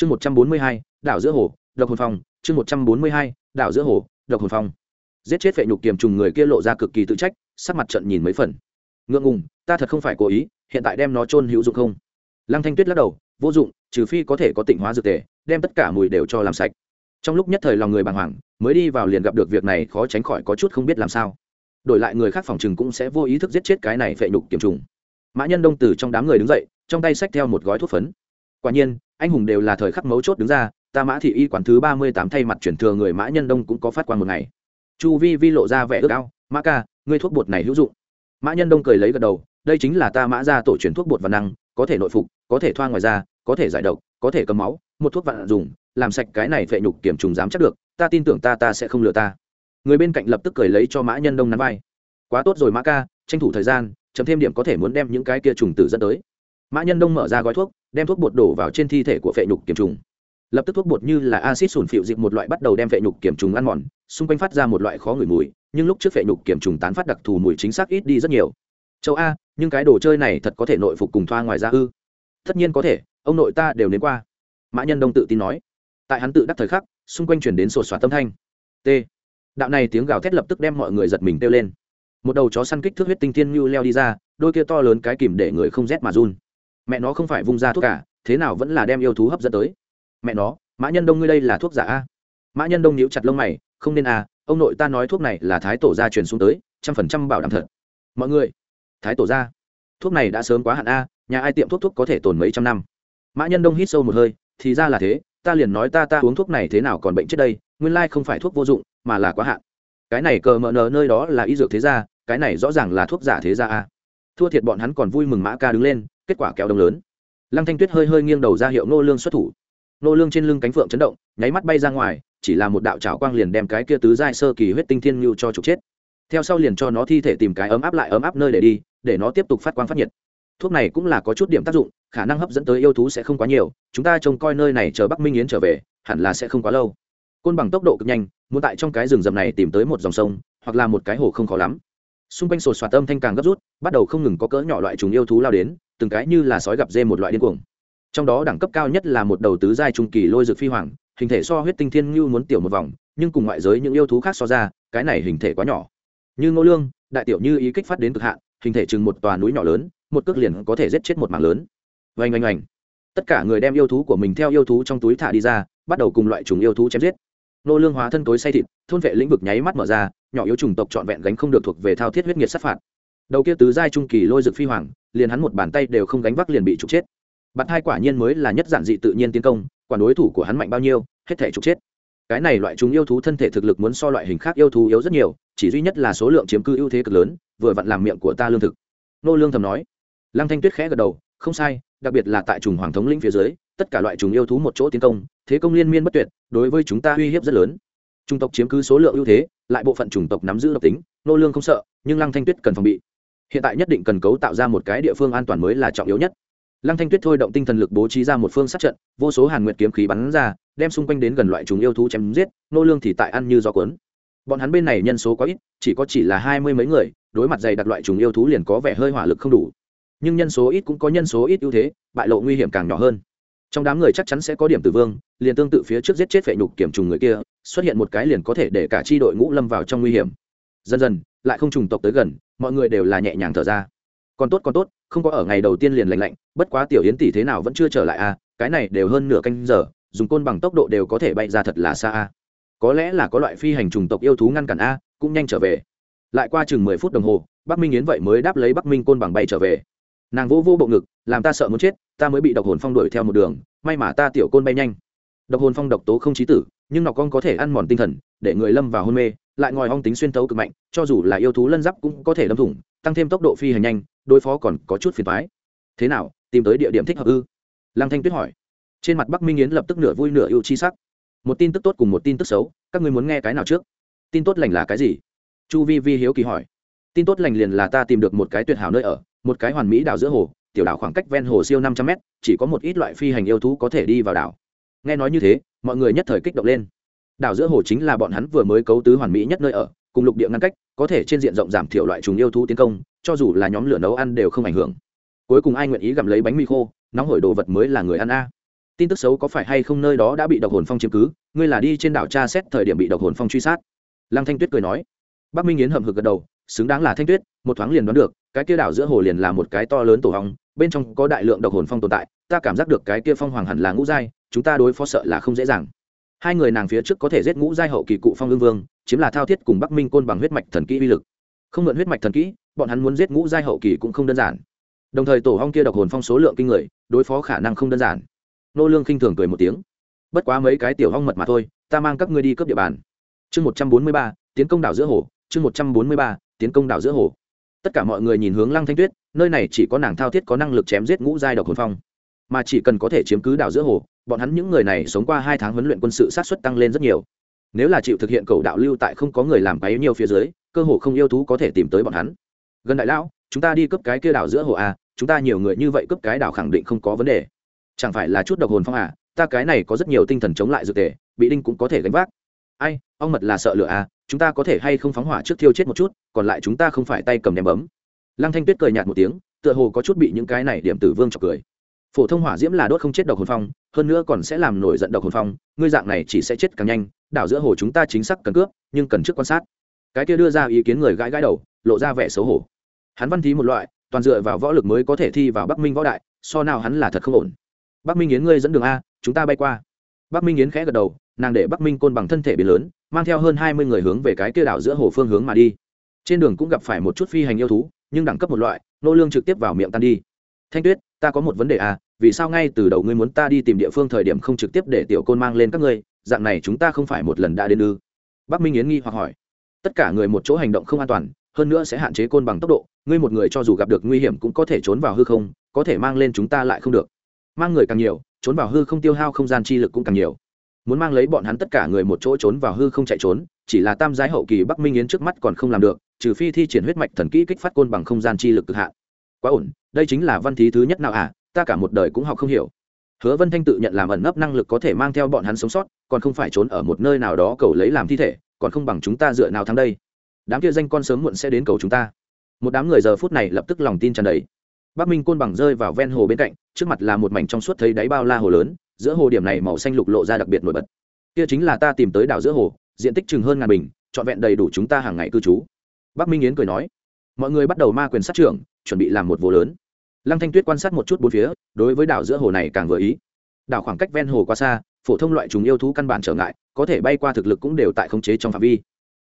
chương một trăm bốn mươi hai, đảo giữa hồ, độc hồn phong. Chương một trăm bốn mươi hai, đảo giữa hồ, độc hồn phong. Giết chết vệ nhục kiềm trùng người kia lộ ra cực kỳ tự trách, sắc mặt trận nhìn mấy phần. Ngượng ngùng, ta thật không phải cố ý, hiện tại đem nó trôn hữu dụng không? Lăng thanh tuyết lắc đầu, vô dụng, trừ phi có thể có tịnh hóa dược tề, đem tất cả mùi đều cho làm sạch. Trong lúc nhất thời lòng người bàng hoàng, mới đi vào liền gặp được việc này khó tránh khỏi có chút không biết làm sao. Đổi lại người khác phòng chừng cũng sẽ vô ý thức giết chết cái này phệ nhục kiểm trùng. Mã nhân đông từ trong đám người đứng dậy, trong tay xách theo một gói thuốc phấn quả nhiên, anh hùng đều là thời khắc mấu chốt đứng ra, ta mã thị y quản thứ ba mươi tám thay mặt chuyển thừa người mã nhân đông cũng có phát quan một ngày. Chu vi vi lộ ra vẻ ước ao, mã ca, ngươi thuốc bột này hữu dụng. Mã nhân đông cười lấy gật đầu, đây chính là ta mã ra tổ truyền thuốc bột và năng, có thể nội phục, có thể thoa ngoài da, có thể giải độc, có thể cầm máu, một thuốc vạn dùng, làm sạch cái này phệ nhục kiểm trùng dám chắc được, ta tin tưởng ta ta sẽ không lừa ta. Người bên cạnh lập tức cười lấy cho mã nhân đông nắn vai. Quá tốt rồi mã ca, tranh thủ thời gian chấm thêm điểm có thể muốn đem những cái kia trùng tử dẫn tới. Mã nhân đông mở ra gói thuốc đem thuốc bột đổ vào trên thi thể của phệ nhục kiểm trùng. Lập tức thuốc bột như là acid sủn phịu dịp một loại bắt đầu đem phệ nhục kiểm trùng ăn mòn, xung quanh phát ra một loại khó ngửi mùi, nhưng lúc trước phệ nhục kiểm trùng tán phát đặc thù mùi chính xác ít đi rất nhiều. Châu a, nhưng cái đồ chơi này thật có thể nội phục cùng thoa ngoài ra ư? Tất nhiên có thể, ông nội ta đều đến qua. Mã nhân đông tự tin nói. Tại hắn tự đắc thời khắc, xung quanh chuyển đến sột soạt tâm thanh. T. Đạo này tiếng gào thét lập tức đem mọi người giật mình kêu lên. Một đầu chó săn kích thước huyết tinh thiên như leo đi ra, đôi kia to lớn cái kìm để người không rét mà run mẹ nó không phải vung ra thuốc cả thế nào vẫn là đem yêu thú hấp dẫn tới? Mẹ nó, mã nhân đông ngươi đây là thuốc giả a mã nhân đông nhíu chặt lông mày, không nên à? ông nội ta nói thuốc này là thái tổ gia truyền xuống tới, trăm phần trăm bảo đảm thật. Mọi người, thái tổ gia, thuốc này đã sớm quá hạn a nhà ai tiệm thuốc thuốc có thể tồn mấy trăm năm? Mã nhân đông hít sâu một hơi, thì ra là thế, ta liền nói ta ta uống thuốc này thế nào còn bệnh chết đây, nguyên lai không phải thuốc vô dụng, mà là quá hạn. Cái này cờ mờ nờ nơi đó là y dược thế gia, cái này rõ ràng là thuốc giả thế gia a thua thiệt bọn hắn còn vui mừng mã ca đứng lên, kết quả kéo đông lớn. Lăng thanh tuyết hơi hơi nghiêng đầu ra hiệu nô lương xuất thủ. Nô lương trên lưng cánh phượng chấn động, nháy mắt bay ra ngoài, chỉ là một đạo trảo quang liền đem cái kia tứ giai sơ kỳ huyết tinh thiên lưu cho trục chết. Theo sau liền cho nó thi thể tìm cái ấm áp lại ấm áp nơi để đi, để nó tiếp tục phát quang phát nhiệt. Thuốc này cũng là có chút điểm tác dụng, khả năng hấp dẫn tới yêu thú sẽ không quá nhiều, chúng ta trông coi nơi này chờ bắc minh yến trở về, hẳn là sẽ không quá lâu. Côn bằng tốc độ cực nhanh, muốn tại trong cái rừng rậm này tìm tới một dòng sông, hoặc là một cái hồ không khó lắm. Xung quanh sột soạt âm thanh càng gấp rút bắt đầu không ngừng có cỡ nhỏ loại chúng yêu thú lao đến, từng cái như là sói gặp dê một loại điên cuồng. Trong đó đẳng cấp cao nhất là một đầu tứ giai trung kỳ lôi dược phi hoàng, hình thể so huyết tinh thiên như muốn tiểu một vòng, nhưng cùng ngoại giới những yêu thú khác so ra, cái này hình thể quá nhỏ. Như ngô lương, đại tiểu như ý kích phát đến cực hạn, hình thể chừng một tòa núi nhỏ lớn, một cước liền có thể giết chết một mảng lớn. Oanh oanh oanh. Tất cả người đem yêu thú của mình theo yêu thú trong túi thả đi ra, bắt đầu cùng loại trùng yêu thú chém giết. Nô lương hóa thân tối say thịt, thôn vệ lĩnh vực nháy mắt mở ra, nhỏ yếu trùng tộc trọn vẹn gánh không được thuộc về thao thiết huyết nghiệt sát phạt đầu kia tứ giai trung kỳ lôi dực phi hoàng, liền hắn một bàn tay đều không gánh vác liền bị trục chết. Bạt hai quả nhiên mới là nhất giản dị tự nhiên tiến công, quản đối thủ của hắn mạnh bao nhiêu, hết thể trục chết. Cái này loại chúng yêu thú thân thể thực lực muốn so loại hình khác yêu thú yếu rất nhiều, chỉ duy nhất là số lượng chiếm cư ưu thế cực lớn, vừa vặn làm miệng của ta lương thực. Nô lương thầm nói. Lăng thanh tuyết khẽ gật đầu, không sai, đặc biệt là tại trùng hoàng thống lĩnh phía dưới, tất cả loại trùng yêu thú một chỗ tiến công, thế công liên miên bất tuyệt, đối với chúng ta uy hiếp rất lớn. Trung tộc chiếm cứ số lượng ưu thế, lại bộ phận chủng tộc nắm giữ độc tính, nô lương không sợ, nhưng lăng thanh tuyết cần phòng bị hiện tại nhất định cần cấu tạo ra một cái địa phương an toàn mới là trọng yếu nhất. Lăng thanh tuyết thôi động tinh thần lực bố trí ra một phương sát trận, vô số hàn nguyệt kiếm khí bắn ra, đem xung quanh đến gần loại chúng yêu thú chém giết, nô lương thì tại ăn như gió cuốn. Bọn hắn bên này nhân số quá ít, chỉ có chỉ là hai mươi mấy người, đối mặt dày đặc loại trùng yêu thú liền có vẻ hơi hỏa lực không đủ. Nhưng nhân số ít cũng có nhân số ít ưu thế, bại lộ nguy hiểm càng nhỏ hơn. Trong đám người chắc chắn sẽ có điểm tử vương liền tương tự phía trước giết chết phệ nhục kiểm trùng người kia, xuất hiện một cái liền có thể để cả chi đội ngũ lâm vào trong nguy hiểm dần dần lại không trùng tộc tới gần mọi người đều là nhẹ nhàng thở ra. Còn tốt còn tốt không có ở ngày đầu tiên liền lành lạnh bất quá tiểu yến tỷ thế nào vẫn chưa trở lại a à, cái này đều hơn nửa canh giờ dùng côn bằng tốc độ đều có thể bay ra thật là xa a có lẽ là có loại phi hành trùng tộc yêu thú ngăn cản a cũng nhanh trở về. Lại qua chừng mười phút đồng hồ bắc minh yến vậy mới đáp lấy bắc minh côn bằng bay trở về. Nàng vô vô bộ ngực làm ta sợ muốn chết ta mới bị độc hồn phong đuổi theo một đường may mà ta tiểu côn bay nhanh. Độc hồn phong độc tố không trí tử nhưng nọc con có thể ăn mòn tinh thần để người lâm vào hôn mê lại ngòi hong tính xuyên tấu cực mạnh, cho dù là yêu thú lân giáp cũng có thể đâm thủng, tăng thêm tốc độ phi hành nhanh, đối phó còn có chút phiền thoái thế nào, tìm tới địa điểm thích hợp ư? Lăng thanh tuyết hỏi. Trên mặt bắc minh yến lập tức nửa vui nửa ưu chi sắc. Một tin tức tốt cùng một tin tức xấu, các ngươi muốn nghe cái nào trước? Tin tốt lành là cái gì? Chu vi vi hiếu kỳ hỏi. Tin tốt lành liền là ta tìm được một cái tuyệt hảo nơi ở, một cái hoàn mỹ đảo giữa hồ, tiểu đảo khoảng cách ven hồ siêu năm trăm mét, chỉ có một ít loại phi hành yêu thú có thể đi vào đảo. Nghe nói như thế, mọi người nhất thời kích động lên đảo giữa hồ chính là bọn hắn vừa mới cấu tứ hoàn mỹ nhất nơi ở, cùng lục địa ngăn cách, có thể trên diện rộng giảm thiểu loại trùng yêu thú tiến công, cho dù là nhóm lửa nấu ăn đều không ảnh hưởng. Cuối cùng ai nguyện ý gặm lấy bánh mì khô, nóng hổi đồ vật mới là người ăn a. Tin tức xấu có phải hay không nơi đó đã bị độc hồn phong chiếm cứ, ngươi là đi trên đảo tra xét thời điểm bị độc hồn phong truy sát. Lăng thanh tuyết cười nói. Bắc minh yến hậm hực gật đầu, xứng đáng là thanh tuyết, một thoáng liền đoán được, cái kia đảo giữa hồ liền là một cái to lớn tổ hong, bên trong có đại lượng độc hồn phong tồn tại, ta cảm giác được cái kia phong hoàng hẳn là ngũ giai, chúng ta đối phó sợ là không dễ dàng hai người nàng phía trước có thể giết ngũ giai hậu kỳ cụ phong lương vương, chiếm là thao thiết cùng bắc minh côn bằng huyết mạch thần kỹ uy lực. Không mượn huyết mạch thần kỹ, bọn hắn muốn giết ngũ giai hậu kỳ cũng không đơn giản. Đồng thời tổ hong kia độc hồn phong số lượng kinh người, đối phó khả năng không đơn giản. Nô lương khinh thường cười một tiếng. Bất quá mấy cái tiểu hong mật mà thôi, ta mang các ngươi đi cướp địa bàn. Chương một trăm bốn mươi ba, tiến công đảo giữa hồ. Chương một trăm bốn mươi ba, tiến công đảo giữa hồ. Tất cả mọi người nhìn hướng lăng thanh tuyết, nơi này chỉ có nàng thao thiết có năng lực chém giết ngũ giai độc hồn phong, mà chỉ cần có thể chiếm cứ đảo giữa hồ bọn hắn những người này sống qua hai tháng huấn luyện quân sự sát xuất tăng lên rất nhiều. Nếu là chịu thực hiện cầu đạo lưu tại không có người làm bấy nhiều phía dưới, cơ hồ không yêu thú có thể tìm tới bọn hắn. Gần đại lão, chúng ta đi cướp cái kia đảo giữa hồ à chúng ta nhiều người như vậy cướp cái đảo khẳng định không có vấn đề. Chẳng phải là chút độc hồn phong à ta cái này có rất nhiều tinh thần chống lại dược tề, bị đinh cũng có thể gánh vác. Ai ông mật là sợ lửa à chúng ta có thể hay không phóng hỏa trước thiêu chết một chút, còn lại chúng ta không phải tay cầm ném bấm. Lăng thanh tuyết cười nhạt một tiếng, tựa hồ có chút bị những cái này điểm tử vương chọc cười phổ thông hỏa diễm là đốt không chết độc hồn phong, hơn nữa còn sẽ làm nổi giận độc hồn phong, ngươi dạng này chỉ sẽ chết càng nhanh, đảo giữa hồ chúng ta chính xác cần cướp, nhưng cần trước quan sát. Cái kia đưa ra ý kiến người gãi gãi đầu, lộ ra vẻ xấu hổ. Hắn văn thí một loại, toàn dựa vào võ lực mới có thể thi vào bắc minh võ đại, so nào hắn là thật không ổn. Bắc minh yến ngươi dẫn đường a, chúng ta bay qua. Bắc minh yến khẽ gật đầu, nàng để bắc minh côn bằng thân thể biến lớn, mang theo hơn hai mươi người hướng về cái kia đảo giữa hồ phương hướng mà đi. Trên đường cũng gặp phải một chút phi hành yêu thú, nhưng đẳng cấp một loại, nô lương trực tiếp vào miệng tan đi. Thanh tuyết, ta có một vấn đề à vì sao ngay từ đầu ngươi muốn ta đi tìm địa phương thời điểm không trực tiếp để tiểu côn mang lên các ngươi, dạng này chúng ta không phải một lần đã đến ư? Bắc minh yến nghi hoặc hỏi. Tất cả người một chỗ hành động không an toàn, hơn nữa sẽ hạn chế côn bằng tốc độ, ngươi một người cho dù gặp được nguy hiểm cũng có thể trốn vào hư không, có thể mang lên chúng ta lại không được. Mang người càng nhiều, trốn vào hư không tiêu hao không gian chi lực cũng càng nhiều. Muốn mang lấy bọn hắn tất cả người một chỗ trốn vào hư không chạy trốn, chỉ là tam giái hậu kỳ bắc minh yến trước mắt còn không làm được, trừ phi thi triển huyết mạch thần kỹ kích phát côn bằng không gian chi lực cực hạn. Quá ổn, đây chính là văn thí thứ nhất nào à? Ta cả một đời cũng học không hiểu. Hứa vân thanh tự nhận làm ẩn nấp năng lực có thể mang theo bọn hắn sống sót, còn không phải trốn ở một nơi nào đó cầu lấy làm thi thể, còn không bằng chúng ta dựa nào thắng đây. Đám kia danh con sớm muộn sẽ đến cầu chúng ta. Một đám người giờ phút này lập tức lòng tin tràn đầy. Bắc minh côn bằng rơi vào ven hồ bên cạnh, trước mặt là một mảnh trong suốt thấy đáy bao la hồ lớn, giữa hồ điểm này màu xanh lục lộ ra đặc biệt nổi bật. Kia chính là ta tìm tới đảo giữa hồ, diện tích chừng hơn ngàn bình, trọn vẹn đầy đủ chúng ta hàng ngày cư trú. Bắc minh yến cười nói, mọi người bắt đầu ma quyền sát trưởng, chuẩn bị làm một vô lớn lăng thanh tuyết quan sát một chút bốn phía, đối với đảo giữa hồ này càng vừa ý. Đảo khoảng cách ven hồ quá xa, phổ thông loại chúng yêu thú căn bản trở ngại, có thể bay qua thực lực cũng đều tại khống chế trong phạm vi.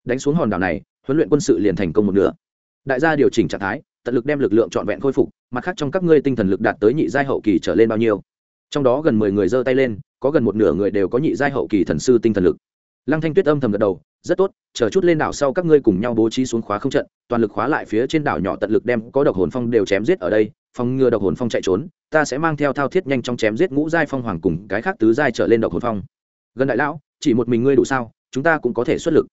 Đánh xuống hòn đảo này, huấn luyện quân sự liền thành công một nửa. Đại gia điều chỉnh trạng thái, tận lực đem lực lượng trọn vẹn khôi phục, mặt khác trong các ngươi tinh thần lực đạt tới nhị giai hậu kỳ trở lên bao nhiêu? Trong đó gần mười người giơ tay lên, có gần một nửa người đều có nhị giai hậu kỳ thần sư tinh thần lực. Lăng thanh tuyết âm thầm gật đầu rất tốt, chờ chút lên đảo sau các ngươi cùng nhau bố trí xuống khóa không trận, toàn lực khóa lại phía trên đảo nhỏ tận lực đem có độc hồn phong đều chém giết ở đây, phòng ngừa độc hồn phong chạy trốn, ta sẽ mang theo thao thiết nhanh trong chém giết ngũ giai phong hoàng cùng cái khác tứ giai trở lên độc hồn phong. Gần đại lão, chỉ một mình ngươi đủ sao, chúng ta cũng có thể xuất lực.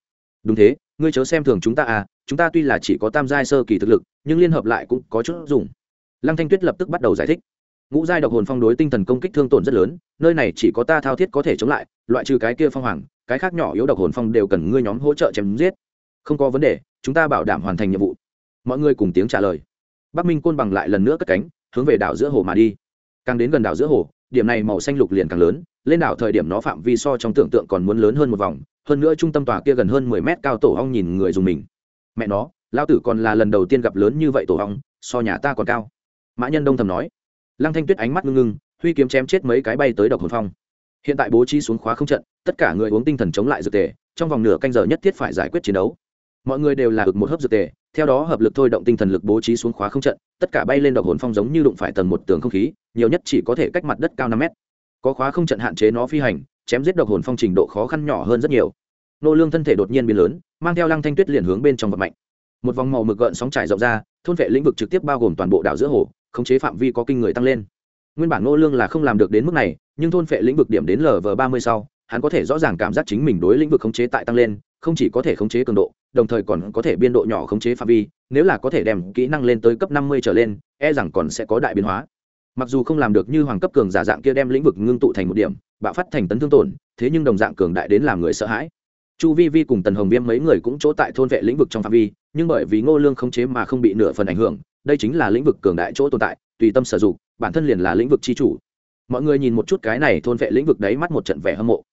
Đúng thế, ngươi chớ xem thường chúng ta à chúng ta tuy là chỉ có tam giai sơ kỳ thực lực, nhưng liên hợp lại cũng có chút dùng. Lăng thanh tuyết lập tức bắt đầu giải thích. Ngũ giai độc hồn phong đối tinh thần công kích thương tổn rất lớn, nơi này chỉ có ta thao thiết có thể chống lại, loại trừ cái kia phong hoàng cái khác nhỏ yếu độc hồn phong đều cần ngươi nhóm hỗ trợ chém giết. Không có vấn đề, chúng ta bảo đảm hoàn thành nhiệm vụ. Mọi người cùng tiếng trả lời. Bắc minh côn bằng lại lần nữa cất cánh, hướng về đảo giữa hồ mà đi. Càng đến gần đảo giữa hồ, điểm này màu xanh lục liền càng lớn, lên đảo thời điểm nó phạm vi so trong tưởng tượng còn muốn lớn hơn một vòng, hơn nữa trung tâm tòa kia gần hơn mười mét cao tổ ong nhìn người dùng mình. Mẹ nó lao tử còn là lần đầu tiên gặp lớn như vậy tổ ong, so nhà ta còn cao. Mã nhân đông thầm nói. Lăng thanh tuyết ánh mắt ngưng ngưng, huy kiếm chém chết mấy cái bay tới độc hồn phong. Hiện tại bố trí xuống khóa không trận tất cả người uống tinh thần chống lại dược tề, trong vòng nửa canh giờ nhất thiết phải giải quyết chiến đấu. Mọi người đều là ực một hớp dược tề, theo đó hợp lực thôi động tinh thần lực bố trí xuống khóa không trận, tất cả bay lên độc hồn phong giống như đụng phải tầng một tường không khí, nhiều nhất chỉ có thể cách mặt đất cao năm mét. Có khóa không trận hạn chế nó phi hành, chém giết độc hồn phong trình độ khó khăn nhỏ hơn rất nhiều. Nô lương thân thể đột nhiên biến lớn, mang theo lăng thanh tuyết liền hướng bên trong vật mạnh. Một vòng màu mực gợn sóng trải rộng ra, thôn vệ lĩnh vực trực tiếp bao gồm toàn bộ đảo giữa hồ, khống chế phạm vi có kinh người tăng lên. Nguyên bản nô lương là không làm được đến mức này, nhưng thôn vệ lĩnh vực điểm đến lv ba mươi sau hắn có thể rõ ràng cảm giác chính mình đối lĩnh vực khống chế tại tăng lên, không chỉ có thể khống chế cường độ, đồng thời còn có thể biên độ nhỏ khống chế phạm vi, nếu là có thể đem kỹ năng lên tới cấp năm mươi trở lên e rằng còn sẽ có đại biến hóa. Mặc dù không làm được như hoàng cấp cường giả dạng kia đem lĩnh vực ngưng tụ thành một điểm, bạo phát thành tấn thương tổn, thế nhưng đồng dạng cường đại đến làm người sợ hãi. Chu vi vi cùng tần hồng viêm mấy người cũng chỗ tại thôn vệ lĩnh vực trong phạm vi, nhưng bởi vì ngô lương khống chế mà không bị nửa phần ảnh hưởng, đây chính là lĩnh vực cường đại chỗ tồn tại, tùy tâm sử dụng, bản thân liền là lĩnh vực chi chủ. Mọi người nhìn một chút cái này thôn vệ lĩnh vực đấy mắt một trận vẻ hâm mộ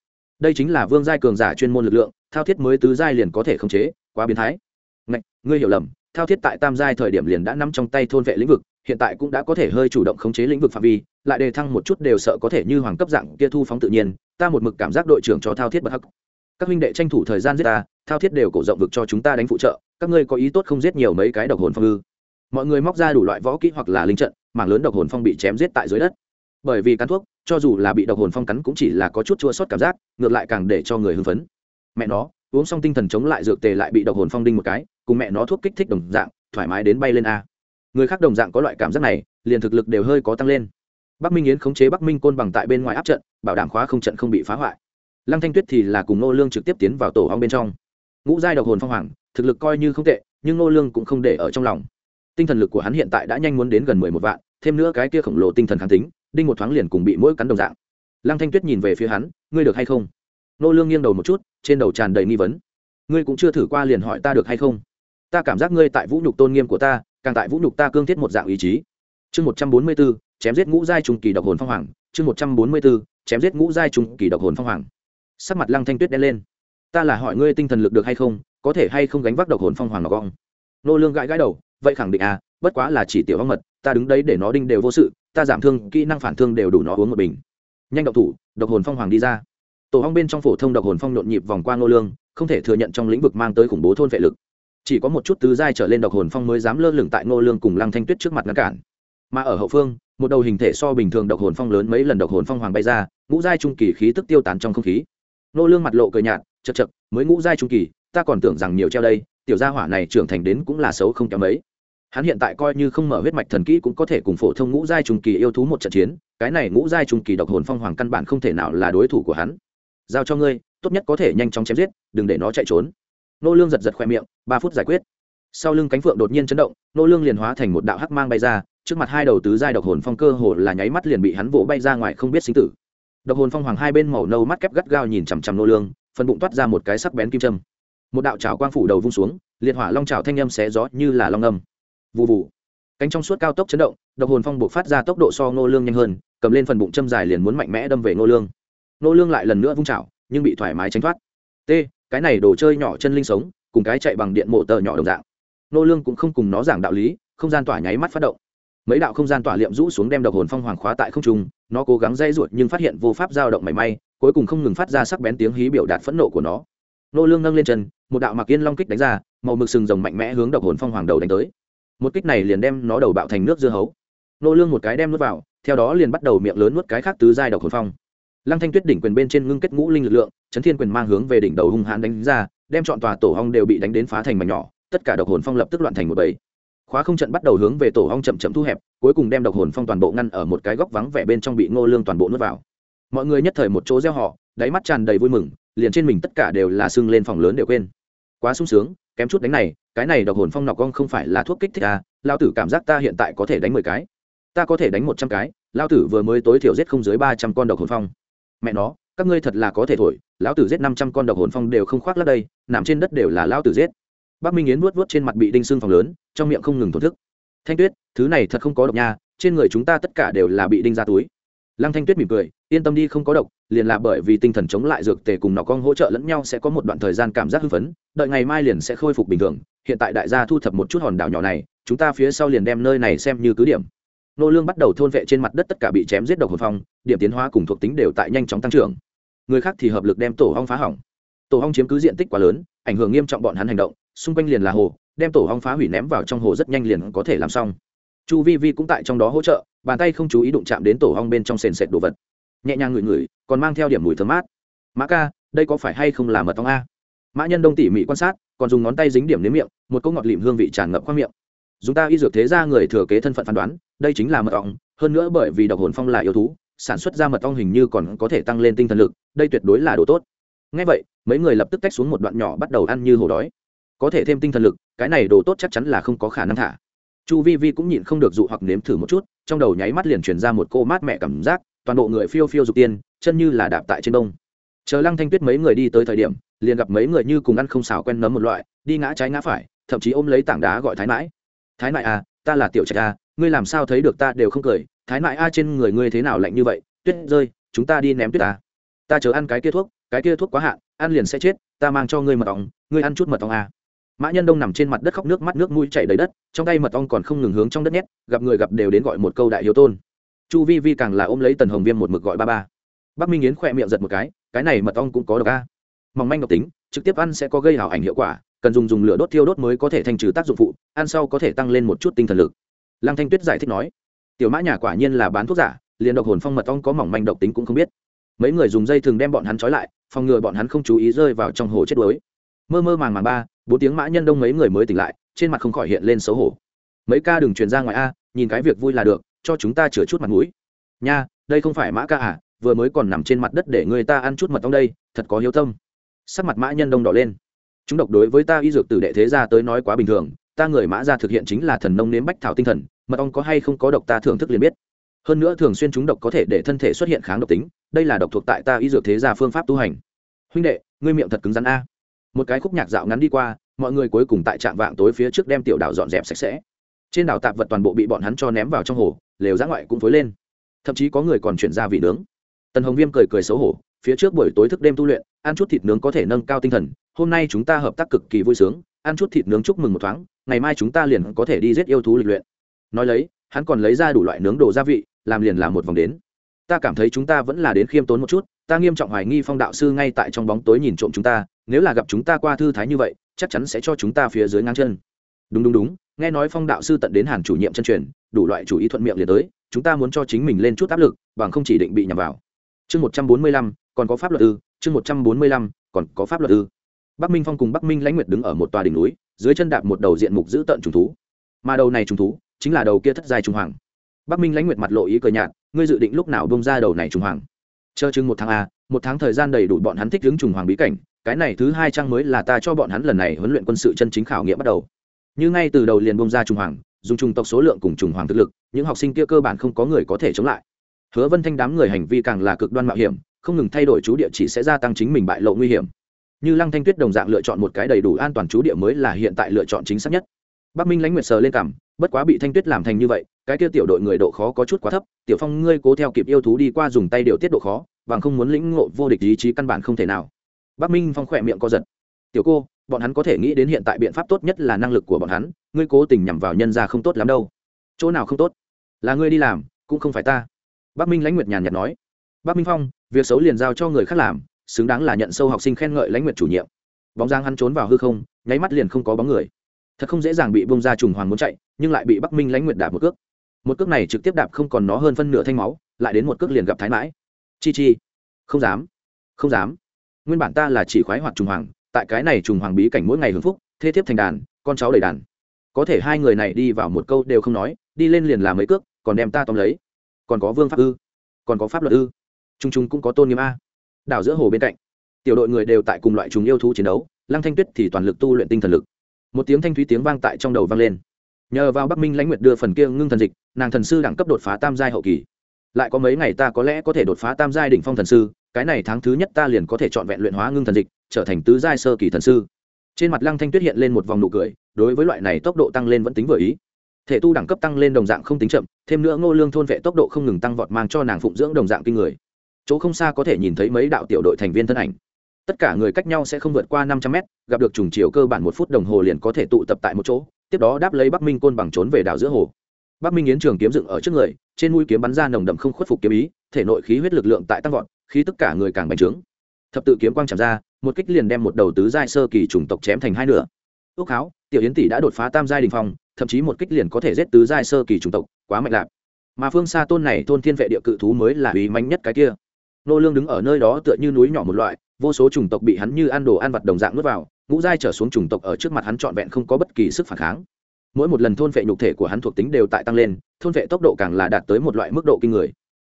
đây chính là vương giai cường giả chuyên môn lực lượng thao thiết mới tứ giai liền có thể khống chế quá biến thái. Ngạch, ngươi hiểu lầm thao thiết tại tam giai thời điểm liền đã nắm trong tay thôn vệ lĩnh vực hiện tại cũng đã có thể hơi chủ động khống chế lĩnh vực phạm vi lại đề thăng một chút đều sợ có thể như hoàng cấp dạng kia thu phóng tự nhiên ta một mực cảm giác đội trưởng cho thao thiết bật hắc. Các huynh đệ tranh thủ thời gian giết ta thao thiết đều cổ rộng vực cho chúng ta đánh phụ trợ các ngươi có ý tốt không giết nhiều mấy cái độc hồn phong ư? Mọi người móc ra đủ loại võ kỹ hoặc là linh trận mảng lớn độc hồn phong bị chém giết tại dưới đất. Bởi vì cán thuốc cho dù là bị độc hồn phong cắn cũng chỉ là có chút chua sót cảm giác, ngược lại càng để cho người hưng phấn. Mẹ nó, uống xong tinh thần chống lại dược tề lại bị độc hồn phong đinh một cái, cùng mẹ nó thuốc kích thích đồng dạng, thoải mái đến bay lên a. Người khác đồng dạng có loại cảm giác này, liền thực lực đều hơi có tăng lên. Bắc minh yến khống chế bắc minh côn bằng tại bên ngoài áp trận, bảo đảm khóa không trận không bị phá hoại. Lăng thanh tuyết thì là cùng nô lương trực tiếp tiến vào tổ ong bên trong. Ngũ giai độc hồn phong hoàng, thực lực coi như không tệ, nhưng nô lương cũng không để ở trong lòng. Tinh thần lực của hắn hiện tại đã nhanh muốn đến gần mười một vạn, thêm nữa cái kia khổng lồ tinh thần kháng tính đinh một thoáng liền cùng bị mỗi cắn đồng dạng. Lăng thanh tuyết nhìn về phía hắn ngươi được hay không? Nô lương nghiêng đầu một chút trên đầu tràn đầy nghi vấn. Ngươi cũng chưa thử qua liền hỏi ta được hay không? Ta cảm giác ngươi tại vũ nhục tôn nghiêm của ta càng tại vũ nhục ta cương thiết một dạng ý chí. Chương một trăm bốn mươi 144, chém giết ngũ giai trùng kỳ độc hồn phong hoàng. Chương một trăm bốn mươi 144, chém giết ngũ giai trùng kỳ độc hồn phong hoàng. Sắc mặt lăng thanh tuyết đen lên. Ta là hỏi ngươi tinh thần lực được hay không có thể hay không gánh vác độc hồn phong hoàng ngọc gong nô lương gãi gãi đầu vậy khẳng định à bất quá là chỉ tiểu hoang mật ta đứng đấy để nó đinh đều vô sự ta giảm thương, kỹ năng phản thương đều đủ nó uống một bình. Nhanh độc thủ, độc hồn phong hoàng đi ra. Tổ hong bên trong phổ thông độc hồn phong nhộn nhịp vòng qua nô lương, không thể thừa nhận trong lĩnh vực mang tới khủng bố thôn vệ lực. Chỉ có một chút tứ giai trở lên độc hồn phong mới dám lơ lửng tại nô lương cùng lăng thanh tuyết trước mặt ngăn cản. Mà ở hậu phương, một đầu hình thể so bình thường độc hồn phong lớn mấy lần độc hồn phong hoàng bay ra, ngũ giai trung kỳ khí tức tiêu tán trong không khí. Nô lương mặt lộ cười nhạt chật chật mới ngũ giai trung kỳ, ta còn tưởng rằng nhiều treo đây, tiểu gia hỏa này trưởng thành đến cũng là xấu không kém mấy hắn hiện tại coi như không mở huyết mạch thần kỹ cũng có thể cùng phổ thông ngũ giai trung kỳ yêu thú một trận chiến, cái này ngũ giai trung kỳ độc hồn phong hoàng căn bản không thể nào là đối thủ của hắn. Giao cho ngươi, tốt nhất có thể nhanh chóng chém giết, đừng để nó chạy trốn. Nô lương giật giật khoe miệng, ba phút giải quyết. Sau lưng cánh phượng đột nhiên chấn động, nô lương liền hóa thành một đạo hắc mang bay ra, trước mặt hai đầu tứ giai độc hồn phong cơ hồ là nháy mắt liền bị hắn vỗ bay ra ngoài không biết sinh tử. Độc hồn phong hoàng hai bên màu nâu mắt kép gắt gao nhìn chằm chằm nô lương, phần bụng toát ra một cái sắc bén kim châm. Một đạo chảo quang phủ đầu vung xuống, liệt hỏa long chảo thanh âm xé gió như là long âm vụ vụ cánh trong suốt cao tốc chấn động, độc hồn phong buộc phát ra tốc độ so Ngô lương nhanh hơn, cầm lên phần bụng châm dài liền muốn mạnh mẽ đâm về Ngô lương. Ngô lương lại lần nữa vung chảo, nhưng bị thoải mái tránh thoát. T, cái này đồ chơi nhỏ chân linh sống, cùng cái chạy bằng điện mộ tờ nhỏ đồng dạng. Ngô lương cũng không cùng nó giảng đạo lý, không gian tỏa nháy mắt phát động. Mấy đạo không gian tỏa liệm rũ xuống đem độc hồn phong hoàng khóa tại không trung, nó cố gắng dây ruột nhưng phát hiện vô pháp dao động mảy may, cuối cùng không ngừng phát ra sắc bén tiếng hí biểu đạt phẫn nộ của nó. Nô lương nâng lên chân, một đạo mặc yên long kích đánh ra, màu mực sừng rồng mạnh mẽ hướng độc hồn phong hoàng đầu đánh tới một kích này liền đem nó đầu bạo thành nước dưa hấu. Nô lương một cái đem nuốt vào, theo đó liền bắt đầu miệng lớn nuốt cái khác tứ giai độc hồn phong. Lăng thanh tuyết đỉnh quyền bên trên ngưng kết ngũ linh lực lượng, chấn thiên quyền mang hướng về đỉnh đầu hung hãn đánh ra, đem chọn tòa tổ hong đều bị đánh đến phá thành mảnh nhỏ, tất cả độc hồn phong lập tức loạn thành một bầy. Khóa không trận bắt đầu hướng về tổ hong chậm chậm thu hẹp, cuối cùng đem độc hồn phong toàn bộ ngăn ở một cái góc vắng vẻ bên trong bị ngô lương toàn bộ nuốt vào. Mọi người nhất thời một chỗ reo họ đáy mắt tràn đầy vui mừng, liền trên mình tất cả đều là sưng lên phòng lớn đều quên. Quá sung sướng kém chút đánh này, cái này độc hồn phong nọc con không phải là thuốc kích thích à lao tử cảm giác ta hiện tại có thể đánh mười cái. Ta có thể đánh một trăm cái lao tử vừa mới tối thiểu giết không dưới ba trăm con độc hồn phong. Mẹ nó, các ngươi thật là có thể thổi, lão tử giết năm trăm con độc hồn phong đều không khoác lắc đây, nằm trên đất đều là lao tử giết. Bác minh yến vuốt vuốt trên mặt bị đinh xương phòng lớn, trong miệng không ngừng thổn thức. Thanh tuyết, thứ này thật không có độc nha, trên người chúng ta tất cả đều là bị đinh ra túi lăng thanh tuyết mỉm cười, yên tâm đi, không có độc, liền là bởi vì tinh thần chống lại dược tề cùng nọ con hỗ trợ lẫn nhau sẽ có một đoạn thời gian cảm giác hưng phấn, đợi ngày mai liền sẽ khôi phục bình thường, hiện tại đại gia thu thập một chút hòn đảo nhỏ này, chúng ta phía sau liền đem nơi này xem như cứ điểm. Nô lương bắt đầu thôn vệ trên mặt đất tất cả bị chém giết độc hồn phong, điểm tiến hóa cùng thuộc tính đều tại nhanh chóng tăng trưởng. Người khác thì hợp lực đem tổ hong phá hỏng. Tổ hong chiếm cứ diện tích quá lớn, ảnh hưởng nghiêm trọng bọn hắn hành động, xung quanh liền là hồ, đem tổ hong phá hủy ném vào trong hồ rất nhanh liền có thể làm xong chu vi vi cũng tại trong đó hỗ trợ, bàn tay không chú ý đụng chạm đến tổ hong bên trong sền sệt đồ vật. Nhẹ nhàng ngửi ngửi, còn mang theo điểm mùi thơm mát. Mã ca, đây có phải hay không là mật ong a? Mã nhân đông tỉ mỉ quan sát, còn dùng ngón tay dính điểm nếm miệng, một câu ngọt lịm hương vị tràn ngập khoang miệng. Dùng ta y dược thế ra người thừa kế thân phận phán đoán, đây chính là mật ong, hơn nữa bởi vì độc hồn phong là yêu thú, sản xuất ra mật ong hình như còn có thể tăng lên tinh thần lực, đây tuyệt đối là đồ tốt. Ngay vậy, mấy người lập tức tách xuống một đoạn nhỏ bắt đầu ăn như hổ đói. Có thể thêm tinh thần lực, cái này đồ tốt chắc chắn là không có khả năng thả chu vi vi cũng nhịn không được dụ hoặc nếm thử một chút, trong đầu nháy mắt liền truyền ra một cô mát mẹ cảm giác, toàn bộ người phiêu phiêu dục tiên, chân như là đạp tại trên đông chờ lăng thanh tuyết mấy người đi tới thời điểm, liền gặp mấy người như cùng ăn không xào quen nấm một loại, đi ngã trái ngã phải, thậm chí ôm lấy tảng đá gọi thái mãi. Thái mãi à ta là tiểu trạch a ngươi làm sao thấy được ta đều không cười, thái mãi a trên người ngươi thế nào lạnh như vậy, tuyết rơi, chúng ta đi ném tuyết ta ta chờ ăn cái kia thuốc, cái kia thuốc quá hạn, ăn liền sẽ chết, ta mang cho ngươi mật ong, ngươi ăn chút mật ong à mã nhân đông nằm trên mặt đất khóc nước mắt nước mũi chảy đầy đất, trong tay mật ong còn không ngừng hướng trong đất nhét, gặp người gặp đều đến gọi một câu đại hiếu tôn. Chu vi vi càng là ôm lấy tần hồng viêm một mực gọi ba ba. Bắc minh yến khỏe miệng giật một cái cái này mật ong cũng có độc a. Mỏng manh độc tính, trực tiếp ăn sẽ có gây hảo ảnh hiệu quả, cần dùng dùng lửa đốt thiêu đốt mới có thể thành trừ tác dụng phụ, ăn sau có thể tăng lên một chút tinh thần lực. Lăng thanh tuyết giải thích nói, tiểu mã nhà quả nhiên là bán thuốc giả, liền độc hồn phong mật ong có mỏng manh độc tính cũng không biết. Mấy người dùng dây thường đem bọn hắn trói lại, phòng ngừa bọn hắn không chú ý rơi vào trong hồ chết đuối. Mơ mơ màng màng ba bốn tiếng mã nhân đông mấy người mới tỉnh lại, trên mặt không khỏi hiện lên xấu hổ. Mấy ca đừng truyền ra ngoài a, nhìn cái việc vui là được, cho chúng ta chừa chút mặt mũi. Nha, đây không phải mã ca à vừa mới còn nằm trên mặt đất để người ta ăn chút mật ong đây, thật có hiếu tâm. Sắc mặt mã nhân đông đỏ lên. Chúng độc đối với ta y dược từ đệ thế gia tới nói quá bình thường, ta người mã ra thực hiện chính là thần nông nếm bách thảo tinh thần, mật ong có hay không có độc ta thưởng thức liền biết. Hơn nữa thường xuyên chúng độc có thể để thân thể xuất hiện kháng độc tính, đây là độc thuộc tại ta y dược thế gia phương pháp tu hành. Huynh đệ, ngươi miệng thật cứng rắn a một cái khúc nhạc dạo ngắn đi qua, mọi người cuối cùng tại trạm vạng tối phía trước đem tiểu đảo dọn dẹp sạch sẽ. Trên đảo tạp vật toàn bộ bị bọn hắn cho ném vào trong hồ, lều giã ngoại cũng phối lên. Thậm chí có người còn chuyển ra vị nướng. Tần hồng viêm cười cười xấu hổ, phía trước buổi tối thức đêm tu luyện, ăn chút thịt nướng có thể nâng cao tinh thần, hôm nay chúng ta hợp tác cực kỳ vui sướng, ăn chút thịt nướng chúc mừng một thoáng, ngày mai chúng ta liền có thể đi giết yêu thú lịch luyện. Nói lấy, hắn còn lấy ra đủ loại nướng đồ gia vị, làm liền làm một vòng đến. Ta cảm thấy chúng ta vẫn là đến khiêm tốn một chút, ta nghiêm trọng hoài nghi phong đạo sư ngay tại trong bóng tối nhìn trộm chúng ta nếu là gặp chúng ta qua thư thái như vậy, chắc chắn sẽ cho chúng ta phía dưới ngang chân. Đúng đúng đúng, nghe nói phong đạo sư tận đến hàn chủ nhiệm chân truyền, đủ loại chủ ý thuận miệng liền tới, chúng ta muốn cho chính mình lên chút áp lực, bằng không chỉ định bị nhầm vào. Chương một trăm bốn mươi lăm, còn có pháp luật ư, chương một trăm bốn mươi lăm, còn có pháp luật ư. Bắc minh phong cùng bắc minh lãnh nguyệt đứng ở một tòa đỉnh núi, dưới chân đạp một đầu diện mục giữ tận trùng thú. Mà đầu này trùng thú, chính là đầu kia thất giai trùng hoàng. Bắc minh lãnh nguyệt mặt lộ ý cười nhạt, ngươi dự định lúc nào bông ra đầu này trùng hoàng? Chờ chừng một tháng a một tháng thời gian đầy đủ bọn hắn thích hướng trùng hoàng bí cảnh cái này thứ hai trang mới là ta cho bọn hắn lần này huấn luyện quân sự chân chính khảo nghiệm bắt đầu. Như ngay từ đầu liền bông ra trùng hoàng, dùng trùng tộc số lượng cùng trùng hoàng thực lực, những học sinh kia cơ bản không có người có thể chống lại. Hứa vân thanh đám người hành vi càng là cực đoan mạo hiểm, không ngừng thay đổi chú địa chỉ sẽ gia tăng chính mình bại lộ nguy hiểm. Như lăng thanh tuyết đồng dạng lựa chọn một cái đầy đủ an toàn chú địa mới là hiện tại lựa chọn chính xác nhất. Bắc minh lãnh nguyệt sờ lên cảm, bất quá bị thanh tuyết làm thành như vậy, cái kia tiểu đội người độ khó có chút quá thấp, tiểu phong ngươi cố theo kịp yêu thú đi qua dùng tay điều tiết độ khó, bằng không muốn lĩnh ngộ vô địch ý chí căn bản không thể nào bắc minh phong khỏe miệng co giật. Tiểu cô, bọn hắn có thể nghĩ đến hiện tại biện pháp tốt nhất là năng lực của bọn hắn, ngươi cố tình nhằm vào nhân ra không tốt lắm đâu. Chỗ nào không tốt? Là ngươi đi làm, cũng không phải ta. Bắc minh lãnh nguyệt nhàn nhạt nói. Bắc minh phong, việc xấu liền giao cho người khác làm, xứng đáng là nhận sâu học sinh khen ngợi lãnh nguyệt chủ nhiệm. Bóng giang hắn trốn vào hư không, nháy mắt liền không có bóng người. Thật không dễ dàng bị bông ra trùng hoàng muốn chạy, nhưng lại bị bắc minh lãnh nguyệt đạp một cước. Một cước này trực tiếp đạp không còn nó hơn phân nửa thanh máu, lại đến một cước liền gặp thái mãi. Chi chi. Không dám. Không dám nguyên bản ta là chỉ khoái hoạt trùng hoàng, tại cái này trùng hoàng bí cảnh mỗi ngày hưởng phúc thế thiếp thành đàn, con cháu đầy đàn. Có thể hai người này đi vào một câu đều không nói, đi lên liền làm mấy cước, còn đem ta tóm lấy. Còn có vương pháp ư? Còn có pháp luật ư? T r u n g t r u n g cũng có tôn nghiêm a. Đảo giữa hồ bên cạnh, tiểu đội người đều tại cùng loại chúng yêu thú chiến đấu, lăng thanh tuyết thì toàn lực tu luyện tinh thần lực. Một tiếng thanh thúy tiếng vang tại trong đầu vang lên. Nhờ vào bắc minh lãnh nguyệt đưa phần kia ngưng thần dịch, nàng thần sư đẳng cấp đột phá tam giai hậu kỳ. Lại có mấy ngày ta có lẽ có thể đột phá tam giai đỉnh phong thần sư cái này tháng thứ nhất ta liền có thể chọn vẹn luyện hóa ngưng thần dịch, trở thành tứ giai sơ kỳ thần sư. Trên mặt lăng thanh tuyết hiện lên một vòng nụ cười, đối với loại này tốc độ tăng lên vẫn tính vừa ý. Thể tu đẳng cấp tăng lên đồng dạng không tính chậm, thêm nữa ngô lương thôn vệ tốc độ không ngừng tăng vọt mang cho nàng phụng dưỡng đồng dạng kinh người. Chỗ không xa có thể nhìn thấy mấy đạo tiểu đội thành viên thân ảnh. Tất cả người cách nhau sẽ không vượt qua năm trăm mét, gặp được trùng chiều cơ bản một phút đồng hồ liền có thể tụ tập tại một chỗ, tiếp đó đáp lấy bắc minh côn bằng trốn về đảo giữa hồ bắc minh yến trường kiếm dựng ở trước người, trên mũi kiếm bắn ra nồng đậm không khuất phục kiếm ý, thể nội khí huyết lực lượng tại tăng vọt, khí tất cả người càng bành trướng. Thập tự kiếm quang chạm ra, một kích liền đem một đầu tứ giai sơ kỳ chủng tộc chém thành hai nửa. Ước háo, tiểu yến tỷ đã đột phá tam giai đỉnh phong, thậm chí một kích liền có thể giết tứ giai sơ kỳ chủng tộc, quá mạnh lạc mà phương xa tôn này tôn thiên vệ địa cự thú mới là uy mạnh nhất cái kia. Nô lương đứng ở nơi đó tựa như núi nhỏ một loại, vô số chủng tộc bị hắn như ăn đồ ăn vặt đồng dạng nuốt vào, ngũ giai trở xuống chủng tộc ở trước mặt hắn trọn vẹn không có bất kỳ sức phản kháng mỗi một lần thôn vệ nhục thể của hắn thuộc tính đều tại tăng lên, thôn vệ tốc độ càng là đạt tới một loại mức độ kinh người.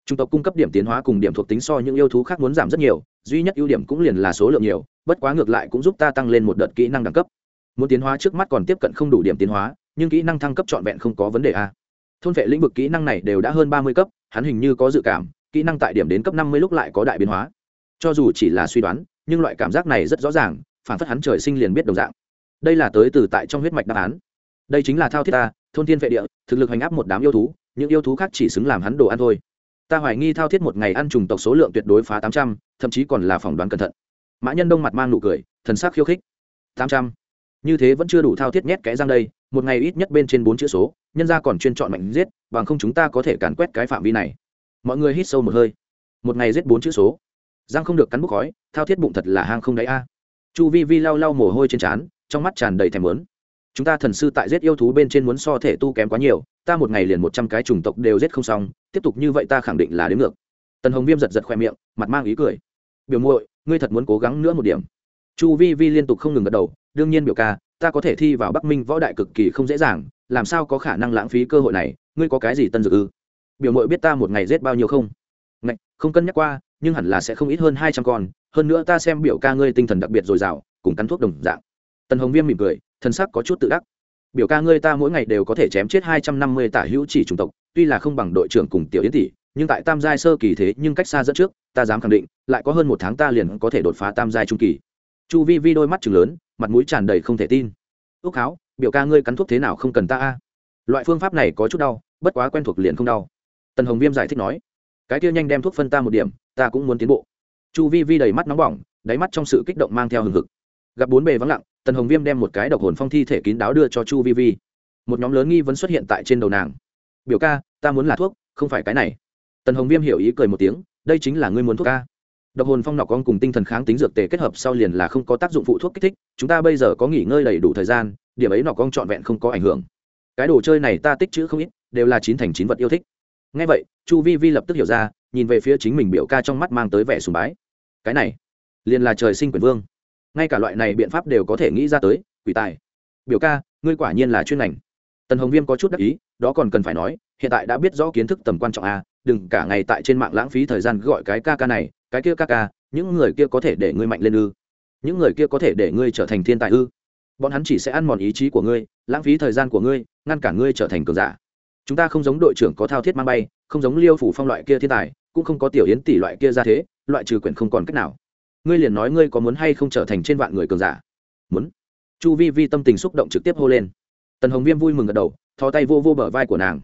Trung tộc cung cấp điểm tiến hóa cùng điểm thuộc tính so những yêu thú khác muốn giảm rất nhiều, duy nhất ưu điểm cũng liền là số lượng nhiều, bất quá ngược lại cũng giúp ta tăng lên một đợt kỹ năng đẳng cấp. Muốn tiến hóa trước mắt còn tiếp cận không đủ điểm tiến hóa, nhưng kỹ năng thăng cấp trọn vẹn không có vấn đề a thôn vệ lĩnh vực kỹ năng này đều đã hơn ba mươi cấp, hắn hình như có dự cảm, kỹ năng tại điểm đến cấp năm mươi lúc lại có đại biến hóa. Cho dù chỉ là suy đoán, nhưng loại cảm giác này rất rõ ràng, phản phất hắn trời sinh liền biết đồng dạng. Đây là tới từ tại trong huyết mạch đáp án đây chính là thao thiết ta, thôn thiên vệ địa, thực lực hành áp một đám yêu thú, những yêu thú khác chỉ xứng làm hắn đồ ăn thôi. Ta hoài nghi thao thiết một ngày ăn trùng tộc số lượng tuyệt đối phá tám trăm, thậm chí còn là phỏng đoán cẩn thận. Mã nhân đông mặt mang nụ cười, thần sắc khiêu khích. tám trăm. Như thế vẫn chưa đủ thao thiết nhét cái răng đây, một ngày ít nhất bên trên bốn chữ số, nhân ra còn chuyên chọn mạnh giết, bằng không chúng ta có thể càn quét cái phạm vi này. Mọi người hít sâu một hơi. Một ngày giết bốn chữ số. Răng không được cắn bốc khói, thao thiết bụng thật là hang không đáy a. Chu vi vi lau lau mồ hôi trên trán, trong mắt tràn đầy thèm lớn chúng ta thần sư tại giết yêu thú bên trên muốn so thể tu kém quá nhiều ta một ngày liền một trăm cái chủng tộc đều giết không xong tiếp tục như vậy ta khẳng định là đến ngược. Tần hồng viêm giật giật khoe miệng mặt mang ý cười. Biểu muội ngươi thật muốn cố gắng nữa một điểm. Chu vi vi liên tục không ngừng gật đầu đương nhiên biểu ca ta có thể thi vào bắc minh võ đại cực kỳ không dễ dàng làm sao có khả năng lãng phí cơ hội này ngươi có cái gì tân dược ư? Biểu muội biết ta một ngày giết bao nhiêu không? Ngạch, không cân nhắc qua nhưng hẳn là sẽ không ít hơn hai trăm con hơn nữa ta xem biểu ca ngươi tinh thần đặc biệt dồi dào cùng cắn thuốc đồng dạng tần hồng viêm mỉm cười thân sắc có chút tự đắc. Biểu ca ngươi ta mỗi ngày đều có thể chém chết hai trăm năm mươi tả hữu chỉ chủng tộc, tuy là không bằng đội trưởng cùng tiểu yến tỷ, nhưng tại tam giai sơ kỳ thế nhưng cách xa dẫn trước, ta dám khẳng định, lại có hơn một tháng ta liền có thể đột phá tam giai trung kỳ. Chu vi vi đôi mắt chừng lớn, mặt mũi tràn đầy không thể tin. Ước háo, biểu ca ngươi cắn thuốc thế nào không cần ta a? Loại phương pháp này có chút đau, bất quá quen thuộc liền không đau. Tần hồng viêm giải thích nói, cái kia nhanh đem thuốc phân ta một điểm, ta cũng muốn tiến bộ. Chu vi vi đầy mắt nóng bỏng, đáy mắt trong sự kích động mang theo hừng hực. Gặp bốn bề vắng lặng tần hồng viêm đem một cái độc hồn phong thi thể kín đáo đưa cho chu vi vi. Một nhóm lớn nghi vấn xuất hiện tại trên đầu nàng. Biểu ca, ta muốn là thuốc, không phải cái này. Tần hồng viêm hiểu ý cười một tiếng, đây chính là ngươi muốn thuốc ca độc hồn phong nọc con cùng tinh thần kháng tính dược tề kết hợp sau liền là không có tác dụng phụ thuốc kích thích, chúng ta bây giờ có nghỉ ngơi đầy đủ thời gian, điểm ấy nọc con trọn vẹn không có ảnh hưởng. Cái đồ chơi này ta tích chữ không ít, đều là chín thành chín vật yêu thích. Ngay vậy, chu vi vi lập tức hiểu ra, nhìn về phía chính mình biểu ca trong mắt mang tới vẻ sùng bái. Cái này, liền là trời sinh quyền vương ngay cả loại này biện pháp đều có thể nghĩ ra tới, quỷ tài. Biểu ca, ngươi quả nhiên là chuyên ngành. Tần hồng viêm có chút đắc ý, đó còn cần phải nói, hiện tại đã biết rõ kiến thức tầm quan trọng a, đừng cả ngày tại trên mạng lãng phí thời gian gọi cái ca ca này, cái kia ca ca, những người kia có thể để ngươi mạnh lên ư. Những người kia có thể để ngươi trở thành thiên tài ư. Bọn hắn chỉ sẽ ăn mòn ý chí của ngươi, lãng phí thời gian của ngươi, ngăn cản ngươi trở thành cường giả. Chúng ta không giống đội trưởng có thao thiết mang bay, không giống liêu phủ phong loại kia thiên tài, cũng không có tiểu yến tỷ loại kia ra thế, loại trừ quyển không còn cách nào ngươi liền nói ngươi có muốn hay không trở thành trên vạn người cường giả? Muốn. Chu vi vi tâm tình xúc động trực tiếp hô lên. Tần hồng viêm vui mừng gật đầu, thò tay vô vô bờ vai của nàng.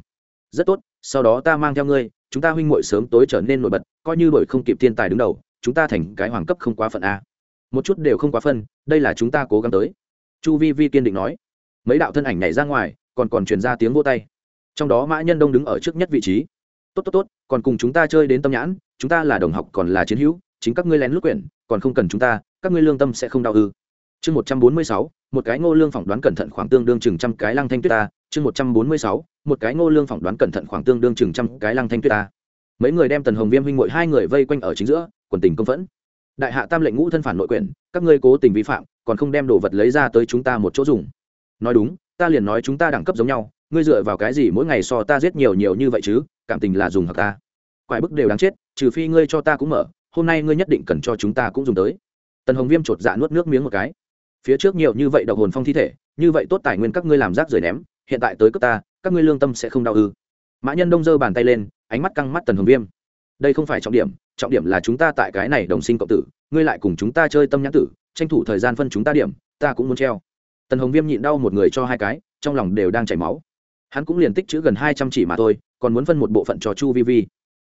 Rất tốt, sau đó ta mang theo ngươi, chúng ta huynh muội sớm tối trở nên nổi bật, coi như đổi không kịp thiên tài đứng đầu, chúng ta thành cái hoàng cấp không quá phận a. Một chút đều không quá phân, đây là chúng ta cố gắng tới. Chu vi vi kiên định nói. Mấy đạo thân ảnh nhảy ra ngoài, còn còn truyền ra tiếng vô tay. Trong đó mã nhân đông đứng ở trước nhất vị trí. Tốt tốt tốt, còn cùng chúng ta chơi đến tâm nhãn, chúng ta là đồng học còn là chiến hữu chính các ngươi lén lút quyển, còn không cần chúng ta, các ngươi lương tâm sẽ không đau ư. Chương một trăm bốn mươi sáu, một cái ngô lương phỏng đoán cẩn thận khoảng tương đương chừng trăm cái lăng thanh tuyết ta. Chương một trăm bốn mươi sáu, một cái ngô lương phỏng đoán cẩn thận khoảng tương đương chừng trăm cái lăng thanh tuyết ta. Mấy người đem tần hồng viêm huynh mội hai người vây quanh ở chính giữa, quần tình công phẫn. Đại hạ tam lệnh ngũ thân phản nội quyển, các ngươi cố tình vi phạm, còn không đem đồ vật lấy ra tới chúng ta một chỗ dùng. Nói đúng, ta liền nói chúng ta đẳng cấp giống nhau, ngươi dựa vào cái gì mỗi ngày so ta giết nhiều nhiều như vậy chứ, cảm tình là dùng hợp ta. Quái bức đều đáng chết, trừ phi ngươi cho ta cũng mở hôm nay ngươi nhất định cần cho chúng ta cũng dùng tới. Tần hồng viêm chột dạ nuốt nước miếng một cái. Phía trước nhiều như vậy độc hồn phong thi thể, như vậy tốt tài nguyên các ngươi làm rác rời ném, hiện tại tới cấp ta, các ngươi lương tâm sẽ không đau ư. Mã nhân đông giơ bàn tay lên, ánh mắt căng mắt tần hồng viêm. Đây không phải trọng điểm trọng điểm là chúng ta tại cái này đồng sinh cộng tử, ngươi lại cùng chúng ta chơi tâm nhãn tử, tranh thủ thời gian phân chúng ta điểm, ta cũng muốn treo. Tần hồng viêm nhịn đau một người cho hai cái, trong lòng đều đang chảy máu. Hắn cũng liền tích chữ gần hai trăm chỉ mà thôi, còn muốn phân một bộ phận cho chu vi vi.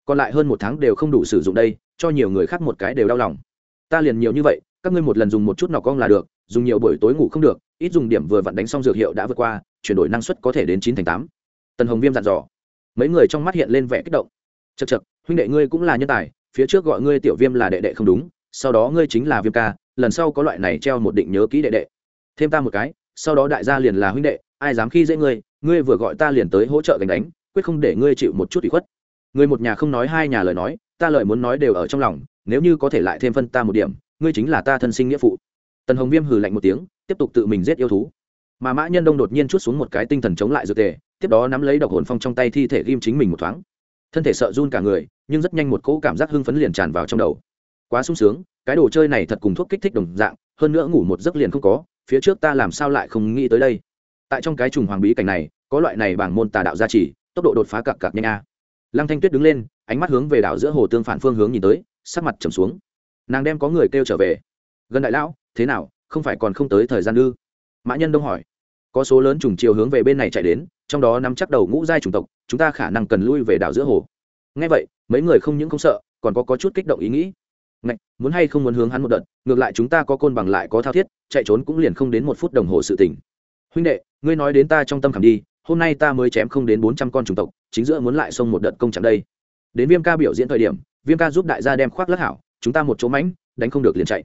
Còn lại hơn một tháng đều không đủ sử dụng đây cho nhiều người khác một cái đều đau lòng. Ta liền nhiều như vậy, các ngươi một lần dùng một chút nọ cong là được, dùng nhiều buổi tối ngủ không được, ít dùng điểm vừa vặn đánh xong dược hiệu đã vượt qua, chuyển đổi năng suất có thể đến chín thành tám. Tần hồng viêm dặn dò. Mấy người trong mắt hiện lên vẻ kích động. Chật chật huynh đệ ngươi cũng là nhân tài, phía trước gọi ngươi tiểu viêm là đệ đệ không đúng, sau đó ngươi chính là viêm ca, lần sau có loại này treo một định nhớ kỹ đệ đệ. Thêm ta một cái, sau đó đại gia liền là huynh đệ, ai dám khi dễ ngươi ngươi vừa gọi ta liền tới hỗ trợ gánh đánh, quyết không để ngươi chịu một chút ủy khuất. Người một nhà không nói hai nhà lời nói ta lời muốn nói đều ở trong lòng, nếu như có thể lại thêm phân ta một điểm, ngươi chính là ta thân sinh nghĩa phụ. Tần hồng viêm hừ lạnh một tiếng, tiếp tục tự mình giết yêu thú. Mà mã nhân đông đột nhiên chút xuống một cái tinh thần chống lại dược tề, tiếp đó nắm lấy độc hồn phong trong tay thi thể ghim chính mình một thoáng. Thân thể sợ run cả người, nhưng rất nhanh một cỗ cảm giác hưng phấn liền tràn vào trong đầu. Quá sung sướng, cái đồ chơi này thật cùng thuốc kích thích đồng dạng, hơn nữa ngủ một giấc liền không có, phía trước ta làm sao lại không nghĩ tới đây? Tại trong cái trùng hoàng bí cảnh này, có loại này bảng môn tà đạo gia trì, tốc độ đột phá cặp cặp nhanh a lăng thanh tuyết đứng lên ánh mắt hướng về đảo giữa hồ tương phản phương hướng nhìn tới sắc mặt trầm xuống. Nàng đem có người kêu trở về. Gần đại lão thế nào không phải còn không tới thời gian ư? Mã nhân đông hỏi. Có số lớn trùng chiều hướng về bên này chạy đến trong đó nắm chắc đầu ngũ giai chủng tộc chúng ta khả năng cần lui về đảo giữa hồ. Ngay vậy mấy người không những không sợ còn có, có chút kích động ý nghĩ. Ngạch, muốn hay không muốn hướng hắn một đợt ngược lại chúng ta có côn bằng lại có thao thiết chạy trốn cũng liền không đến một phút đồng hồ sự tỉnh huynh đệ ngươi nói đến ta trong tâm khảm đi hôm nay ta mới chém không đến bốn trăm con chủng tộc, chính giữa muốn lại xông một đợt công chẳng đây. Đến viêm ca biểu diễn thời điểm, viêm ca giúp đại gia đem khoác lất hảo, chúng ta một chỗ mánh, đánh không được liền chạy.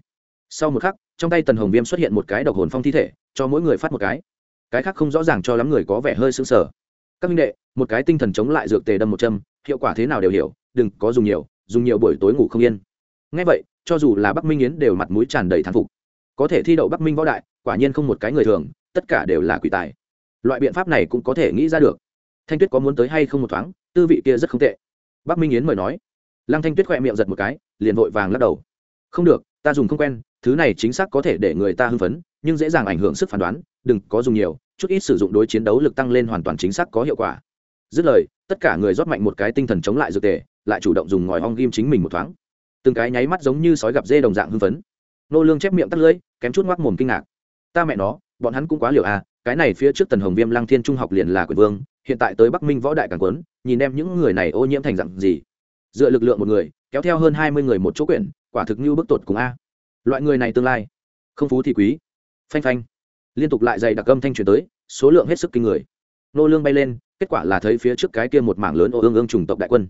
Sau một khắc, trong tay tần hồng viêm xuất hiện một cái độc hồn phong thi thể, cho mỗi người phát một cái. Cái khác không rõ ràng cho lắm người có vẻ hơi sững sờ. Các minh đệ, một cái tinh thần chống lại dược tề đâm một châm, hiệu quả thế nào đều hiểu, đừng có dùng nhiều dùng nhiều buổi tối ngủ không yên. Ngay vậy, cho dù là bắc minh yến đều mặt mũi tràn đầy thán phục. Có thể thi đậu bắc minh võ đại, quả nhiên không một cái người thường, tất cả đều là quỷ tài loại biện pháp này cũng có thể nghĩ ra được. Thanh tuyết có muốn tới hay không một thoáng, tư vị kia rất không tệ. Bắc minh yến mời nói. Lăng thanh tuyết khỏe miệng giật một cái, liền vội vàng lắc đầu. Không được, ta dùng không quen, thứ này chính xác có thể để người ta hưng phấn, nhưng dễ dàng ảnh hưởng sức phán đoán, đừng có dùng nhiều, chút ít sử dụng đối chiến đấu lực tăng lên hoàn toàn chính xác có hiệu quả. Dứt lời, tất cả người rót mạnh một cái tinh thần chống lại dược tề, lại chủ động dùng ngòi ong ghim chính mình một thoáng. Từng cái nháy mắt giống như sói gặp dê đồng dạng hưng phấn. Nô lương chép miệng tắt lưỡi, kém chút ngoác mồm kinh ngạc. Ta mẹ nó bọn hắn cũng quá liều à cái này phía trước tần hồng viêm lăng thiên trung học liền là quyền vương, hiện tại tới bắc minh võ đại càng quấn, nhìn em những người này ô nhiễm thành dạng gì. Dựa lực lượng một người, kéo theo hơn hai mươi người một chỗ quyển, quả thực như bức tột cùng a. Loại người này tương lai, không phú thì quý. Phanh phanh. Liên tục lại dày đặc âm thanh truyền tới, số lượng hết sức kinh người. Nô lương bay lên, kết quả là thấy phía trước cái kia một mảng lớn ô ương ương trùng tộc đại quân.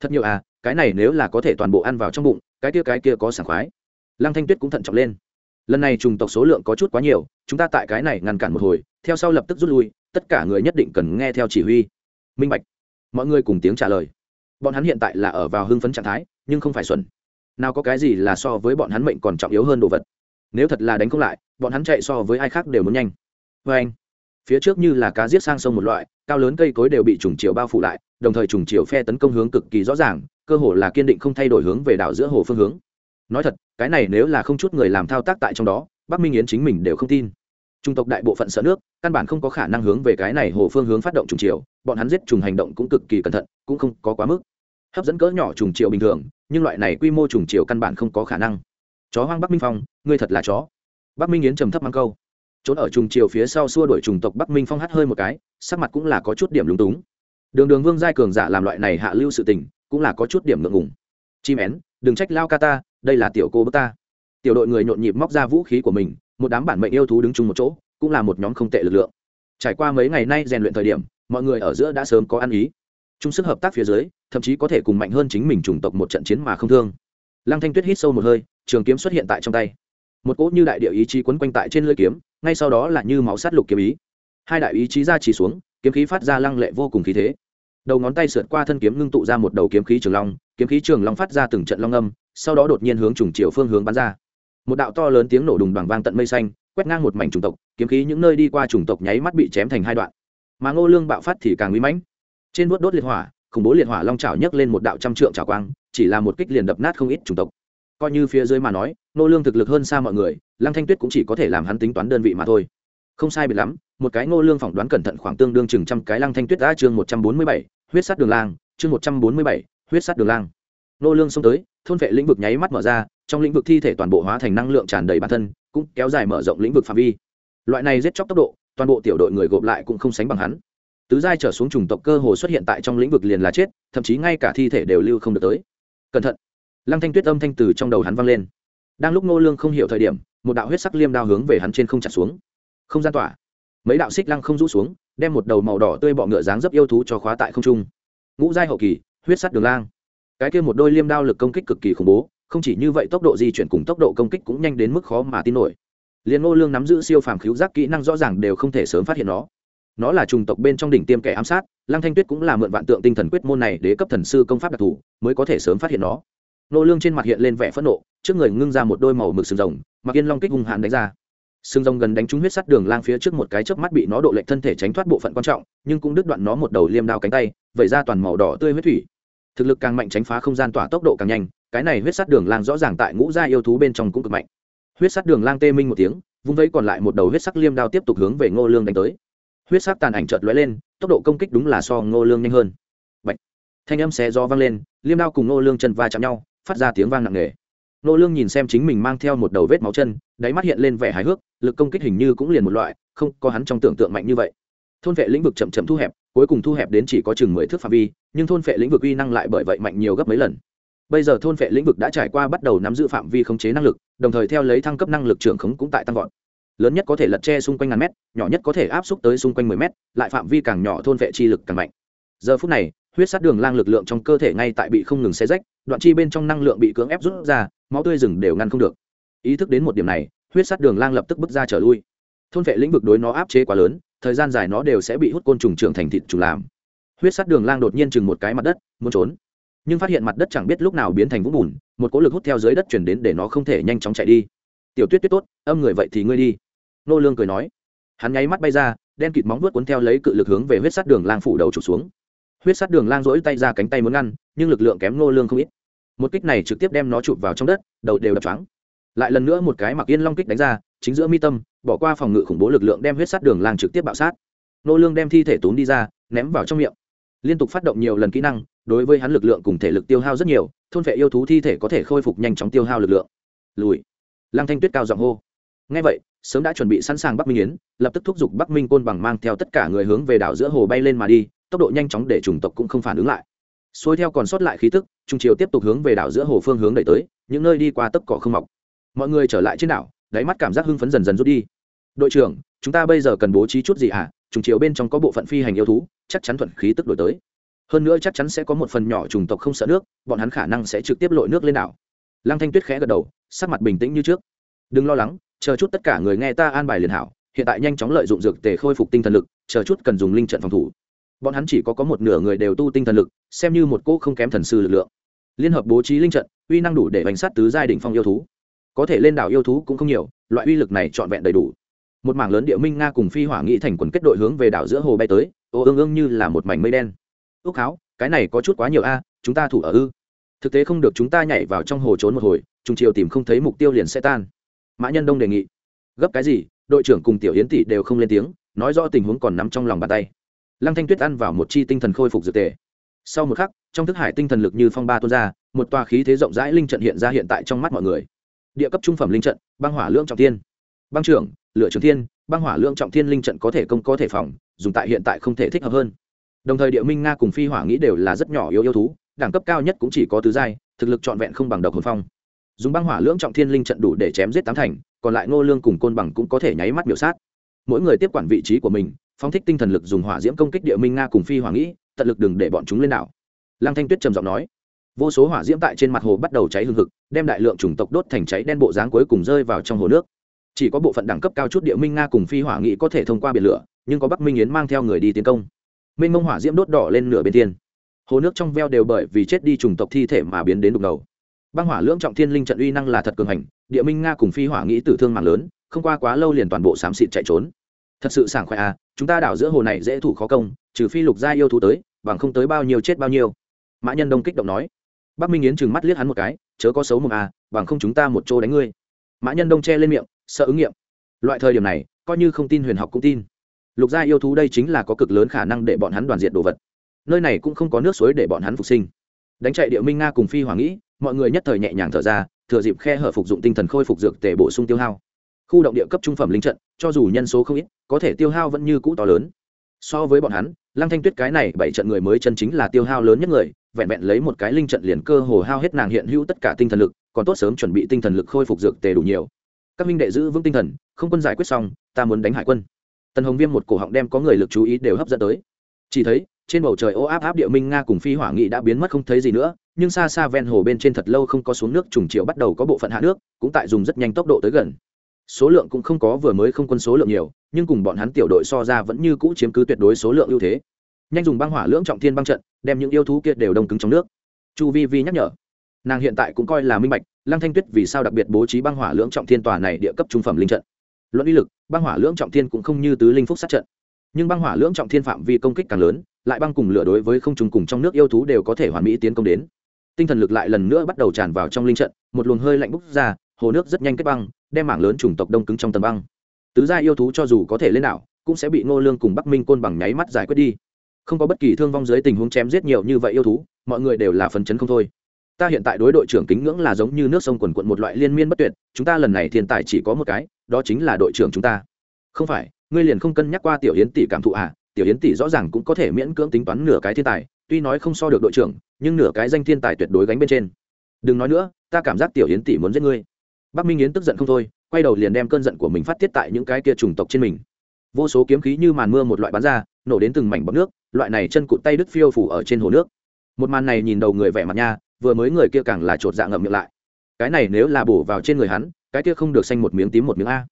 Thật nhiều à cái này nếu là có thể toàn bộ ăn vào trong bụng, cái kia cái kia có sảng khoái. Lăng thanh tuyết cũng thận trọng lên lần này trùng tộc số lượng có chút quá nhiều, chúng ta tại cái này ngăn cản một hồi, theo sau lập tức rút lui, tất cả người nhất định cần nghe theo chỉ huy. Minh bạch. Mọi người cùng tiếng trả lời. Bọn hắn hiện tại là ở vào hưng phấn trạng thái, nhưng không phải xuẩn. Nào có cái gì là so với bọn hắn mệnh còn trọng yếu hơn đồ vật. Nếu thật là đánh không lại, bọn hắn chạy so với ai khác đều muốn nhanh. Vê anh, phía trước như là cá giết sang sông một loại, cao lớn cây cối đều bị trùng chiều bao phủ lại, đồng thời trùng chiều phe tấn công hướng cực kỳ rõ ràng, cơ hồ là kiên định không thay đổi hướng về đảo giữa hồ phương hướng nói thật, cái này nếu là không chút người làm thao tác tại trong đó, bắc minh yến chính mình đều không tin. Trung tộc đại bộ phận sợ nước, căn bản không có khả năng hướng về cái này hồ phương hướng phát động trùng chiều bọn hắn giết trùng hành động cũng cực kỳ cẩn thận, cũng không có quá mức. Hấp dẫn cỡ nhỏ trùng chiều bình thường, nhưng loại này quy mô trùng chiều căn bản không có khả năng. Chó hoang bắc minh phong, ngươi thật là chó. Bắc minh yến trầm thấp mang câu. Trốn ở trùng chiều phía sau xua đuổi trùng tộc bắc minh phong hắt hơi một cái, sắc mặt cũng là có chút điểm lúng túng. Đường đường vương giai cường giả làm loại này hạ lưu sự tình, cũng là có chút điểm ngượng ngùng. Chim én, đừng trách lao ca ta đây là tiểu cô bức ta. Tiểu đội người nhộn nhịp móc ra vũ khí của mình, một đám bản mệnh yêu thú đứng chung một chỗ, cũng là một nhóm không tệ lực lượng. Trải qua mấy ngày nay rèn luyện thời điểm, mọi người ở giữa đã sớm có ăn ý. Chung sức hợp tác phía dưới, thậm chí có thể cùng mạnh hơn chính mình chủng tộc một trận chiến mà không thương. Lăng thanh tuyết hít sâu một hơi, trường kiếm xuất hiện tại trong tay. Một cỗ như đại địa ý chí quấn quanh tại trên lưỡi kiếm, ngay sau đó là như máu sát lục kiếm ý. Hai đại ý chí ra chỉ xuống, kiếm khí phát ra lăng lệ vô cùng khí thế. Đầu ngón tay sượt qua thân kiếm ngưng tụ ra một đầu kiếm khí trường long, kiếm khí trường long phát ra từng trận long âm sau đó đột nhiên hướng trùng chiều phương hướng bắn ra. Một đạo to lớn tiếng nổ đùng đoàn vang tận mây xanh, quét ngang một mảnh trùng tộc, kiếm khí những nơi đi qua trùng tộc nháy mắt bị chém thành hai đoạn. Mà ngô lương bạo phát thì càng uy mãnh. Trên vuốt đốt liệt hỏa, khủng bố liệt hỏa long chảo nhấc lên một đạo trăm trượng chảo quang, chỉ là một kích liền đập nát không ít chủng tộc. Coi như phía dưới mà nói, ngô lương thực lực hơn xa mọi người, lăng thanh tuyết cũng chỉ có thể làm hắn tính toán đơn vị mà thôi. Không sai biệt lắm, một cái ngô lương phỏng đoán cẩn thận khoảng tương đương chừng trăm cái lăng thanh tuyết đã chương một trăm bốn mươi bảy, huyết sát đường lang, chương một trăm bốn mươi bảy, huyết sát đường lang. Nô lương xông tới, thôn vệ lĩnh vực nháy mắt mở ra, trong lĩnh vực thi thể toàn bộ hóa thành năng lượng tràn đầy bản thân, cũng kéo dài mở rộng lĩnh vực phạm vi. Loại này giết chóc tốc độ, toàn bộ tiểu đội người gộp lại cũng không sánh bằng hắn. Tứ giai trở xuống chủng tộc cơ hồ xuất hiện tại trong lĩnh vực liền là chết, thậm chí ngay cả thi thể đều lưu không được tới. Cẩn thận! Lăng thanh tuyết âm thanh từ trong đầu hắn vang lên. Đang lúc nô lương không hiểu thời điểm, một đạo huyết sắc liêm đao hướng về hắn trên không chặt xuống. Không gian tỏa. Mấy đạo xích lăng không rũ xuống, đem một đầu màu đỏ tươi bọ ngựa dáng dấp yêu thú cho khóa tại không trung. Ngũ giai hậu kỳ, huyết sắt đường lang cái kia một đôi liêm đao lực công kích cực kỳ khủng bố, không chỉ như vậy tốc độ di chuyển cùng tốc độ công kích cũng nhanh đến mức khó mà tin nổi. Liền ngô lương nắm giữ siêu phàm khiếu giác kỹ năng rõ ràng đều không thể sớm phát hiện nó. Nó là trùng tộc bên trong đỉnh tiêm kẻ ám sát, lăng thanh tuyết cũng là mượn vạn tượng tinh thần quyết môn này để cấp thần sư công pháp đặc thù, mới có thể sớm phát hiện nó. Ngô lương trên mặt hiện lên vẻ phẫn nộ, trước người ngưng ra một đôi màu mực sừng rồng mặc yên long kích hung hãn đánh ra. Sừng rồng gần đánh trúng huyết sắt đường lang phía trước một cái chớp mắt bị nó độ lệch thân thể tránh thoát bộ phận quan trọng, nhưng cũng đứt đoạn nó một đầu liêm đao cánh tay, vẩy ra toàn màu đỏ tươi huyết thủy thực lực càng mạnh tránh phá không gian tỏa tốc độ càng nhanh, cái này huyết sắt đường lang rõ ràng tại ngũ gia yêu thú bên trong cũng cực mạnh. Huyết sắt đường lang tê minh một tiếng, vung vẫy còn lại một đầu huyết sắc liêm đao tiếp tục hướng về ngô lương đánh tới. Huyết sắc tàn ảnh chợt lóe lên, tốc độ công kích đúng là so ngô lương nhanh hơn. Bạch. thanh âm xé gió vang lên, liêm đao cùng ngô lương chân va chạm nhau, phát ra tiếng vang nặng nề. Ngô lương nhìn xem chính mình mang theo một đầu vết máu chân, đáy mắt hiện lên vẻ hài hước, lực công kích hình như cũng liền một loại, không có hắn trong tưởng tượng mạnh như vậy. Thôn vệ lĩnh vực chậm chậm thu hẹp cuối cùng thu hẹp đến chỉ có chừng mười thước phạm vi, nhưng thôn phệ lĩnh vực uy năng lại bởi vậy mạnh nhiều gấp mấy lần. Bây giờ thôn phệ lĩnh vực đã trải qua bắt đầu nắm giữ phạm vi khống chế năng lực, đồng thời theo lấy thăng cấp năng lực trưởng khống cũng tại tăng vọt. Lớn nhất có thể lật che xung quanh ngàn mét, nhỏ nhất có thể áp xúc tới xung quanh mười mét, lại phạm vi càng nhỏ thôn vệ chi lực càng mạnh. Giờ phút này, huyết sát đường lang lực lượng trong cơ thể ngay tại bị không ngừng xe rách, đoạn chi bên trong năng lượng bị cưỡng ép rút ra, máu tươi rừng đều ngăn không được. Ý thức đến một điểm này, huyết sát đường lang lập tức bước ra trở lui thôn vệ lĩnh vực đối nó áp chế quá lớn, thời gian dài nó đều sẽ bị hút côn trùng trưởng thành thịt trùng làm. Huyết sát đường lang đột nhiên chừng một cái mặt đất, muốn trốn. Nhưng phát hiện mặt đất chẳng biết lúc nào biến thành vũng bùn, một cỗ lực hút theo dưới đất chuyển đến để nó không thể nhanh chóng chạy đi. Tiểu tuyết tuyết tốt, âm người vậy thì ngươi đi. Nô lương cười nói. Hắn nháy mắt bay ra, đen kịt móng vuốt cuốn theo lấy cự lực hướng về huyết sát đường lang phủ đầu chụp xuống. Huyết sát đường lang rỗi tay ra cánh tay muốn ngăn, nhưng lực lượng kém nô lương không ít. Một kích này trực tiếp đem nó chụp vào trong đất, đầu đều đập trắng lại lần nữa một cái mặc yên long kích đánh ra, chính giữa mi tâm bỏ qua phòng ngự khủng bố lực lượng đem huyết sát đường lang trực tiếp bạo sát. Nô lương đem thi thể tốn đi ra, ném vào trong miệng. Liên tục phát động nhiều lần kỹ năng, đối với hắn lực lượng cùng thể lực tiêu hao rất nhiều, thôn vệ yêu thú thi thể có thể khôi phục nhanh chóng tiêu hao lực lượng. Lùi. Lang thanh tuyết cao giọng hô. Nghe vậy, sớm đã chuẩn bị sẵn sàng bắc minh yến, lập tức thúc giục bắc minh côn bằng mang theo tất cả người hướng về đảo giữa hồ bay lên mà đi, tốc độ nhanh chóng để chủng tộc cũng không phản ứng lại. Xuôi theo còn sót lại khí tức, trung triều tiếp tục hướng về đảo giữa hồ phương hướng đẩy tới, những nơi đi qua tấp cỏ không mọc. Mọi người trở lại trên đảo, đáy mắt cảm giác hưng phấn dần dần rút đi đội trưởng, chúng ta bây giờ cần bố trí chút gì ạ à? trùng chiều bên trong có bộ phận phi hành yêu thú, chắc chắn thuận khí tức đổi tới. Hơn nữa chắc chắn sẽ có một phần nhỏ chủng tộc không sợ nước, bọn hắn khả năng sẽ trực tiếp lội nước lên đảo. Lăng thanh tuyết khẽ gật đầu, sắc mặt bình tĩnh như trước. Đừng lo lắng, chờ chút tất cả người nghe ta an bài liền hảo, hiện tại nhanh chóng lợi dụng dược tề khôi phục tinh thần lực, chờ chút cần dùng linh trận phòng thủ. Bọn hắn chỉ có có một nửa người đều tu tinh thần lực, xem như một cô không kém thần sư lực lượng. Liên hợp bố trí linh trận, uy năng đủ để bánh sát tứ giai đỉnh phong yêu thú. Có thể lên đảo yêu thú cũng không nhiều, loại uy lực này trọn vẹn đầy đủ một mảng lớn địa minh nga cùng phi hỏa nghị thành quần kết đội hướng về đảo giữa hồ bay tới, ô ương ương như là một mảnh mây đen. Ước háo, cái này có chút quá nhiều a, chúng ta thủ ở ư? Thực tế không được chúng ta nhảy vào trong hồ trốn một hồi trung chiều tìm không thấy mục tiêu liền sẽ tan. Mã nhân đông đề nghị. Gấp cái gì? Đội trưởng cùng tiểu yến tỷ đều không lên tiếng, nói rõ tình huống còn nắm trong lòng bàn tay. Lăng thanh tuyết ăn vào một chi tinh thần khôi phục dược tề. Sau một khắc, trong thức hải tinh thần lực như phong ba tuôn ra, một tòa khí thế rộng rãi linh trận hiện ra hiện tại trong mắt mọi người. Địa cấp trung phẩm linh trận, băng hỏa lưỡng trọng thiên băng trưởng, lửa trường thiên, băng hỏa lượng trọng thiên linh trận có thể công, có thể phòng, dùng tại hiện tại không thể thích hợp hơn. Đồng thời địa minh nga cùng phi hỏa nghĩ đều là rất nhỏ yếu yêu thú, đẳng cấp cao nhất cũng chỉ có tứ giai, thực lực trọn vẹn không bằng độc hồn phong. Dùng băng hỏa lưỡng trọng thiên linh trận đủ để chém giết tám thành, còn lại ngô lương cùng côn bằng cũng có thể nháy mắt miểu sát. Mỗi người tiếp quản vị trí của mình, phóng thích tinh thần lực dùng hỏa diễm công kích địa minh nga cùng phi hỏa nghĩ, tận lực đừng để bọn chúng lên đảo. Lăng thanh tuyết trầm giọng nói. Vô số hỏa diễm tại trên mặt hồ bắt đầu cháy hừng hực, đem đại lượng chủng tộc đốt thành cháy đen bộ dáng cuối cùng rơi vào trong hồ nước chỉ có bộ phận đẳng cấp cao chút địa minh nga cùng phi hỏa nghị có thể thông qua biển lửa, nhưng có bắc minh yến mang theo người đi tiến công. Minh mông hỏa diễm đốt đỏ lên nửa bên thiên. Hồ nước trong veo đều bởi vì chết đi trùng tộc thi thể mà biến đến đục ngầu. Băng hỏa lưỡng trọng thiên linh trận uy năng là thật cường hành, địa minh nga cùng phi hỏa nghĩ tử thương mạng lớn, không qua quá lâu liền toàn bộ xám xịt chạy trốn. Thật sự sảng khoẻ à chúng ta đảo giữa hồ này dễ thủ khó công, trừ phi lục gia yêu thú tới, bằng không tới bao nhiêu chết bao nhiêu. Mã nhân đông kích động nói. Bắc minh yến trừng mắt liếc hắn một cái, chớ có xấu mồm à bằng không chúng ta một chỗ đánh ngươi. Mã nhân đông che lên miệng sợ ứng nghiệm. Loại thời điểm này, coi như không tin huyền học cũng tin. Lục gia yêu thú đây chính là có cực lớn khả năng để bọn hắn đoàn diệt đồ vật. Nơi này cũng không có nước suối để bọn hắn phục sinh. Đánh chạy địa minh nga cùng phi hoàng nghĩ, mọi người nhất thời nhẹ nhàng thở ra, thừa dịp khe hở phục dụng tinh thần khôi phục dược tể bổ sung tiêu hao. Khu động địa cấp trung phẩm linh trận, cho dù nhân số không ít, có thể tiêu hao vẫn như cũ to lớn. So với bọn hắn, lăng thanh tuyết cái này bảy trận người mới chân chính là tiêu hao lớn nhất người, vẹn vẹn lấy một cái linh trận liền cơ hồ hao hết nàng hiện hữu tất cả tinh thần lực, còn tốt sớm chuẩn bị tinh thần lực khôi phục dược tề đủ nhiều các minh đệ giữ vững tinh thần, không quân giải quyết xong, ta muốn đánh hải quân. Tần hồng viêm một cổ họng đem có người lực chú ý đều hấp dẫn tới. Chỉ thấy, trên bầu trời ô áp áp địa minh nga cùng phi hỏa nghị đã biến mất không thấy gì nữa, nhưng xa xa ven hồ bên trên thật lâu không có xuống nước trùng triệu bắt đầu có bộ phận hạ nước, cũng tại dùng rất nhanh tốc độ tới gần. Số lượng cũng không có vừa mới không quân số lượng nhiều, nhưng cùng bọn hắn tiểu đội so ra vẫn như cũ chiếm cứ tuyệt đối số lượng ưu thế. Nhanh dùng băng hỏa lưỡng trọng thiên băng trận, đem những yêu thú kia đều đông cứng trong nước. Chu vi vi nhắc nhở nàng hiện tại cũng coi là minh bạch, lăng thanh tuyết vì sao đặc biệt bố trí băng hỏa lưỡng trọng thiên tòa này địa cấp trung phẩm linh trận. Luận uy lực, băng hỏa lưỡng trọng thiên cũng không như tứ linh phúc sát trận. Nhưng băng hỏa lưỡng trọng thiên phạm vi công kích càng lớn, lại băng cùng lửa đối với không trùng cùng trong nước yêu thú đều có thể hoàn mỹ tiến công đến. Tinh thần lực lại lần nữa bắt đầu tràn vào trong linh trận, một luồng hơi lạnh bốc ra, hồ nước rất nhanh kết băng, đem mảng lớn chủng tộc đông cứng trong tầng băng. Tứ gia yêu thú cho dù có thể lên đảo, cũng sẽ bị ngô lương cùng bắc minh côn bằng nháy mắt giải quyết đi. Không có bất kỳ thương vong dưới tình huống chém giết nhiều như vậy yêu thú, mọi người đều là phấn chấn không thôi ta hiện tại đối đội trưởng kính ngưỡng là giống như nước sông quần quận một loại liên miên bất tuyệt, chúng ta lần này thiên tài chỉ có một cái, đó chính là đội trưởng chúng ta. Không phải, ngươi liền không cân nhắc qua tiểu yến tỷ cảm thụ à tiểu yến tỷ rõ ràng cũng có thể miễn cưỡng tính toán nửa cái thiên tài, tuy nói không so được đội trưởng, nhưng nửa cái danh thiên tài tuyệt đối gánh bên trên. Đừng nói nữa, ta cảm giác tiểu yến tỷ muốn giết ngươi. Bắc minh yến tức giận không thôi, quay đầu liền đem cơn giận của mình phát tiết tại những cái kia trùng tộc trên mình. Vô số kiếm khí như màn mưa một loại bắn ra, nổ đến từng mảnh bọc nước, loại này chân cụt tay đứt phiêu phủ ở trên hồ nước. Một màn này nhìn đầu người vẻ mặt nha vừa mới người kia càng là chột dạ ngậm miệng lại. Cái này nếu là bổ vào trên người hắn, cái kia không được xanh một miếng tím một miếng a.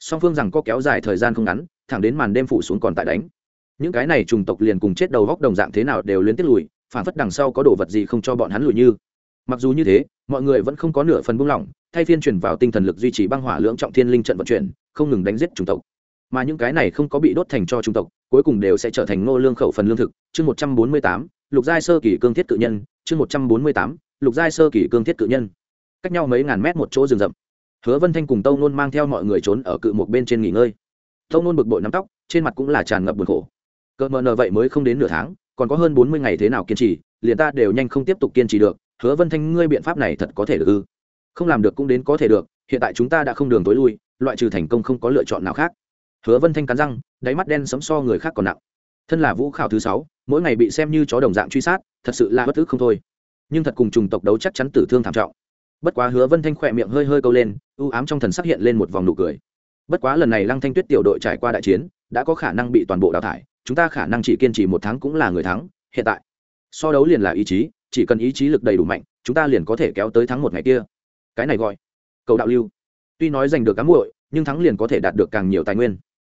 Song phương rằng có kéo dài thời gian không ngắn, thẳng đến màn đêm phủ xuống còn tại đánh. Những cái này trùng tộc liền cùng chết đầu góc đồng dạng thế nào đều liên tiếp lùi, phản phất đằng sau có đồ vật gì không cho bọn hắn lùi như. Mặc dù như thế, mọi người vẫn không có nửa phần buông lỏng, thay phiên chuyển vào tinh thần lực duy trì băng hỏa lưỡng trọng thiên linh trận vận chuyển, không ngừng đánh giết trùng tộc. Mà những cái này không có bị đốt thành cho trùng tộc, cuối cùng đều sẽ trở thành ngô lương khẩu phần lương thực. Chương một trăm bốn mươi tám, lục giai sơ kỳ cương thiết cự nhân chương một trăm bốn mươi tám, lục giai sơ kỳ cương thiết cự nhân. Cách nhau mấy ngàn mét một chỗ rừng rậm. Hứa vân thanh cùng tâu nôn mang theo mọi người trốn ở cự một bên trên nghỉ ngơi. Tâu nôn bực bội nắm tóc, trên mặt cũng là tràn ngập buồn khổ. Cỡ mờ nờ vậy mới không đến nửa tháng, còn có hơn bốn mươi ngày thế nào kiên trì, liền ta đều nhanh không tiếp tục kiên trì được. Hứa vân thanh, ngươi biện pháp này thật có thể được ư? Không làm được cũng đến có thể được, hiện tại chúng ta đã không đường tối lui, loại trừ thành công không có lựa chọn nào khác. Hứa vân thanh cắn răng, đáy mắt đen sấm so người khác còn nặng. Thân là vũ khảo thứ sáu, mỗi ngày bị xem như chó đồng dạng truy sát thật sự là bất thức không thôi. Nhưng thật cùng trùng tộc đấu chắc chắn tử thương thảm trọng. Bất quá hứa vân thanh khỏe miệng hơi hơi câu lên ưu ám trong thần sắc hiện lên một vòng nụ cười. Bất quá lần này lăng thanh tuyết tiểu đội trải qua đại chiến, đã có khả năng bị toàn bộ đào thải, chúng ta khả năng chỉ kiên trì một tháng cũng là người thắng, hiện tại. So đấu liền là ý chí, chỉ cần ý chí lực đầy đủ mạnh, chúng ta liền có thể kéo tới thắng một ngày kia. Cái này gọi, cầu đạo lưu. Tuy nói giành được cám muội, nhưng thắng liền có thể đạt được càng nhiều tài nguyên.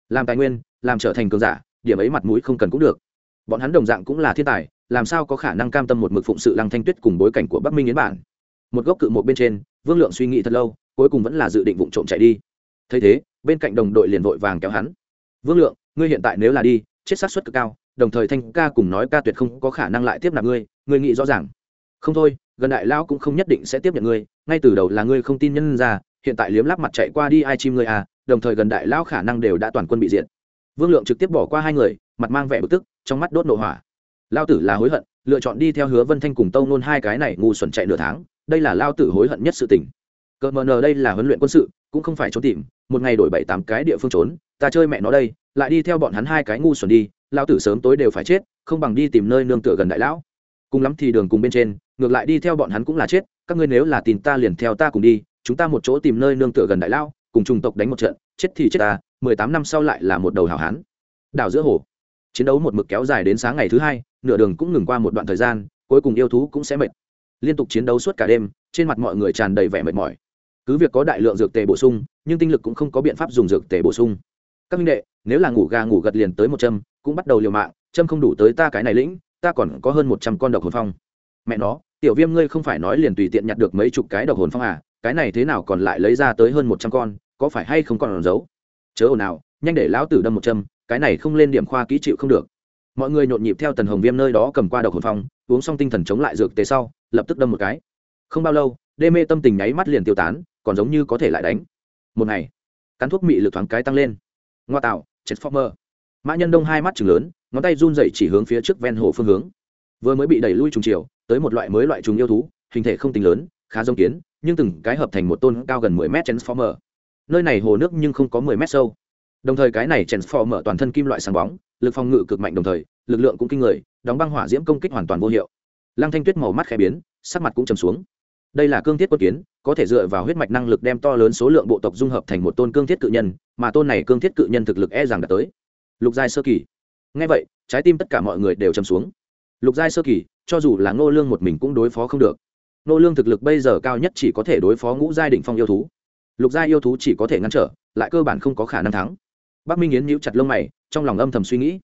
Làm tài nguyên, làm trở thành cường giả, điểm ấy mặt mũi không cần cũng được. Bọn hắn đồng dạng cũng là thiên tài làm sao có khả năng cam tâm một mực phụng sự lăng thanh tuyết cùng bối cảnh của bắc minh yến bản? Một gốc cự một bên trên, vương lượng suy nghĩ thật lâu, cuối cùng vẫn là dự định vụ trộm chạy đi. Thấy thế, bên cạnh đồng đội liền vội vàng kéo hắn. Vương lượng, ngươi hiện tại nếu là đi, chết sát suất cực cao, đồng thời thanh ca cùng nói ca tuyệt không có khả năng lại tiếp nạp ngươi ngươi nghĩ rõ ràng. Không thôi, gần đại lao cũng không nhất định sẽ tiếp nhận ngươi, ngay từ đầu là ngươi không tin nhân ra, hiện tại liếm lắp mặt chạy qua đi ai chim ngươi à đồng thời gần đại lao khả năng đều đã toàn quân bị diệt. Vương lượng trực tiếp bỏ qua hai người, mặt mang vẻ bực tức, trong mắt đốt nổ hỏa lao tử là hối hận lựa chọn đi theo hứa vân thanh cùng tâu nôn hai cái này ngu xuẩn chạy nửa tháng đây là lao tử hối hận nhất sự tình. Cờ mờ nờ đây là huấn luyện quân sự cũng không phải trốn tìm một ngày đổi bảy tám cái địa phương trốn ta chơi mẹ nó đây lại đi theo bọn hắn hai cái ngu xuẩn đi lao tử sớm tối đều phải chết không bằng đi tìm nơi nương tựa gần đại lão. Cùng lắm thì đường cùng bên trên ngược lại đi theo bọn hắn cũng là chết các ngươi nếu là tìm ta liền theo ta cùng đi chúng ta một chỗ tìm nơi nương tựa gần đại lão, cùng chủng tộc đánh một trận chết thì chết ta mười tám năm sau lại là một đầu hảo hán. Đảo giữa hồ chiến đấu một mực kéo dài đến sáng ngày thứ hai nửa đường cũng ngừng qua một đoạn thời gian, cuối cùng yêu thú cũng sẽ mệt. Liên tục chiến đấu suốt cả đêm, trên mặt mọi người tràn đầy vẻ mệt mỏi. Cứ việc có đại lượng dược tề bổ sung, nhưng tinh lực cũng không có biện pháp dùng dược tề bổ sung. Các minh đệ, nếu là ngủ gà ngủ gật liền tới một châm, cũng bắt đầu liều mạng, châm không đủ tới ta cái này lĩnh, ta còn có hơn một trăm con độc hồn phong. Mẹ nó, tiểu viêm ngươi không phải nói liền tùy tiện nhặt được mấy chục cái độc hồn phong à cái này thế nào còn lại lấy ra tới hơn một trăm con, có phải hay không còn giấu? Chớ ồn nào nhanh để lão tử đâm một châm, cái này không lên điểm khoa kỹ chịu không được mọi người nhộn nhịp theo tần hồng viêm nơi đó cầm qua độc hồn phong, uống xong tinh thần chống lại dược tế sau, lập tức đâm một cái. Không bao lâu, đê mê tâm tình nháy mắt liền tiêu tán, còn giống như có thể lại đánh. Một ngày, cắn thuốc mị lực thoáng cái tăng lên. Ngoa tạo chết former mã nhân đông hai mắt chừng lớn, ngón tay run dậy chỉ hướng phía trước ven hồ phương hướng. Vừa mới bị đẩy lui trùng chiều, tới một loại mới loại trùng yêu thú, hình thể không tính lớn, khá giống kiến, nhưng từng cái hợp thành một tôn cao gần 10 mét transformer. Nơi này hồ nước nhưng không có 10 mét sâu. Đồng thời cái này transformer toàn thân kim loại sáng bóng lực phòng ngự cực mạnh đồng thời, lực lượng cũng kinh người, đóng băng hỏa diễm công kích hoàn toàn vô hiệu. Lăng thanh tuyết màu mắt khẽ biến, sắc mặt cũng trầm xuống. Đây là cương thiết quân kiến, có thể dựa vào huyết mạch năng lực đem to lớn số lượng bộ tộc dung hợp thành một tôn cương thiết cự nhân, mà tôn này cương thiết cự nhân thực lực e rằng đã tới. Lục giai sơ kỳ. Ngay vậy, trái tim tất cả mọi người đều trầm xuống. Lục giai sơ kỳ, cho dù là ngô lương một mình cũng đối phó không được. Ngô lương thực lực bây giờ cao nhất chỉ có thể đối phó ngũ giai đỉnh phong yêu thú. Lục giai yêu thú chỉ có thể ngăn trở, lại cơ bản không có khả năng thắng bắc minh yến nhíu chặt lông mày, trong lòng âm thầm suy nghĩ.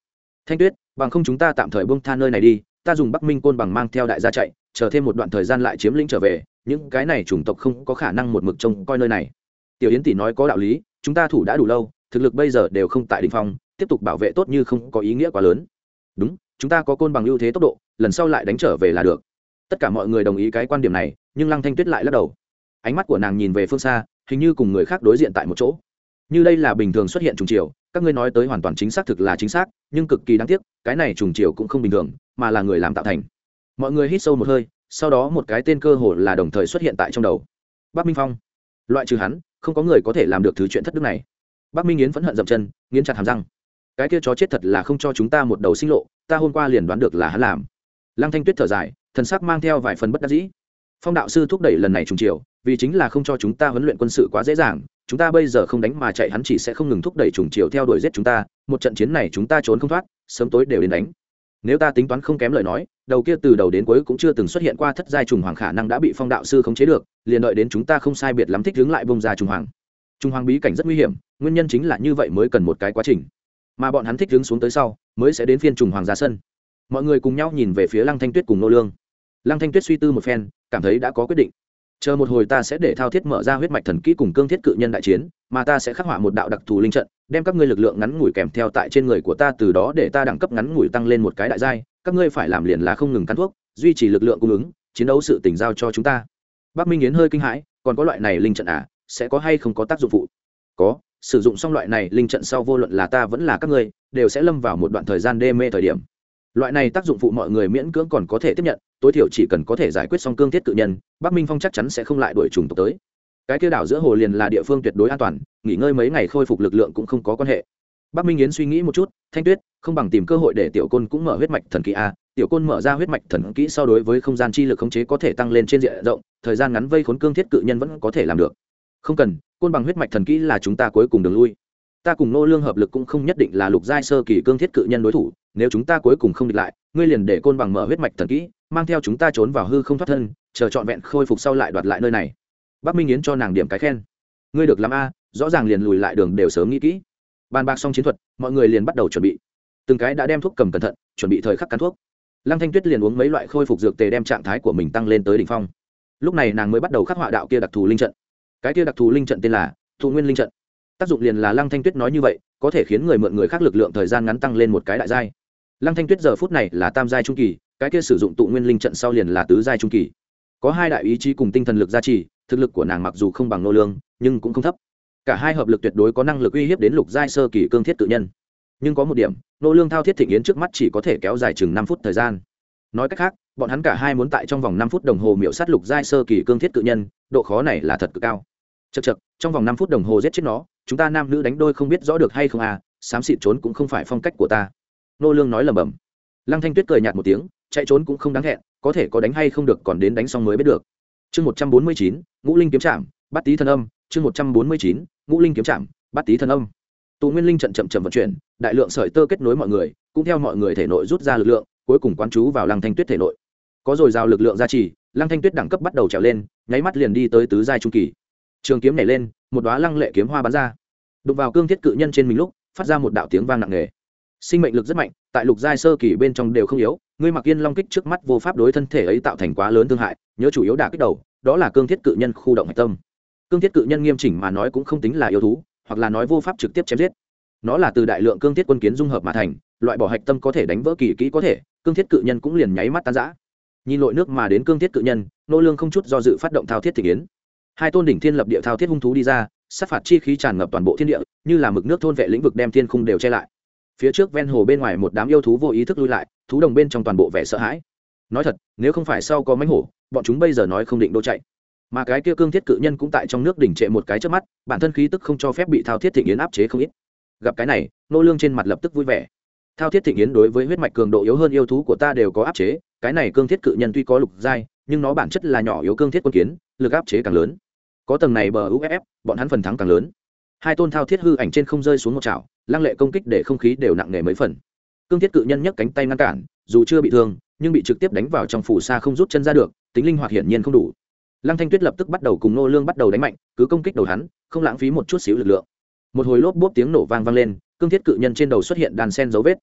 Thanh tuyết, bằng không chúng ta tạm thời buông tha nơi này đi, ta dùng bắc minh côn bằng mang theo đại gia chạy, chờ thêm một đoạn thời gian lại chiếm lĩnh trở về, những cái này chủng tộc không có khả năng một mực trông coi nơi này. Tiểu yến tỷ nói có đạo lý, chúng ta thủ đã đủ lâu, thực lực bây giờ đều không tại đỉnh phong, tiếp tục bảo vệ tốt như không có ý nghĩa quá lớn. Đúng, chúng ta có côn bằng ưu thế tốc độ, lần sau lại đánh trở về là được. Tất cả mọi người đồng ý cái quan điểm này, nhưng lăng thanh tuyết lại lắc đầu. Ánh mắt của nàng nhìn về phương xa, hình như cùng người khác đối diện tại một chỗ như đây là bình thường xuất hiện trùng chiều, các ngươi nói tới hoàn toàn chính xác thực là chính xác, nhưng cực kỳ đáng tiếc, cái này trùng chiều cũng không bình thường, mà là người làm tạo thành. Mọi người hít sâu một hơi, sau đó một cái tên cơ hồ là đồng thời xuất hiện tại trong đầu. Bắc minh phong. Loại trừ hắn, không có người có thể làm được thứ chuyện thất đức này. Bắc minh yến phẫn hận dậm chân, nghiến chặt hàm răng. Cái kia chó chết thật là không cho chúng ta một đầu sinh lộ, ta hôm qua liền đoán được là hắn làm. Lăng thanh tuyết thở dài, thần sắc mang theo vài phần bất đắc dĩ. Phong đạo sư thúc đẩy lần này trùng chiều, vì chính là không cho chúng ta huấn luyện quân sự quá dễ dàng chúng ta bây giờ không đánh mà chạy hắn chỉ sẽ không ngừng thúc đẩy trùng chiều theo đuổi giết chúng ta, một trận chiến này chúng ta trốn không thoát, sớm tối đều đến đánh. Nếu ta tính toán không kém lời nói, đầu kia từ đầu đến cuối cũng chưa từng xuất hiện qua thất giai trùng hoàng khả năng đã bị phong đạo sư khống chế được, liền đợi đến chúng ta không sai biệt lắm thích hướng lại bông ra trùng hoàng. Trùng hoàng bí cảnh rất nguy hiểm, nguyên nhân chính là như vậy mới cần một cái quá trình. Mà bọn hắn thích hướng xuống tới sau, mới sẽ đến phiên trùng hoàng ra sân. Mọi người cùng nhau nhìn về phía lăng thanh tuyết cùng nô lương. Lăng thanh tuyết suy tư một phen, cảm thấy đã có quyết định chờ một hồi ta sẽ để thao thiết mở ra huyết mạch thần kỹ cùng cương thiết cự nhân đại chiến, mà ta sẽ khắc họa một đạo đặc thù linh trận, đem các ngươi lực lượng ngắn ngủi kèm theo tại trên người của ta, từ đó để ta đẳng cấp ngắn ngủi tăng lên một cái đại giai, các ngươi phải làm liền là không ngừng cắn thuốc, duy trì lực lượng cung ứng, chiến đấu sự tỉnh giao cho chúng ta. Bắc minh yến hơi kinh hãi, còn có loại này linh trận à sẽ có hay không có tác dụng phụ? Có, sử dụng xong loại này linh trận sau vô luận là ta vẫn là các ngươi, đều sẽ lâm vào một đoạn thời gian đê mê thời điểm loại này tác dụng phụ mọi người miễn cưỡng còn có thể tiếp nhận, tối thiểu chỉ cần có thể giải quyết xong cương thiết cự nhân, bắc minh phong chắc chắn sẽ không lại đuổi trùng tộc tới. Cái kia đảo giữa hồ liền là địa phương tuyệt đối an toàn, nghỉ ngơi mấy ngày khôi phục lực lượng cũng không có quan hệ. Bắc minh yến suy nghĩ một chút, thanh tuyết, không bằng tìm cơ hội để tiểu côn cũng mở huyết mạch thần kỹ a. Tiểu côn mở ra huyết mạch thần kỹ so đối với không gian chi lực khống chế có thể tăng lên trên diện rộng, thời gian ngắn vây khốn cương thiết cự nhân vẫn có thể làm được. Không cần, côn bằng huyết mạch thần kỹ là chúng ta cuối cùng đường lui ta cùng nô lương hợp lực cũng không nhất định là lục giai sơ kỳ cương thiết cự nhân đối thủ, nếu chúng ta cuối cùng không địch lại, ngươi liền để côn bằng mở huyết mạch thần kỹ, mang theo chúng ta trốn vào hư không thoát thân, chờ trọn vẹn khôi phục sau lại đoạt lại nơi này. Bắc minh yến cho nàng điểm cái khen. Ngươi được làm a, rõ ràng liền lùi lại đường đều sớm nghĩ kỹ. Bàn bạc xong chiến thuật, mọi người liền bắt đầu chuẩn bị. Từng cái đã đem thuốc cầm cẩn thận, chuẩn bị thời khắc cắn thuốc. Lăng thanh tuyết liền uống mấy loại khôi phục dược tề đem trạng thái của mình tăng lên tới đỉnh phong. Lúc này nàng mới bắt đầu khắc họa đạo kia đặc thù linh trận. Cái kia đặc thù linh trận tên là thụ nguyên linh trận tác dụng liền là lăng thanh tuyết nói như vậy, có thể khiến người mượn người khác lực lượng thời gian ngắn tăng lên một cái đại giai. Lăng thanh tuyết giờ phút này là tam giai trung kỳ, cái kia sử dụng tụ nguyên linh trận sau liền là tứ giai trung kỳ. Có hai đại ý chí cùng tinh thần lực gia trì, thực lực của nàng mặc dù không bằng nô lương, nhưng cũng không thấp. Cả hai hợp lực tuyệt đối có năng lực uy hiếp đến lục giai sơ kỳ cương thiết tự nhân. Nhưng có một điểm, nô lương thao thiết thịnh yến trước mắt chỉ có thể kéo dài chừng năm phút thời gian. Nói cách khác, bọn hắn cả hai muốn tại trong vòng năm phút đồng hồ miểu sát lục giai sơ kỳ cương thiết cự nhân, độ khó này là thật cực cao. Chật chật trong vòng năm phút đồng hồ giết chết nó chúng ta nam nữ đánh đôi không biết rõ được hay không à xám xịt trốn cũng không phải phong cách của ta. Nô lương nói lầm bầm lăng thanh tuyết cười nhạt một tiếng, chạy trốn cũng không đáng hẹn có thể có đánh hay không được còn đến đánh xong mới biết được. Chương một trăm bốn mươi chín, ngũ linh kiếm trạm bắt tý thân âm. Chương một trăm bốn mươi chín, ngũ linh kiếm trạm bắt tý thân âm. Tụ nguyên linh trận chậm chậm vận chuyển, đại lượng sợi tơ kết nối mọi người, cũng theo mọi người thể nội rút ra lực lượng, cuối cùng quán chú vào lăng thanh tuyết thể nội. Có dồi dào lực lượng gia trì, lăng thanh tuyết đẳng cấp bắt đầu trèo lên, nháy mắt liền đi tới tứ giai trung kỳ. Trường kiếm nhảy lên, một đóa lăng lệ kiếm hoa bắn ra đục vào cương thiết cự nhân trên mình lúc, phát ra một đạo tiếng vang nặng nề. Sinh mệnh lực rất mạnh, tại lục giai sơ kỳ bên trong đều không yếu, ngươi mặc yên long kích trước mắt vô pháp đối thân thể ấy tạo thành quá lớn thương hại, nhớ chủ yếu đả kích đầu, đó là cương thiết cự nhân khu động hạch tâm. Cương thiết cự nhân nghiêm chỉnh mà nói cũng không tính là yêu thú, hoặc là nói vô pháp trực tiếp chém giết. Nó là từ đại lượng cương thiết quân kiến dung hợp mà thành, loại bỏ hạch tâm có thể đánh vỡ kỳ kỹ có thể, cương thiết cự nhân cũng liền nháy mắt tan giã nhìn lội nước mà đến cương thiết cự nhân, nô lương không chút do dự phát động thao thiết thị kiến hai tôn đỉnh thiên lập địa thao thiết hung thú đi ra sát phạt chi khí tràn ngập toàn bộ thiên địa, như là mực nước thôn vệ lĩnh vực đem thiên khung đều che lại. Phía trước ven hồ bên ngoài một đám yêu thú vô ý thức lui lại, thú đồng bên trong toàn bộ vẻ sợ hãi. Nói thật, nếu không phải sau có mánh hổ, bọn chúng bây giờ nói không định đô chạy. Mà cái kia cương thiết cự nhân cũng tại trong nước đỉnh trệ một cái trước mắt, bản thân khí tức không cho phép bị thao thiết thịnh yến áp chế không ít. Gặp cái này, nô lương trên mặt lập tức vui vẻ. Thao thiết thịnh yến đối với huyết mạch cường độ yếu hơn yêu thú của ta đều có áp chế, cái này cương thiết cự nhân tuy có lục giai, nhưng nó bản chất là nhỏ yếu cương thiết quân kiến, lực áp chế càng lớn có tầng này bờ uff bọn hắn phần thắng càng lớn. Hai tôn thao thiết hư ảnh trên không rơi xuống một chảo, lăng lệ công kích để không khí đều nặng nề mấy phần. Cương thiết cự nhân nhấc cánh tay ngăn cản, dù chưa bị thương, nhưng bị trực tiếp đánh vào trong phủ xa không rút chân ra được, tính linh hoạt hiển nhiên không đủ. Lăng thanh tuyết lập tức bắt đầu cùng nô lương bắt đầu đánh mạnh, cứ công kích đầu hắn, không lãng phí một chút xíu lực lượng. Một hồi lốp bốp tiếng nổ vang vang lên, cương thiết cự nhân trên đầu xuất hiện đàn sen dấu vết.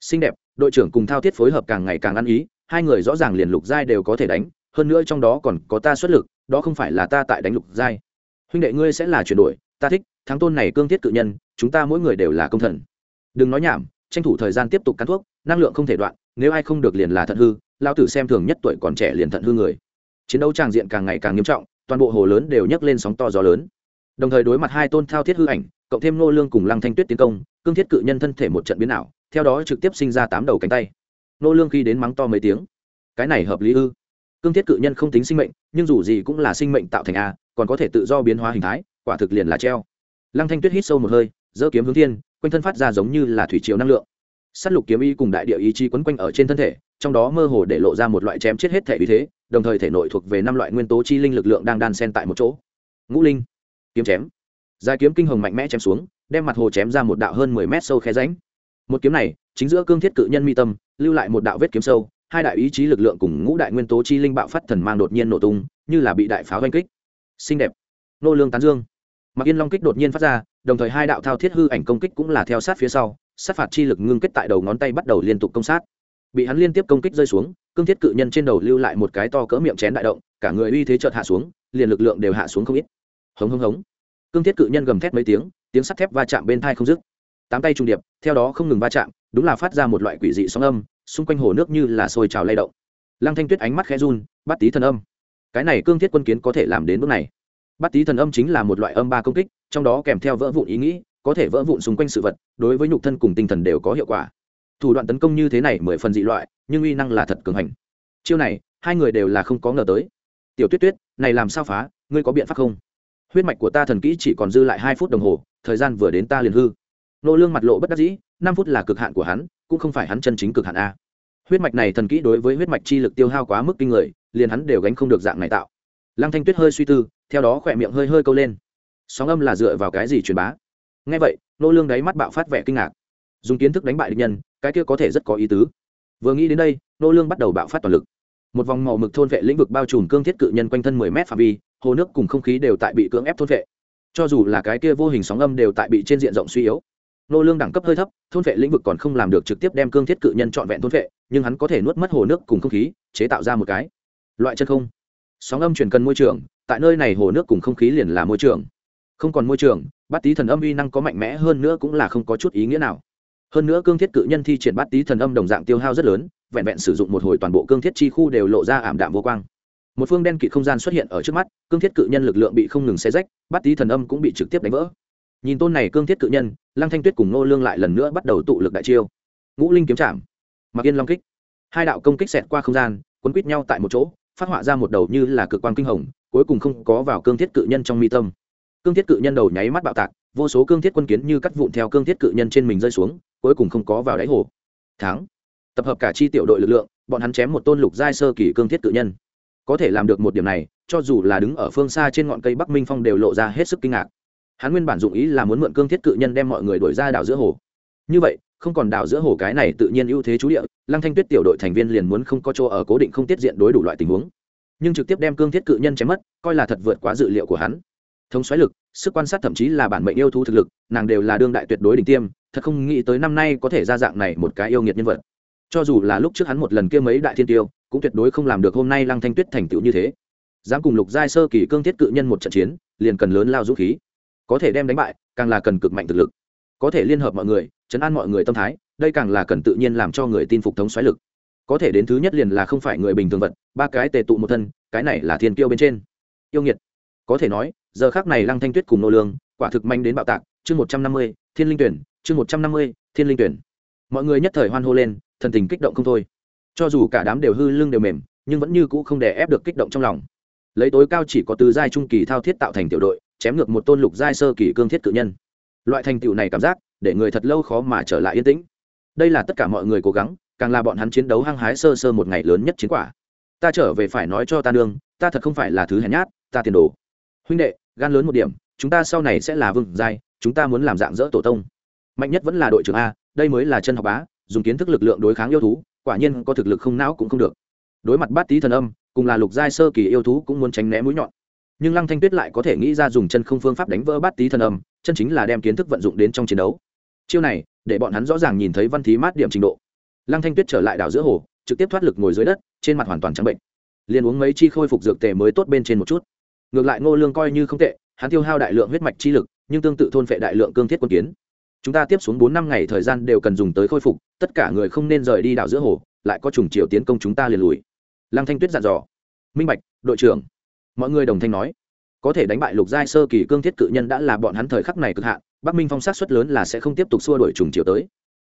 Xinh đẹp, đội trưởng cùng thao thiết phối hợp càng ngày càng ăn ý, hai người rõ ràng liền lục giai đều có thể đánh, hơn nữa trong đó còn có ta xuất lực đó không phải là ta tại đánh lục giai. Huynh đệ ngươi sẽ là chuyển đổi, ta thích, thắng tôn này cương thiết cự nhân, chúng ta mỗi người đều là công thần. Đừng nói nhảm, tranh thủ thời gian tiếp tục cắn thuốc, năng lượng không thể đoạn, nếu ai không được liền là thận hư lao tử xem thường nhất tuổi còn trẻ liền thận hư người. Chiến đấu tràng diện càng ngày càng nghiêm trọng, toàn bộ hồ lớn đều nhấc lên sóng to gió lớn. Đồng thời đối mặt hai tôn thao thiết hư ảnh, cộng thêm nô lương cùng lăng thanh tuyết tiến công, cương thiết cự nhân thân thể một trận biến ảo, theo đó trực tiếp sinh ra tám đầu cánh tay. Nô lương khi đến mắng to mấy tiếng. Cái này hợp lý ư? Cương thiết cự nhân không tính sinh mệnh, nhưng dù gì cũng là sinh mệnh tạo thành a, còn có thể tự do biến hóa hình thái, quả thực liền là treo. Lăng thanh tuyết hít sâu một hơi, giơ kiếm hướng thiên, quanh thân phát ra giống như là thủy chiều năng lượng. S á t lục kiếm y cùng đại địa ý chí quấn quanh ở trên thân thể, trong đó mơ hồ để lộ ra một loại chém chết hết thể vì thế, đồng thời thể nội thuộc về năm loại nguyên tố chi linh lực lượng đang đan sen tại một chỗ. Ngũ linh, kiếm chém. Dài kiếm kinh hồng mạnh mẽ chém xuống, đem mặt hồ chém ra một đạo hơn mười mét sâu khe ránh một kiếm này, chính giữa cương thiết cự nhân mi tâm, lưu lại một đạo vết kiếm sâu hai đại ý chí lực lượng cùng ngũ đại nguyên tố chi linh bạo phát thần mang đột nhiên nổ tung, như là bị đại pháo oanh kích. Xinh đẹp. Nô lương tán dương. Mặc yên long kích đột nhiên phát ra, đồng thời hai đạo thao thiết hư ảnh công kích cũng là theo sát phía sau, sát phạt chi lực ngưng kết tại đầu ngón tay bắt đầu liên tục công sát. Bị hắn liên tiếp công kích rơi xuống, cương thiết cự nhân trên đầu lưu lại một cái to cỡ miệng chén đại động, cả người uy thế chợt hạ xuống, liền lực lượng đều hạ xuống không ít. Hống hống hống. Cương thiết cự nhân gầm thét mấy tiếng tiếng sắt thép va chạm bên thai không dứt. Tám tay trung điệp, theo đó không ngừng va chạm, đúng là phát ra một loại quỷ dị sóng âm xung quanh hồ nước như là sôi trào lay động. Lăng thanh tuyết ánh mắt khẽ run, bắt tí thần âm. Cái này cương thiết quân kiến có thể làm đến bước này. Bắt tí thần âm chính là một loại âm ba công kích, trong đó kèm theo vỡ vụn ý nghĩ, có thể vỡ vụn xung quanh sự vật, đối với nhục thân cùng tinh thần đều có hiệu quả. Thủ đoạn tấn công như thế này mười phần dị loại, nhưng uy năng là thật cường hành. Chiêu này, hai người đều là không có ngờ tới. Tiểu tuyết tuyết, này làm sao phá, ngươi có biện pháp không? Huyết mạch của ta thần kỹ chỉ còn dư lại hai phút đồng hồ, thời gian vừa đến ta liền hư. Nô lương mặt lộ bất đắc dĩ năm phút là cực hạn của hắn, cũng không phải hắn chân chính cực hạn a. Huyết mạch này thần kỹ đối với huyết mạch chi lực tiêu hao quá mức kinh người, liền hắn đều gánh không được dạng này tạo. Lăng thanh tuyết hơi suy tư, theo đó khỏe miệng hơi hơi câu lên. Sóng âm là dựa vào cái gì truyền bá? Nghe vậy, nô lương đáy mắt bạo phát vẻ kinh ngạc. Dùng kiến thức đánh bại địch nhân, cái kia có thể rất có ý tứ. Vừa nghĩ đến đây, nô lương bắt đầu bạo phát toàn lực. Một vòng màu mực thôn vệ lĩnh vực bao trùm cương thiết cự nhân quanh thân 10 mét phạm vi, hồ nước cùng không khí đều tại bị cưỡng ép thôn vệ. Cho dù là cái kia vô hình sóng âm đều tại bị trên diện rộng suy yếu nô lương đẳng cấp hơi thấp, thôn vệ lĩnh vực còn không làm được trực tiếp đem cương thiết cự nhân trọn vẹn thôn vệ, nhưng hắn có thể nuốt mất hồ nước cùng không khí, chế tạo ra một cái loại chân không. Sóng âm truyền cần môi trường, tại nơi này hồ nước cùng không khí liền là môi trường. Không còn môi trường, bát tý thần âm uy năng có mạnh mẽ hơn nữa cũng là không có chút ý nghĩa nào. Hơn nữa cương thiết cự nhân thi triển bát tý thần âm đồng dạng tiêu hao rất lớn, vẹn vẹn sử dụng một hồi toàn bộ cương thiết chi khu đều lộ ra ảm đạm vô quang. Một phương đen kịt không gian xuất hiện ở trước mắt, cương thiết cự nhân lực lượng bị không ngừng xe rách, bát tý thần âm cũng bị trực tiếp đánh vỡ nhìn tôn này cương thiết cự nhân lăng thanh tuyết cùng nô lương lại lần nữa bắt đầu tụ lực đại chiêu. Ngũ linh kiếm chạm mặc yên long kích. Hai đạo công kích xẹt qua không gian quấn quýt nhau tại một chỗ phát họa ra một đầu như là cực quang kinh hồng cuối cùng không có vào cương thiết cự nhân trong mi tâm. Cương thiết cự nhân đầu nháy mắt bạo tạc vô số cương thiết quân kiến như cắt vụn theo cương thiết cự nhân trên mình rơi xuống cuối cùng không có vào đáy hồ. Tháng, tập hợp cả chi tiểu đội lực lượng bọn hắn chém một tôn lục giai sơ kỳ cương thiết cự nhân. Có thể làm được một điểm này cho dù là đứng ở phương xa trên ngọn cây bắc minh phong đều lộ ra hết sức kinh ngạc hắn nguyên bản dụng ý là muốn mượn cương thiết cự nhân đem mọi người đuổi ra đảo giữa hồ. Như vậy, không còn đảo giữa hồ cái này tự nhiên ưu thế chú địa, lăng thanh tuyết tiểu đội thành viên liền muốn không có chỗ ở cố định không tiết diện đối đủ loại tình huống. Nhưng trực tiếp đem cương thiết cự nhân chém mất, coi là thật vượt quá dự liệu của hắn. Thống xoáy lực, sức quan sát thậm chí là bản mệnh yêu thú thực lực, nàng đều là đương đại tuyệt đối đỉnh tiêm, thật không nghĩ tới năm nay có thể ra dạng này một cái yêu nghiệt nhân vật. Cho dù là lúc trước hắn một lần kia mấy đại thiên tiêu, cũng tuyệt đối không làm được hôm nay lăng thanh tuyết thành tựu như thế. Dám cùng lục giai sơ kỳ cương thiết cự nhân một trận chiến, liền cần lớn lao dũng khí có thể đem đánh bại, càng là cần cực mạnh thực lực. Có thể liên hợp mọi người, chấn an mọi người tâm thái, đây càng là cần tự nhiên làm cho người tin phục thống xoáy lực. Có thể đến thứ nhất liền là không phải người bình thường vật, ba cái tề tụ một thân, cái này là thiên kiêu bên trên. Yêu nghiệt. Có thể nói, giờ khác này lăng thanh tuyết cùng nô lương, quả thực manh đến bạo tạc, chương một trăm năm mươi, thiên linh tuyển, chương một trăm năm mươi, thiên linh tuyển. Mọi người nhất thời hoan hô lên, thần tình kích động không thôi. Cho dù cả đám đều hư lưng đều mềm, nhưng vẫn như cũ không đè ép được kích động trong lòng. Lấy tối cao chỉ có từ giai trung kỳ thao thiết tạo thành tiểu đội chém ngược một tôn lục giai sơ kỳ cương thiết cự nhân. Loại thành tựu này cảm giác, để người thật lâu khó mà trở lại yên tĩnh. Đây là tất cả mọi người cố gắng, càng là bọn hắn chiến đấu hăng hái sơ sơ một ngày lớn nhất chiến quả. Ta trở về phải nói cho ta nương, ta thật không phải là thứ hèn nhát, ta tiền đồ. Huynh đệ, gan lớn một điểm, chúng ta sau này sẽ là vương giai, chúng ta muốn làm dạng dỡ tổ tông. Mạnh nhất vẫn là đội trưởng a, đây mới là chân học bá, dùng kiến thức lực lượng đối kháng yêu thú, quả nhiên có thực lực không não cũng không được. Đối mặt bát tý thần âm, cùng là lục giai sơ kỳ yêu thú cũng muốn tránh né mũi nhọn nhưng lăng thanh tuyết lại có thể nghĩ ra dùng chân không phương pháp đánh vỡ bát tý thần âm, chân chính là đem kiến thức vận dụng đến trong chiến đấu. Chiêu này, để bọn hắn rõ ràng nhìn thấy văn thí mát điểm trình độ. Lăng thanh tuyết trở lại đảo giữa hồ, trực tiếp thoát lực ngồi dưới đất, trên mặt hoàn toàn trắng bệnh. Liền uống mấy chi khôi phục dược tề mới tốt bên trên một chút. Ngược lại ngô lương coi như không tệ, hắn tiêu hao đại lượng huyết mạch chi lực, nhưng tương tự thôn phệ đại lượng cương thiết quân kiến. Chúng ta tiếp xuống bốn năm ngày thời gian đều cần dùng tới khôi phục, tất cả người không nên rời đi đảo giữa hồ, lại có trùng chiều tiến công chúng ta liền lùi. Lăng thanh tuyết dặn dò. Minh bạch, đội trưởng mọi người đồng thanh nói, có thể đánh bại lục giai sơ kỳ cương thiết cự nhân đã là bọn hắn thời khắc này cực hạn, bắc minh phong sát suất lớn là sẽ không tiếp tục xua đuổi trùng triệu tới.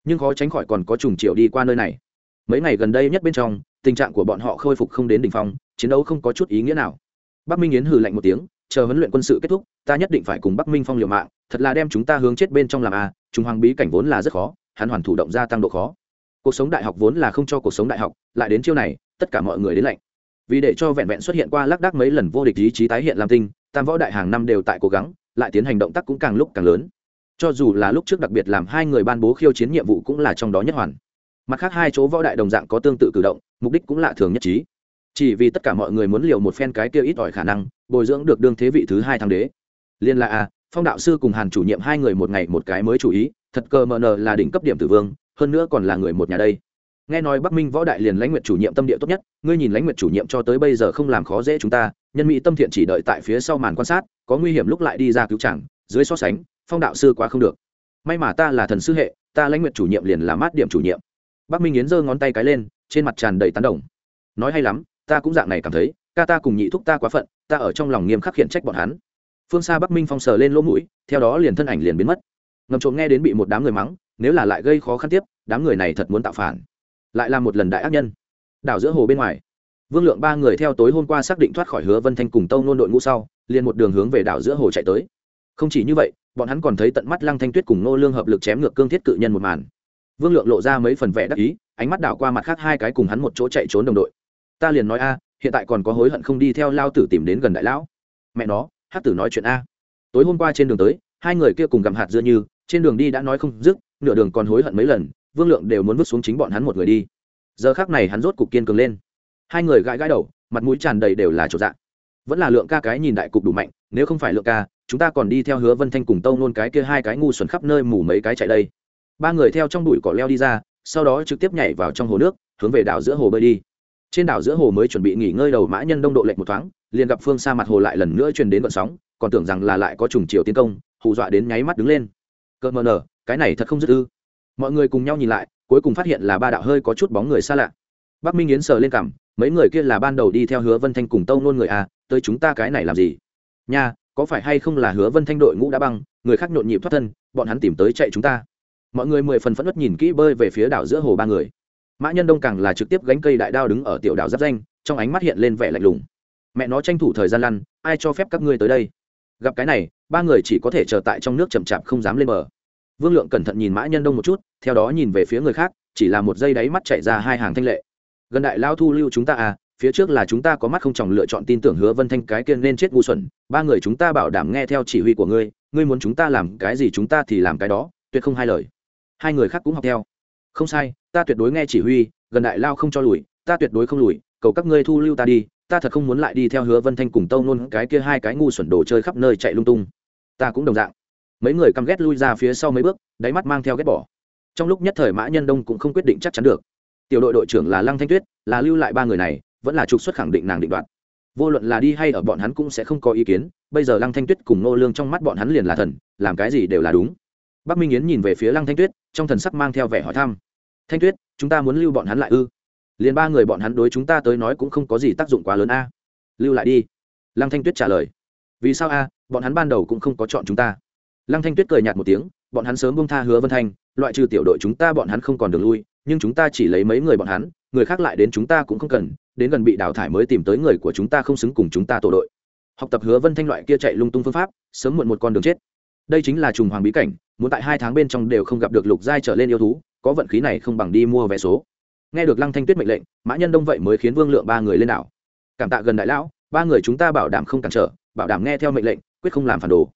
Nhưng khó tránh khỏi còn có trùng triệu đi qua nơi này. Mấy ngày gần đây nhất bên trong, tình trạng của bọn họ khôi phục không đến đỉnh phong, chiến đấu không có chút ý nghĩa nào. Bắc minh yến hừ lạnh một tiếng, chờ huấn luyện quân sự kết thúc, ta nhất định phải cùng bắc minh phong liều mạng, thật là đem chúng ta hướng chết bên trong làm à, a trung hoàng bí cảnh vốn là rất khó, hắn hoàn thủ động gia tăng độ khó. Cuộc sống đại học vốn là không cho cuộc sống đại học, lại đến chiêu này, tất cả mọi người đến lạnh vì để cho vẹn vẹn xuất hiện qua lác đác mấy lần vô địch ý chí tái hiện làm tinh, tam võ đại hàng năm đều tại cố gắng, lại tiến hành động tác cũng càng lúc càng lớn. Cho dù là lúc trước đặc biệt làm hai người ban bố khiêu chiến nhiệm vụ cũng là trong đó nhất hoàn. Mặt khác hai chỗ võ đại đồng dạng có tương tự cử động, mục đích cũng lạ thường nhất trí. Chỉ vì tất cả mọi người muốn liều một phen cái kia ít ỏi khả năng, bồi dưỡng được đương thế vị thứ hai thăng đế. Liên là a, phong đạo sư cùng hàn chủ nhiệm hai người một ngày một cái mới chủ ý, thật cơ mờ nờ là đỉnh cấp điểm tử vương, hơn nữa còn là người một nhà đây nghe nói bắc minh võ đại liền lãnh nguyện chủ nhiệm tâm địa tốt nhất, ngươi nhìn lãnh nguyện chủ nhiệm cho tới bây giờ không làm khó dễ chúng ta, nhân mỹ tâm thiện chỉ đợi tại phía sau màn quan sát, có nguy hiểm lúc lại đi ra cứu chẳng, dưới so sánh, phong đạo sư quá không được. May mà ta là thần sư hệ, ta lãnh nguyện chủ nhiệm liền là mát điểm chủ nhiệm. Bắc minh yến giơ ngón tay cái lên, trên mặt tràn đầy tán đồng. Nói hay lắm, ta cũng dạng này cảm thấy, ca ta cùng nhị thúc ta quá phận, ta ở trong lòng nghiêm khắc khiển trách bọn hắn. Phương xa bắc minh phong sờ lên lỗ mũi, theo đó liền thân ảnh liền biến mất. Ngầm trộm nghe đến bị một đám người mắng, nếu là lại gây khó khăn tiếp, đám người này thật muốn tạo phản lại là một lần đại ác nhân. Đảo giữa hồ bên ngoài, vương lượng ba người theo tối hôm qua xác định thoát khỏi hứa vân thanh cùng tâu nôn đội ngũ sau, liền một đường hướng về đảo giữa hồ chạy tới. Không chỉ như vậy, bọn hắn còn thấy tận mắt lăng thanh tuyết cùng nô lương hợp lực chém ngược cương thiết cự nhân một màn. Vương lượng lộ ra mấy phần vẻ đắc ý, ánh mắt đảo qua mặt khác hai cái cùng hắn một chỗ chạy trốn đồng đội. Ta liền nói a, hiện tại còn có hối hận không đi theo lao tử tìm đến gần đại lão. Mẹ nó hát tử nói chuyện a. Tối hôm qua trên đường tới, hai người kia cùng gặm hạt dưa như, trên đường đi đã nói không dứt, nửa đường còn hối hận mấy lần vương lượng đều muốn vứt xuống chính bọn hắn một người đi. Giờ khác này hắn rốt cục kiên cường lên. Hai người gãi gãi đầu, mặt mũi tràn đầy đều là chỗ dạng vẫn là lượng ca cái nhìn đại cục đủ mạnh, nếu không phải lượng ca, chúng ta còn đi theo hứa vân thanh cùng tâu nôn cái kia hai cái ngu xuẩn khắp nơi mù mấy cái chạy đây. Ba người theo trong bụi cỏ leo đi ra, sau đó trực tiếp nhảy vào trong hồ nước, hướng về đảo giữa hồ bơi đi. Trên đảo giữa hồ mới chuẩn bị nghỉ ngơi đầu mã nhân đông độ lệch một thoáng, liền gặp phương xa mặt hồ lại lần nữa truyền đến vận sóng, còn tưởng rằng là lại có trùng chiều tiến công, hù dọa đến nháy mắt đứng lên. Cợt mờ nở, cái này thật không dứt ư? Mọi người cùng nhau nhìn lại cuối cùng phát hiện là ba đạo hơi có chút bóng người xa lạ. Bắc minh yến sờ lên cằm, mấy người kia là ban đầu đi theo hứa vân thanh cùng tâu nôn người à tới chúng ta cái này làm gì? Nha có phải hay không là hứa vân thanh đội ngũ đã băng người khác nhộn nhịp thoát thân bọn hắn tìm tới chạy chúng ta. Mọi người mười phần phẫn nứt nhìn kỹ bơi về phía đảo giữa hồ ba người. Mã nhân đông càng là trực tiếp gánh cây đại đao đứng ở tiểu đảo giáp danh trong ánh mắt hiện lên vẻ lạnh lùng. Mẹ nó tranh thủ thời gian lăn ai cho phép các ngươi tới đây? Gặp cái này ba người chỉ có thể chờ tại trong nước chậm chạp không dám lên bờ vương lượng cẩn thận nhìn mã nhân đông một chút, theo đó nhìn về phía người khác, chỉ là một giây đáy mắt chạy ra hai hàng thanh lệ. Gần đại lao thu lưu chúng ta à phía trước là chúng ta có mắt không chồng lựa chọn tin tưởng hứa vân thanh cái kiên nên chết ngu xuẩn, ba người chúng ta bảo đảm nghe theo chỉ huy của ngươi ngươi muốn chúng ta làm cái gì chúng ta thì làm cái đó, tuyệt không hai lời. Hai người khác cũng học theo. Không sai, ta tuyệt đối nghe chỉ huy, gần đại lao không cho lùi, ta tuyệt đối không lùi, cầu các ngươi thu lưu ta đi, ta thật không muốn lại đi theo hứa vân thanh cùng tâu nôn cái kia hai cái ngu xuẩn đồ chơi khắp nơi chạy lung tung. Ta cũng đồng dạng mấy người căm ghét lui ra phía sau mấy bước, đáy mắt mang theo ghét bỏ. Trong lúc nhất thời mã nhân đông cũng không quyết định chắc chắn được. Tiểu đội đội trưởng là lăng thanh tuyết, là lưu lại ba người này, vẫn là trục xuất khẳng định nàng định đoạt. Vô luận là đi hay ở bọn hắn cũng sẽ không có ý kiến, bây giờ lăng thanh tuyết cùng nô lương trong mắt bọn hắn liền là thần, làm cái gì đều là đúng. Bắc minh yến nhìn về phía lăng thanh tuyết, trong thần sắc mang theo vẻ hỏi thăm. Thanh tuyết, chúng ta muốn lưu bọn hắn lại ư? Liền ba người bọn hắn đối chúng ta tới nói cũng không có gì tác dụng quá lớn a. Lưu lại đi. Lăng thanh tuyết trả lời. Vì sao a? Bọn hắn ban đầu cũng không có chọn chúng ta lăng thanh tuyết cười nhạt một tiếng, bọn hắn sớm bông tha hứa vân thanh, loại trừ tiểu đội chúng ta bọn hắn không còn đường lui, nhưng chúng ta chỉ lấy mấy người bọn hắn, người khác lại đến chúng ta cũng không cần, đến gần bị đào thải mới tìm tới người của chúng ta không xứng cùng chúng ta tổ đội. Học tập hứa vân thanh loại kia chạy lung tung phương pháp, sớm muộn một con đường chết. Đây chính là trùng hoàng bí cảnh, muốn tại hai tháng bên trong đều không gặp được lục giai trở lên yêu thú, có vận khí này không bằng đi mua vé số. Nghe được lăng thanh tuyết mệnh lệnh, mã nhân đông vậy mới khiến vương lượng ba người lên đảo. Cảm tạ gần đại lão, ba người chúng ta bảo đảm không cản trở, bảo đảm nghe theo mệnh lệnh, quyết không làm phản đồ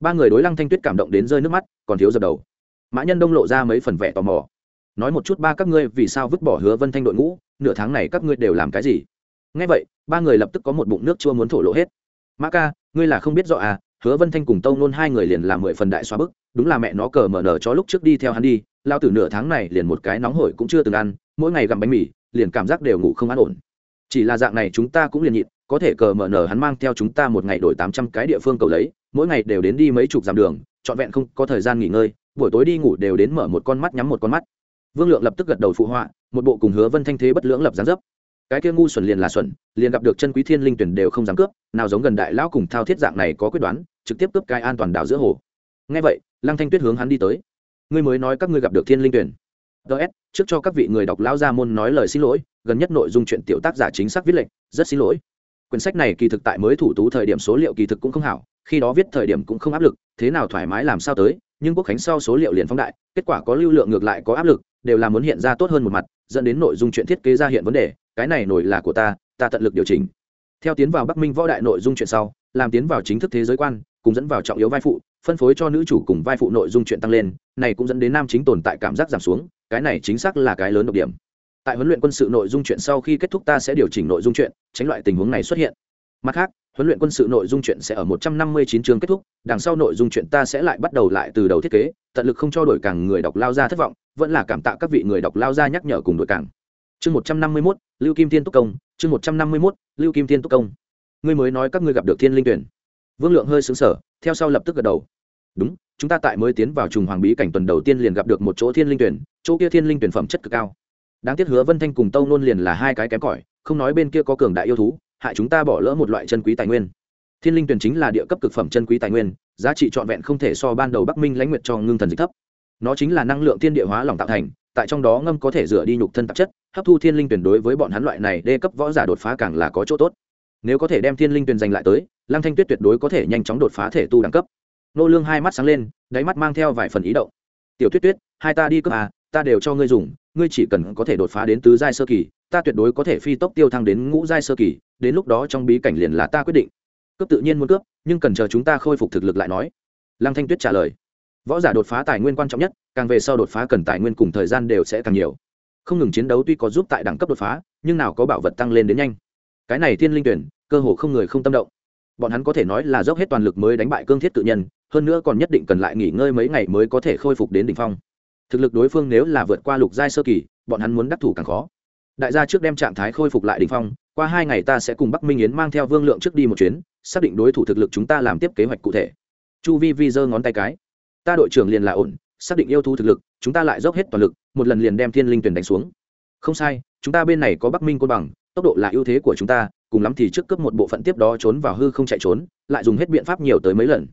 ba người đối lăng thanh tuyết cảm động đến rơi nước mắt, còn thiếu dập đầu. Mã nhân đông lộ ra mấy phần vẻ tò mò. Nói một chút ba các ngươi vì sao vứt bỏ hứa vân thanh đội ngũ, nửa tháng này các ngươi đều làm cái gì? Nghe vậy, ba người lập tức có một bụng nước chua muốn thổ lộ hết. Mã ca, ngươi là không biết rõ à hứa vân thanh cùng tâu nôn hai người liền làm mười phần đại xóa bức, đúng là mẹ nó cờ mở nở cho lúc trước đi theo hắn đi, lao từ nửa tháng này liền một cái nóng hổi cũng chưa từng ăn, mỗi ngày gặm bánh mì, liền cảm giác đều ngủ không an ổn. Chỉ là dạng này chúng ta cũng liền nhịn, có thể cờ mở nở hắn mang theo chúng ta một ngày đổi tám trăm cái địa phương cầu lấy mỗi ngày đều đến đi mấy chục dặm đường, trọn vẹn không có thời gian nghỉ ngơi, buổi tối đi ngủ đều đến mở một con mắt nhắm một con mắt. Vương lượng lập tức gật đầu phụ họa, một bộ cùng hứa vân thanh thế bất lưỡng lập gián dấp. Cái kia ngu xuẩn liền là xuẩn, liền gặp được chân quý thiên linh tuyển đều không dám cướp, nào giống gần đại lão cùng thao thiết dạng này có quyết đoán, trực tiếp cướp cái an toàn đảo giữa hồ. Ngay vậy, lăng thanh tuyết hướng hắn đi tới. Ngươi mới nói các ngươi gặp được thiên linh tuyển. Ts trước cho các vị người đọc lão gia môn nói lời xin lỗi, gần nhất nội dung chuyện tiểu tác giả chính xác viết lệnh rất xin lỗi quyển sách này kỳ thực tại mới thủ tú thời điểm số liệu kỳ thực cũng không hảo, khi đó viết thời điểm cũng không áp lực, thế nào thoải mái làm sao tới, nhưng quốc khánh sau số liệu liền phóng đại, kết quả có lưu lượng ngược lại có áp lực, đều là muốn hiện ra tốt hơn một mặt, dẫn đến nội dung chuyện thiết kế ra hiện vấn đề, cái này nổi là của ta ta tận lực điều chỉnh. Theo tiến vào bắc minh võ đại nội dung chuyện sau, làm tiến vào chính thức thế giới quan, cùng dẫn vào trọng yếu vai phụ, phân phối cho nữ chủ cùng vai phụ nội dung chuyện tăng lên, này cũng dẫn đến nam chính tồn tại cảm giác giảm xuống, cái này chính xác là cái lớn độc điểm tại huấn luyện quân sự nội dung chuyện sau khi kết thúc ta sẽ điều chỉnh nội dung chuyện, tránh loại tình huống này xuất hiện. Mặt khác, huấn luyện quân sự nội dung chuyện sẽ ở một trăm năm mươi chín chương kết thúc, đằng sau nội dung chuyện ta sẽ lại bắt đầu lại từ đầu thiết kế, tận lực không cho đổi càng người đọc lao ra thất vọng, vẫn là cảm tạ các vị người đọc lao ra nhắc nhở cùng đổi càng. Chương một trăm năm mươi mốt, lưu kim thiên túc công, chương một trăm năm mươi mốt, lưu kim thiên túc công. Ngươi mới nói các ngươi gặp được thiên linh tuyển. Vương lượng hơi sững sở theo sau lập tức gật đầu. Đúng, chúng ta tại mới tiến vào trùng hoàng bí cảnh tuần đầu tiên liền gặp được một chỗ thiên linh tuyển, chỗ kia thiên linh tuyển phẩm chất cực cao đáng tiếc hứa vân thanh cùng tâu nôn liền là hai cái kém cỏi, không nói bên kia có cường đại yêu thú, hại chúng ta bỏ lỡ một loại chân quý tài nguyên. Thiên linh tuyển chính là địa cấp cực phẩm chân quý tài nguyên, giá trị trọn vẹn không thể so ban đầu bắc minh lãnh nguyệt cho ngưng thần dịch thấp. Nó chính là năng lượng thiên địa hóa lỏng tạo thành, tại trong đó ngâm có thể rửa đi nhục thân tạp chất, hấp thu thiên linh tuyển đối với bọn hắn loại này đê cấp võ giả đột phá càng là có chỗ tốt. Nếu có thể đem thiên linh tuyển giành lại tới, lăng thanh tuyết tuyệt đối có thể nhanh chóng đột phá thể tu đẳng cấp. Nô lương hai mắt sáng lên, đáy mắt mang theo vài phần ý động. Tiểu tuyết tuyết, hai ta đi cấp à ta đều cho ngươi dùng ngươi chỉ cần có thể đột phá đến tứ giai sơ kỳ, ta tuyệt đối có thể phi tốc tiêu thăng đến ngũ giai sơ kỳ, đến lúc đó trong bí cảnh liền là ta quyết định. Cướp tự nhiên muốn cướp, nhưng cần chờ chúng ta khôi phục thực lực lại nói. Lăng thanh tuyết trả lời. Võ giả đột phá tài nguyên quan trọng nhất, càng về sau đột phá cần tài nguyên cùng thời gian đều sẽ càng nhiều. Không ngừng chiến đấu tuy có giúp tại đẳng cấp đột phá, nhưng nào có bảo vật tăng lên đến nhanh. Cái này thiên linh tuyển, cơ hồ không người không tâm động. Bọn hắn có thể nói là dốc hết toàn lực mới đánh bại cương thiết tự nhân, hơn nữa còn nhất định cần lại nghỉ ngơi mấy ngày mới có thể khôi phục đến đỉnh phong thực lực đối phương nếu là vượt qua lục giai sơ kỳ, bọn hắn muốn đắc thủ càng khó. Đại gia trước đem trạng thái khôi phục lại đỉnh phong, qua hai ngày ta sẽ cùng bắc minh yến mang theo vương lượng trước đi một chuyến, xác định đối thủ thực lực chúng ta làm tiếp kế hoạch cụ thể. Chu vi vi giơ ngón tay cái. Ta đội trưởng liền là ổn, xác định yêu thú thực lực, chúng ta lại dốc hết toàn lực, một lần liền đem thiên linh tuyển đánh xuống. Không sai, chúng ta bên này có bắc minh côn bằng, tốc độ là ưu thế của chúng ta, cùng lắm thì trước cướp một bộ phận tiếp đó trốn vào hư không chạy trốn, lại dùng hết biện pháp nhiều tới mấy lần.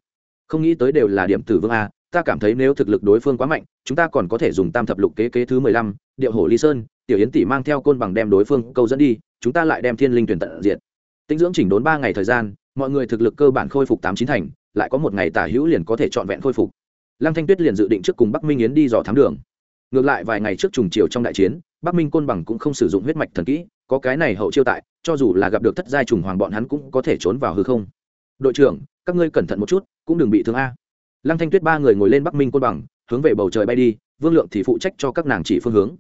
Không nghĩ tới đều là điểm tử vương a ta cảm thấy nếu thực lực đối phương quá mạnh, chúng ta còn có thể dùng tam thập lục kế kế thứ mười lăm, điệu hổ ly sơn, tiểu yến tỷ mang theo côn bằng đem đối phương câu dẫn đi, chúng ta lại đem thiên linh tuyển tận diệt. Tinh dưỡng chỉnh đốn ba ngày thời gian, mọi người thực lực cơ bản khôi phục tám chín thành, lại có một ngày tả hữu liền có thể trọn vẹn khôi phục. Lăng thanh tuyết liền dự định trước cùng bắc minh yến đi dò thám đường. Ngược lại vài ngày trước trùng chiều trong đại chiến, bắc minh côn bằng cũng không sử dụng huyết mạch thần kỹ, có cái này hậu chiêu tại, cho dù là gặp được thất giai trùng hoàng bọn hắn cũng có thể trốn vào hư không. Đội trưởng, các ngươi cẩn thận một chút, cũng đừng bị thương a lăng thanh tuyết ba người ngồi lên bắc minh côn bằng, hướng về bầu trời bay đi, vương lượng thì phụ trách cho các nàng chỉ phương hướng.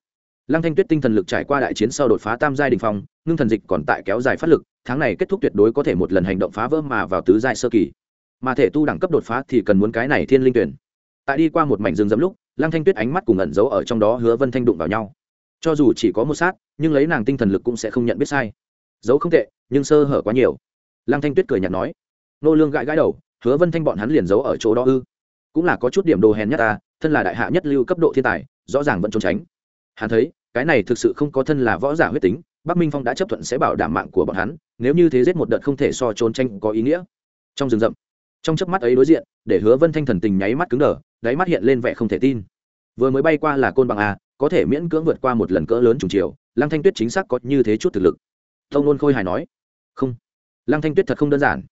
Lăng thanh tuyết tinh thần lực trải qua đại chiến sau đột phá tam giai đình phong, ngưng thần dịch còn tại kéo dài phát lực, tháng này kết thúc tuyệt đối có thể một lần hành động phá vỡ mà vào tứ giai sơ kỳ. Mà thể tu đẳng cấp đột phá thì cần muốn cái này thiên linh tuyển. Tại đi qua một mảnh rừng rậm lúc, lăng thanh tuyết ánh mắt cùng ẩn giấu ở trong đó hứa vân thanh đụng vào nhau. Cho dù chỉ có một sát, nhưng lấy nàng tinh thần lực cũng sẽ không nhận biết sai. Giấu không tệ, nhưng sơ hở quá nhiều. Lăng thanh tuyết cười nhạt nói. Nô lương gãi gãi đầu, hứa vân thanh bọn hắn liền giấu ở chỗ đó ư cũng là có chút điểm đồ hèn nhất ta, thân là đại hạ nhất lưu cấp độ thiên tài, rõ ràng vẫn trốn tránh. Hắn thấy, cái này thực sự không có thân là võ giả huyết tính, bắc minh phong đã chấp thuận sẽ bảo đảm mạng của bọn hắn, nếu như thế giết một đợt không thể so trốn tranh có ý nghĩa. Trong rừng rậm, trong chớp mắt ấy đối diện, để hứa vân thanh thần tình nháy mắt cứng đờ, đáy mắt hiện lên vẻ không thể tin. Vừa mới bay qua là côn bằng a, có thể miễn cưỡng vượt qua một lần cỡ lớn trùng chiều, lăng thanh tuyết chính xác có như thế chút thực lực. Tông nôn khôi hài nói, không, lăng thanh tuyết thật không đơn giản.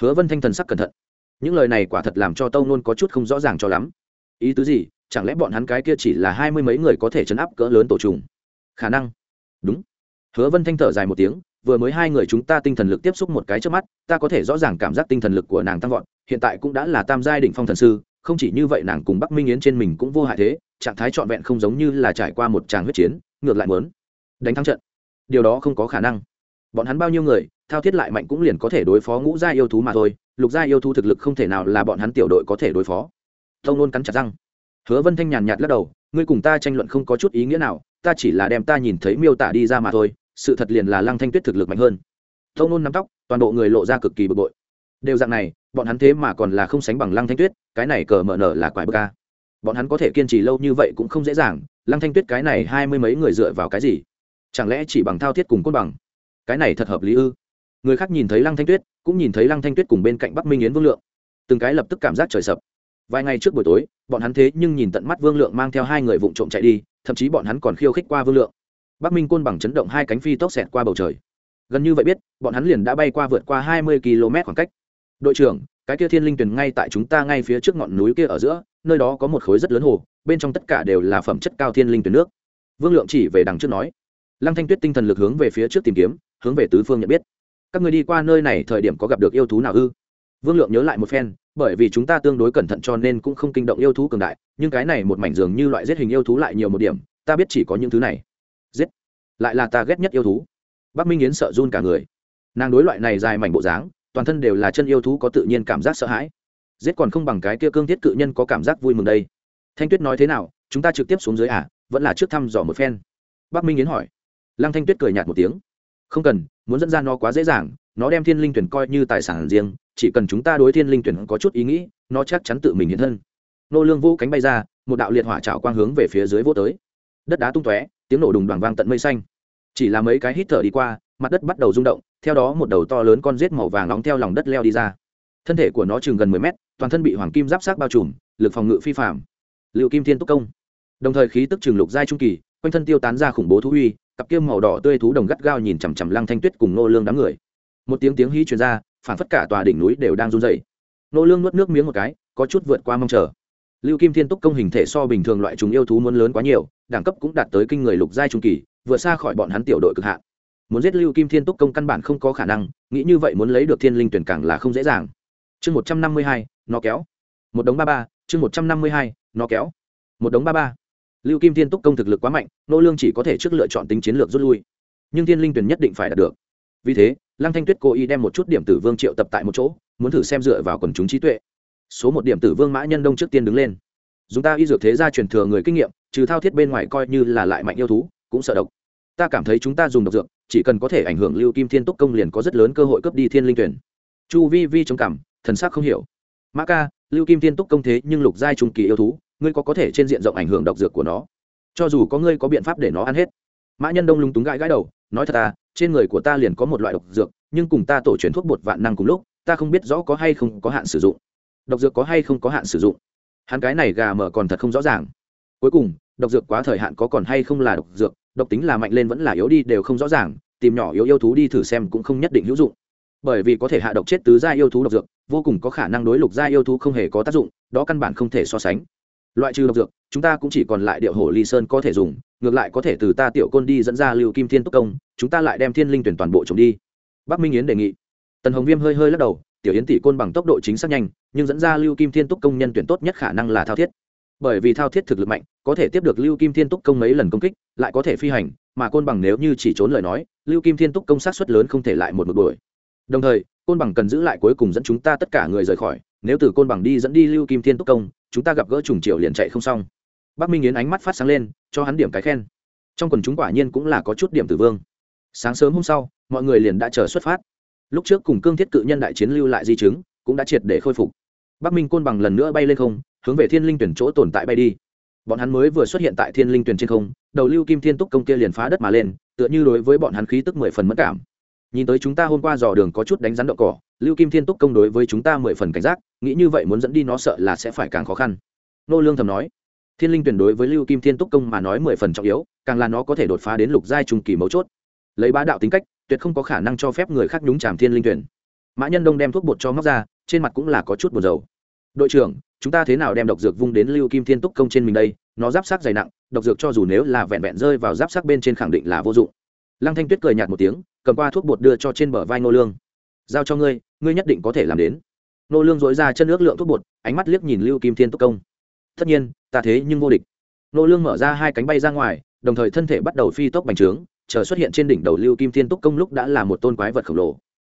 Hứa vân thanh thần sắc cẩn thận những lời này quả thật làm cho tâu nôn có chút không rõ ràng cho lắm. Ý tứ gì? Chẳng lẽ bọn hắn cái kia chỉ là hai mươi mấy người có thể chấn áp cỡ lớn tổ trùng? Khả năng. Đúng. Hứa vân thanh thở dài một tiếng, vừa mới hai người chúng ta tinh thần lực tiếp xúc một cái trước mắt, ta có thể rõ ràng cảm giác tinh thần lực của nàng tăng vọt, hiện tại cũng đã là tam giai đỉnh phong thần sư, không chỉ như vậy nàng cùng bắc minh yến trên mình cũng vô hại thế, trạng thái trọn vẹn không giống như là trải qua một tràng huyết chiến, ngược lại muốn đánh thắng trận. Điều đó không có khả năng. Bọn hắn bao nhiêu người, thao thiết lại mạnh cũng liền có thể đối phó ngũ gia yêu thú mà thôi lục gia yêu thú thực lực không thể nào là bọn hắn tiểu đội có thể đối phó. Tông nôn cắn chặt răng. Hứa vân thanh nhàn nhạt lắc đầu, ngươi cùng ta tranh luận không có chút ý nghĩa nào, ta chỉ là đem ta nhìn thấy miêu tả đi ra mà thôi, sự thật liền là lăng thanh tuyết thực lực mạnh hơn. Tông nôn nắm tóc, toàn bộ người lộ ra cực kỳ bực bội. Đều dạng này, bọn hắn thế mà còn là không sánh bằng lăng thanh tuyết, cái này cờ mở nở là quái bơ ca bọn hắn có thể kiên trì lâu như vậy cũng không dễ dàng, lăng thanh tuyết cái này hai mươi mấy người dựa vào cái gì? Chẳng lẽ chỉ bằng thao thiết cùng côn bằng? Cái này thật hợp lý ư? Người khác nhìn thấy lăng thanh tuyết, cũng nhìn thấy lăng thanh tuyết cùng bên cạnh bắc minh yến vương lượng. Từng cái lập tức cảm giác trời sập. Vài ngày trước buổi tối, bọn hắn thế nhưng nhìn tận mắt vương lượng mang theo hai người vụng trộm chạy đi, thậm chí bọn hắn còn khiêu khích qua vương lượng. Bắc minh côn bằng chấn động hai cánh phi tốc xẹt qua bầu trời. Gần như vậy biết, bọn hắn liền đã bay qua vượt qua hai mươi km khoảng cách. Đội trưởng, cái kia thiên linh Tuyền ngay tại chúng ta ngay phía trước ngọn núi kia ở giữa, nơi đó có một khối rất lớn hồ, bên trong tất cả đều là phẩm chất cao thiên linh Tuyền nước. Vương lượng chỉ về đằng trước nói. Lăng thanh tuyết tinh thần lực hướng về phía trước tìm kiếm, hướng về tứ phương nhận biết các người đi qua nơi này thời điểm có gặp được yêu thú nào ư? Vương lượng nhớ lại một phen, bởi vì chúng ta tương đối cẩn thận cho nên cũng không kinh động yêu thú cường đại, nhưng cái này một mảnh giường như loại giết hình yêu thú lại nhiều một điểm, ta biết chỉ có những thứ này. Giết. Lại là ta ghét nhất yêu thú. Bắc minh yến sợ run cả người. Nàng đối loại này dài mảnh bộ dáng, toàn thân đều là chân yêu thú có tự nhiên cảm giác sợ hãi. Giết còn không bằng cái kia cương thiết cự nhân có cảm giác vui mừng đây. Thanh tuyết nói thế nào? Chúng ta trực tiếp xuống dưới à? Vẫn là trước thăm dò một phen. Bắc minh yến hỏi. Lăng thanh tuyết cười nhạt một tiếng. Không cần muốn dẫn ra nó quá dễ dàng, nó đem thiên linh tuyển coi như tài sản riêng, chỉ cần chúng ta đối thiên linh tuyển có chút ý nghĩ, nó chắc chắn tự mình hiện thân. Nô lương vũ cánh bay ra, một đạo liệt hỏa trào quang hướng về phía dưới vô tới. Đất đá tung tóe, tiếng nổ đùng đoàn vang tận mây xanh. Chỉ là mấy cái hít thở đi qua, mặt đất bắt đầu rung động, theo đó một đầu to lớn con rết màu vàng nóng theo lòng đất leo đi ra. Thân thể của nó chừng gần mười mét, toàn thân bị hoàng kim giáp sát bao trùm, lực phòng ngự phi phạm liệu kim thiên túc công. Đồng thời khí tức trường lục giai trung kỳ, quanh thân tiêu tán ra khủng bố thú uy cặp kiêm màu đỏ tươi thú đồng gắt gao nhìn chằm chằm lăng thanh tuyết cùng nô lương đám người. Một tiếng tiếng hí truyền ra, phản phất cả tòa đỉnh núi đều đang run rẩy. Nô lương nuốt nước miếng một cái, có chút vượt qua mong chờ. Lưu kim thiên túc công hình thể so bình thường loại chúng yêu thú muốn lớn quá nhiều, đẳng cấp cũng đạt tới kinh người lục giai trung kỳ, vượt xa khỏi bọn hắn tiểu đội cực hạn. Muốn giết lưu kim thiên túc công căn bản không có khả năng, nghĩ như vậy muốn lấy được thiên linh tuyển càng là không dễ dàng. Chương một trăm năm mươi hai, nó kéo. Một đống ba ba, chương một trăm năm mươi hai, nó kéo. Một đống ba ba lưu kim thiên túc công thực lực quá mạnh, nô lương chỉ có thể trước lựa chọn tính chiến lược rút lui. Nhưng thiên linh tuyển nhất định phải đạt được. Vì thế, lăng thanh tuyết cố ý đem một chút điểm tử vương triệu tập tại một chỗ, muốn thử xem dựa vào quần chúng trí tuệ. Số một điểm tử vương mã nhân đông trước tiên đứng lên. Dùng ta y dược thế gia truyền thừa người kinh nghiệm, trừ thao thiết bên ngoài coi như là lại mạnh yêu thú, cũng sợ độc. Ta cảm thấy chúng ta dùng độc dược, chỉ cần có thể ảnh hưởng lưu kim thiên túc công liền có rất lớn cơ hội cướp đi thiên linh tuyển chu vi vi chống cảm thần sắc không hiểu. Mã ca, lưu kim thiên túc công thế nhưng lục giai trung kỳ yêu thú ngươi có có thể trên diện rộng ảnh hưởng độc dược của nó. Cho dù có ngươi có biện pháp để nó ăn hết. Mã nhân đông lung túng gãi gãi đầu, nói thật ta trên người của ta liền có một loại độc dược, nhưng cùng ta tổ truyền thuốc bột vạn năng cùng lúc, ta không biết rõ có hay không có hạn sử dụng. Độc dược có hay không có hạn sử dụng? Hắn cái này gà mở còn thật không rõ ràng. Cuối cùng, độc dược quá thời hạn có còn hay không là độc dược, độc tính là mạnh lên vẫn là yếu đi đều không rõ ràng, tìm nhỏ yếu yêu thú đi thử xem cũng không nhất định hữu dụng. Bởi vì có thể hạ độc chết tứ gia yêu thú độc dược, vô cùng có khả năng đối lục gia yêu thú không hề có tác dụng, đó căn bản không thể so sánh loại trừ độc dược, chúng ta cũng chỉ còn lại điệu hổ ly sơn có thể dùng, ngược lại có thể từ ta tiểu côn đi dẫn ra lưu kim thiên túc công, chúng ta lại đem thiên linh tuyển toàn bộ trồng đi. Bắc minh yến đề nghị. Tần hồng viêm hơi hơi lắc đầu, tiểu yến tỷ côn bằng tốc độ chính xác nhanh, nhưng dẫn ra lưu kim thiên túc công nhân tuyển tốt nhất khả năng là thao thiết. Bởi vì thao thiết thực lực mạnh, có thể tiếp được lưu kim thiên túc công mấy lần công kích, lại có thể phi hành, mà côn bằng nếu như chỉ trốn lời nói, lưu kim thiên túc công sát xuất lớn không thể lại một một đuổi. Đồng thời, côn bằng cần giữ lại cuối cùng dẫn chúng ta tất cả người rời khỏi nếu từ côn bằng đi dẫn đi lưu kim thiên túc công, chúng ta gặp gỡ trùng triệu liền chạy không xong. Bắc minh yến ánh mắt phát sáng lên, cho hắn điểm cái khen. Trong quần chúng quả nhiên cũng là có chút điểm tử vương. Sáng sớm hôm sau, mọi người liền đã chờ xuất phát. Lúc trước cùng cương thiết cự nhân đại chiến lưu lại di chứng, cũng đã triệt để khôi phục. Bắc minh côn bằng lần nữa bay lên không, hướng về thiên linh tuyển chỗ tồn tại bay đi. Bọn hắn mới vừa xuất hiện tại thiên linh tuyển trên không, đầu lưu kim thiên túc công kia liền phá đất mà lên, tựa như đối với bọn hắn khí tức mười phần mất cảm. Nhìn tới chúng ta hôm qua dò đường có chút đánh rắn đậu cỏ lưu kim thiên túc công đối với chúng ta mười phần cảnh giác, nghĩ như vậy muốn dẫn đi nó sợ là sẽ phải càng khó khăn. Nô lương thầm nói, thiên linh tuyển đối với lưu kim thiên túc công mà nói mười phần trọng yếu, càng là nó có thể đột phá đến lục giai trung kỳ mấu chốt. Lấy bá đạo tính cách, tuyệt không có khả năng cho phép người khác nhúng chàm thiên linh tuyển. Mã nhân đông đem thuốc bột cho móc ra, trên mặt cũng là có chút buồn dầu đội trưởng, chúng ta thế nào đem độc dược vung đến lưu kim thiên túc công trên mình đây? Nó giáp sắc dày nặng, độc dược cho dù nếu là vẹn vẹn rơi vào giáp sắc bên trên khẳng định là vô dụng. Lăng thanh tuyết cười nhạt một tiếng, cầm qua thuốc bột đưa cho trên bờ vai nô lương giao cho ngươi ngươi nhất định có thể làm đến. Nô lương dối ra chân ước lượng thuốc bột, ánh mắt liếc nhìn lưu kim thiên túc công. Tất nhiên, ta thế nhưng vô địch. Nô lương mở ra hai cánh bay ra ngoài, đồng thời thân thể bắt đầu phi tốc bành trướng, chờ xuất hiện trên đỉnh đầu lưu kim thiên túc công lúc đã là một tôn quái vật khổng lồ.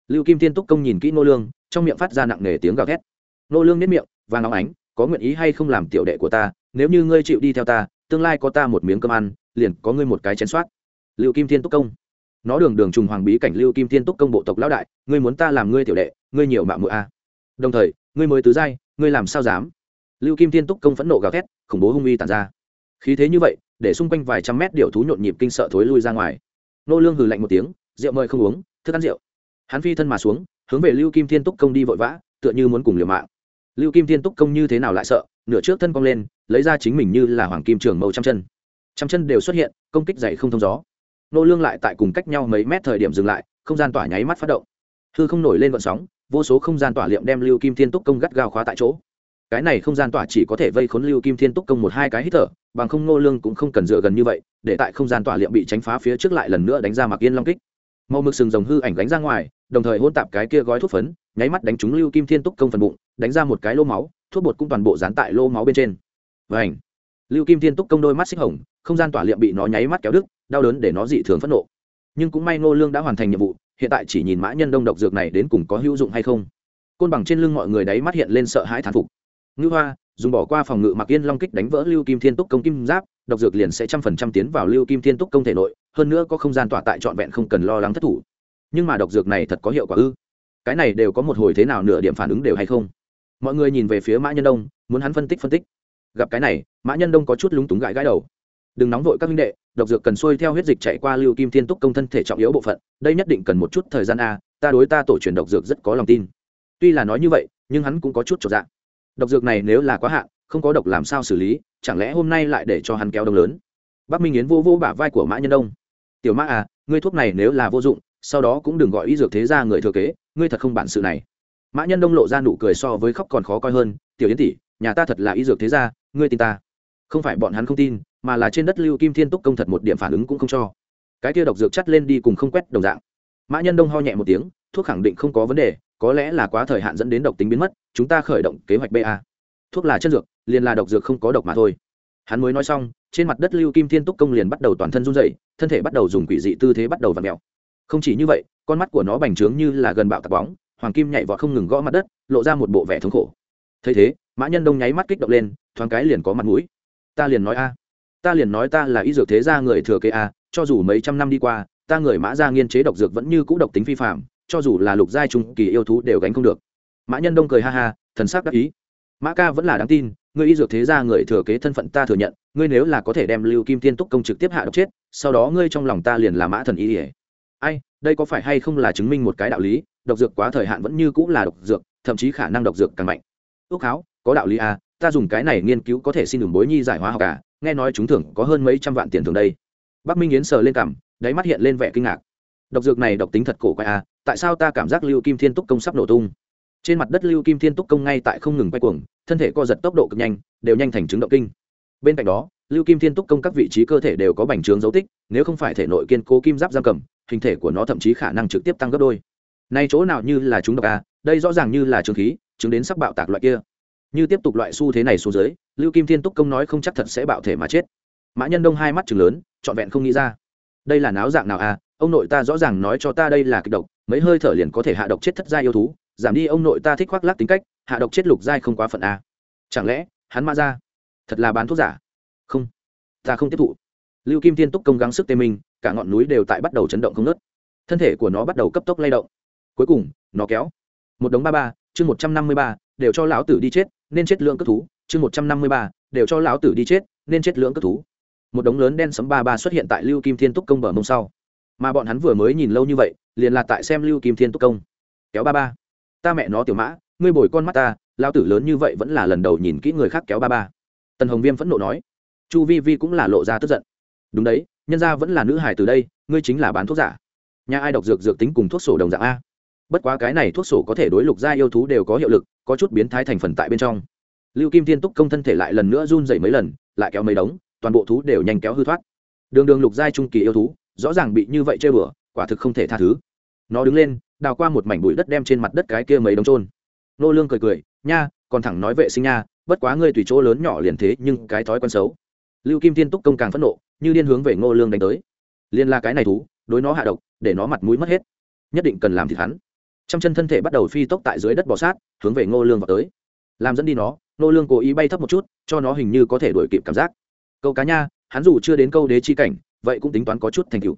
Lưu kim thiên túc công nhìn kỹ nô lương, trong miệng phát ra nặng nề tiếng gào thét. Nô lương nếp miệng và nóng ánh, có nguyện ý hay không làm tiểu đệ của ta, nếu như ngươi chịu đi theo ta, tương lai có ta một miếng cơm ăn, liền có ngươi một cái chén soát. Lưu kim thiên túc công nó đường đường trùng hoàng bí cảnh lưu kim thiên túc công bộ tộc lão đại, ngươi muốn ta làm ngươi tiểu đệ, ngươi nhiều mạo muội a. Đồng thời, ngươi mới tứ giai, ngươi làm sao dám? Lưu kim thiên túc công phẫn nộ gào thét, khủng bố hung uy tàn ra. Khí thế như vậy, để xung quanh vài trăm mét điệu thú nhộn nhịp kinh sợ thối lui ra ngoài. Nô lương hừ lạnh một tiếng, rượu mời không uống, thức ăn rượu. Hắn phi thân mà xuống, hướng về lưu kim thiên túc công đi vội vã, tựa như muốn cùng liều mạng. Lưu kim thiên túc công như thế nào lại sợ, nửa trước thân cong lên, lấy ra chính mình như là hoàng kim trường mâu trăm chân. Trăm chân đều xuất hiện, công kích dày không thông gió nô lương lại tại cùng cách nhau mấy mét thời điểm dừng lại, không gian tỏa nháy mắt phát động. Hư không nổi lên vận sóng, vô số không gian tỏa liệm đem lưu kim thiên túc công gắt gao khóa tại chỗ. Cái này không gian tỏa chỉ có thể vây khốn lưu kim thiên túc công một hai cái hít thở, bằng không nô lương cũng không cần dựa gần như vậy, để tại không gian tỏa liệm bị tránh phá phía trước lại lần nữa đánh ra mặc yên long kích. Màu mực sừng rồng hư ảnh đánh ra ngoài, đồng thời hôn tạp cái kia gói thuốc phấn, nháy mắt đánh trúng lưu kim thiên túc công phần bụng, đánh ra một cái lô máu, thuốc bột cũng toàn bộ dán tại lô máu bên trên. Và lưu kim thiên túc công đôi mắt xích hồng, không gian tỏa liệm bị nó nháy mắt kéo đứt, đau đớn để nó dị thường phẫn nộ. Nhưng cũng may ngô lương đã hoàn thành nhiệm vụ, hiện tại chỉ nhìn mã nhân đông độc dược này đến cùng có hữu dụng hay không. Côn bằng trên lưng mọi người đấy mắt hiện lên sợ hãi thán phục. Ngư hoa, dùng bỏ qua phòng ngự mặc yên long kích đánh vỡ lưu kim thiên túc công kim giáp, độc dược liền sẽ trăm phần trăm tiến vào lưu kim thiên túc công thể nội, hơn nữa có không gian tỏa tại trọn vẹn không cần lo lắng thất thủ. Nhưng mà độc dược này thật có hiệu quả ư? Cái này đều có một hồi thế nào nửa điểm phản ứng đều hay không? Mọi người nhìn về phía mã nhân đông, muốn hắn phân tích phân tích gặp cái này, mã nhân đông có chút lúng túng gãi gãi đầu. Đừng nóng vội các minh đệ, độc dược cần xuôi theo huyết dịch chạy qua lưu kim thiên túc công thân thể trọng yếu bộ phận, đây nhất định cần một chút thời gian a, ta đối ta tổ truyền độc dược rất có lòng tin. Tuy là nói như vậy, nhưng hắn cũng có chút trọn dạng. Độc dược này nếu là quá hạn, không có độc làm sao xử lý, chẳng lẽ hôm nay lại để cho hắn kéo đông lớn? Bắc minh yến vô vô bả vai của mã nhân đông. Tiểu mã à ngươi thuốc này nếu là vô dụng, sau đó cũng đừng gọi y dược thế ra người thừa kế, ngươi thật không bản sự này. Mã nhân đông lộ ra nụ cười so với khóc còn khó coi hơn, tiểu yến tỷ nhà ta thật là y dược thế gia, ngươi tin ta. Không phải bọn hắn không tin mà là trên đất lưu kim thiên túc công thật một điểm phản ứng cũng không cho. Cái kia độc dược chắt lên đi cùng không quét đồng dạng. Mã nhân đông ho nhẹ một tiếng thuốc khẳng định không có vấn đề có lẽ là quá thời hạn dẫn đến độc tính biến mất chúng ta khởi động kế hoạch ba thuốc là chất dược liền là độc dược không có độc mà thôi. Hắn mới nói xong trên mặt đất lưu kim thiên túc công liền bắt đầu toàn thân run dậy thân thể bắt đầu dùng quỷ dị tư thế bắt đầu v ặ mèo. Không chỉ như vậy con mắt của nó bành trướng như là gần bạo tạt bóng hoàng kim nhảy vọt không ngừng gõ mặt đất lộ ra một bộ vẻ thống khổ. Thấy thế mã nhân đông nháy mắt kích động lên, thoáng cái liền có mặt mũi. Ta liền nói a. Ta liền nói ta là y dược thế gia người thừa kế a, cho dù mấy trăm năm đi qua, ta người mã gia nghiên chế độc dược vẫn như cũ độc tính phi phạm cho dù là lục giai trung kỳ yêu thú đều gánh không được. Mã nhân đông cười ha ha, thần sắc đắc ý. Mã ca vẫn là đáng tin ngươi y dược thế gia người thừa kế thân phận ta thừa nhận, ngươi nếu là có thể đem lưu kim tiên túc công trực tiếp hạ độc chết, sau đó ngươi trong lòng ta liền là mã thần y ỉa ai, đây có phải hay không là chứng minh một cái đạo lý, độc dược quá thời hạn vẫn như cũng là độc dược, thậm chí khả năng độc dược càng mạnh. Ước háo có đạo lý à ta dùng cái này nghiên cứu có thể xin đường bối nhi giải hóa học cả à, nghe nói chúng thưởng có hơn mấy trăm vạn tiền thường đây. Bắc minh yến sờ lên cảm đáy mắt hiện lên vẻ kinh ngạc. Độc dược này độc tính thật cổ quái à tại sao ta cảm giác lưu kim thiên túc công sắp nổ tung? Trên mặt đất lưu kim thiên túc công ngay tại không ngừng quay cuồng thân thể co giật tốc độ cực nhanh đều nhanh thành chứng động kinh. Bên cạnh đó lưu kim thiên túc công các vị trí cơ thể đều có bành trướng dấu tích nếu không phải thể nội kiên cố kim giáp giam cầm hình thể của nó thậm chí khả năng trực tiếp tăng gấp đôi. Nay chỗ nào như là chúng độc à, đây rõ ràng như là trường khí chứng đến sắc bạo tạc loại kia như tiếp tục loại xu thế này xuống dưới, lưu kim thiên túc công nói không chắc thật sẽ bạo thể mà chết. Mã nhân đông hai mắt chừng lớn, trọn vẹn không nghĩ ra. Đây là náo dạng nào a ông nội ta rõ ràng nói cho ta đây là kịch độc, mấy hơi thở liền có thể hạ độc chết thất gia yêu thú, giảm đi ông nội ta thích khoác lác tính cách, hạ độc chết lục giai không quá phận a chẳng lẽ, hắn mã ra, thật là bán thuốc giả? Không, ta không tiếp thụ. Lưu kim thiên túc công gắng sức tê minh, cả ngọn núi đều tại bắt đầu chấn động không nớt thân thể của nó bắt đầu cấp tốc lay động. Cuối cùng, nó kéo. Một đống ba ba, chương một trăm năm mươi ba, đều cho lão tử đi chết nên chết lượng cất thú, chương một trăm năm mươi ba, đều cho lão tử đi chết, nên chết lượng cất thú. Một đống lớn đen sấm ba ba xuất hiện tại lưu kim thiên túc công bờ mông sau. Mà bọn hắn vừa mới nhìn lâu như vậy, liền là tại xem lưu kim thiên túc công. Kéo ba ba. Ta mẹ nó tiểu mã, ngươi bồi con mắt ta lao tử lớn như vậy vẫn là lần đầu nhìn kỹ người khác kéo ba ba. Tần hồng viêm phẫn nộ nói. Chu vi vi cũng là lộ ra tức giận. Đúng đấy, nhân ra vẫn là nữ hài từ đây, ngươi chính là bán thuốc giả. Nhà ai đọc dược dược tính cùng thuốc sổ đồng dạng a? Bất quá cái này thuốc sổ có thể đối lục gia yêu thú đều có hiệu lực, có chút biến thái thành phần tại bên trong. Lưu kim thiên túc công thân thể lại lần nữa run dậy mấy lần, lại kéo mấy đống, toàn bộ thú đều nhanh kéo hư thoát. Đường đường lục giai trung kỳ yêu thú, rõ ràng bị như vậy chơi bừa, quả thực không thể tha thứ. Nó đứng lên, đào qua một mảnh bụi đất đem trên mặt đất cái kia mấy đống trôn nô lương cười cười, nha, còn thẳng nói vệ sinh nha, bất quá ngươi tùy chỗ lớn nhỏ liền thế, nhưng cái thói quen xấu. Lưu kim thiên túc công càng phẫn nộ, như điên hướng về ngô lương đánh tới. Liên la cái này thú, đối nó hạ độc, để nó mặt mũi mất hết. Nhất định cần làm thịt hắn trăm chân thân thể bắt đầu phi tốc tại dưới đất bò sát, hướng về ngô lương vào tới. Làm dẫn đi nó, ngô lương cố ý bay thấp một chút, cho nó hình như có thể đuổi kịp cảm giác. Câu cá nha, hắn dù chưa đến câu đế chi cảnh, vậy cũng tính toán có chút thành tựu.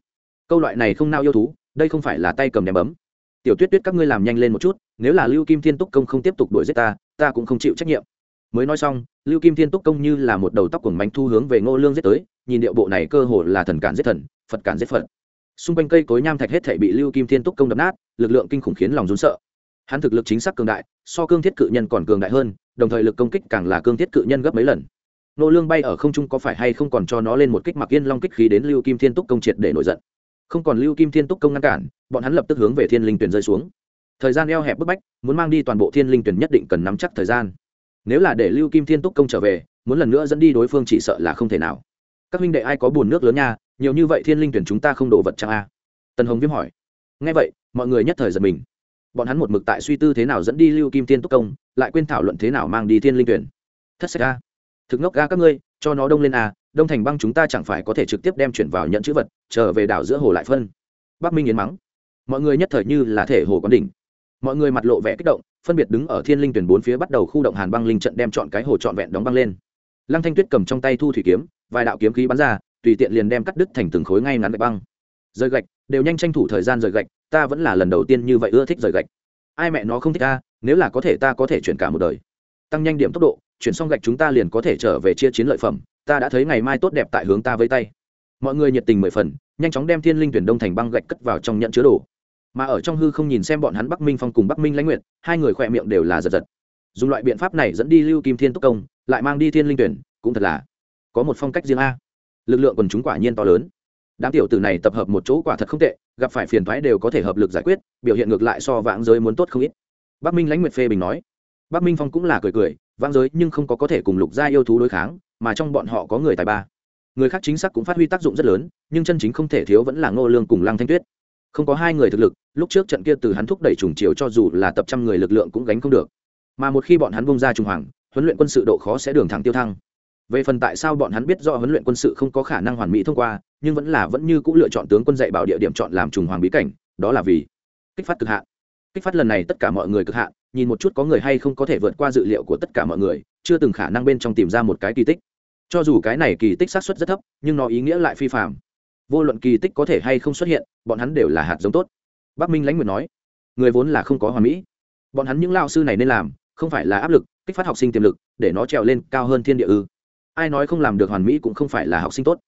Câu loại này không nao yêu thú, đây không phải là tay cầm ném bấm. Tiểu tuyết tuyết các ngươi làm nhanh lên một chút, nếu là lưu kim thiên túc công không tiếp tục đuổi giết ta ta cũng không chịu trách nhiệm. Mới nói xong, lưu kim thiên túc công như là một đầu tóc cuồng bánh thu hướng về ngô lương giết tới, nhìn điệu bộ này cơ hồ là thần cản giết thần, phật cản giết phật xung quanh cây cối nham thạch hết thể bị lưu kim thiên túc công đập nát, lực lượng kinh khủng khiến lòng run sợ. Hắn thực lực chính xác cường đại, so cương thiết cự nhân còn cường đại hơn, đồng thời lực công kích càng là cương thiết cự nhân gấp mấy lần. Nô lương bay ở không trung có phải hay không còn cho nó lên một kích mặc yên long kích khí đến lưu kim thiên túc công triệt để nổi giận. Không còn lưu kim thiên túc công ngăn cản, bọn hắn lập tức hướng về thiên linh tuyển rơi xuống. Thời gian eo hẹp bức bách, muốn mang đi toàn bộ thiên linh tuyển nhất định cần nắm chắc thời gian. Nếu là để lưu kim thiên túc công trở về, muốn lần nữa dẫn đi đối phương chỉ sợ là không thể nào. Các huynh đệ ai có buồn nước lớn nha nhiều như vậy thiên linh tuyển chúng ta không đổ vật chẳng a. Tần hồng viêm hỏi. Ngay vậy, mọi người nhất thời giật mình. Bọn hắn một mực tại suy tư thế nào dẫn đi lưu kim tiên túc công, lại quên thảo luận thế nào mang đi thiên linh tuyển. Thất sách a. Thực ngốc ga các ngươi, cho nó đông lên a, đông thành băng chúng ta chẳng phải có thể trực tiếp đem chuyển vào nhận chữ vật, trở về đảo giữa hồ lại phân. Bắc minh yến mắng. Mọi người nhất thời như là thể hồ quán đỉnh. Mọi người mặt lộ vẻ kích động, phân biệt đứng ở thiên linh tuyển bốn phía bắt đầu khu động hàn băng linh trận đem chọn cái hồ trọn vẹn đóng băng lên. Lăng thanh tuyết cầm trong tay thu thủy kiếm, vài đạo kiếm khí bắn ra tùy tiện liền đem cắt đứt thành từng khối ngay ngắn gạch băng. Rời gạch, đều nhanh tranh thủ thời gian rời gạch, ta vẫn là lần đầu tiên như vậy ưa thích rời gạch. Ai mẹ nó không thích ta, nếu là có thể ta có thể chuyển cả một đời. Tăng nhanh điểm tốc độ, chuyển xong gạch chúng ta liền có thể trở về chia chiến lợi phẩm, ta đã thấy ngày mai tốt đẹp tại hướng ta với tay. Mọi người nhiệt tình mười phần, nhanh chóng đem thiên linh tuyển đông thành băng gạch cất vào trong nhận chứa đồ. Mà ở trong hư không nhìn xem bọn hắn bắc minh phong cùng bắc minh lãnh nguyện hai người khỏe miệng đều là giật giật. Dùng loại biện pháp này dẫn đi lưu kim thiên túc công, lại mang đi thiên linh tuyển, cũng thật là có một phong cách riêng a lực lượng quần chúng quả nhiên to lớn. Đám tiểu tử này tập hợp một chỗ quả thật không tệ, gặp phải phiền thoái đều có thể hợp lực giải quyết, biểu hiện ngược lại so vãng giới muốn tốt không ít. Bắc minh lãnh nguyệt phê bình nói. Bắc minh phong cũng là cười cười, vãng giới nhưng không có có thể cùng lục gia yêu thú đối kháng, mà trong bọn họ có người tài ba. Người khác chính xác cũng phát huy tác dụng rất lớn, nhưng chân chính không thể thiếu vẫn là ngô lương cùng lăng thanh tuyết. Không có hai người thực lực, lúc trước trận kia từ hắn thúc đẩy trùng chiều cho dù là tập trăm người lực lượng cũng gánh không được. Mà một khi bọn hắn bung ra trung hoàng, huấn luyện quân sự độ khó sẽ đường thẳng tiêu thăng về phần tại sao bọn hắn biết do huấn luyện quân sự không có khả năng hoàn mỹ thông qua, nhưng vẫn là vẫn như c ũ lựa chọn tướng quân dạy bảo địa điểm chọn làm trùng hoàng bí cảnh, đó là vì kích phát cực hạn. Kích phát lần này tất cả mọi người cực hạn, nhìn một chút có người hay không có thể vượt qua dự liệu của tất cả mọi người, chưa từng khả năng bên trong tìm ra một cái kỳ tích. Cho dù cái này kỳ tích xác suất rất thấp, nhưng nó ý nghĩa lại phi phạm vô luận kỳ tích có thể hay không xuất hiện, bọn hắn đều là hạt giống tốt. Bắc minh lãnh nguyện nói, người vốn là không có hoàn mỹ. Bọn hắn những lao sư này nên làm, không phải là áp lực, kích phát học sinh tiềm lực, để nó trèo lên cao hơn thiên địa ư ai nói không làm được hoàn mỹ cũng không phải là học sinh tốt.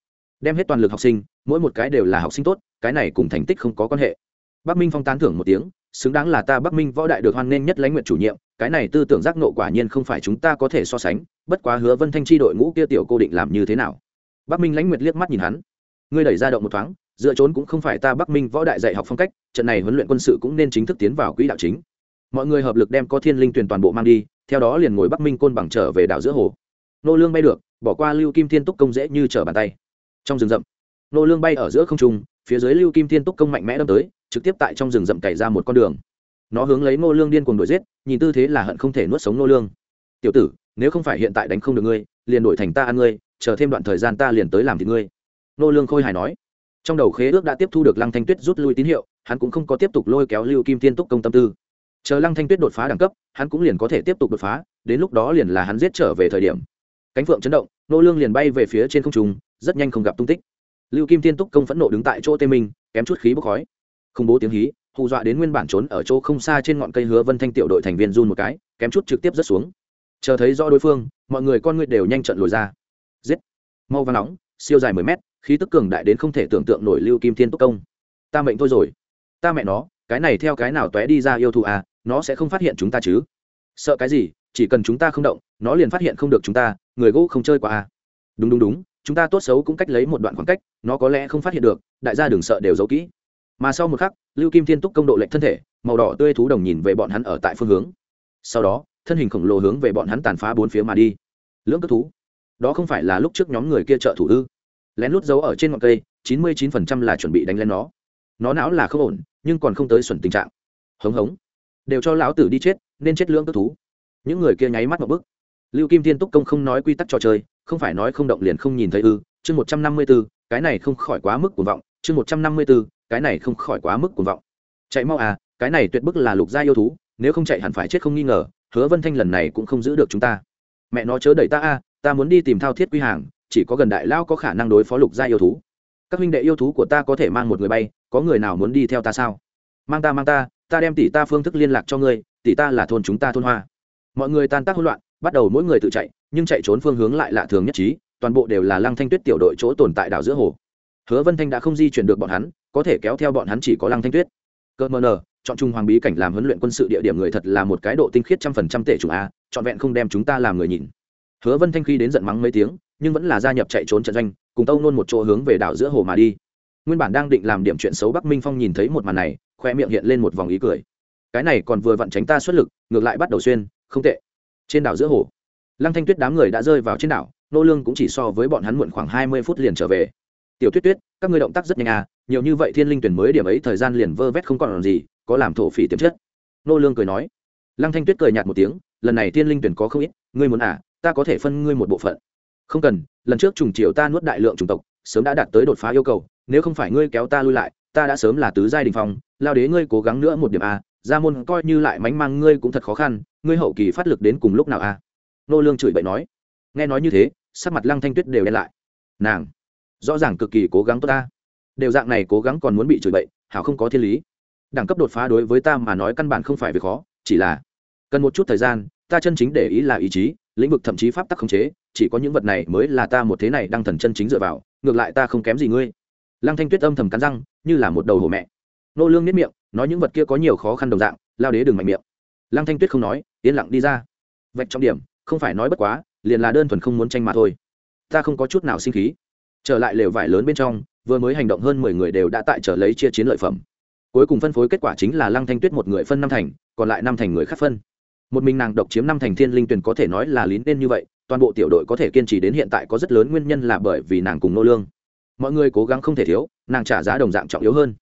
Đem hết toàn lực học sinh, mỗi một cái đều là học sinh tốt, cái này cùng thành tích không có quan hệ. Bắc minh phong tán thưởng một tiếng, xứng đáng là ta bắc minh võ đại được hoan nghênh nhất lãnh nguyện chủ nhiệm, cái này tư tưởng giác nộ quả nhiên không phải chúng ta có thể so sánh, bất quá hứa vân thanh chi đội ngũ kia tiểu cô định làm như thế nào? Bắc minh lãnh nguyệt liếc mắt nhìn hắn. Ngươi đẩy ra động một thoáng, dựa trốn cũng không phải ta bắc minh võ đại dạy học phong cách, trận này huấn luyện quân sự cũng nên chính thức tiến vào quỹ đạo chính. Mọi người hợp lực đem có thiên linh tuyển toàn bộ mang đi, theo đó liền ngồi bắc minh côn bằng trở về đảo giữa hồ nô lương bay được, bỏ qua lưu kim thiên túc công dễ như trở bàn tay. Trong rừng rậm, nô lương bay ở giữa không trung, phía dưới lưu kim thiên túc công mạnh mẽ đâm tới, trực tiếp tại trong rừng rậm cày ra một con đường. Nó hướng lấy nô lương điên cuồng đuổi giết, nhìn tư thế là hận không thể nuốt sống nô lương. Tiểu tử, nếu không phải hiện tại đánh không được ngươi, liền đổi thành ta ăn ngươi, chờ thêm đoạn thời gian ta liền tới làm thì ngươi. Nô lương khôi hài nói. Trong đầu khế ước đã tiếp thu được lăng thanh tuyết rút lui tín hiệu, hắn cũng không có tiếp tục lôi kéo lưu kim thiên túc công tâm tư. Chờ lăng thanh tuyết đột phá đẳng cấp, hắn cũng liền có thể tiếp tục đột phá, đến lúc đó liền là hắn giết trở về thời điểm cánh phượng chấn động, nô lương liền bay về phía trên không trung, rất nhanh không gặp tung tích. Lưu kim thiên túc công phẫn nộ đứng tại chỗ tê minh, kém chút khí bốc khói. Không bố tiếng hí, hù dọa đến nguyên bản trốn ở chỗ không xa trên ngọn cây hứa vân thanh tiểu đội thành viên run một cái, kém chút trực tiếp rớt xuống. Chờ thấy rõ đối phương, mọi người con người đều nhanh trận lùi ra. Giết! Mau và nóng, siêu dài mười mét, khí tức cường đại đến không thể tưởng tượng nổi lưu kim thiên túc công. Ta mệnh thôi rồi. Ta mẹ nó, cái này theo cái nào tóe đi ra yêu thù à nó sẽ không phát hiện chúng ta chứ? Sợ cái gì, chỉ cần chúng ta không động, nó liền phát hiện không được chúng ta người gỗ không chơi qua à. Đúng đúng đúng, chúng ta tốt xấu cũng cách lấy một đoạn khoảng cách, nó có lẽ không phát hiện được, đại gia đừng sợ đều giấu kỹ. Mà sau một khắc, lưu kim thiên túc công độ lệnh thân thể, màu đỏ tươi thú đồng nhìn về bọn hắn ở tại phương hướng. Sau đó, thân hình khổng lồ hướng về bọn hắn tàn phá bốn phía mà đi. Lưỡng cất thú. Đó không phải là lúc trước nhóm người kia trợ thủ ư? Lén lút giấu ở trên ngọn cây, chín mươi chín phần trăm là chuẩn bị đánh lên nó. Nó não là không ổn, nhưng còn không tới xuẩn tình trạng. Hống hống. Đều cho lão tử đi chết, nên chết lưỡng cất thú. Những người kia nháy mắt một bức lưu kim thiên túc công không nói quy tắc trò chơi, không phải nói không động liền không nhìn thấy ư, chương một trăm năm mươi b ố cái này không khỏi quá mức cuồng vọng, chương một trăm năm mươi b ố cái này không khỏi quá mức cuồng vọng. Chạy mau à cái này tuyệt bức là lục gia yêu thú, nếu không chạy hẳn phải chết không nghi ngờ, hứa vân thanh lần này cũng không giữ được chúng ta. Mẹ nó chớ đẩy ta a, ta muốn đi tìm thao thiết quy hàng, chỉ có gần đại lao có khả năng đối phó lục gia yêu thú. Các huynh đệ yêu thú của ta có thể mang một người bay, có người nào muốn đi theo ta sao? Mang ta mang ta ta đem tỷ ta phương thức liên lạc cho ngươi, tỷ ta là thôn chúng ta thôn hoa. Mọi người tan tác hỗn loạn bắt đầu mỗi người tự chạy, nhưng chạy trốn phương hướng lại lạ thường nhất trí, toàn bộ đều là lăng thanh tuyết tiểu đội chỗ tồn tại đảo giữa hồ. Hứa vân thanh đã không di chuyển được bọn hắn, có thể kéo theo bọn hắn chỉ có lăng thanh tuyết. Cơ mờ nờ, chọn trung hoàng bí cảnh làm huấn luyện quân sự địa điểm người thật là một cái độ tinh khiết trăm phần trăm tệ chủ a, trọn vẹn không đem chúng ta làm người nhìn. Hứa vân thanh khi đến giận mắng mấy tiếng, nhưng vẫn là gia nhập chạy trốn trận doanh, cùng tâu nôn một chỗ hướng về đảo giữa hồ mà đi. Nguyên bản đang định làm điểm chuyện xấu bắc minh phong nhìn thấy một màn này, khoe miệng hiện lên một vòng ý cười. Cái này còn vừa vặn tránh ta xuất lực, ngược lại bắt đầu xuyên, không tệ trên đảo giữa hồ. Lăng thanh tuyết đám người đã rơi vào trên đảo, nô lương cũng chỉ so với bọn hắn muộn khoảng hai mươi phút liền trở về. Tiểu tuyết tuyết, các ngươi động tác rất nhanh à nhiều như vậy thiên linh tuyển mới điểm ấy thời gian liền vơ vét không còn gì, có làm thổ phỉ tiềm chất. Nô lương cười nói. Lăng thanh tuyết cười nhạt một tiếng, lần này thiên linh tuyển có không ít, ngươi muốn à ta có thể phân ngươi một bộ phận. Không cần, lần trước trùng triều ta nuốt đại lượng chủng tộc, sớm đã đạt tới đột phá yêu cầu, nếu không phải ngươi kéo ta lui lại, ta đã sớm là tứ giai đình phong, lao đế ngươi cố gắng nữa một điểm a ra môn coi như lại mánh mang ngươi cũng thật khó khăn, ngươi hậu kỳ phát lực đến cùng lúc nào a nô lương chửi bậy nói. Nghe nói như thế, sắc mặt lăng thanh tuyết đều đen lại. Nàng, rõ ràng cực kỳ cố gắng tốt ta. Đều dạng này cố gắng còn muốn bị chửi bậy, hảo không có thiên lý. Đẳng cấp đột phá đối với ta mà nói căn bản không phải việc khó, chỉ là cần một chút thời gian, ta chân chính để ý là ý chí, lĩnh vực thậm chí pháp tắc khống chế, chỉ có những vật này mới là ta một thế này đang thần chân chính dựa vào, ngược lại ta không kém gì ngươi. Lăng thanh tuyết âm thầm cắn răng, như là một đầu hổ mẹ. Nô lương nếp miệng nói những vật kia có nhiều khó khăn đồng dạng, lao đế đừng mạnh miệng. Lăng thanh tuyết không nói, yên lặng đi ra. Vạch trọng điểm, không phải nói bất quá, liền là đơn thuần không muốn tranh mà thôi. Ta không có chút nào sinh khí. Trở lại lều vải lớn bên trong, vừa mới hành động hơn mười người đều đã tại trở lấy chia chiến lợi phẩm. Cuối cùng phân phối kết quả chính là lăng thanh tuyết một người phân năm thành, còn lại năm thành người khác phân. Một mình nàng độc chiếm năm thành thiên linh tuyển có thể nói là lín nên như vậy, toàn bộ tiểu đội có thể kiên trì đến hiện tại có rất lớn nguyên nhân là bởi vì nàng cùng nô lương. Mọi người cố gắng không thể thiếu, nàng trả giá đồng dạng trọng yếu hơn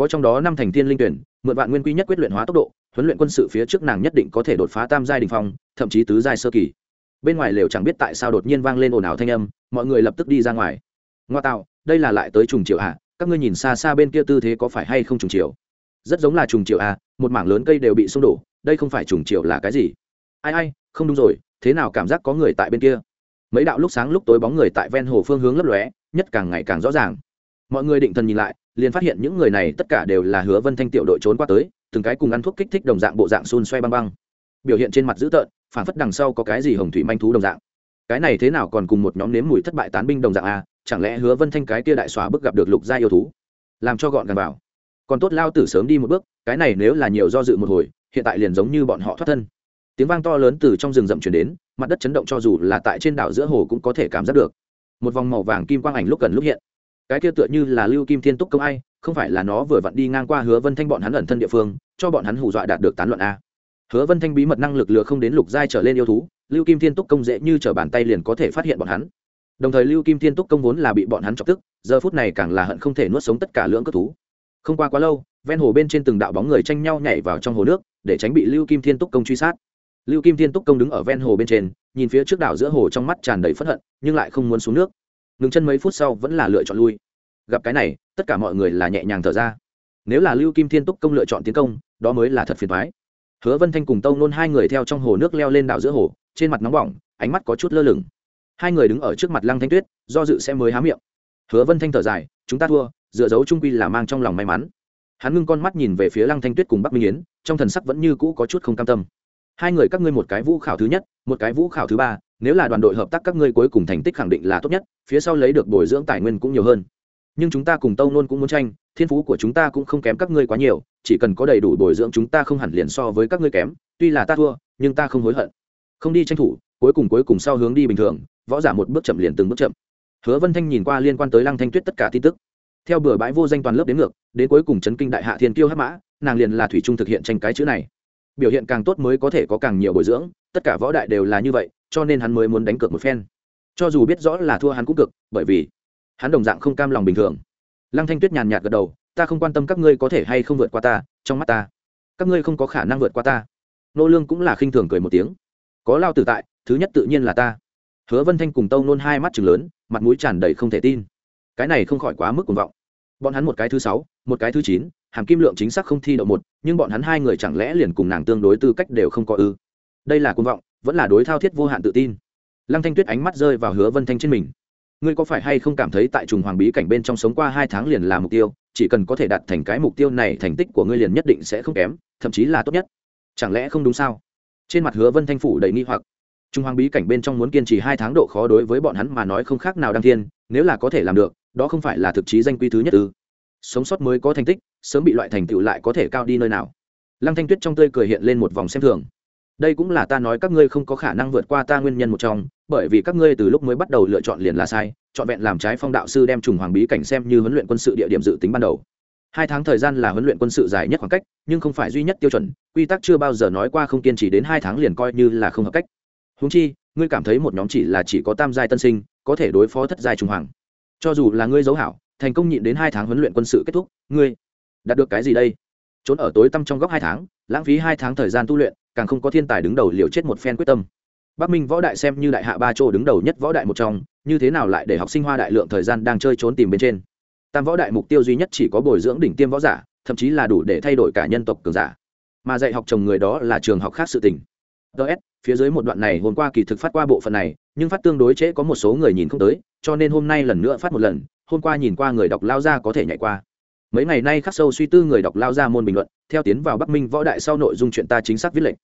có trong đó năm thành thiên linh tuyển, mượn vạn nguyên quy nhất quyết luyện hóa tốc độ, huấn luyện quân sự phía trước nàng nhất định có thể đột phá tam giai đình phong, thậm chí tứ giai sơ kỳ. Bên ngoài lều chẳng biết tại sao đột nhiên vang lên ồn ào thanh âm, mọi người lập tức đi ra ngoài. Ngoa tạo, đây là lại tới trùng triệu hạ à? các ngươi nhìn xa xa bên kia tư thế có phải hay không trùng triệu rất giống là trùng triệu à một mảng lớn cây đều bị xung đổ, đây không phải trùng triệu là cái gì? Ai ai, không đúng rồi, thế nào cảm giác có người tại bên kia? Mấy đạo lúc sáng lúc tối bóng người tại ven hồ phương hướng lấp lóe, nhất càng ngày càng rõ ràng. Mọi người định thần nhìn lại liền phát hiện những người này tất cả đều là hứa vân thanh tiểu đội trốn qua tới, từng cái cùng ăn thuốc kích thích đồng dạng bộ dạng xun xoay băng băng. Biểu hiện trên mặt dữ tợn, phản phất đằng sau có cái gì hồng thủy manh thú đồng dạng. Cái này thế nào còn cùng một nhóm nếm mùi thất bại tán binh đồng dạng a chẳng lẽ hứa vân thanh cái kia đại xóa bức gặp được lục gia yêu thú? Làm cho gọn gàng vào. Còn tốt lao tử sớm đi một bước, cái này nếu là nhiều do dự một hồi, hiện tại liền giống như bọn họ thoát thân. Tiếng vang to lớn từ trong rừng rậm chuyển đến, mặt đất chấn động cho dù là tại trên đảo giữa hồ cũng có thể cảm giác được. Một vòng màu vàng kim quang ảnh lúc gần lúc hiện cái kia tựa như là lưu kim thiên túc công ai, không phải là nó vừa vặn đi ngang qua hứa vân thanh bọn hắn ẩn thân địa phương, cho bọn hắn hù dọa đạt được tán luận a. Hứa vân thanh bí mật năng lực lừa không đến lục giai trở lên yêu thú, lưu kim thiên túc công dễ như t bàn tay liền có thể phát hiện bọn hắn. Đồng thời lưu kim thiên túc công vốn là bị bọn hắn chọc tức, giờ phút này càng là hận không thể nuốt sống tất cả lưỡng cất thú. Không qua quá lâu, ven hồ bên trên từng đạo bóng người tranh nhau nhảy vào trong hồ nước, để tránh bị lưu kim thiên túc công truy sát. Lưu kim thiên túc công đứng ở ven hồ bên trên, nhìn phía trước đảo giữa hồ trong mắt tràn đầy p hận, nhưng lại không muốn xuống nước ngừng chân mấy phút sau vẫn là lựa chọn lui. Gặp cái này, tất cả mọi người là nhẹ nhàng thở ra. Nếu là lưu kim thiên túc công lựa chọn tiến công, đó mới là thật phiền thoái hứa vân thanh cùng tâu nôn hai người theo trong hồ nước leo lên đảo giữa hồ, trên mặt nóng bỏng, ánh mắt có chút lơ lửng. Hai người đứng ở trước mặt lăng thanh tuyết, do dự sẽ mới há miệng. Hứa vân thanh thở dài, chúng ta thua, dựa dấu trung quy là mang trong lòng may mắn. Hắn ngưng con mắt nhìn về phía lăng thanh tuyết cùng bắc minh yến, trong thần sắc vẫn như cũ có chút không cam tâm. Hai người các ngươi một cái vũ khảo thứ nhất, một cái vũ khảo thứ ba nếu là đoàn đội hợp tác các ngươi cuối cùng thành tích khẳng định là tốt nhất, phía sau lấy được bồi dưỡng tài nguyên cũng nhiều hơn. Nhưng chúng ta cùng tâu nôn cũng muốn tranh, thiên phú của chúng ta cũng không kém các ngươi quá nhiều, chỉ cần có đầy đủ bồi dưỡng chúng ta không hẳn liền so với các ngươi kém, tuy là ta thua, nhưng ta không hối hận. Không đi tranh thủ, cuối cùng cuối cùng sau hướng đi bình thường, võ giả một bước chậm liền từng bước chậm. Hứa vân thanh nhìn qua liên quan tới lăng thanh tuyết tất cả tin tức. Theo bừa bãi vô danh toàn lớp đến ngược, đến cuối cùng chấn kinh đại hạ thiên kiêu hắc mã, nàng liền là thủy trung thực hiện tranh cái chữ này. Biểu hiện càng tốt mới có thể có càng nhiều bồi dưỡng, tất cả võ đại đều là như vậy cho nên hắn mới muốn đánh cược một phen. Cho dù biết rõ là thua hắn cũng cực bởi vì hắn đồng dạng không cam lòng bình thường. Lăng thanh tuyết nhàn nhạt gật đầu, ta không quan tâm các ngươi có thể hay không vượt qua ta, trong mắt ta, các ngươi không có khả năng vượt qua ta. Nô lương cũng là khinh thường cười một tiếng, có lao tử tại, thứ nhất tự nhiên là ta. Hứa vân thanh cùng tâu nôn hai mắt chừng lớn, mặt mũi tràn đầy không thể tin. Cái này không khỏi quá mức cuồng vọng. Bọn hắn một cái thứ sáu, một cái thứ chín, hàm kim lượng chính xác không thi đậu một, nhưng bọn hắn hai người chẳng lẽ liền cùng nàng tương đối tư cách đều không có ư? Đây là cuồng vọng vẫn là đối thao thiết vô hạn tự tin. Lăng thanh tuyết ánh mắt rơi vào hứa vân thanh trên mình. Ngươi có phải hay không cảm thấy tại trùng hoàng bí cảnh bên trong sống qua hai tháng liền là mục tiêu, chỉ cần có thể đạt thành cái mục tiêu này, thành tích của ngươi liền nhất định sẽ không kém, thậm chí là tốt nhất. Chẳng lẽ không đúng sao? Trên mặt hứa vân thanh phủ đầy nghi hoặc. Trung hoàng bí cảnh bên trong muốn kiên trì hai tháng độ khó đối với bọn hắn mà nói không khác nào đăng thiên, nếu là có thể làm được, đó không phải là thực chí danh quy thứ nhất ư? Sống sót mới có thành tích, sớm bị loại thành tựu lại có thể cao đi nơi nào? Lăng thanh tuyết trong tươi cười hiện lên một vòng xem thường đây cũng là ta nói các ngươi không có khả năng vượt qua ta nguyên nhân một trong, bởi vì các ngươi từ lúc mới bắt đầu lựa chọn liền là sai chọn vẹn làm trái phong đạo sư đem trùng hoàng bí cảnh xem như huấn luyện quân sự địa điểm dự tính ban đầu. Hai tháng thời gian là huấn luyện quân sự dài nhất khoảng cách, nhưng không phải duy nhất tiêu chuẩn, quy tắc chưa bao giờ nói qua không kiên trì đến hai tháng liền coi như là không hợp cách. Húng chi, ngươi cảm thấy một nhóm chỉ là chỉ có tam giai tân sinh, có thể đối phó thất giai trùng hoàng. Cho dù là ngươi dấu hảo, thành công nhịn đến hai tháng huấn luyện quân sự kết thúc, ngươi đạt được cái gì đây? Trốn ở tối tăm trong góc hai tháng, lãng phí hai tháng thời gian tu luyện càng không có thiên tài đứng đầu liều chết một phen quyết tâm. Bắc minh võ đại xem như đại hạ ba châu đứng đầu nhất võ đại một trong, như thế nào lại để học sinh hoa đại lượng thời gian đang chơi trốn tìm bên trên? Tam võ đại mục tiêu duy nhất chỉ có bồi dưỡng đỉnh tiêm võ giả, thậm chí là đủ để thay đổi cả nhân tộc cường giả. Mà dạy học chồng người đó là trường học khác sự tình. Ts phía dưới một đoạn này hôm qua kỳ thực phát qua bộ phận này, nhưng phát tương đối trễ có một số người nhìn không tới, cho nên hôm nay lần nữa phát một lần, hôm qua nhìn qua người đọc lao ra có thể nhảy qua mấy ngày nay khắc sâu suy tư người đọc lao ra môn bình luận, theo tiến vào bắc minh võ đại sau nội dung chuyện ta chính xác viết lệnh.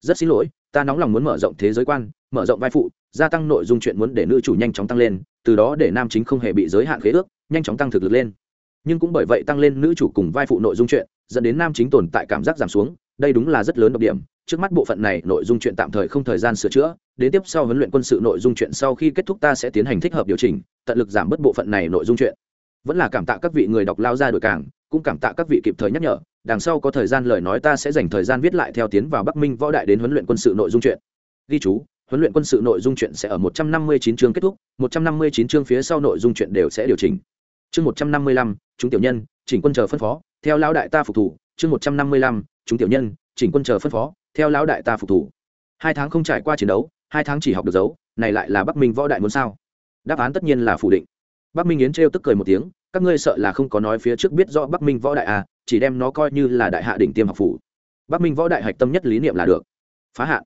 Rất xin lỗi, ta nóng lòng muốn mở rộng thế giới quan, mở rộng vai phụ, gia tăng nội dung chuyện muốn để nữ chủ nhanh chóng tăng lên, từ đó để nam chính không hề bị giới hạn khế ước, nhanh chóng tăng thực lực lên. Nhưng cũng bởi vậy tăng lên nữ chủ cùng vai phụ nội dung chuyện, dẫn đến nam chính tồn tại cảm giác giảm xuống, đây đúng là rất lớn độc điểm. Trước mắt bộ phận này, nội dung chuyện tạm thời không thời gian sửa chữa, đến tiếp sau huấn luyện quân sự nội dung chuyện sau khi kết thúc ta sẽ tiến hành thích hợp điều chỉnh, tận lực giảm bớt bộ phận này nội dung chuyện vẫn là cảm tạ các vị người đọc lao ra đội cảng cũng cảm tạ các vị kịp thời nhắc nhở đằng sau có thời gian lời nói ta sẽ dành thời gian viết lại theo tiến vào bắc minh võ đại đến huấn luyện quân sự nội dung chuyện. Ghi chú huấn luyện quân sự nội dung chuyện sẽ ở 159 chương kết thúc 159 chương phía sau nội dung chuyện đều sẽ điều chỉnh. Chương 155, chúng tiểu nhân chỉnh quân chờ phân phó theo lão đại ta phục thủ. Chương 155, chúng tiểu nhân chỉnh quân chờ phân phó theo lão đại ta phục thủ. Hai tháng không trải qua chiến đấu hai tháng chỉ học được dấu này lại là bắc minh võ đại muốn sao? Đáp án tất nhiên là phủ định bắc minh yến trêu tức cười một tiếng, các ngươi sợ là không có nói phía trước biết rõ bắc minh võ đại à chỉ đem nó coi như là đại hạ đỉnh tiêm học phủ. Bắc minh võ đại hạch tâm nhất lý niệm là được. Phá hạ.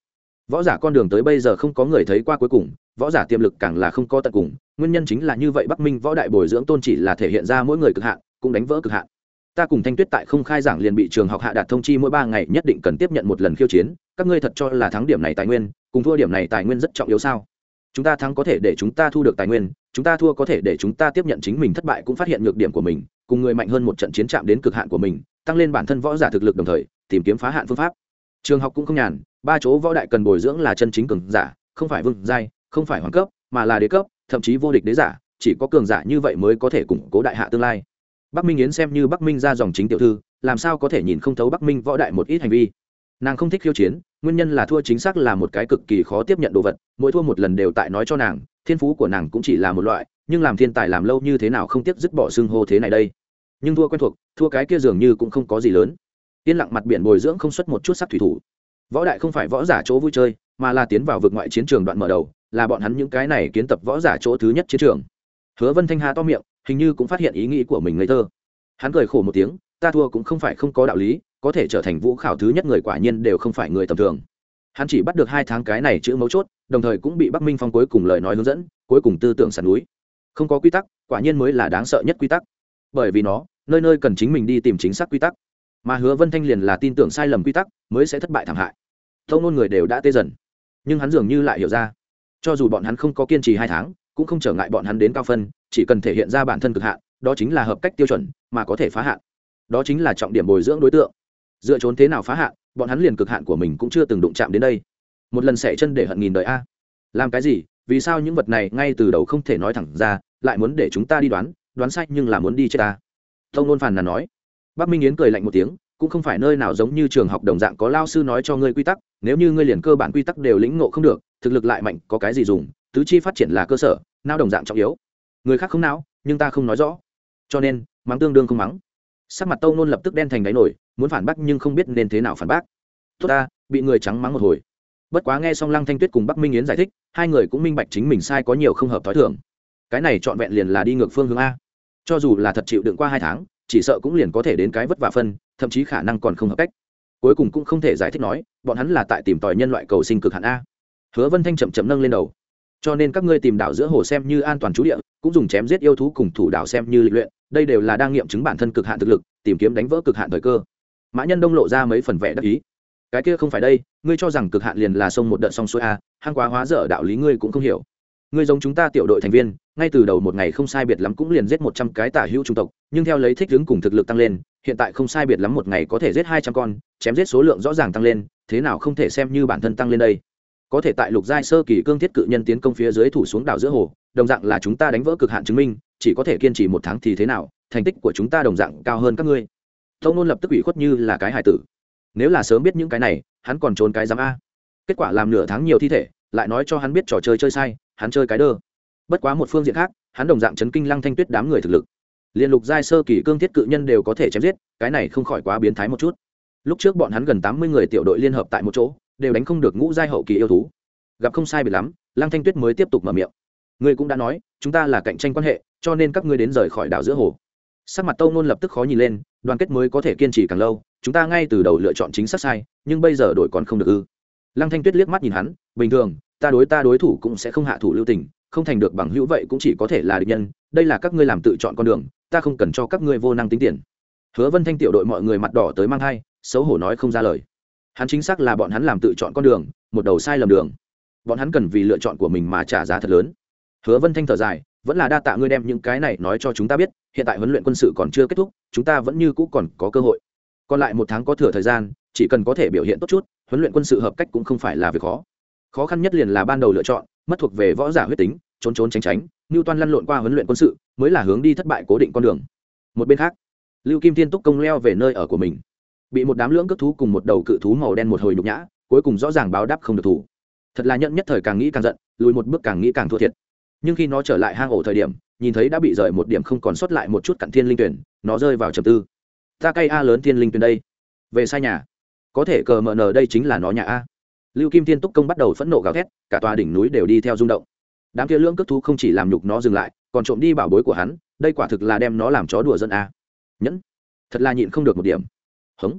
võ giả con đường tới bây giờ không có người thấy qua cuối cùng, võ giả tiềm lực càng là không có tận cùng, nguyên nhân chính là như vậy bắc minh võ đại bồi dưỡng tôn chỉ là thể hiện ra mỗi người cực hạn, cũng đánh vỡ cực hạn. Ta cùng thanh tuyết tại không khai giảng liền bị trường học hạ đạt thông chi mỗi ba ngày nhất định cần tiếp nhận một lần khiêu chiến, các ngươi thật cho là thắng điểm này tài nguyên, cùng thua điểm này tài nguyên rất trọng yếu sao? Chúng ta thắng có thể để chúng ta thu được tài nguyên chúng ta thua có thể để chúng ta tiếp nhận chính mình thất bại cũng phát hiện nhược điểm của mình, cùng người mạnh hơn một trận chiến chạm đến cực hạn của mình, tăng lên bản thân võ giả thực lực đồng thời, tìm kiếm phá hạn phương pháp. Trường học cũng không nhàn, ba chỗ võ đại cần bồi dưỡng là chân chính cường giả, không phải vương giai, không phải hoàng cấp, mà là đế cấp, thậm chí vô địch đế giả, chỉ có cường giả như vậy mới có thể củng cố đại hạ tương lai. Bắc minh yến xem như bắc minh ra dòng chính tiểu thư, làm sao có thể nhìn không thấu bắc minh võ đại một ít hành vi? Nàng không thích khiêu chiến, nguyên nhân là thua chính xác là một cái cực kỳ khó tiếp nhận đồ vật, mỗi thua một lần đều tại nói cho nàng thiên phú của nàng cũng chỉ là một loại, nhưng làm thiên tài làm lâu như thế nào không tiếc dứt bỏ xưng hô thế này đây. Nhưng thua quen thuộc, thua cái kia dường như cũng không có gì lớn. Yên lặng mặt biển bồi dưỡng không xuất một chút sắc thủy thủ. Võ đại không phải võ giả chỗ vui chơi, mà là tiến vào vực ngoại chiến trường đoạn mở đầu, là bọn hắn những cái này kiến tập võ giả chỗ thứ nhất chiến trường. Hứa vân thanh hà to miệng, hình như cũng phát hiện ý nghĩ của mình ngây thơ. Hắn cười khổ một tiếng, ta thua cũng không phải không có đạo lý, có thể trở thành vũ khảo thứ nhất người quả nhiên đều không phải người tầm thường hắn chỉ bắt được hai tháng cái này chữ mấu chốt, đồng thời cũng bị bắc minh phong cuối cùng lời nói hướng dẫn, cuối cùng tư tưởng sàn núi. Không có quy tắc, quả nhiên mới là đáng sợ nhất quy tắc. Bởi vì nó, nơi nơi cần chính mình đi tìm chính xác quy tắc. Mà hứa vân thanh liền là tin tưởng sai lầm quy tắc, mới sẽ thất bại thảm hại. Thông ngôn người đều đã tê dần. Nhưng hắn dường như lại hiểu ra. Cho dù bọn hắn không có kiên trì hai tháng, cũng không trở ngại bọn hắn đến cao phân, chỉ cần thể hiện ra bản thân cực hạn, đó chính là hợp cách tiêu chuẩn, mà có thể phá hạn. Đó chính là trọng điểm bồi dưỡng đối tượng. Dựa trốn thế nào phá hạn bọn hắn liền cực hạn của mình cũng chưa từng đụng chạm đến đây. Một lần xẻ chân để hận nghìn đời a. Làm cái gì? Vì sao những vật này ngay từ đầu không thể nói thẳng ra, lại muốn để chúng ta đi đoán đoán sai nhưng là muốn đi chết ta? Tông nôn phàn là nói. Bác minh yến cười lạnh một tiếng, cũng không phải nơi nào giống như trường học đồng dạng có lao sư nói cho ngươi quy tắc, nếu như ngươi liền cơ bản quy tắc đều lĩnh ngộ không được, thực lực lại mạnh, có cái gì dùng, tứ chi phát triển là cơ sở nao đồng dạng trọng yếu. Người khác không não, nhưng ta không nói rõ. Cho nên, mắng tương đương không mắng sắc mặt tâu nôn lập tức đen thành đáy nổi, muốn phản bác nhưng không biết nên thế nào phản bác. Tốt ta, bị người trắng mắng một hồi. Bất quá nghe xong lăng thanh tuyết cùng bắc minh yến giải thích, hai người cũng minh bạch chính mình sai có nhiều không hợp t h ó i thường. Cái này trọn vẹn liền là đi ngược phương hướng a. Cho dù là thật chịu đựng qua hai tháng, chỉ sợ cũng liền có thể đến cái vất vả phân, thậm chí khả năng còn không hợp cách. Cuối cùng cũng không thể giải thích nói, bọn hắn là tại tìm tòi nhân loại cầu sinh cực hạn a. Hứa vân thanh chậm chậm nâng lên đầu. Cho nên các ngươi tìm đảo giữa hồ xem như an toàn trú địa, cũng dùng chém giết yêu thú cùng thủ đảo xem như lịch luyện đây đều là đang nghiệm chứng bản thân cực hạn thực lực, tìm kiếm đánh vỡ cực hạn thời cơ. Mã nhân đông lộ ra mấy phần vẻ đắc ý. Cái kia không phải đây, ngươi cho rằng cực hạn liền là sông một đợt sông xuôi a hang quá hóa dở đạo lý ngươi cũng không hiểu. Ngươi giống chúng ta tiểu đội thành viên, ngay từ đầu một ngày không sai biệt lắm cũng liền giết một trăm cái tả hữu trung tộc, nhưng theo lấy thích ứng cùng thực lực tăng lên, hiện tại không sai biệt lắm một ngày có thể giết hai trăm con, chém giết số lượng rõ ràng tăng lên, thế nào không thể xem như bản thân tăng lên đây. Có thể tại lục giai sơ kỳ cương thiết cự nhân tiến công phía dưới thủ xuống đảo giữa hồ đồng dạng là chúng ta đánh vỡ cực hạn chứng minh, chỉ có thể kiên trì một tháng thì thế nào, thành tích của chúng ta đồng dạng cao hơn các ngươi. Tông nôn lập tức ủy khuất như là cái hải tử. Nếu là sớm biết những cái này, hắn còn trốn cái giám a. Kết quả làm nửa tháng nhiều thi thể, lại nói cho hắn biết trò chơi chơi sai, hắn chơi cái đơ. Bất quá một phương diện khác, hắn đồng dạng chấn kinh lăng thanh tuyết đám người thực lực. Liên lục giai sơ kỳ cương thiết cự nhân đều có thể chém giết, cái này không khỏi quá biến thái một chút. Lúc trước bọn hắn gần tám mươi người tiểu đội liên hợp tại một chỗ, đều đánh không được ngũ giai hậu kỳ yêu thú. Gặp không sai biệt lắm, lăng thanh tuyết mới tiếp tục mở miệng ngươi cũng đã nói, chúng ta là cạnh tranh quan hệ, cho nên các ngươi đến rời khỏi đảo giữa hồ. Sắc mặt tâu nôn lập tức khó nhìn lên, đoàn kết mới có thể kiên trì càng lâu, chúng ta ngay từ đầu lựa chọn chính xác sai, nhưng bây giờ đổi còn không được ư. Lăng thanh tuyết liếc mắt nhìn hắn, bình thường, ta đối ta đối thủ cũng sẽ không hạ thủ lưu tình, không thành được bằng hữu vậy cũng chỉ có thể là địch nhân, đây là các ngươi làm tự chọn con đường, ta không cần cho các ngươi vô năng tính tiền. Hứa vân thanh tiểu đội mọi người mặt đỏ tới mang hai xấu hổ nói không ra lời. Hắn chính xác là bọn hắn làm tự chọn con đường, một đầu sai lầm đường. Bọn hắn cần vì lựa chọn của mình mà trả giá thật lớn hứa vân thanh thở dài, vẫn là đa tạ ngươi đem những cái này nói cho chúng ta biết, hiện tại huấn luyện quân sự còn chưa kết thúc, chúng ta vẫn như cũ còn có cơ hội. Còn lại một tháng có thừa thời gian, chỉ cần có thể biểu hiện tốt chút, huấn luyện quân sự hợp cách cũng không phải là việc khó. Khó khăn nhất liền là ban đầu lựa chọn, mất thuộc về võ giả huyết tính, trốn trốn tránh tránh như toan lăn lộn qua huấn luyện quân sự, mới là hướng đi thất bại cố định con đường. Một bên khác, lưu kim thiên túc công leo về nơi ở của mình. Bị một đám lưỡng cất thú cùng một đầu cự thú màu đen một hồi nhục nhã, cuối cùng rõ ràng báo đáp không được thủ. Thật là nhận nhất thời càng nghĩ càng giận, lùi một bước càng nghĩ càng thua thiệt nhưng khi nó trở lại hang ổ thời điểm, nhìn thấy đã bị rời một điểm không còn sót lại một chút cặn thiên linh tuyển, nó rơi vào trầm tư. Ta cây a lớn thiên linh tuyển đây. Về sai nhà. Có thể cờ mờ nờ đây chính là nó nhà a. Lưu kim thiên túc công bắt đầu phẫn nộ gào thét, cả tòa đỉnh núi đều đi theo rung động. Đám kia lưỡng cất thú không chỉ làm nhục nó dừng lại, còn trộm đi bảo bối của hắn, đây quả thực là đem nó làm chó đùa dân a. Nhẫn. Thật là nhịn không được một điểm. Hống.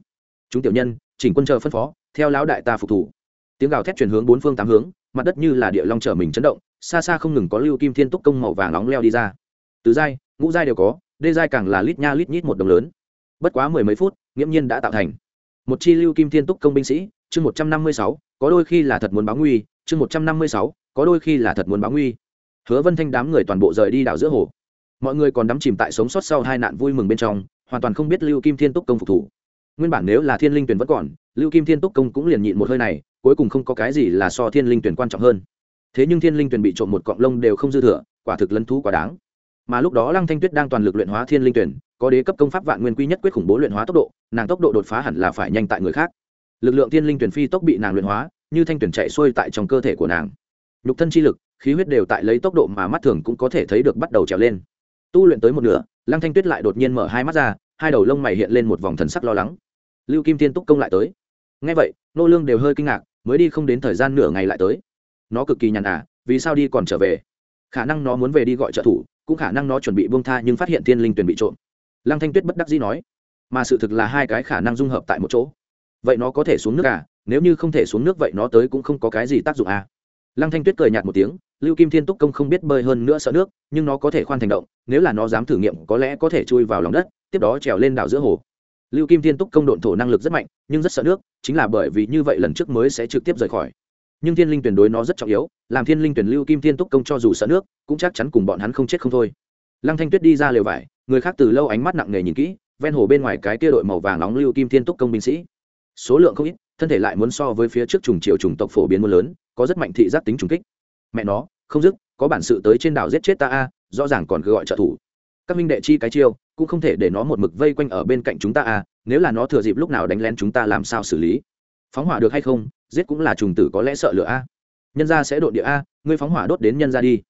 Chúng tiểu nhân, chỉnh quân chờ phân phó, theo lão đại ta phục thủ. Tiếng gào thét chuyển hướng bốn phương tám hướng, mặt đất như là địa long trở mình chấn động xa xa không ngừng có lưu kim thiên túc công màu vàng nóng leo đi ra. Từ dai, ngũ dai đều có đê dai càng là lít nha lít nhít một đồng lớn. Bất quá mười mấy phút nghiễm nhiên đã tạo thành. Một chi lưu kim thiên túc công binh sĩ chương một trăm năm mươi sáu có đôi khi là thật muốn báo nguy chương một trăm năm mươi sáu có đôi khi là thật muốn báo nguy. Hứa vân thanh đám người toàn bộ rời đi đảo giữa hồ. Mọi người còn đắm chìm tại sống sót sau hai nạn vui mừng bên trong hoàn toàn không biết lưu kim thiên túc công phục thủ. Nguyên bản nếu là thiên linh tuyển vẫn còn lưu kim thiên túc công cũng liền nhịn một hơi này cuối cùng không có cái gì là so thiên linh tuyển quan trọng hơn thế nhưng thiên linh tuyển bị trộm một cọng lông đều không dư thừa, quả thực lân thú quá đáng. Mà lúc đó lăng thanh tuyết đang toàn lực luyện hóa thiên linh tuyển, có đế cấp công pháp vạn nguyên quy nhất quyết khủng bố luyện hóa tốc độ, nàng tốc độ đột phá hẳn là phải nhanh tại người khác. Lực lượng thiên linh tuyển phi tốc bị nàng luyện hóa, như thanh tuyển chạy xuôi tại trong cơ thể của nàng. Nhục thân chi lực, khí huyết đều tại lấy tốc độ mà mắt thường cũng có thể thấy được bắt đầu trèo lên. Tu luyện tới một nửa, lăng thanh tuyết lại đột nhiên mở hai mắt ra, hai đầu lông mày hiện lên một vòng thần sắc lo lắng. Lưu kim thiên túc công lại tới. Ngay vậy, nô lương đều hơi kinh ngạc, mới đi không đến thời gian nửa ngày lại tới nó cực kỳ nhàn à vì sao đi còn trở về? Khả năng nó muốn về đi gọi trợ thủ, cũng khả năng nó chuẩn bị buông tha nhưng phát hiện thiên linh tuyển bị trộm. Lăng thanh tuyết bất đắc dĩ nói, mà sự thực là hai cái khả năng dung hợp tại một chỗ. Vậy nó có thể xuống nước à? Nếu như không thể xuống nước vậy nó tới cũng không có cái gì tác dụng à? Lăng thanh tuyết cười nhạt một tiếng, lưu kim thiên túc công không biết bơi hơn nữa sợ nước, nhưng nó có thể khoan thành động, nếu là nó dám thử nghiệm, có lẽ có thể chui vào lòng đất, tiếp đó trèo lên đảo giữa hồ. Lưu kim thiên túc công độn thổ năng lực rất mạnh, nhưng rất sợ nước, chính là bởi vì như vậy lần trước mới sẽ trực tiếp rời khỏi nhưng thiên linh tuyển đối nó rất trọng yếu, làm thiên linh tuyển lưu kim thiên túc công cho dù sợ nước, cũng chắc chắn cùng bọn hắn không chết không thôi. Lăng thanh tuyết đi ra lều vải, người khác từ lâu ánh mắt nặng nề nhìn kỹ, ven hồ bên ngoài cái tia đội màu vàng nóng lưu kim thiên túc công binh sĩ. Số lượng không ít, thân thể lại muốn so với phía trước trùng triều trùng tộc phổ biến mưa lớn, có rất mạnh thị giác tính trùng kích. Mẹ nó, không dứt, có bản sự tới trên đảo giết chết ta a, rõ ràng còn cứ gọi trợ thủ. Các minh đệ chi cái chiêu, cũng không thể để nó một mực vây quanh ở bên cạnh chúng ta a, nếu là nó thừa dịp lúc nào đánh lén chúng ta làm sao xử lý? Phóng hỏa được hay không giết cũng là trùng tử có lẽ sợ lửa a. Nhân gia sẽ đột địa a ngươi phóng hỏa đốt đến nhân gia đi.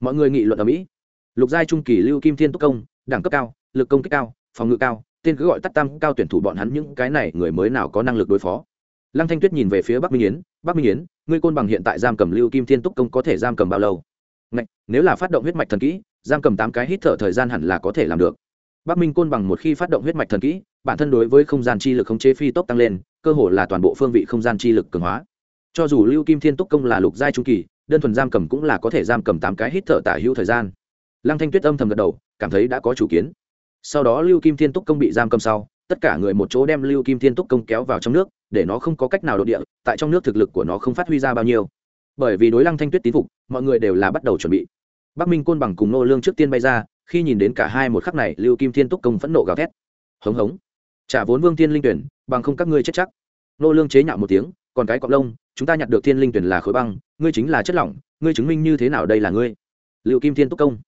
Mọi người nghị luận ở mỹ. Lục giai trung kỳ lưu kim thiên túc công đẳng cấp cao lực công kích cao phòng ngự cao tên cứ gọi tắt tam cao tuyển thủ bọn hắn những cái này người mới nào có năng lực đối phó. Lăng thanh tuyết nhìn về phía bắc minh yến bắc minh yến ngươi côn bằng hiện tại giam cầm lưu kim thiên túc công có thể giam cầm bao lâu? Ngạch, nếu là phát động huyết mạch thần kỹ giam cầm tám cái hít thở thời gian hẳn là có thể làm được bắc minh côn bằng một khi phát động huyết mạch thần kỹ, bản thân đối với không gian chi lực khống chế phi tốc tăng lên, cơ hồ là toàn bộ phương vị không gian chi lực cường hóa. Cho dù lưu kim thiên túc công là lục giai trung kỳ, đơn thuần giam cầm cũng là có thể giam cầm tám cái hít thở tả hữu thời gian. Lăng thanh tuyết âm thầm gật đầu, cảm thấy đã có chủ kiến. Sau đó lưu kim thiên túc công bị giam cầm sau, tất cả người một chỗ đem lưu kim thiên túc công kéo vào trong nước, để nó không có cách nào đột địa, tại trong nước thực lực của nó không phát huy ra bao nhiêu. Bởi vì đối lăng thanh tuyết tín phục, mọi người đều là bắt đầu chuẩn bị. Bắc minh côn bằng cùng nô lương trước tiên bay ra khi nhìn đến cả hai một khắc này, lưu kim thiên túc công phẫn nộ gào thét. Hống hống. Trả vốn vương thiên linh tuyển, bằng không các ngươi chết chắc. Nô lương chế nhạo một tiếng, còn cái cọp lông, chúng ta nhặt được thiên linh tuyển là khối băng, ngươi chính là chất lỏng, ngươi chứng minh như thế nào đây là ngươi? Lưu kim thiên túc công.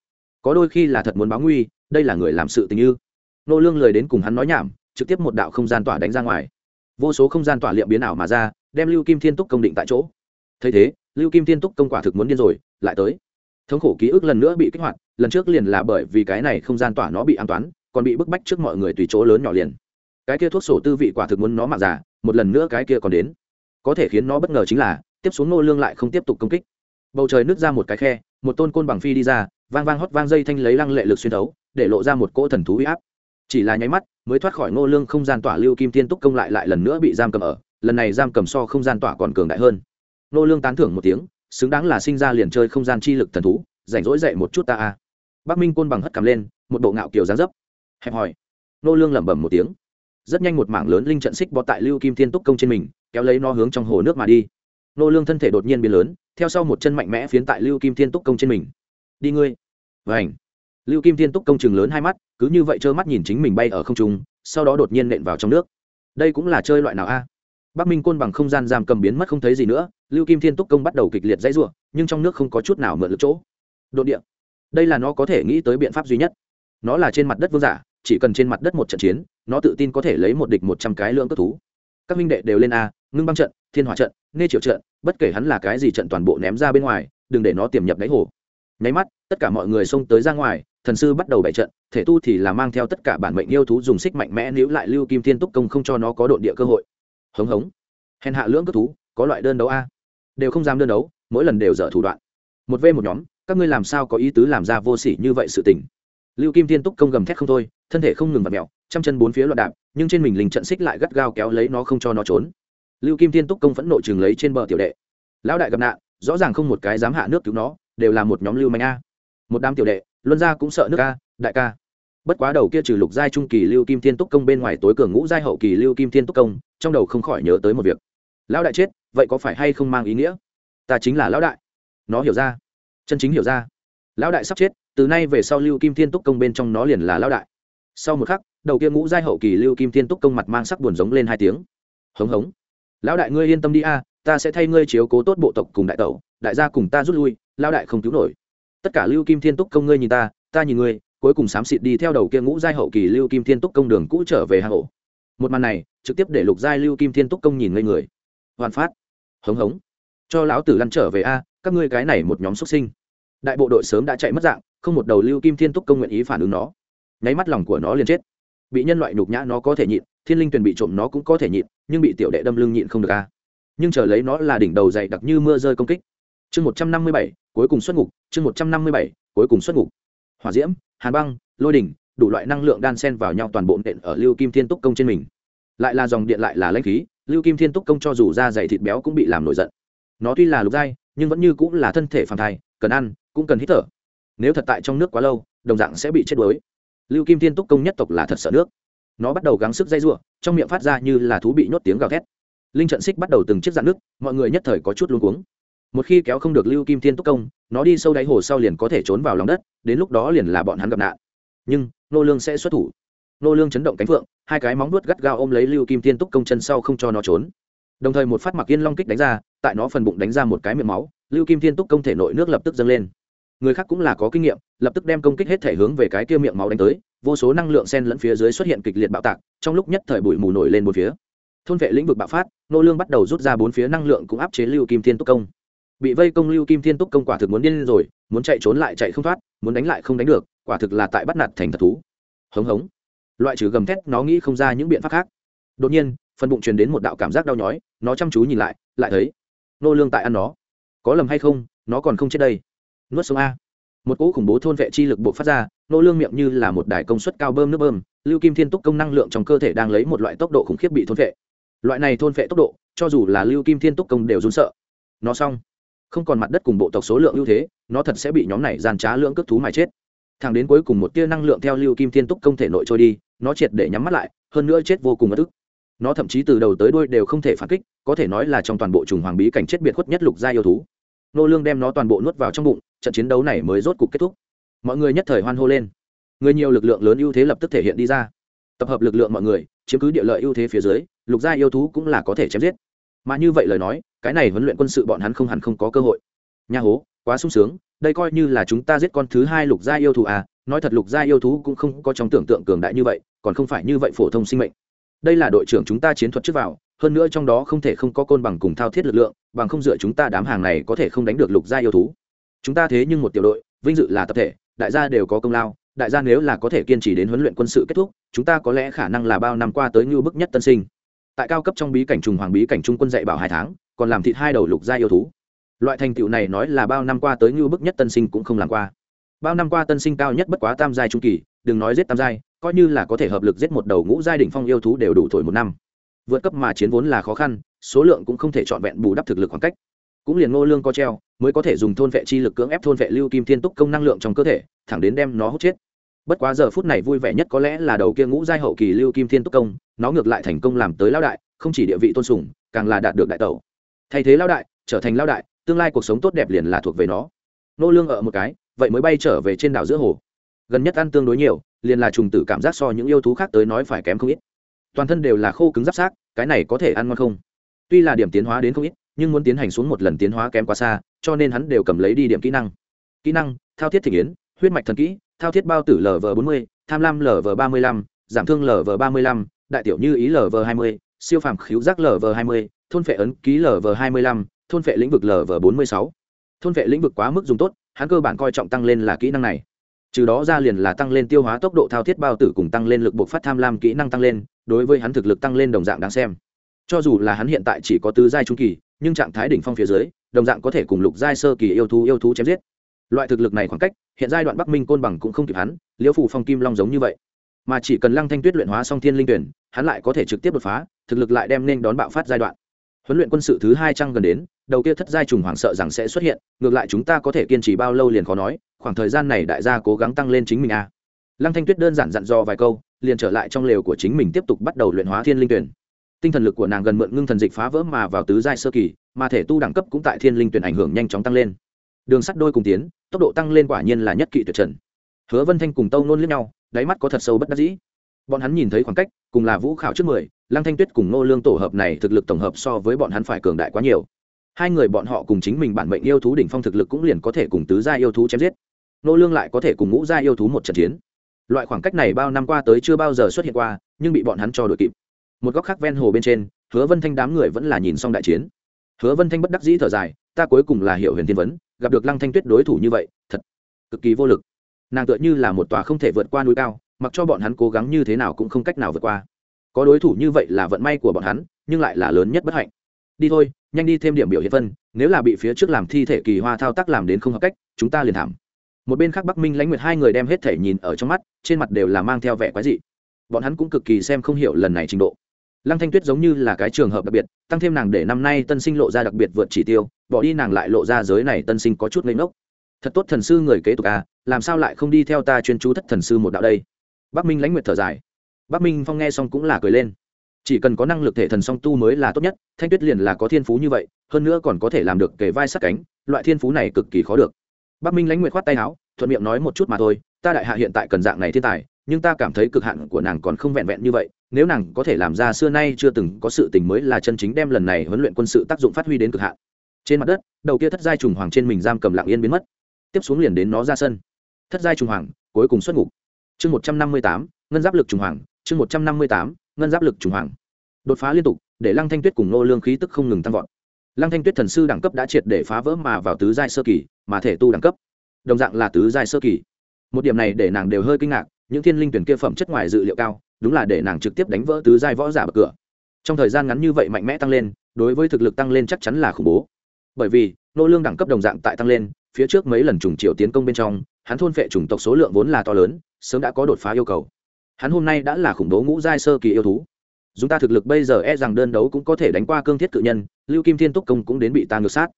Có đôi khi là thật muốn báo nguy, đây là người làm sự tình như. Nô lương lời đến cùng hắn nói nhảm, trực tiếp một đạo không gian tỏa đánh ra ngoài. Vô số không gian tỏa liệm biến ảo mà ra, đem lưu kim thiên túc công định tại chỗ. Thấy thế, lưu kim thiên túc công quả thực muốn điên rồi, lại tới. Thống khổ ký ức lần nữa bị kích hoạt lần trước liền là bởi vì cái này không gian tỏa nó bị an toán, còn bị bức bách trước mọi người tùy chỗ lớn nhỏ liền. Cái kia thuốc sổ tư vị quả thực muốn nó mặc giả một lần nữa cái kia còn đến. Có thể khiến nó bất ngờ chính là, tiếp xuống nô lương lại không tiếp tục công kích. Bầu trời nứt ra một cái khe, một tôn côn bằng phi đi ra, vang vang hót vang dây thanh lấy lăng lệ lực xuyên thấu, để lộ ra một cỗ thần thú uy áp. Chỉ là nháy mắt, mới thoát khỏi nô lương không gian tỏa lưu kim tiên túc công lại lại lần nữa bị giam cầm ở, lần này giam cầm so không gian tỏa còn cường đại hơn. Nô lương tán thưởng một tiếng, xứng đáng là sinh ra liền chơi không gian chi lực thần thú, rảnh rỗi dậy một chút ta a bắc minh côn bằng hất cầm lên, một bộ ngạo kiều dáng dấp. Hẹp hỏi nô lương lẩm bẩm một tiếng. Rất nhanh một mảng lớn linh trận xích bọt tại lưu kim thiên túc công trên mình, kéo lấy nó hướng trong hồ nước mà đi. Nô lương thân thể đột nhiên biến lớn, theo sau một chân mạnh mẽ phiến tại lưu kim thiên túc công trên mình. Đi ngươi. Vảnh lưu kim thiên túc công chừng lớn hai mắt, cứ như vậy trơ mắt nhìn chính mình bay ở không trung, sau đó đột nhiên nện vào trong nước. Đây cũng là chơi loại nào a? Bắc minh côn bằng không gian giam cầm biến mất không thấy gì nữa, lưu kim thiên túc công bắt đầu kịch liệt dãy ruộng nhưng trong nước không có chút nào mượn lực chỗ. Đột địa đây là nó có thể nghĩ tới biện pháp duy nhất. Nó là trên mặt đất vương giả, chỉ cần trên mặt đất một trận chiến, nó tự tin có thể lấy một địch một trăm cái lượng cất thú. Các minh đệ đều lên a, ngưng băng trận, thiên hỏa trận, nghe triệu trận, bất kể hắn là cái gì trận toàn bộ ném ra bên ngoài, đừng để nó tiềm nhập đáy hồ. Nháy mắt, tất cả mọi người xông tới ra ngoài, thần sư bắt đầu bày trận, thể tu thì là mang theo tất cả bản mệnh yêu thú dùng xích mạnh mẽ níu lại lưu kim thiên túc công không cho nó có độn địa cơ hội. Hống hống. Hèn hạ lưỡng cất thú, có loại đơn đấu a. Đều không dám đơn đấu, mỗi lần đều dở thủ đoạn. Một v một nhóm các ngươi làm sao có ý tứ làm ra vô sỉ như vậy sự tình? Lưu kim thiên túc công gầm thét không thôi, thân thể không ngừng vặt mẹo trăm chân bốn phía loạn đạp, nhưng trên mình linh trận xích lại gắt gao kéo lấy nó không cho nó trốn. Lưu kim thiên túc công phẫn nộ chừng lấy trên bờ tiểu đệ. Lão đại gặp nạn, rõ ràng không một cái dám hạ nước cứu nó, đều là một nhóm lưu manh a. Một đám tiểu đệ, luân gia cũng sợ nước a, đại ca. Bất quá đầu kia trừ lục giai trung kỳ lưu kim thiên túc công bên ngoài tối cường ngũ giai hậu kỳ lưu kim thiên túc công, trong đầu không khỏi nhớ tới một việc. Lão đại chết, vậy có phải hay không mang ý nghĩa? Ta chính là lão đại. Nó hiểu ra chân chính hiểu ra. Lão đại sắp chết, từ nay về sau lưu kim thiên túc công bên trong nó liền là lão đại. Sau một khắc, đầu kia ngũ giai hậu kỳ lưu kim thiên túc công mặt mang sắc buồn giống lên hai tiếng. Hống hống. Lão đại ngươi yên tâm đi a, ta sẽ thay ngươi chiếu cố tốt bộ tộc cùng đại tẩu, đại gia cùng ta rút lui, lão đại không cứu nổi. Tất cả lưu kim thiên túc công ngươi nhìn ta ta nhìn ngươi, cuối cùng xám xịt đi theo đầu kia ngũ giai hậu kỳ lưu kim thiên túc công đường cũ trở về hang ổ. Một màn này, trực tiếp để lục giai lưu kim thiên túc công nhìn ngây người. Hoàn phát. Hống hống. Cho lão tử lăn trở về a các ngươi cái này một nhóm xuất sinh. Đại bộ đội sớm đã chạy mất dạng, không một đầu lưu kim thiên túc công nguyện ý phản ứng nó. Nháy mắt lòng của nó liền chết. Bị nhân loại nhục nhã nó có thể nhịn, thiên linh tuyền bị trộm nó cũng có thể nhịn, nhưng bị tiểu đệ đâm lưng nhịn không được a nhưng chờ lấy nó là đỉnh đầu dày đặc như mưa rơi công kích. Chương một trăm năm mươi bảy, cuối cùng xuất ngục, chương một trăm năm mươi bảy, cuối cùng xuất ngục. Hỏa diễm, hàn băng, lôi đỉnh, đủ loại năng lượng đan sen vào nhau toàn bộ nện ở lưu kim thiên túc công trên mình. Lại là dòng điện lại là lãnh khí, lưu kim thiên túc công cho dù da dày thịt béo cũng bị làm nổi giận. Nó tuy là lục giai nhưng vẫn như cũng là thân thể phàm thai, cần ăn, cũng cần hít thở. Nếu thật tại trong nước quá lâu, đồng dạng sẽ bị chết đuối. Lưu kim thiên túc công nhất tộc là thật sợ nước. Nó bắt đầu gắng sức dây r trong miệng phát ra như là thú bị nhốt tiếng gào thét. Linh trận xích bắt đầu từng chiếc dạn nước mọi người nhất thời có chút luống cuống. Một khi kéo không được lưu kim thiên túc công, nó đi sâu đáy hồ sau liền có thể trốn vào lòng đất, đến lúc đó liền là bọn hắn gặp nạn. Nhưng, nô lương sẽ xuất thủ. Nô lương chấn động cánh phượng, hai cái móng vuốt gắt gao ôm lấy lưu kim thiên túc công chân sau không cho nó trốn. Đồng thời một phát mặc yên long kích đánh ra tại nó phần bụng đánh ra một cái miệng máu, lưu kim thiên túc công thể nội nước lập tức dâng lên. Người khác cũng là có kinh nghiệm, lập tức đem công kích hết thể hướng về cái kia miệng máu đánh tới, vô số năng lượng sen lẫn phía dưới xuất hiện kịch liệt bạo tạc, trong lúc nhất thời bụi mù nổi lên một phía. Thôn vệ lĩnh vực bạo phát, nô lương bắt đầu rút ra bốn phía năng lượng cũng áp chế lưu kim thiên túc công. Bị vây công lưu kim thiên túc công quả thực muốn điên rồi, muốn chạy trốn lại chạy không thoát, muốn đánh lại không đánh được, quả thực là tại bắt nạt thành thật thú. Hống hống. Loại trừ gầm thét, nó nghĩ không ra những biện pháp khác. Đột nhiên, phần bụng truyền đến một đạo cảm giác đau nhói, nó chăm chú nhìn lại lại thấy nô lương tại ăn nó. Có lầm hay không, nó còn không chết đây. Nuốt sống a. Một cỗ khủng bố thôn vệ chi lực bộ phát ra, nô lương miệng như là một đài công suất cao bơm nước bơm, lưu kim thiên túc công năng lượng trong cơ thể đang lấy một loại tốc độ khủng khiếp bị thôn vệ. Loại này thôn vệ tốc độ, cho dù là lưu kim thiên túc công đều run sợ. Nó xong. Không còn mặt đất cùng bộ tộc số lượng ưu thế, nó thật sẽ bị nhóm này gian trá lưỡng cướp thú mà chết. Thẳng đến cuối cùng một tia năng lượng theo lưu kim thiên túc công thể nội trôi đi, nó triệt để nhắm mắt lại, hơn nữa chết vô cùng ất ức nó thậm chí từ đầu tới đuôi đều không thể phản kích, có thể nói là trong toàn bộ trùng hoàng bí cảnh chết biệt khuất nhất lục gia yêu thú. Nô lương đem nó toàn bộ nuốt vào trong bụng, trận chiến đấu này mới rốt cục kết thúc. Mọi người nhất thời hoan hô lên. Người nhiều lực lượng lớn ưu thế lập tức thể hiện đi ra. Tập hợp lực lượng mọi người, chiếm cứ địa lợi ưu thế phía dưới, lục gia yêu thú cũng là có thể chém giết. Mà như vậy lời nói, cái này huấn luyện quân sự bọn hắn không hẳn không có cơ hội. Nha hố, quá sung sướng, đây coi như là chúng ta giết con thứ hai lục gia yêu thú à nói thật lục gia yêu thú cũng không có trong tưởng tượng cường đại như vậy, còn không phải như vậy phổ thông sinh mệnh đây là đội trưởng chúng ta chiến thuật trước vào, hơn nữa trong đó không thể không có côn bằng cùng thao thiết lực lượng, bằng không dựa chúng ta đám hàng này có thể không đánh được lục gia yêu thú. Chúng ta thế nhưng một tiểu đội, vinh dự là tập thể, đại gia đều có công lao, đại gia nếu là có thể kiên trì đến huấn luyện quân sự kết thúc, chúng ta có lẽ khả năng là bao năm qua tới ngưu bức nhất tân sinh. Tại cao cấp trong bí cảnh trùng hoàng bí cảnh trung quân dạy bảo hai tháng, còn làm thịt hai đầu lục gia yêu thú. Loại thành tựu này nói là bao năm qua tới ngưu bức nhất tân sinh cũng không làm qua. Bao năm qua tân sinh cao nhất bất quá tam giai trung kỳ, đừng nói giết tam giai coi như là có thể hợp lực giết một đầu ngũ giai đỉnh phong yêu thú đều đủ thổi một năm. Vượt cấp mà chiến vốn là khó khăn, số lượng cũng không thể trọn vẹn bù đắp thực lực khoảng cách. Cũng liền ngô lương có treo, mới có thể dùng thôn vệ chi lực cưỡng ép thôn vệ lưu kim thiên túc công năng lượng trong cơ thể, thẳng đến đem nó hút chết. Bất quá giờ phút này vui vẻ nhất có lẽ là đầu kia ngũ giai hậu kỳ lưu kim thiên túc công, nó ngược lại thành công làm tới lao đại, không chỉ địa vị tôn sùng, càng là đạt được đại tẩu. Thay thế lao đại, trở thành lao đại, tương lai cuộc sống tốt đẹp liền là thuộc về nó. Nô lương ở một cái, vậy mới bay trở về trên đảo giữa hồ. Gần nhất ăn tương đối nhiều liền là trùng tử cảm giác so những yêu thú khác tới nói phải kém không ít. Toàn thân đều là khô cứng giáp xác, cái này có thể ăn ngon không? Tuy là điểm tiến hóa đến không ít, nhưng muốn tiến hành xuống một lần tiến hóa kém quá xa, cho nên hắn đều cầm lấy đi điểm kỹ năng. Kỹ năng, thao thiết thị yến, huyết mạch thần kỹ, thao thiết bao tử lv bốn mươi, tham lam lv ba mươi lăm, giảm thương lv ba mươi lăm, đại tiểu như ý lv hai mươi, siêu phàm khíu giác lv hai mươi, thôn phệ ấn ký lv hai mươi lăm, thôn phệ lĩnh vực lv bốn mươi sáu. Thôn phệ lĩnh vực quá mức dùng tốt, hắn cơ bản coi trọng tăng lên là kỹ năng này trừ đó ra liền là tăng lên tiêu hóa tốc độ thao thiết bao tử cùng tăng lên lực buộc phát tham lam kỹ năng tăng lên, đối với hắn thực lực tăng lên đồng dạng đáng xem. Cho dù là hắn hiện tại chỉ có tứ giai trung kỳ, nhưng trạng thái đỉnh phong phía dưới, đồng dạng có thể cùng lục giai sơ kỳ yêu thú yêu thú chém giết. Loại thực lực này khoảng cách, hiện giai đoạn bắc minh côn bằng cũng không kịp hắn, liễu phủ phong kim long giống như vậy. Mà chỉ cần lăng thanh tuyết luyện hóa xong thiên linh tuyển, hắn lại có thể trực tiếp đột phá, thực lực lại đem nên đón bạo phát giai đoạn huấn luyện quân sự thứ hai trăng gần đến, đầu kia thất giai trùng hoảng sợ rằng sẽ xuất hiện, ngược lại chúng ta có thể kiên trì bao lâu liền khó nói, khoảng thời gian này đại gia cố gắng tăng lên chính mình a. Lăng thanh tuyết đơn giản dặn dò vài câu, liền trở lại trong lều của chính mình tiếp tục bắt đầu luyện hóa thiên linh tuyển. Tinh thần lực của nàng gần mượn ngưng thần dịch phá vỡ mà vào tứ giai sơ kỳ, mà thể tu đẳng cấp cũng tại thiên linh tuyển ảnh hưởng nhanh chóng tăng lên. Đường sắt đôi cùng tiến, tốc độ tăng lên quả nhiên là nhất kỵ tuyệt trần. Hứa vân thanh cùng tâu nôn liếc nhau, đáy mắt có thật sâu bất đắc dĩ. Bọn hắn nhìn thấy khoảng cách, cùng là vũ khảo trước mười lăng thanh tuyết cùng Ngô lương tổ hợp này thực lực tổng hợp so với bọn hắn phải cường đại quá nhiều. Hai người bọn họ cùng chính mình bản mệnh yêu thú đỉnh phong thực lực cũng liền có thể cùng tứ gia yêu thú chém giết. Ngô lương lại có thể cùng ngũ gia yêu thú một trận chiến. Loại khoảng cách này bao năm qua tới chưa bao giờ xuất hiện qua, nhưng bị bọn hắn cho đội kịp. Một góc khác ven hồ bên trên, hứa vân thanh đám người vẫn là nhìn xong đại chiến. Hứa vân thanh bất đắc dĩ thở dài, ta cuối cùng là hiểu huyền thiên vấn, gặp được lăng thanh tuyết đối thủ như vậy, thật cực kỳ vô lực. Nàng tựa như là một tòa không thể vượt qua núi cao, mặc cho bọn hắn cố gắng như thế nào cũng không cách nào vượt qua có đối thủ như vậy là vận may của bọn hắn, nhưng lại là lớn nhất bất hạnh. Đi thôi, nhanh đi thêm điểm biểu hiện phân, nếu là bị phía trước làm thi thể kỳ hoa thao tác làm đến không hợp cách, chúng ta liền thảm. Một bên khác bắc minh lãnh nguyệt hai người đem hết thể nhìn ở trong mắt, trên mặt đều là mang theo vẻ quái dị. Bọn hắn cũng cực kỳ xem không hiểu lần này trình độ. Lăng thanh tuyết giống như là cái trường hợp đặc biệt, tăng thêm nàng để năm nay tân sinh lộ ra đặc biệt vượt chỉ tiêu, bỏ đi nàng lại lộ ra giới này tân sinh có chút ngây ngốc. Thật tốt thần sư người kế tục à làm sao lại không đi theo ta chuyên chú thất thần sư một đạo đây? Bắc minh lãnh nguyệt thở dài bắc minh phong nghe xong cũng là cười lên. Chỉ cần có năng lực thể thần song tu mới là tốt nhất, thanh tuyết liền là có thiên phú như vậy, hơn nữa còn có thể làm được kề vai sát cánh, loại thiên phú này cực kỳ khó được. Bắc minh lãnh nguyệt khoát tay áo, thuận miệng nói một chút mà thôi, ta đại hạ hiện tại cần dạng này thiên tài, nhưng ta cảm thấy cực hạn của nàng còn không vẹn vẹn như vậy, nếu nàng có thể làm ra xưa nay chưa từng có sự tình mới là chân chính đem lần này huấn luyện quân sự tác dụng phát huy đến cực hạn. Trên mặt đất, đầu kia thất giai trùng hoàng trên mình giam cầm lặng yên biến mất. Tiếp xuống liền đến nó ra sân. Thất giai trùng hoàng, cuối cùng xuất ngục. Chương một trăm năm mươi tám, ngân giáp lực trùng hoàng chương một trăm năm mươi tám, ngân giáp lực trùng hoàng. Đột phá liên tục, để lăng thanh tuyết cùng nô lương khí tức không ngừng tăng vọt. Lăng thanh tuyết thần sư đẳng cấp đã triệt để phá vỡ mà vào tứ giai sơ kỳ, mà thể tu đẳng cấp, đồng dạng là tứ giai sơ kỳ. Một điểm này để nàng đều hơi kinh ngạc, những thiên linh tuyển kia phẩm chất ngoài dự liệu cao, đúng là để nàng trực tiếp đánh vỡ tứ giai võ giả bậc cửa. Trong thời gian ngắn như vậy mạnh mẽ tăng lên, đối với thực lực tăng lên chắc chắn là khủng bố. Bởi vì nô lương đẳng cấp đồng dạng tại tăng lên, phía trước mấy lần trùng triều tiến công bên trong, hắn thôn phệ chủng tộc số lượng vốn là to lớn, sớm đã có đột phá yêu cầu hắn hôm nay đã là khủng bố ngũ giai sơ kỳ yêu thú. Chúng ta thực lực bây giờ e rằng đơn đấu cũng có thể đánh qua cương thiết cự nhân, lưu kim thiên túc công cũng đến bị ta ngược sát.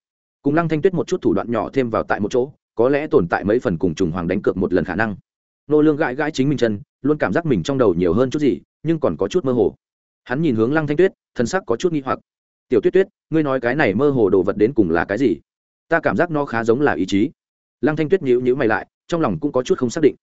Cùng lăng thanh tuyết một chút thủ đoạn nhỏ thêm vào tại một chỗ, có lẽ tồn tại mấy phần cùng trùng hoàng đánh cược một lần khả năng. Nô lương gãi gãi chính mình chân, luôn cảm giác mình trong đầu nhiều hơn chút gì, nhưng còn có chút mơ hồ. Hắn nhìn hướng lăng thanh tuyết, thân sắc có chút nghi hoặc. Tiểu tuyết tuyết, ngươi nói cái này mơ hồ đồ vật đến cùng là cái gì? Ta cảm giác nó khá giống là ý chí. Lăng thanh tuyết nhíu nhíu mày lại, trong lòng cũng có chút không xác định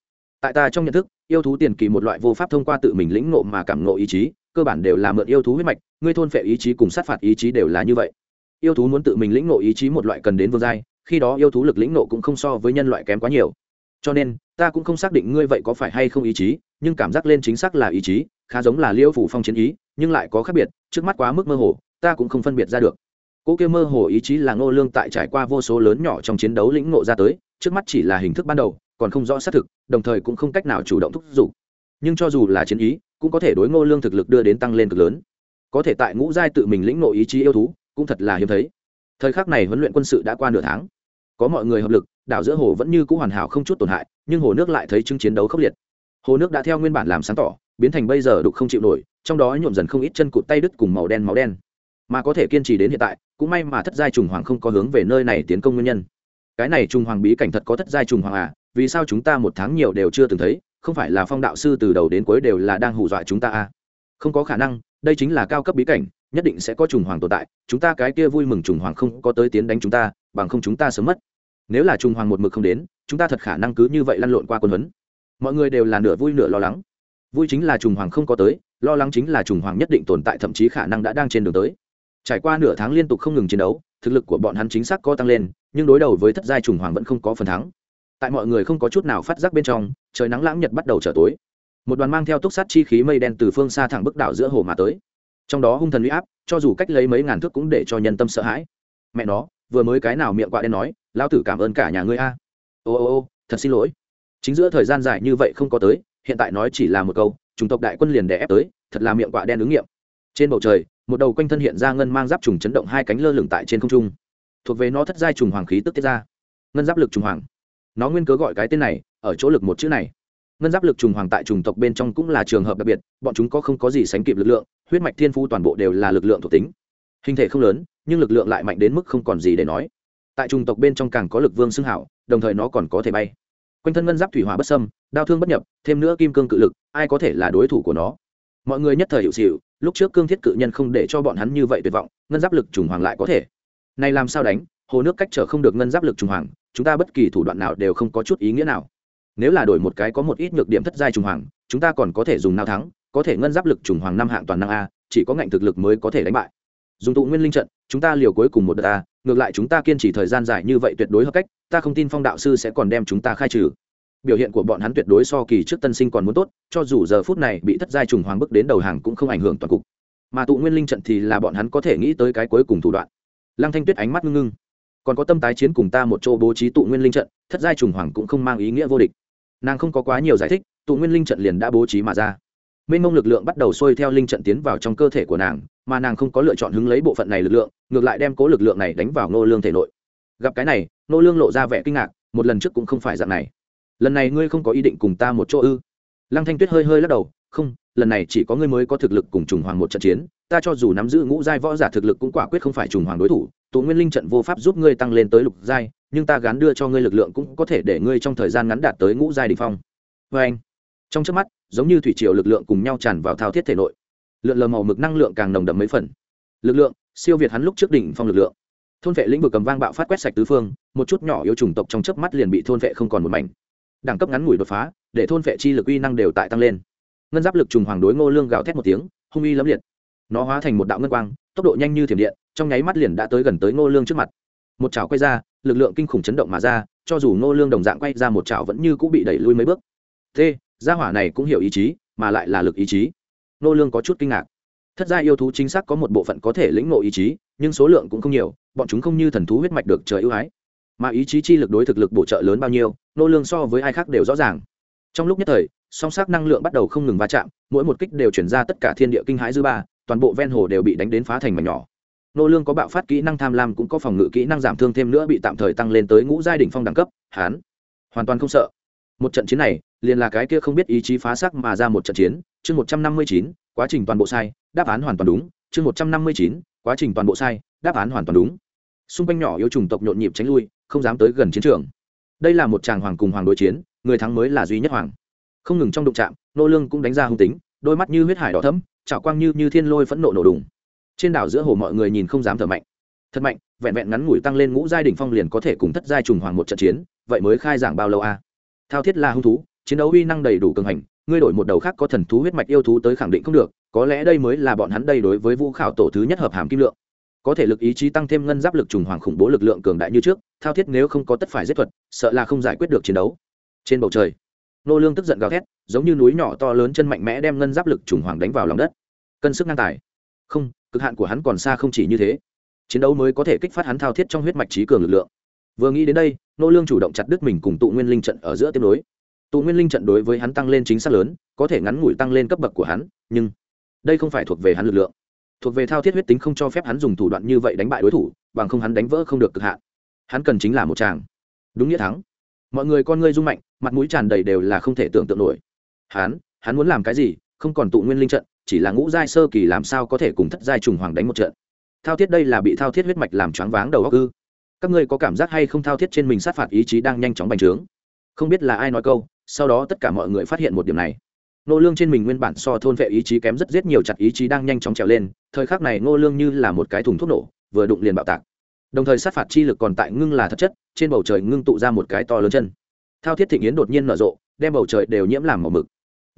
tại ta trong nhận thức, yêu thú tiền kỳ một loại vô pháp thông qua tự mình lĩnh ngộ mà cảm ngộ ý chí, cơ bản đều là mượn yêu thú huyết mạch, ngươi thôn phệ ý chí cùng sát phạt ý chí đều là như vậy. Yêu thú muốn tự mình lĩnh ngộ ý chí một loại cần đến vương giai, khi đó yêu thú lực lĩnh nộ cũng không so với nhân loại kém quá nhiều. Cho nên, ta cũng không xác định ngươi vậy có phải hay không ý chí, nhưng cảm giác lên chính xác là ý chí, khá giống là liêu phủ phong chiến ý, nhưng lại có khác biệt, trước mắt quá mức mơ hồ, ta cũng không phân biệt ra được. Cỗ kia mơ hồ ý chí là ngô lương tại trải qua vô số lớn nhỏ trong chiến đấu lĩnh ngộ ra tới, trước mắt chỉ là hình thức ban đầu còn không rõ xác thực, đồng thời cũng không cách nào chủ động thúc giục. Nhưng cho dù là chiến ý, cũng có thể đối ngô lương thực lực đưa đến tăng lên cực lớn. Có thể tại ngũ giai tự mình lĩnh ngộ ý chí yêu thú, cũng thật là hiếm thấy. Thời khắc này huấn luyện quân sự đã qua nửa tháng. Có mọi người hợp lực, đảo giữa hồ vẫn như cũ hoàn hảo không chút tổn hại, nhưng hồ nước lại thấy chứng chiến đấu khốc liệt. Hồ nước đã theo nguyên bản làm sáng tỏ, biến thành bây giờ đục không chịu nổi, trong đó nhuộm dần không ít chân cụt tay đứt cùng màu đen máu đen. Mà có thể kiên trì đến hiện tại, cũng may mà thất giai trùng hoàng không có hướng về nơi này tiến công nguyên nhân. Cái này trùng hoàng bí cảnh thật có thất giai trùng hoàng à vì sao chúng ta một tháng nhiều đều chưa từng thấy, không phải là phong đạo sư từ đầu đến cuối đều là đang hù dọa chúng ta à? Không có khả năng, đây chính là cao cấp bí cảnh, nhất định sẽ có trùng hoàng tồn tại, chúng ta cái kia vui mừng trùng hoàng không có tới tiến đánh chúng ta, bằng không chúng ta sớm mất. Nếu là trùng hoàng một mực không đến, chúng ta thật khả năng cứ như vậy lăn lộn qua quân huấn. Mọi người đều là nửa vui nửa lo lắng. Vui chính là trùng hoàng không có tới, lo lắng chính là trùng hoàng nhất định tồn tại, thậm chí khả năng đã đang trên đường tới. Trải qua nửa tháng liên tục không ngừng chiến đấu, thực lực của bọn hắn chính xác có tăng lên, nhưng đối đầu với thất giai trùng hoàng vẫn không có phần thắng tại mọi người không có chút nào phát giác bên trong, trời nắng lãng nhật bắt đầu trở tối. Một đoàn mang theo túc sát chi khí mây đen từ phương xa thẳng bức đảo giữa hồ mà tới. Trong đó hung thần huy áp, cho dù cách lấy mấy ngàn thước cũng để cho nhân tâm sợ hãi. Mẹ nó, vừa mới cái nào miệng quạ đen nói lao tử cảm ơn cả nhà ngươi a. Ô ô ô, thật xin lỗi. Chính giữa thời gian dài như vậy không có tới, hiện tại nói chỉ là một câu, chủng tộc đại quân liền đè ép tới, thật là miệng quạ đen ứng nghiệm. Trên bầu trời, một đầu quanh thân hiện ra ngân mang giáp trùng chấn động hai cánh lơ lửng tại trên không trung. Thuộc về nó thất giai trùng hoàng khí tức tiết ra. Ngân giáp lực trùng hoàng nó nguyên cớ gọi cái tên này, ở chỗ lực một chữ này. Ngân giáp lực trùng hoàng tại trùng tộc bên trong cũng là trường hợp đặc biệt, bọn chúng có không có gì sánh kịp lực lượng, huyết mạch thiên phu toàn bộ đều là lực lượng thuộc tính. Hình thể không lớn, nhưng lực lượng lại mạnh đến mức không còn gì để nói. Tại trùng tộc bên trong càng có lực vương xưng hảo, đồng thời nó còn có thể bay. Quanh thân ngân giáp thủy hỏa bất sâm đao thương bất nhập, thêm nữa kim cương cự lực, ai có thể là đối thủ của nó? Mọi người nhất thời hiệu xịu lúc trước cương thiết cự nhân không để cho bọn hắn như vậy tuyệt vọng, ngân giáp lực trùng hoàng lại có thể. Này làm sao đánh, hồ nước cách trở không được ngân giáp lực trùng hoàng chúng ta bất kỳ thủ đoạn nào đều không có chút ý nghĩa nào. Nếu là đổi một cái có một ít nhược điểm thất giai trùng hoàng, chúng ta còn có thể dùng nào thắng, có thể ngân giáp lực trùng hoàng năm hạng toàn năng a, chỉ có ngạnh thực lực mới có thể đánh bại. Dùng tụ nguyên linh trận, chúng ta liều cuối cùng một đợt a, ngược lại chúng ta kiên trì thời gian dài như vậy tuyệt đối hợp cách, ta không tin phong đạo sư sẽ còn đem chúng ta khai trừ. Biểu hiện của bọn hắn tuyệt đối so kỳ trước tân sinh còn muốn tốt, cho dù giờ phút này bị thất giai trùng hoàng bước đến đầu hàng cũng không ảnh hưởng toàn cục. Mà tụ nguyên linh trận thì là bọn hắn có thể nghĩ tới cái cuối cùng thủ đoạn. Lăng thanh tuyết ánh mắt ngưng ngưng còn có tâm tái chiến cùng ta một chỗ bố trí tụ nguyên linh trận, thất giai trùng hoàng cũng không mang ý nghĩa vô địch. Nàng không có quá nhiều giải thích, tụ nguyên linh trận liền đã bố trí mà ra. Mênh mông lực lượng bắt đầu xuôi theo linh trận tiến vào trong cơ thể của nàng, mà nàng không có lựa chọn hứng lấy bộ phận này lực lượng, ngược lại đem cố lực lượng này đánh vào nô lương thể nội. Gặp cái này nô lương lộ ra vẻ kinh ngạc, một lần trước cũng không phải dạng này. Lần này ngươi không có ý định cùng ta một chỗ ư? Lăng thanh tuyết hơi hơi lắc đầu, không, lần này chỉ có ngươi mới có thực lực cùng trùng hoàng một trận chiến, ta cho dù nắm giữ ngũ giai võ giả thực lực cũng quả quyết không phải trùng hoàng đối thủ tụ nguyên linh trận vô pháp giúp ngươi tăng lên tới lục giai, nhưng ta gán đưa cho ngươi lực lượng cũng có thể để ngươi trong thời gian ngắn đạt tới ngũ giai đ ỉ n h phong. Vê anh, trong trước mắt, giống như thủy triều lực lượng cùng nhau tràn vào thao thiết thể nội. Lượn lờ màu mực năng lượng càng nồng đậm mấy phần. Lực lượng, siêu việt hắn lúc trước đỉnh phong lực lượng. Thôn vệ lĩnh vực cầm vang bạo phát quét sạch tứ phương, một chút nhỏ yếu chủng tộc trong chớp mắt liền bị thôn vệ không còn một mảnh. Đẳng cấp ngắn ngủi đột phá, để thôn vệ chi lực uy năng đều tại tăng lên. Ngân giáp lực trùng hoàng đối ngô lương gào thét một tiếng, hung uy lẫm liệt. Nó hóa thành một đạo ngân quang, tốc độ nhanh như thiểm điện trong nháy mắt liền đã tới gần tới ngô lương trước mặt. Một chảo quay ra lực lượng kinh khủng chấn động mà ra cho dù ngô lương đồng dạng quay ra một chảo vẫn như cũng bị đẩy lui mấy bước. Thế, gia hỏa này cũng hiểu ý chí mà lại là lực ý chí. Ngô lương có chút kinh ngạc. Thất gia yêu thú chính xác có một bộ phận có thể lĩnh ngộ ý chí nhưng số lượng cũng không nhiều bọn chúng không như thần thú huyết mạch được trời ưu ái. Mà ý chí chi lực đối thực lực bổ trợ lớn bao nhiêu nô lương so với ai khác đều rõ ràng. Trong lúc nhất thời song sắc năng lượng bắt đầu không ngừng va chạm mỗi một kích đều chuyển ra tất cả thiên địa kinh hãi dư ba toàn bộ ven hồ đều bị đánh đến phá thành mảnh nhỏ nô lương có bạo phát kỹ năng tham lam cũng có phòng ngự kỹ năng giảm thương thêm nữa bị tạm thời tăng lên tới ngũ giai đỉnh phong đẳng cấp, hán. Hoàn toàn không sợ. Một trận chiến này, liền là cái kia không biết ý chí phá sắc mà ra một trận chiến, chương một trăm năm mươi chín, quá trình toàn bộ sai, đáp án hoàn toàn đúng, chương một trăm năm mươi chín, quá trình toàn bộ sai, đáp án hoàn toàn đúng. Xung quanh nhỏ yếu trùng tộc nhộn nhịp tránh lui, không dám tới gần chiến trường. Đây là một chàng hoàng cùng hoàng đối chiến, người thắng mới là duy nhất hoàng. Không ngừng trong đụng trạm nô lương cũng đánh ra hung tính, đôi mắt như huyết hải đỏ thẫm, chảo quang như như thiên lôi phẫn nộ nổ đùng trên đảo giữa hồ mọi người nhìn không dám thở mạnh. Thật mạnh, vẹn vẹn ngắn ngủi tăng lên ngũ giai đỉnh phong liền có thể cùng thất giai trùng hoàng một trận chiến, vậy mới khai giảng bao lâu a? Thao thiết là hung thú, chiến đấu uy năng đầy đủ cường hành, ngươi đổi một đầu khác có thần thú huyết mạch yêu thú tới khẳng định không được, có lẽ đây mới là bọn hắn đây đối với vũ khảo tổ thứ nhất hợp hàm kim lượng. Có thể lực ý chí tăng thêm ngân giáp lực trùng hoàng khủng bố lực lượng cường đại như trước, thao thiết nếu không có tất phải giết thuật, sợ là không giải quyết được chiến đấu. Trên bầu trời, nô lương tức giận gào thét, giống như núi nhỏ to lớn chân mạnh mẽ đem ngân giáp lực trùng hoàng đánh vào lòng đất. Cân sức ngang tài không, cực hạn của hắn còn xa không chỉ như thế. Chiến đấu mới có thể kích phát hắn thao thiết trong huyết mạch trí cường lực lượng. Vừa nghĩ đến đây, nô lương chủ động chặt đứt mình cùng tụ nguyên linh trận ở giữa tiếp nối. Tụ nguyên linh trận đối với hắn tăng lên chính xác lớn, có thể ngắn ngủi tăng lên cấp bậc của hắn, nhưng đây không phải thuộc về hắn lực lượng. Thuộc về thao thiết huyết tính không cho phép hắn dùng thủ đoạn như vậy đánh bại đối thủ, bằng không hắn đánh vỡ không được cực hạn. Hắn cần chính là một chàng. Đúng nghĩa thắng. Mọi người con ngươi rung mạnh, mặt mũi tràn đầy đều là không thể tưởng tượng nổi. Hắn hắn muốn làm cái gì, không còn tụ nguyên linh trận chỉ là ngũ giai sơ kỳ làm sao có thể cùng thất giai trùng hoàng đánh một trận. Thao thiết đây là bị thao thiết huyết mạch làm choáng váng đầu óc ư. Các ngươi có cảm giác hay không thao thiết trên mình sát phạt ý chí đang nhanh chóng bành trướng? Không biết là ai nói câu, sau đó tất cả mọi người phát hiện một điểm này. Nô lương trên mình nguyên bản so thôn vệ ý chí kém rất rất nhiều chặt ý chí đang nhanh chóng trèo lên, thời khắc này nô lương như là một cái thùng thuốc nổ, vừa đụng liền bạo tạc. Đồng thời sát phạt chi lực còn tại ngưng là thật chất, trên bầu trời ngưng tụ ra một cái to lớn chân. Thao thiết thịnh yến đột nhiên nở rộ, đem bầu trời đều nhiễm làm màu mực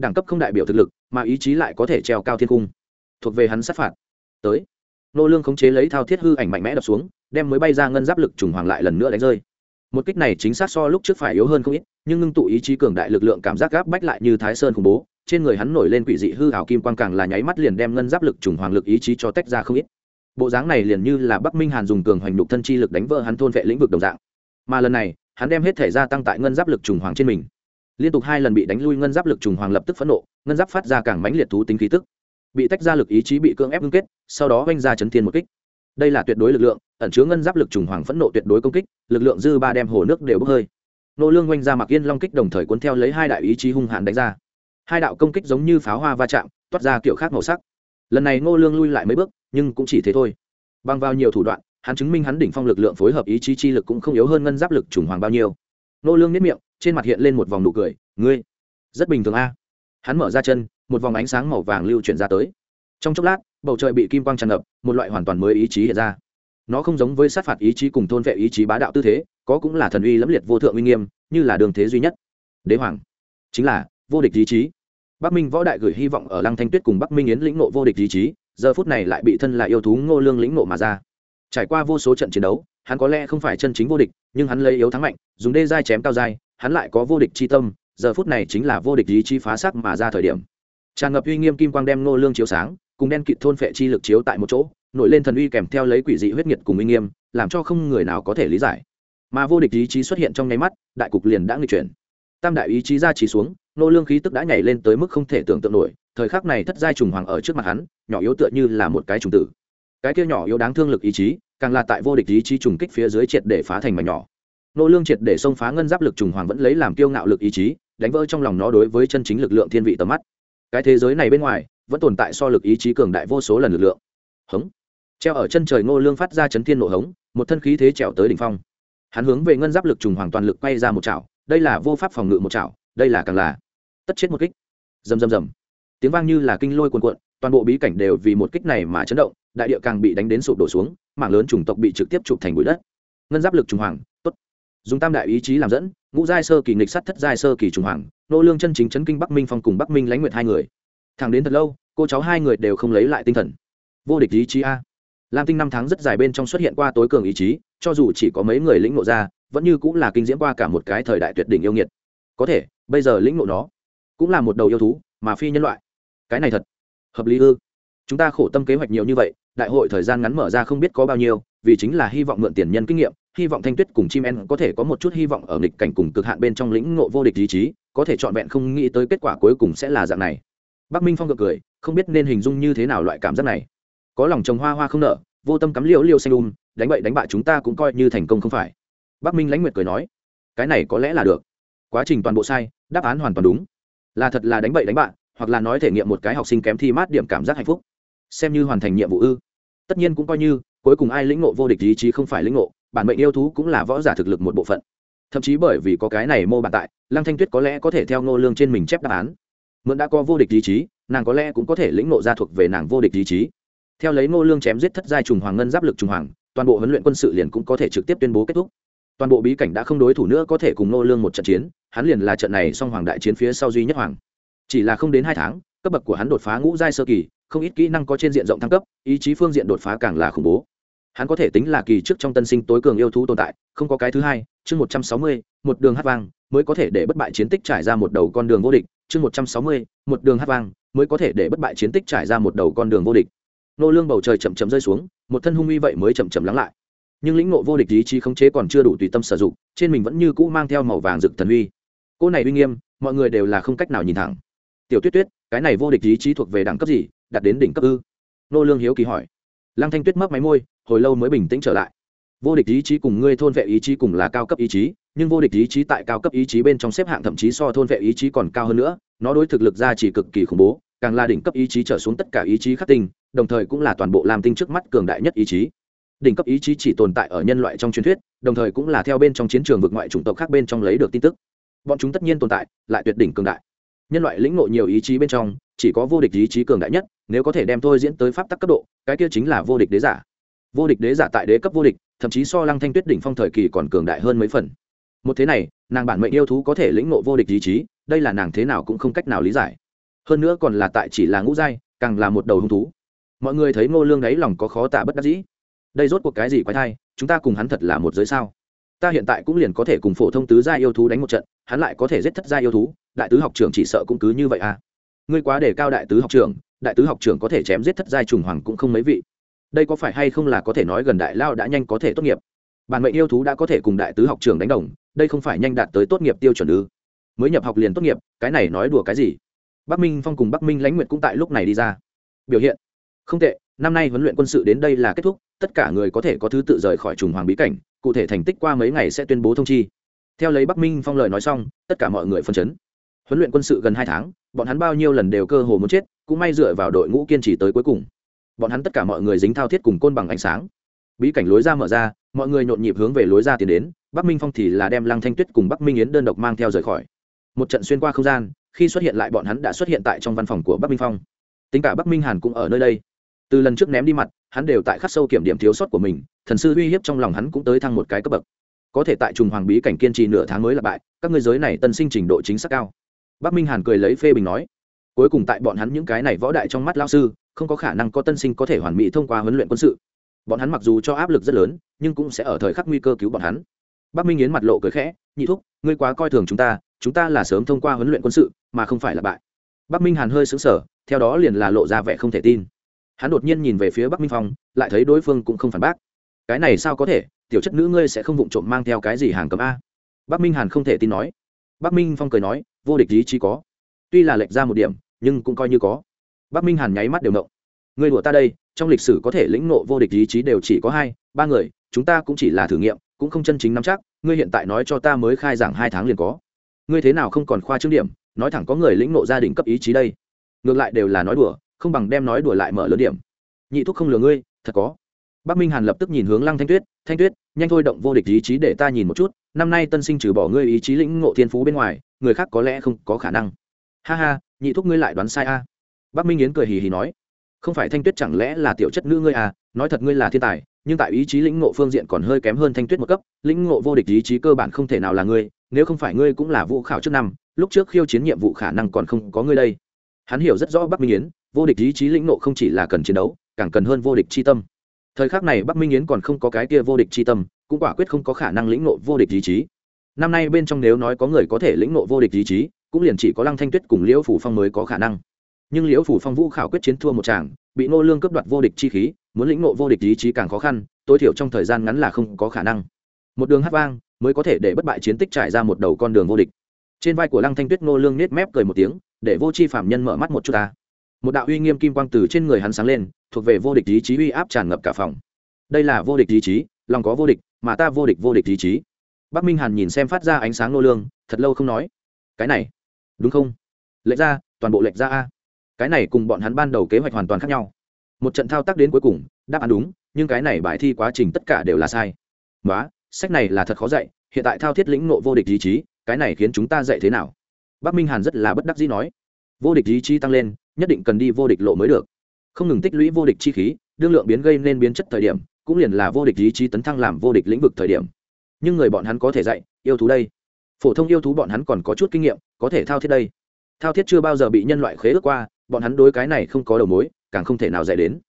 đẳng cấp không đại biểu thực lực, mà ý chí lại có thể treo cao thiên cung. Thuộc về hắn sát phạt. Tới. Nô lương khống chế lấy thao thiết hư ảnh mạnh mẽ đập xuống, đem mới bay ra ngân giáp lực trùng hoàng lại lần nữa đánh rơi. Một kích này chính xác so lúc trước phải yếu hơn không ít, nhưng ngưng tụ ý chí cường đại lực lượng cảm giác gáp bách lại như thái sơn khủng bố, trên người hắn nổi lên quỷ dị hư ảo kim quang càng là nháy mắt liền đem ngân giáp lực trùng hoàng lực ý chí cho tách ra không ít. Bộ dáng này liền như là bắc minh hàn dùng cường hoành đục thân chi lực đánh vỡ hắn thôn vệ lĩnh vực đồng dạng. Mà lần này, hắn đem hết thể gia tăng tại ngân giáp lực trùng hoàng trên mình liên tục hai lần bị đánh lui, ngân giáp lực trùng hoàng lập tức phẫn nộ, ngân giáp phát ra càng mãnh liệt thú tính khí tức. Bị tách ra lực ý chí bị cưỡng ép ngưng kết, sau đó oanh ra chấn thiên một kích. Đây là tuyệt đối lực lượng, ẩn chứa ngân giáp lực trùng hoàng phẫn nộ tuyệt đối công kích, lực lượng dư ba đem hồ nước đều bốc hơi. Nô lương oanh ra mặc yên long kích đồng thời cuốn theo lấy hai đại ý chí hung hãn đánh ra. Hai đạo công kích giống như pháo hoa va chạm, toát ra kiểu khác màu sắc. Lần này ngô lương lui lại mấy bước, nhưng cũng chỉ thế thôi. Bằng vào nhiều thủ đoạn, hắn chứng minh hắn đỉnh phong lực lượng phối hợp ý chí chi lực cũng không yếu hơn ngân giáp lực trùng hoàng bao nhiêu. Ngô lương nít miệng trên mặt hiện lên một vòng nụ cười, ngươi, rất bình thường a. Hắn mở ra chân, một vòng ánh sáng màu vàng lưu chuyển ra tới. Trong chốc lát, bầu trời bị kim quang tràn ngập, một loại hoàn toàn mới ý chí hiện ra. Nó không giống với sát phạt ý chí cùng thôn vệ ý chí bá đạo tư thế, có cũng là thần uy lẫm liệt vô thượng uy nghiêm, như là đường thế duy nhất. Đế hoàng, chính là vô địch ý chí. Bắc minh võ đại gửi hy vọng ở lăng thanh tuyết cùng bắc minh yến lĩnh nộ vô địch ý chí, giờ phút này lại bị thân là yêu thú ngô lương lĩnh nộ mà ra. Trải qua vô số trận chiến đấu, hắn có lẽ không phải chân chính vô địch, nhưng hắn lấy yếu thắng mạnh, dùng đê dai chém cao dai hắn lại có vô địch chi tâm, giờ phút này chính là vô địch ý chí phá sắc mà ra thời điểm. Tràn ngập uy nghiêm kim quang đem ngô lương chiếu sáng, cùng đen kịt thôn phệ chi lực chiếu tại một chỗ, nổi lên thần uy kèm theo lấy quỷ dị huyết nhiệt cùng uy nghiêm, làm cho không người nào có thể lý giải. Mà vô địch ý chí xuất hiện trong nháy mắt, đại cục liền đã nghịch chuyển. Tam đại ý chí ra chỉ xuống nô lương khí tức đã nhảy lên tới mức không thể tưởng tượng nổi, thời khắc này thất giai trùng hoàng ở trước mặt hắn, nhỏ yếu tựa như là một cái trùng tử. Cái kia nhỏ yếu đáng thương lực ý chí, càng là tại vô địch ý chí trùng kích phía dưới triệt để phá thành mảnh nhỏ nô lương triệt để xông phá ngân giáp lực trùng hoàng vẫn lấy làm kiêu ngạo lực ý chí, đánh vỡ trong lòng nó đối với chân chính lực lượng thiên vị tầm mắt. Cái thế giới này bên ngoài, vẫn tồn tại so lực ý chí cường đại vô số lần lực lượng. Hống. Treo ở chân trời nô lương phát ra chấn thiên nộ hống, một thân khí thế trèo tới đỉnh phong. Hắn hướng về ngân giáp lực trùng hoàng toàn lực quay ra một chảo, đây là vô pháp phòng ngự một chảo, đây là càng là tất chết một kích. Rầm rầm rầm. Tiếng vang như là kinh lôi cuồn cuộn, toàn bộ bí cảnh đều vì một kích này mà chấn động, đại địa càng bị đánh đến sụp đổ xuống, mảng lớn chủng tộc bị trực tiếp chụp thành bụi đất. Ngân giáp lực trùng hoàng, tốt dùng tam đại ý chí làm dẫn, ngũ giai sơ kỳ nghịch sắt thất giai sơ kỳ trùng hoàng, nô lương chân chính chấn kinh bắc minh phong cùng bắc minh lãnh nguyệt hai người. Thẳng đến thật lâu, cô cháu hai người đều không lấy lại tinh thần. Vô địch ý chí a. Lam tinh năm tháng rất dài bên trong xuất hiện qua tối cường ý chí, cho dù chỉ có mấy người lĩnh ngộ ra, vẫn như cũng là kinh diễm qua cả một cái thời đại tuyệt đỉnh yêu nghiệt. Có thể, bây giờ lĩnh ngộ nó cũng là một đầu yêu thú, mà phi nhân loại. Cái này thật hợp lý ư? Chúng ta khổ tâm kế hoạch nhiều như vậy, đại hội thời gian ngắn mở ra không biết có bao nhiêu, vì chính là hy vọng mượn tiền nhân kinh nghiệm hy vọng thanh tuyết cùng chim en có thể có một chút hy vọng ở nghịch cảnh cùng cực hạn bên trong lĩnh ngộ vô địch ý chí, có thể trọn vẹn không nghĩ tới kết quả cuối cùng sẽ là dạng này. Bắc minh phong gật cười, không biết nên hình dung như thế nào loại cảm giác này. Có lòng trồng hoa hoa không nở, vô tâm cắm liễu liêu xanh um đánh bậy đánh bại chúng ta cũng coi như thành công không phải. Bắc minh lãnh nguyệt cười nói, cái này có lẽ là được. Quá trình toàn bộ sai, đáp án hoàn toàn đúng. Là thật là đánh bậy đánh bại hoặc là nói thể nghiệm một cái học sinh kém thi mát điểm cảm giác hạnh phúc. Xem như hoàn thành nhiệm vụ ư. Tất nhiên cũng coi như, cuối cùng ai lĩnh ngộ vô địch ý chí không phải lĩnh ngộ bản mệnh yêu thú cũng là võ giả thực lực một bộ phận. Thậm chí bởi vì có cái này mô bản tại, lăng thanh tuyết có lẽ có thể theo ngô lương trên mình chép đáp án. Mượn đã có vô địch ý chí, nàng có lẽ cũng có thể lĩnh ngộ ra thuộc về nàng vô địch ý chí. Theo lấy ngô lương chém giết thất giai trùng hoàng ngân giáp lực trùng hoàng, toàn bộ huấn luyện quân sự liền cũng có thể trực tiếp tuyên bố kết thúc. Toàn bộ bí cảnh đã không đối thủ nữa có thể cùng ngô lương một trận chiến, hắn liền là trận này song hoàng đại chiến phía sau duy nhất hoàng. Chỉ là không đến hai tháng, cấp bậc của hắn đột phá ngũ giai sơ kỳ, không ít kỹ năng có trên diện rộng thăng cấp, ý chí phương diện đột phá càng là khủng bố hắn có thể tính là kỳ trước trong tân sinh tối cường yêu thú tồn tại, không có cái thứ hai, chương một trăm sáu mươi, một đường hát vang, mới có thể để bất bại chiến tích trải ra một đầu con đường vô địch. Chương một trăm sáu mươi, một đường hát vang, mới có thể để bất bại chiến tích trải ra một đầu con đường vô địch. Nô lương bầu trời chậm chậm rơi xuống, một thân hung uy vậy mới chậm chậm lắng lại. Nhưng lĩnh nộ vô địch ý chí khống chế còn chưa đủ tùy tâm sử dụng, trên mình vẫn như cũ mang theo màu vàng rực thần uy. Cô này uy nghiêm, mọi người đều là không cách nào nhìn thẳng. Tiểu tuyết tuyết, cái này vô địch ý chí thuộc về đẳng cấp gì, đạt đến đỉnh cấp ư? Nô lương hiếu kỳ hỏi lăng thanh tuyết mấp máy môi, hồi lâu mới bình tĩnh trở lại. Vô địch ý chí cùng ngươi thôn vệ ý chí cùng là cao cấp ý chí, nhưng vô địch ý chí tại cao cấp ý chí bên trong xếp hạng thậm chí so thôn vệ ý chí còn cao hơn nữa, nó đối thực lực ra chỉ cực kỳ khủng bố, càng là đỉnh cấp ý chí trở xuống tất cả ý chí khắc tinh, đồng thời cũng là toàn bộ làm tinh trước mắt cường đại nhất ý chí. Đỉnh cấp ý chí chỉ tồn tại ở nhân loại trong truyền thuyết, đồng thời cũng là theo bên trong chiến trường vực ngoại chủng tộc khác bên trong lấy được tin tức. Bọn chúng tất nhiên tồn tại, lại tuyệt đỉnh cường đại nhân loại lĩnh ngộ nhiều ý chí bên trong, chỉ có vô địch ý chí cường đại nhất, nếu có thể đem thôi diễn tới pháp tắc cấp độ, cái kia chính là vô địch đế giả. Vô địch đế giả tại đế cấp vô địch, thậm chí so lăng thanh tuyết đỉnh phong thời kỳ còn cường đại hơn mấy phần. Một thế này, nàng bản mệnh yêu thú có thể lĩnh ngộ vô địch ý chí, đây là nàng thế nào cũng không cách nào lý giải. Hơn nữa còn là tại chỉ là ngũ giai, càng là một đầu hung thú. Mọi người thấy ngô lương đấy lòng có khó tả bất đắc dĩ. Đây rốt cuộc cái gì quái thai, chúng ta cùng hắn thật là một giới sao? Ta hiện tại cũng liền có thể cùng phổ thông tứ gia yêu thú đánh một trận, hắn lại có thể giết thất gia yêu thú, đại tứ học trưởng chỉ sợ cũng cứ như vậy à. Ngươi quá để cao đại tứ học trưởng, đại tứ học trưởng có thể chém giết thất giai trùng hoàng cũng không mấy vị. Đây có phải hay không là có thể nói gần đại lao đã nhanh có thể tốt nghiệp? Bản mệnh yêu thú đã có thể cùng đại tứ học trưởng đánh đồng, đây không phải nhanh đạt tới tốt nghiệp tiêu chuẩn ư? Mới nhập học liền tốt nghiệp, cái này nói đùa cái gì? Bắc minh phong cùng bắc minh lãnh nguyệt cũng tại lúc này đi ra. Biểu hiện. Không tệ, năm nay huấn luyện quân sự đến đây là kết thúc, tất cả người có thể có thứ tự rời khỏi trùng hoàng bí cảnh cụ thể thành tích qua mấy ngày sẽ tuyên bố thông chi. Theo lấy bắc minh phong lời nói xong, tất cả mọi người phân chấn. Huấn luyện quân sự gần hai tháng, bọn hắn bao nhiêu lần đều cơ hồ muốn chết, cũng may dựa vào đội ngũ kiên trì tới cuối cùng. Bọn hắn tất cả mọi người dính thao thiết cùng côn bằng ánh sáng. Bí cảnh lối ra mở ra, mọi người nhộn nhịp hướng về lối ra tiến đến, bắc minh phong thì là đem lăng thanh tuyết cùng bắc minh yến đơn độc mang theo rời khỏi. Một trận xuyên qua không gian, khi xuất hiện lại bọn hắn đã xuất hiện tại trong văn phòng của bắc minh phong. Tính cả bắc minh hàn cũng ở nơi đây. Từ lần trước ném đi mặt hắn đều tại khắc sâu kiểm điểm thiếu sót của mình, thần sư uy hiếp trong lòng hắn cũng tới thăng một cái cấp bậc. Có thể tại trùng hoàng bí cảnh kiên trì nửa tháng mới là bại, các ngươi giới này tân sinh trình độ chính xác cao. Bắc minh hàn cười lấy phê bình nói, cuối cùng tại bọn hắn những cái này võ đại trong mắt lao sư, không có khả năng có tân sinh có thể hoàn mỹ thông qua huấn luyện quân sự. Bọn hắn mặc dù cho áp lực rất lớn, nhưng cũng sẽ ở thời khắc nguy cơ cứu bọn hắn. Bắc minh yến mặt lộ cười khẽ, nhị thúc, ngươi quá coi thường chúng ta chúng ta là sớm thông qua huấn luyện quân sự, mà không phải là bại. Bắc minh hàn hơi xứng sở theo đó liền là lộ ra vẻ không thể tin hắn đột nhiên nhìn về phía bắc minh phong lại thấy đối phương cũng không phản bác cái này sao có thể tiểu chất nữ ngươi sẽ không vụng trộm mang theo cái gì hàng cấm a bắc minh hàn không thể tin nói bắc minh phong cười nói vô địch ý chí có tuy là lệch ra một điểm nhưng cũng coi như có bắc minh hàn nháy mắt đều nộng người đùa ta đây trong lịch sử có thể lĩnh nộ vô địch ý chí đều chỉ có hai ba người chúng ta cũng chỉ là thử nghiệm cũng không chân chính nắm chắc ngươi hiện tại nói cho ta mới khai giảng hai tháng liền có ngươi thế nào không còn khoa trương điểm nói thẳng có người lĩnh nộ gia đình cấp ý chí đây ngược lại đều là nói đùa không bằng đem nói đùa lại mở lớn điểm. Nhị thúc không lừa ngươi, thật có. Bắc minh hàn lập tức nhìn hướng lăng thanh tuyết thanh tuyết, nhanh thôi động vô địch ý chí để ta nhìn một chút, năm nay tân sinh trừ bỏ ngươi ý chí lĩnh ngộ thiên phú bên ngoài, người khác có lẽ không có khả năng. Ha ha, nhị thúc ngươi lại đoán sai a. À. bắc minh yến cười hì hì nói, không phải thanh tuyết chẳng lẽ là tiểu chất nữ ngươi à nói thật ngươi là thiên tài, nhưng tại ý chí lĩnh ngộ phương diện còn hơi kém hơn thanh tuyết một cấp, lĩnh ngộ vô địch ý chí cơ bản không thể nào là ngươi, nếu không phải ngươi cũng là vũ khảo trước năm, lúc trước khiêu chiến nhiệm vụ khả năng còn không có ngươi đây. Hắn hiểu rất rõ bắc minh yến vô địch ý chí lĩnh nộ không chỉ là cần chiến đấu, càng cần hơn vô địch chi tâm. Thời khắc này bắc minh yến còn không có cái kia vô địch chi tâm, cũng quả quyết không có khả năng lĩnh nộ vô địch ý chí. Năm nay bên trong nếu nói có người có thể lĩnh nộ vô địch ý chí, cũng liền chỉ có lăng thanh tuyết cùng liễu phủ phong mới có khả năng. Nhưng liễu phủ phong vũ khảo quyết chiến thua một tràng, bị nô lương cướp đoạt vô địch chi khí, muốn lĩnh nộ vô địch ý chí càng khó khăn, tối thiểu trong thời gian ngắn là không có khả năng. Một đường hát vang, mới có thể để bất bại chiến tích trải ra một đầu con đường vô địch. Trên vai của lăng thanh tuyết nô lương nết mép cười một tiếng, để vô chi phạm nhân mở mắt một chút ta một đạo uy nghiêm kim quang từ trên người hắn sáng lên, thuộc về vô địch ý chí uy áp tràn ngập cả phòng. Đây là vô địch ý chí, lòng có vô địch, mà ta vô địch vô địch ý chí. Bắc minh hàn nhìn xem phát ra ánh sáng nô lương, thật lâu không nói. Cái này, đúng không? Lệch ra, toàn bộ lệch ra a. Cái này cùng bọn hắn ban đầu kế hoạch hoàn toàn khác nhau. Một trận thao tác đến cuối cùng, đáp án đúng, nhưng cái này bài thi quá trình tất cả đều là sai. Nói sách này là thật khó dạy, hiện tại thao thiết lĩnh nộ vô địch ý chí, cái này khiến chúng ta dạy thế nào? Bắc minh hàn rất là bất đắc dĩ nói. Vô địch ý chí tăng lên nhất định cần đi vô địch lộ mới được. Không ngừng tích lũy vô địch chi khí, đương lượng biến gây nên biến chất thời điểm, cũng liền là vô địch ý chí tấn thăng làm vô địch lĩnh vực thời điểm. Nhưng người bọn hắn có thể dạy, yêu thú đây. Phổ thông yêu thú bọn hắn còn có chút kinh nghiệm, có thể thao thiết đây. Thao thiết chưa bao giờ bị nhân loại khế ước qua, bọn hắn đối cái này không có đầu mối, càng không thể nào dạy đến.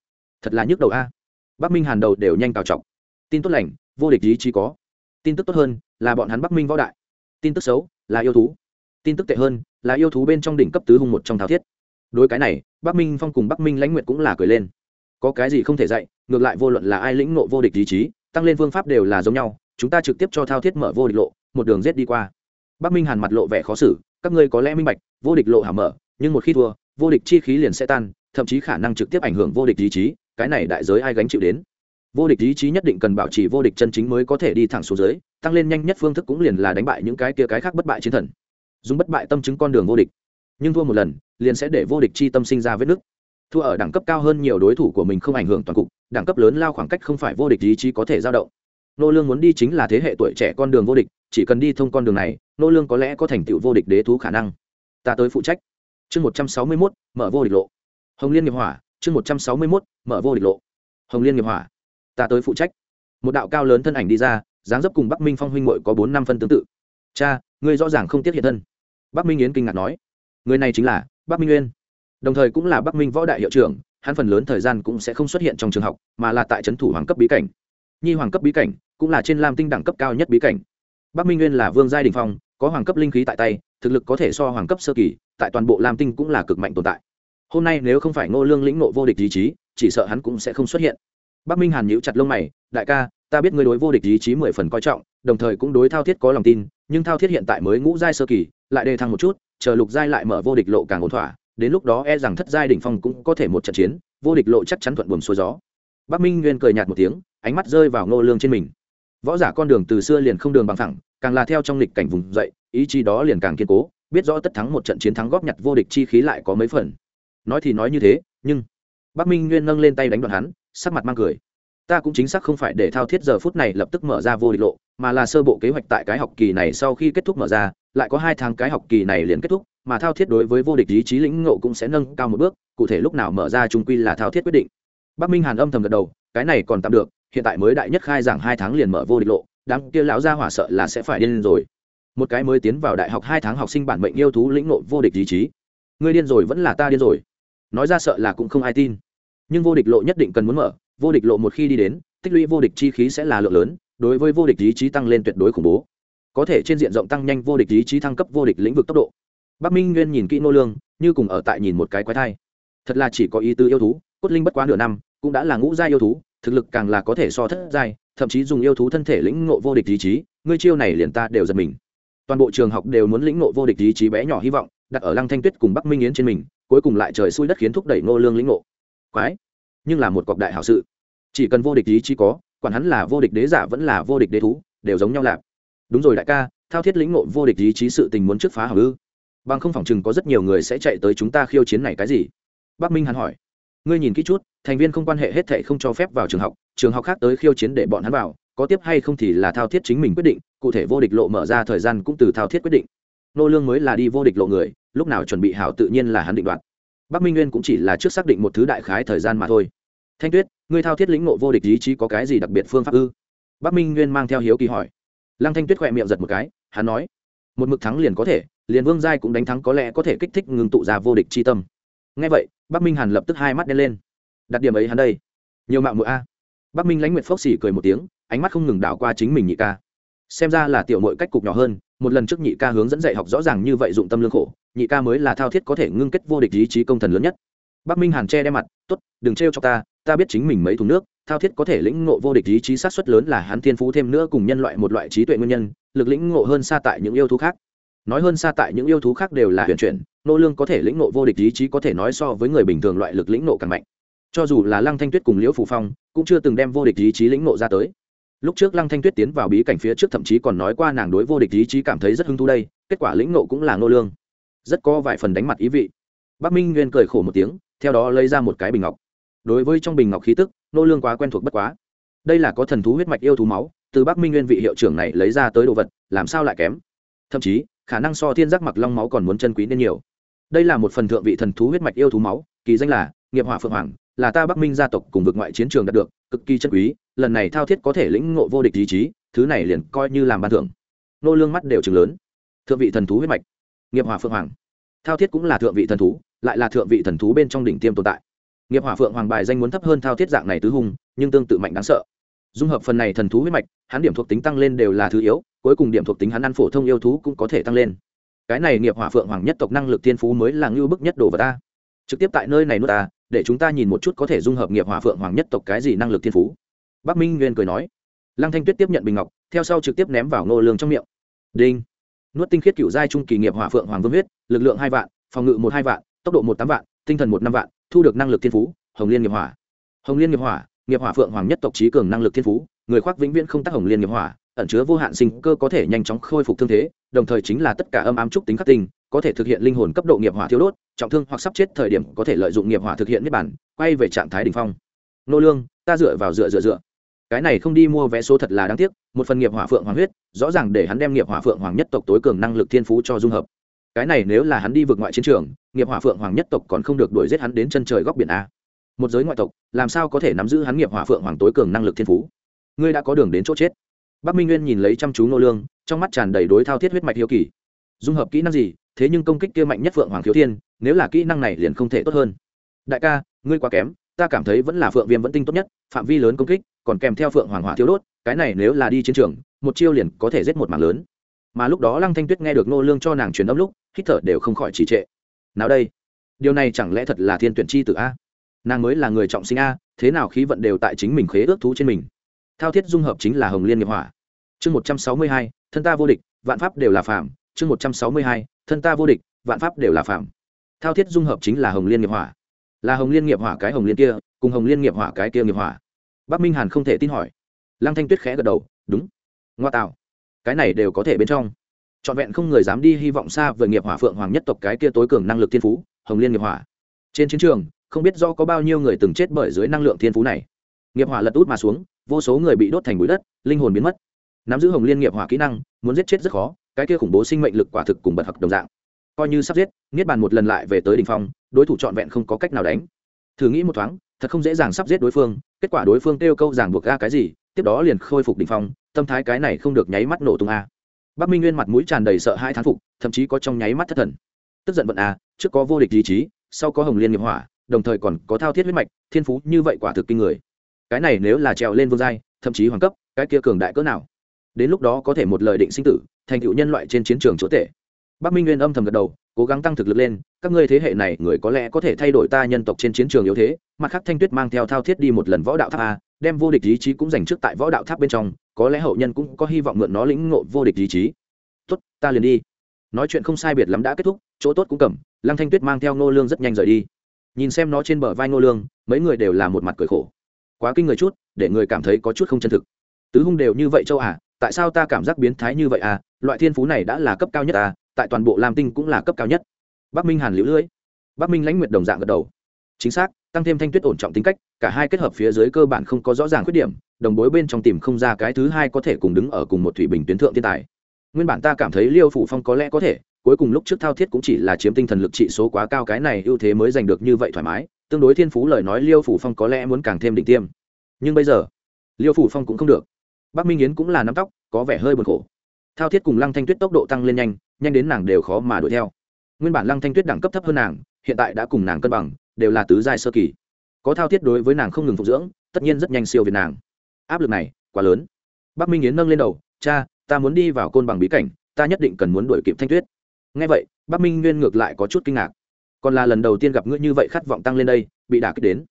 Thật là nhức đầu a. Bắc minh hàn đầu đều nhanh cào chọc. Tin tốt lành, vô địch ý chí có. Tin tức tốt hơn, là bọn hắn bắc minh võ đại. Tin tức xấu, là yêu thú. Tin tức tệ hơn, là yêu thú bên trong đỉnh cấp tứ hùng một trong thao thiết đối cái này, bắc minh phong cùng bắc minh lãnh nguyện cũng là cười lên. Có cái gì không thể dạy, ngược lại vô luận là ai lĩnh nộ vô địch ý chí tăng lên phương pháp đều là giống nhau, chúng ta trực tiếp cho thao thiết mở vô địch lộ, một đường rết đi qua. Bắc minh hàn mặt lộ vẻ khó xử, các ngươi có lẽ minh bạch, vô địch lộ hả mở, nhưng một khi thua, vô địch chi khí liền sẽ tan, thậm chí khả năng trực tiếp ảnh hưởng vô địch ý chí cái này đại giới ai gánh chịu đến? Vô địch ý chí nhất định cần bảo trì vô địch chân chính mới có thể đi thẳng xuống dưới, tăng lên nhanh nhất phương thức cũng liền là đánh bại những cái kia cái khác bất bại chiến thần. Dùng bất bại tâm chứng con đường vô địch nhưng thua một lần liền sẽ để vô địch chi tâm sinh ra vết nứt. Thua ở đẳng cấp cao hơn nhiều đối thủ của mình không ảnh hưởng toàn cục đẳng cấp lớn lao khoảng cách không phải vô địch ý chí có thể giao động. Nô lương muốn đi chính là thế hệ tuổi trẻ con đường vô địch chỉ cần đi thông con đường này nô lương có lẽ có thành tựu vô địch đế thú khả năng. Ta tới phụ trách. Chương một trăm sáu mươi 161, mở vô địch lộ. Hồng liên nghiệp hỏa chương một trăm sáu mươi 161, mở vô địch lộ. Hồng liên nghiệp hỏa ta tới phụ trách. Một đạo cao lớn thân ảnh đi ra dáng dấp cùng bắc minh phong huynh muội có bốn năm phân tương tự. Cha ngươi rõ ràng không tiết hiện thân. Bắc minh yến kinh ngạc nói người này chính là bắc minh nguyên. Đồng thời cũng là bắc minh võ đại hiệu trưởng, hắn phần lớn thời gian cũng sẽ không xuất hiện trong trường học, mà là tại trấn thủ hoàng cấp bí cảnh. Nhi hoàng cấp bí cảnh cũng là trên lam tinh đẳng cấp cao nhất bí cảnh. Bắc minh nguyên là vương giai đình phong, có hoàng cấp linh khí tại tay, thực lực có thể so hoàng cấp sơ kỳ, tại toàn bộ lam tinh cũng là cực mạnh tồn tại. Hôm nay nếu không phải ngô lương lĩnh nộ vô địch ý chí, chỉ sợ hắn cũng sẽ không xuất hiện. Bắc minh hàn nhíu chặt lông mày, đại ca, ta biết ngươi đối vô địch ý chí mười phần coi trọng, đồng thời cũng đối thao thiết có lòng tin, nhưng thao thiết hiện tại mới ngũ giai sơ kỳ, lại đề thăng một chút chờ lục giai lại mở vô địch lộ càng ổn thỏa, đến lúc đó e rằng thất giai đỉnh phong cũng có thể một trận chiến, vô địch lộ chắc chắn thuận buồm xuôi gió. Bắc minh nguyên cười nhạt một tiếng, ánh mắt rơi vào ngô lương trên mình. Võ giả con đường từ xưa liền không đường bằng thẳng càng là theo trong lịch cảnh vùng dậy, ý chí đó liền càng kiên cố, biết rõ tất thắng một trận chiến thắng góp nhặt vô địch chi khí lại có mấy phần. Nói thì nói như thế, nhưng bắc minh nguyên nâng lên tay đánh đoạn hắn, sắc mặt mang cười. Ta cũng chính xác không phải để thao thiết giờ phút này lập tức mở ra vô địch lộ mà là sơ bộ kế hoạch tại cái học kỳ này sau khi kết thúc mở ra, lại có hai tháng cái học kỳ này liền kết thúc, mà thao thiết đối với vô địch ý chí lĩnh ngộ cũng sẽ nâng cao một bước, cụ thể lúc nào mở ra trung quy là thao thiết quyết định. Bắc minh hàn âm thầm gật đầu, cái này còn tạm được, hiện tại mới đại nhất khai giảng hai tháng liền mở vô địch lộ, đám kia lão gia hỏa sợ là sẽ phải điên rồi. Một cái mới tiến vào đại học hai tháng học sinh bản mệnh yêu thú lĩnh ngộ vô địch ý chí ngươi điên rồi vẫn là ta điên rồi. Nói ra sợ là cũng không ai tin. Nhưng vô địch lộ nhất định cần muốn mở, vô địch lộ một khi đi đến, tích lũy vô địch chi khí sẽ là lượng lớn đối với vô địch ý chí tăng lên tuyệt đối khủng bố. Có thể trên diện rộng tăng nhanh vô địch ý chí thăng cấp vô địch lĩnh vực tốc độ. Bắc minh nguyên nhìn kỹ nô lương, như cùng ở tại nhìn một cái quái thai. Thật là chỉ có ý tư yêu thú, cốt linh bất quá nửa năm, cũng đã là ngũ gia yêu thú, thực lực càng là có thể so thất giai, thậm chí dùng yêu thú thân thể lĩnh ngộ vô địch ý chí, ngươi chiêu này liền ta đều giật mình. Toàn bộ trường học đều muốn lĩnh ngộ vô địch ý chí bé nhỏ hy vọng, đặt ở lăng thanh tuyết cùng bắc minh yến trên mình, cuối cùng lại trời xui đất khiến thúc đẩy nô lương lĩnh ngộ. Quái! Nhưng là một cọc đại hảo sự. Chỉ cần vô địch ý chí có quản hắn là vô địch đế giả vẫn là vô địch đế thú, đều giống nhau lạp. Đúng rồi đại ca, thao thiết lĩnh ngộ vô địch ý chí sự tình muốn trước phá hỏng ư? Bằng không phỏng chừng có rất nhiều người sẽ chạy tới chúng ta khiêu chiến này cái gì? Bắc minh hắn hỏi. Ngươi nhìn kỹ chút, thành viên không quan hệ hết thệ không cho phép vào trường học trường học khác tới khiêu chiến để bọn hắn vào, có tiếp hay không thì là thao thiết chính mình quyết định, cụ thể vô địch lộ mở ra thời gian cũng từ thao thiết quyết định. Nô lương mới là đi vô địch lộ người, lúc nào chuẩn bị hảo tự nhiên là hắn định đoạt. Bắc minh nguyên cũng chỉ là trước xác định một thứ đại khái thời gian mà thôi thanh tuyết, ngươi thao thiết lĩnh ngộ vô địch ý chí có cái gì đặc biệt phương pháp ư? Bắc minh nguyên mang theo hiếu kỳ hỏi. Lăng thanh tuyết khỏe miệng giật một cái, hắn nói, một mực thắng liền có thể, liền vương giai cũng đánh thắng có lẽ có thể kích thích ngừng tụ ra vô địch chi tâm. Ngay vậy, bắc minh hàn lập tức hai mắt đen lên. Đặt điểm ấy hắn đây. Nhiều mạo mụi a. Bắc minh lãnh nguyệt phốc xỉ cười một tiếng, ánh mắt không ngừng đảo qua chính mình nhị ca. Xem ra là tiểu mội cách cục nhỏ hơn, một lần trước nhị ca hướng dẫn dạy học rõ ràng như vậy dụng tâm lương khổ, nhị ca mới là thao thiết có thể ngưng kết vô địch ý chí công thần lớn nhất. Bắc minh hàn che đe mặt t ố t đừng trêu cho ta ta biết chính mình mấy thùng nước, thao thiết có thể lĩnh ngộ vô địch ý chí sát xuất lớn là hắn thiên phú thêm nữa cùng nhân loại một loại trí tuệ nguyên nhân, lực lĩnh ngộ hơn xa tại những yêu thú khác. Nói hơn xa tại những yêu thú khác đều là huyền chuyển, nô lương có thể lĩnh ngộ vô địch ý chí có thể nói so với người bình thường loại lực lĩnh ngộ càng mạnh. Cho dù là lăng thanh tuyết cùng liễu phủ phong, cũng chưa từng đem vô địch ý chí lĩnh ngộ ra tới. Lúc trước lăng thanh tuyết tiến vào bí cảnh phía trước thậm chí còn nói qua nàng đối vô địch ý chí cảm thấy rất hứng thú đây, kết quả lĩnh ngộ cũng là nô lương. Rất có vài phần đánh mặt ý vị. Bắc minh nguyên cười khổ một tiếng, theo đó lấy ra một cái bình ngọc đối với trong bình ngọc khí tức, nô lương quá quen thuộc bất quá. Đây là có thần thú huyết mạch yêu thú máu, từ bắc minh nguyên vị hiệu trưởng này lấy ra tới đồ vật, làm sao lại kém? Thậm chí, khả năng so thiên giác mặc long máu còn muốn chân quý nên nhiều. Đây là một phần thượng vị thần thú huyết mạch yêu thú máu, kỳ danh là nghiệp hỏa phượng hoàng, là ta bắc minh gia tộc cùng vực ngoại chiến trường đạt được, cực kỳ chân quý, lần này thao thiết có thể lĩnh ngộ vô địch ý chí, thứ này liền coi như làm ban thưởng. Nô lương mắt đều chừng lớn. Thượng vị thần thú huyết mạch, nghiệp hỏa phượng hoàng. Thao thiết cũng là thượng vị thần thú, lại là thượng vị thần thú bên trong đỉnh tiêm tồn tại nghiệp hỏa phượng hoàng bài danh muốn thấp hơn thao thiết dạng này tứ hùng nhưng tương tự mạnh đáng sợ. Dung hợp phần này thần thú huyết mạch, hắn điểm thuộc tính tăng lên đều là thứ yếu, cuối cùng điểm thuộc tính hắn ăn phổ thông yêu thú cũng có thể tăng lên. Cái này nghiệp hỏa phượng hoàng nhất tộc năng lực thiên phú mới là ngưu bức nhất đồ vật ta. Trực tiếp tại nơi này nuốt ta, để chúng ta nhìn một chút có thể dung hợp nghiệp hỏa phượng hoàng nhất tộc cái gì năng lực thiên phú. Bắc minh nguyên cười nói. Lăng thanh tuyết tiếp nhận bình ngọc, theo sau trực tiếp ném vào ngô lương trong miệng. Đinh. Nuốt tinh khiết cựu giai trung kỳ nghiệp hỏa phượng hoàng vương huyết, lực lượng hai vạn, phòng ngự một hai vạn, tốc độ một tám vạn, tinh thần một năm vạn thu được năng lực thiên phú, hồng liên nghiệp hỏa. Hồng liên nghiệp hỏa nghiệp hỏa phượng hoàng nhất tộc trí cường năng lực thiên phú, người khoác vĩnh viễn không tác hồng liên nghiệp hỏa, ẩn chứa vô hạn sinh cơ có thể nhanh chóng khôi phục thương thế, đồng thời chính là tất cả âm ám trúc tính khắc tinh, có thể thực hiện linh hồn cấp độ nghiệp hỏa thiếu đốt, trọng thương hoặc sắp chết thời điểm có thể lợi dụng nghiệp hỏa thực hiện niết bản quay về trạng thái đ ỉ n h phong. Nô lương, ta dựa vào dựa dựa dựa. Cái này không đi mua vé số thật là đáng tiếc, một phần nghiệp hỏa phượng hoàng huyết, rõ ràng để hắn đem nghiệp hỏa phượng hoàng nhất tộc tối cường năng lực thiên phú cho dung hợp cái này nếu là hắn đi vượt ngoại chiến trường, nghiệp hỏa phượng hoàng nhất tộc còn không được đuổi giết hắn đến chân trời góc biển a. Một giới ngoại tộc, làm sao có thể nắm giữ hắn nghiệp hỏa phượng hoàng tối cường năng lực thiên phú? Ngươi đã có đường đến chỗ chết. Bắc minh nguyên nhìn lấy chăm chú nô lương, trong mắt tràn đầy đối thao thiết huyết mạch hiếu kỳ. Dung hợp kỹ năng gì, thế nhưng công kích kia mạnh nhất phượng hoàng thiếu thiên, nếu là kỹ năng này liền không thể tốt hơn. Đại ca, ngươi quá kém, ta cảm thấy vẫn là phượng viêm vẫn tinh tốt nhất, phạm vi lớn công kích, còn kèm theo phượng hoàng hỏa thiếu đốt, cái này nếu là đi chiến trường, một chiêu liền có thể giết một mảng lớn mà lúc đó lăng thanh tuyết nghe được nô lương cho nàng truyền âm lúc, hít thở đều không khỏi trì trệ. Nào đây? Điều này chẳng lẽ thật là thiên tuyển chi tử a? Nàng mới là người trọng sinh a, thế nào khí vận đều tại chính mình khế ước thú trên mình? Thao thiết dung hợp chính là hồng liên nghiệp hỏa. Chương một trăm sáu mươi hai, thân ta vô địch, vạn pháp đều là phạm chương một trăm sáu mươi hai, thân ta vô địch, vạn pháp đều là phạm thao thiết dung hợp chính là hồng liên nghiệp hỏa. Là hồng liên nghiệp hỏa cái hồng liên kia, cùng hồng liên nghiệp hỏa cái kia nghiệp hỏa. Bắc minh hàn không thể tin hỏi. Lăng thanh tuyết khẽ gật đầu, đúng. Ngoa tạo cái này đều có thể bên trong. Trọn vẹn không người dám đi hy vọng xa về nghiệp hỏa phượng hoàng nhất tộc cái kia tối cường năng lực thiên phú, hồng liên nghiệp hỏa. Trên chiến trường, không biết do có bao nhiêu người từng chết bởi dưới năng lượng thiên phú này. Nghiệp hỏa lật út mà xuống, vô số người bị đốt thành bụi đất, linh hồn biến mất. Nắm giữ hồng liên nghiệp hỏa kỹ năng, muốn giết chết rất khó, cái kia khủng bố sinh mệnh lực quả thực cùng bật hặc đồng dạng. Coi như sắp giết, niết bàn một lần lại về tới đ ỉ n h phong, đối thủ trọn vẹn không có cách nào đánh. Thử nghĩ một thoáng, thật không dễ dàng sắp giết đối phương, kết quả đối phương kêu câu giảng buộc ra cái gì tiếp đó liền khôi phục đỉnh phong, tâm thái cái này không được nháy mắt nổ tung a. Bắc minh nguyên mặt mũi tràn đầy sợ hãi thán phục, thậm chí có trong nháy mắt thất thần. Tức giận vận a, trước có vô địch ý chí, sau có hồng liên nghiệp hỏa, đồng thời còn có thao thiết huyết mạch, thiên phú như vậy quả thực kinh người. Cái này nếu là trèo lên vương giai, thậm chí hoàng cấp, cái kia cường đại cỡ nào? Đến lúc đó có thể một lời định sinh tử, thành tựu nhân loại trên chiến trường chỗ tệ. bắc minh nguyên âm thầm gật đầu cố gắng tăng thực lực lên, các ngươi thế hệ này, người có lẽ có thể thay đổi ta nhân tộc trên chiến trường yếu thế. Mặt khác, thanh tuyết mang theo thao thiết đi một lần võ đạo tháp a, đem vô địch ý chí cũng dành trước tại võ đạo tháp bên trong, có lẽ hậu nhân cũng có hy vọng mượn nó lĩnh ngộ vô địch ý chí. Tốt, ta liền đi. Nói chuyện không sai biệt lắm đã kết thúc, chỗ tốt cũng cầm, lăng thanh tuyết mang theo ngô lương rất nhanh rời đi. Nhìn xem nó trên bờ vai ngô lương, mấy người đều là một mặt cười khổ. Quá kinh người chút, để người cảm thấy có chút không chân thực. Tứ hung đều như vậy châu à tại sao ta cảm giác biến thái như vậy à? Loại thiên phú này đã là cấp cao nhất à? Tại toàn bộ lam tinh cũng là cấp cao nhất. Bắc minh hàn liễu lưỡi bắc minh lãnh nguyệt đồng dạng gật đầu. Chính xác, tăng thêm thanh tuyết ổn trọng tính cách, cả hai kết hợp phía dưới cơ bản không có rõ ràng khuyết điểm, đồng bối bên trong tìm không ra cái thứ hai có thể cùng đứng ở cùng một thủy bình tuyến thượng thiên tài. Nguyên bản ta cảm thấy liêu phủ phong có lẽ có thể, cuối cùng lúc trước thao thiết cũng chỉ là chiếm tinh thần lực trị số quá cao cái này ưu thế mới giành được như vậy thoải mái, tương đối thiên phú lời nói liêu phủ phong có lẽ muốn càng thêm đỉnh tiêm. Nhưng bây giờ, liêu phủ phong cũng không được. Bắc minh yến cũng là nắm tóc, có vẻ hơi buồn khổ thao thiết cùng lăng thanh tuyết tốc độ tăng lên nhanh nhanh đến nàng đều khó mà đuổi theo. Nguyên bản lăng thanh tuyết đẳng cấp thấp hơn nàng, hiện tại đã cùng nàng cân bằng, đều là tứ giai sơ kỳ. Có thao thiết đối với nàng không ngừng phục dưỡng, tất nhiên rất nhanh siêu việt nàng. Áp lực này quá lớn. Bắc minh yến nâng lên đầu, cha, ta muốn đi vào côn bằng bí cảnh, ta nhất định cần muốn đuổi kịp thanh tuyết. Ngay vậy, bắc minh nguyên ngược lại có chút kinh ngạc. Còn là lần đầu tiên gặp ngươi như vậy khát vọng tăng lên đây, bị đả kích đến.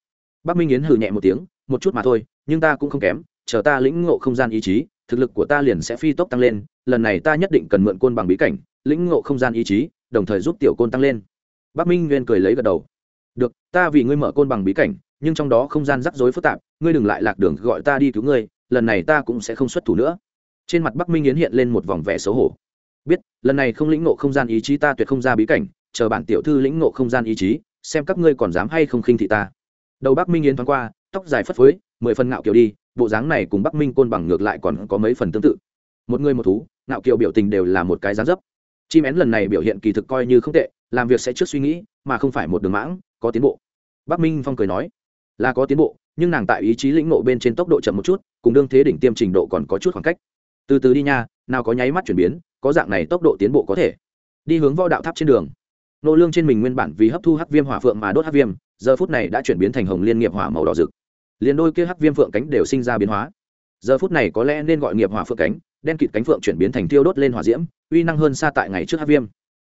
Bắc minh yến hừ nhẹ một tiếng, một chút mà thôi, nhưng ta cũng không kém, chờ ta lĩnh ngộ không gian ý chí thực lực của ta liền sẽ phi tốc tăng lên, lần này ta nhất định cần mượn côn bằng bí cảnh, lĩnh ngộ không gian ý chí, đồng thời giúp tiểu côn tăng lên. Bắc minh nguyên cười lấy gật đầu. Được, ta vì ngươi mở côn bằng bí cảnh, nhưng trong đó không gian rắc rối phức tạp, ngươi đừng lại lạc đường gọi ta đi cứu ngươi, lần này ta cũng sẽ không xuất thủ nữa. Trên mặt bắc minh yến hiện lên một vòng vẻ xấu hổ. Biết, lần này không lĩnh ngộ không gian ý chí ta tuyệt không ra bí cảnh, chờ bản tiểu thư lĩnh ngộ không gian ý chí, xem các ngươi còn dám hay không khinh thị ta. Đầu bắc minh yến thoáng qua, tóc dài phất phới, mười phần ngạo kiểu đi bộ dáng này cùng bắc minh côn bằng ngược lại còn có mấy phần tương tự. Một người một thú, ngạo kiều biểu tình đều là một cái dáng dấp. Chim én lần này biểu hiện kỳ thực coi như không tệ, làm việc sẽ trước suy nghĩ, mà không phải một đường mãng, có tiến bộ. Bắc minh phong cười nói, là có tiến bộ, nhưng nàng tại ý chí lĩnh nộ bên trên tốc độ chậm một chút, cùng đương thế đỉnh tiêm trình độ còn có chút khoảng cách. Từ từ đi nha, nào có nháy mắt chuyển biến, có dạng này tốc độ tiến bộ có thể. Đi hướng võ đạo tháp trên đường. Nô lương trên mình nguyên bản vì hấp thu hắc viêm hỏa phượng mà đốt hắc viêm, giờ phút này đã chuyển biến thành hồng liên nghiệp hỏa màu đỏ rực liền đôi kia hắc viêm phượng cánh đều sinh ra biến hóa. Giờ phút này có lẽ nên gọi nghiệp hỏa phượng cánh, đen kịt cánh phượng chuyển biến thành tiêu đốt lên hỏa diễm, uy năng hơn xa tại ngày trước hắc viêm.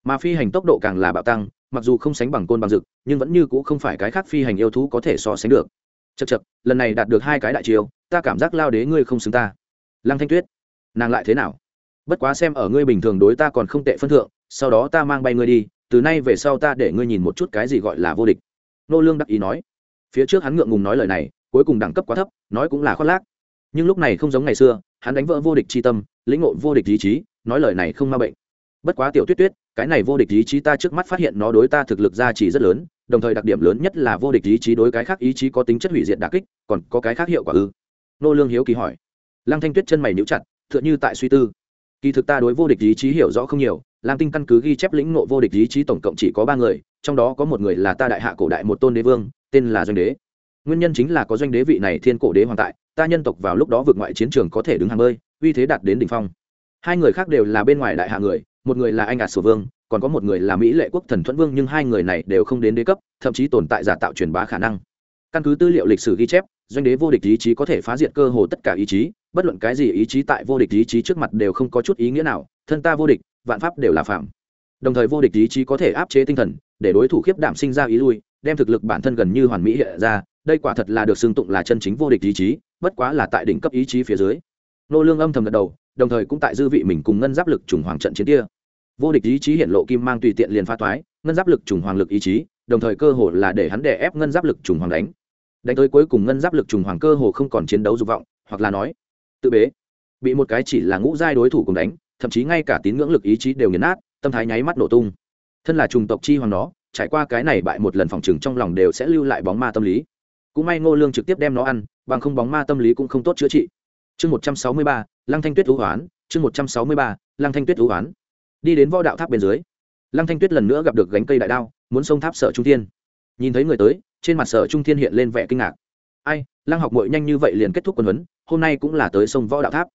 Mà phi hành tốc độ càng là bạo tăng, mặc dù không sánh bằng côn bằng dực, nhưng vẫn như c ũ không phải cái khác phi hành yêu thú có thể so sánh được. Chật chật lần này đạt được hai cái đại chiều ta cảm giác lao đế ngươi không xứng ta. Lăng thanh tuyết, nàng lại thế nào? Bất quá xem ở ngươi bình thường đối ta còn không tệ phân thượng, sau đó ta mang bay ngươi đi, từ nay về sau ta để ngươi nhìn một chút cái gì gọi là vô địch. Nô lương đắc ý nói. Phía trước hắn ngượng ngùng nói lời này cuối cùng đẳng cấp quá thấp, nói cũng là khoác lác. Nhưng lúc này không giống ngày xưa, hắn đánh vỡ vô địch chi tâm, lĩnh ngộ vô địch ý chí, nói lời này không ma bệnh. Bất quá tiểu tuyết tuyết, cái này vô địch ý chí ta trước mắt phát hiện nó đối ta thực lực gia trì rất lớn, đồng thời đặc điểm lớn nhất là vô địch ý chí đối cái khác ý chí có tính chất hủy diệt đà kích, còn có cái khác hiệu quả ư? Nô lương hiếu kỳ hỏi. Lăng thanh tuyết chân mày nhíu chặt, tựa như tại suy tư. Kỳ thực ta đối vô địch ý chí hiểu rõ không nhiều, lam tinh căn cứ ghi chép lĩnh ngộ vô địch ý chí tổng cộng chỉ có ba người, trong đó có một người là ta đại hạ cổ đại một tôn đế vương, tên là doanh đế nguyên nhân chính là có doanh đế vị này thiên cổ đế hoàng tại, ta nhân tộc vào lúc đó vượt ngoại chiến trường có thể đứng hàng bơi, uy thế đạt đến đỉnh phong. Hai người khác đều là bên ngoài đại hạ người, một người là anh ạt sổ vương, còn có một người là mỹ lệ quốc thần thuẫn vương, nhưng hai người này đều không đến đế cấp, thậm chí tồn tại giả tạo truyền bá khả năng. Căn cứ tư liệu lịch sử ghi chép, doanh đế vô địch ý chí có thể phá diệt cơ hồ tất cả ý chí, bất luận cái gì ý chí tại vô địch ý chí trước mặt đều không có chút ý nghĩa nào, thân ta vô địch, vạn pháp đều là phạm. Đồng thời vô địch ý chí có thể áp chế tinh thần, để đối thủ khiếp đảm sinh ra ý lui, đem thực lực bản thân gần như hoàn mỹ hiện ra đây quả thật là được xưng tụng là chân chính vô địch ý chí, bất quá là tại đỉnh cấp ý chí phía dưới. Nô lương âm thầm gật đầu, đồng thời cũng tại dư vị mình cùng ngân giáp lực trùng hoàng trận chiến kia. Vô địch ý chí hiện lộ kim mang tùy tiện liền phá toái ngân giáp lực trùng hoàng lực ý chí, đồng thời cơ hồ là để hắn đè ép ngân giáp lực trùng hoàng đánh. Đánh tới cuối cùng ngân giáp lực trùng hoàng cơ hồ không còn chiến đấu dục vọng, hoặc là nói, tự bế. Bị một cái chỉ là ngũ giai đối thủ cùng đánh, thậm chí ngay cả tín ngưỡng lực ý chí đều nghiền nát, tâm thái nháy mắt nổ tung. Thân là trùng tộc chi hoàng nó trải qua cái này bại một lần phòng trường trong lòng đều sẽ lưu lại bóng ma tâm lý cũng may ngô lương trực tiếp đem nó ăn, bằng không bóng ma tâm lý cũng không tốt chữa trị. Chương một trăm sáu mươi ba, lăng thanh tuyết ưu hoán, chương một trăm sáu mươi ba, lăng thanh tuyết ưu hoán. Đi đến võ đạo tháp bên dưới, lăng thanh tuyết lần nữa gặp được gánh cây đại đao, muốn xông tháp sở trung thiên. Nhìn thấy người tới, trên mặt sở trung thiên hiện lên vẻ kinh ngạc. Ai, lăng học mội nhanh như vậy liền kết thúc quân huấn, hôm nay cũng là tới sông võ đạo tháp.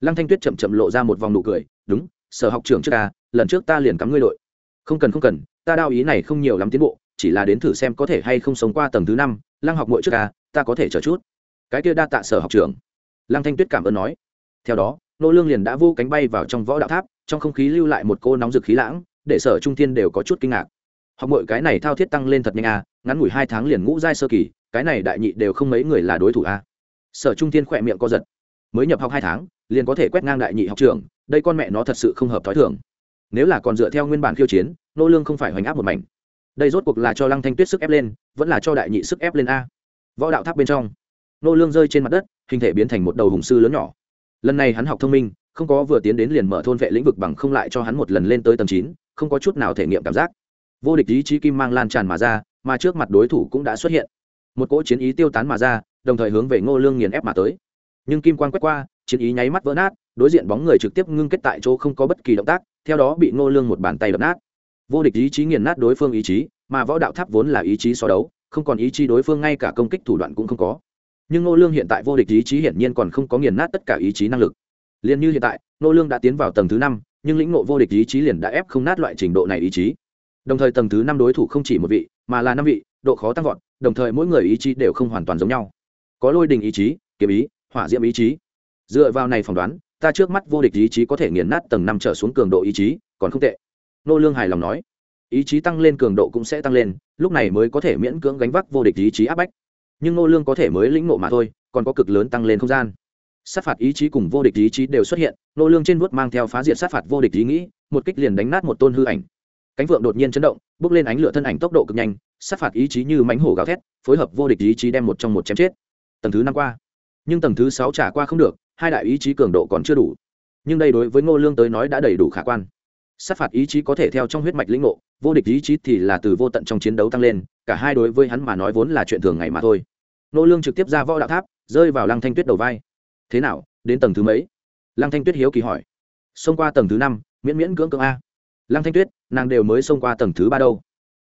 Lăng thanh tuyết chậm chậm lộ ra một vòng nụ cười, đúng, sở học trưởng trước ta, lần trước ta liền cắm ngươi đội. Không cần không cần, ta đao ý này không nhiều lắm tiến bộ, chỉ là đến thử xem có thể hay không sống qua tầng thứ năm lăng học mội trước ca, ta có thể chờ chút. Cái kia đa tạ sở học trưởng. Lăng thanh tuyết cảm ơn nói. Theo đó, nô lương liền đã vô cánh bay vào trong võ đạo tháp, trong không khí lưu lại một cô nóng rực khí lãng, để sở trung thiên đều có chút kinh ngạc. Học mọi cái này thao thiết tăng lên thật nhanh à ngắn ngủi hai tháng liền ngũ giai sơ kỳ, cái này đại nhị đều không mấy người là đối thủ à? sở trung thiên khỏe miệng co giật. Mới nhập học hai tháng, liền có thể quét ngang đại nhị học trường đây con mẹ nó thật sự không hợp thói thường. Nếu là còn dựa theo nguyên bản khiêu chiến, nô lương không phải hoành áp một mảnh. Đây rốt cuộc là cho lăng thanh tuyết sức ép lên vẫn là cho đại nhị sức ép lên a. Võ đạo tháp bên trong, nô lương rơi trên mặt đất, hình thể biến thành một đầu hùng sư lớn nhỏ. Lần này hắn học thông minh, không có vừa tiến đến liền mở thôn vệ lĩnh vực bằng không lại cho hắn một lần lên tới tầng chín, không có chút nào thể nghiệm cảm giác. Vô địch ý chí kim mang lan tràn mà ra, mà trước mặt đối thủ cũng đã xuất hiện. Một cỗ chiến ý tiêu tán mà ra, đồng thời hướng về ngô lương nghiền ép mà tới. Nhưng kim quan quét qua, chiến ý nháy mắt vỡ nát, đối diện bóng người trực tiếp ngưng kết tại chỗ không có bất kỳ động tác, theo đó bị ngô lương một bàn tay đập nát. Vô địch ý chí nghiền nát đối phương ý chí mà võ đạo tháp vốn là ý chí so đấu, không còn ý chí đối phương ngay cả công kích thủ đoạn cũng không có. Nhưng ngô lương hiện tại vô địch ý chí hiển nhiên còn không có nghiền nát tất cả ý chí năng lực. Liền như hiện tại, ngô lương đã tiến vào tầng thứ năm, nhưng lĩnh ngộ vô địch ý chí liền đã ép không nát loại trình độ này ý chí. Đồng thời tầng thứ năm đối thủ không chỉ một vị, mà là năm vị, độ khó tăng vọt, đồng thời mỗi người ý chí đều không hoàn toàn giống nhau. Có lôi đình ý chí, kiếm ý, hỏa diễm ý chí. Dựa vào này phỏng đoán, ta trước mắt vô địch ý chí có thể nghiền nát tầng năm trở xuống cường độ ý chí, còn không tệ. Nô lương hài lòng nói ý chí tăng lên cường độ cũng sẽ tăng lên, lúc này mới có thể miễn cưỡng gánh vác vô địch ý chí áp bách. Nhưng nô lương có thể mới lĩnh ngộ mà thôi, còn có cực lớn tăng lên không gian. Sát phạt ý chí cùng vô địch ý chí đều xuất hiện nô lương trên vuốt mang theo phá diệt sát phạt vô địch ý nghĩ, một kích liền đánh nát một tôn hư ảnh. Cánh vượng đột nhiên chấn động, bước lên ánh lửa thân ảnh tốc độ cực nhanh, sát phạt ý chí như mánh hổ gào thét, phối hợp vô địch ý chí đem một trong một chém chết. Tầng thứ năm qua. Nhưng tầng thứ sáu trả qua không được, hai đại ý chí cường độ còn chưa đủ. Nhưng đây đối với ngô lương tới nói đã đầy đủ khả quan. Sát phạt ý chí có thể theo trong huyết mạch lĩnh ngộ vô địch ý chí thì là từ vô tận trong chiến đấu tăng lên, cả hai đối với hắn mà nói vốn là chuyện thường ngày mà thôi. Nô lương trực tiếp ra võ đạo tháp, rơi vào thanh tuyết đầu vai thế nào đến tầng thứ mấy lăng thanh tuyết đầu vai. Thế nào, đến tầng thứ mấy? Lăng thanh tuyết hiếu kỳ hỏi. Xông qua tầng thứ năm, miễn miễn cưỡng cưỡng a. Lăng thanh tuyết, nàng đều mới xông qua tầng thứ ba đâu.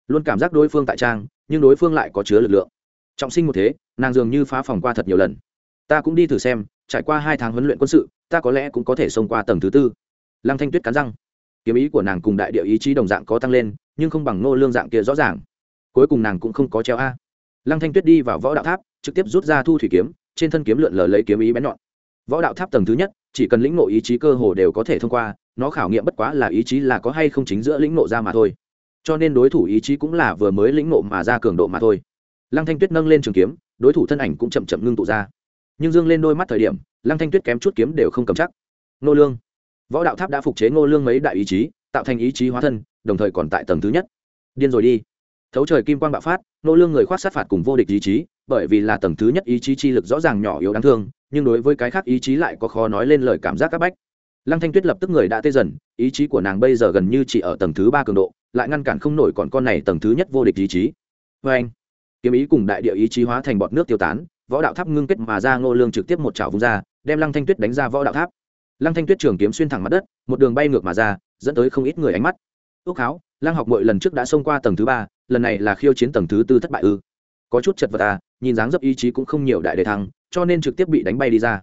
Luôn cảm giác đối phương tại trang, nhưng đối phương lại có chứa lực lượng. Trọng sinh một thế, nàng dường như phá phòng qua thật nhiều lần. Ta cũng đi thử xem, trải qua hai tháng huấn luyện quân sự, ta có lẽ cũng có thể xông qua tầng thứ tư. Lăng thanh tuyết cắn răng. Kiếm ý của nàng cùng đại địa ý chí đồng dạng có tăng lên nhưng không bằng nô lương dạng kia rõ ràng. Cuối cùng nàng cũng không có treo a. Lăng thanh tuyết đi vào võ đạo tháp, trực tiếp rút ra thu thủy kiếm, trên thân kiếm lượn lờ lấy kiếm ý bén nhọn. Võ đạo tháp tầng thứ nhất, chỉ cần lĩnh ngộ ý chí cơ hồ đều có thể thông qua, nó khảo nghiệm bất quá là ý chí là có hay không chính giữa lĩnh ngộ ra mà thôi. Cho nên đối thủ ý chí cũng là vừa mới lĩnh ngộ mà ra cường độ mà thôi. Lăng thanh tuyết nâng lên trường kiếm, đối thủ thân ảnh cũng chậm chậm ngưng tụ ra. Nhưng dương lên đôi mắt thời điểm, lăng thanh tuyết kém chút kiếm đều không cầm chắc. Nô lương. Võ đạo tháp đã phục chế ngô lương mấy đại ý chí tạo thành ý chí hóa thân, đồng thời còn tại tầng thứ nhất. Điên rồi đi. Thấu trời kim quang bạo phát, nô lương người khoát sát phạt cùng vô địch ý chí, bởi vì là tầng thứ nhất ý chí chi lực rõ ràng nhỏ yếu đáng thương, nhưng đối với cái khác ý chí lại có khó nói lên lời cảm giác các bách. Lăng thanh tuyết lập tức người đã tê dần, ý chí của nàng bây giờ gần như chỉ ở tầng thứ ba cường độ, lại ngăn cản không nổi còn con này tầng thứ nhất vô địch ý chí. Vê anh, kiếm ý cùng đại địa ý chí hóa thành bọt nước tiêu tán, võ đạo tháp ngưng kết mà ra ngô lương trực tiếp một chảo vung ra, đem lăng thanh tuyết đánh ra võ đạo tháp. Lăng thanh tuyết trường kiếm xuyên thẳng mặt đất, một đường bay ngược mà ra dẫn tới không ít người ánh mắt. Ước háo, Lang học mọi lần trước đã xông qua tầng thứ ba, lần này là khiêu chiến tầng thứ tư thất bại ư. Có chút chật vật à nhìn dáng dấp ý chí cũng không nhiều đại đề thăng, cho nên trực tiếp bị đánh bay đi ra.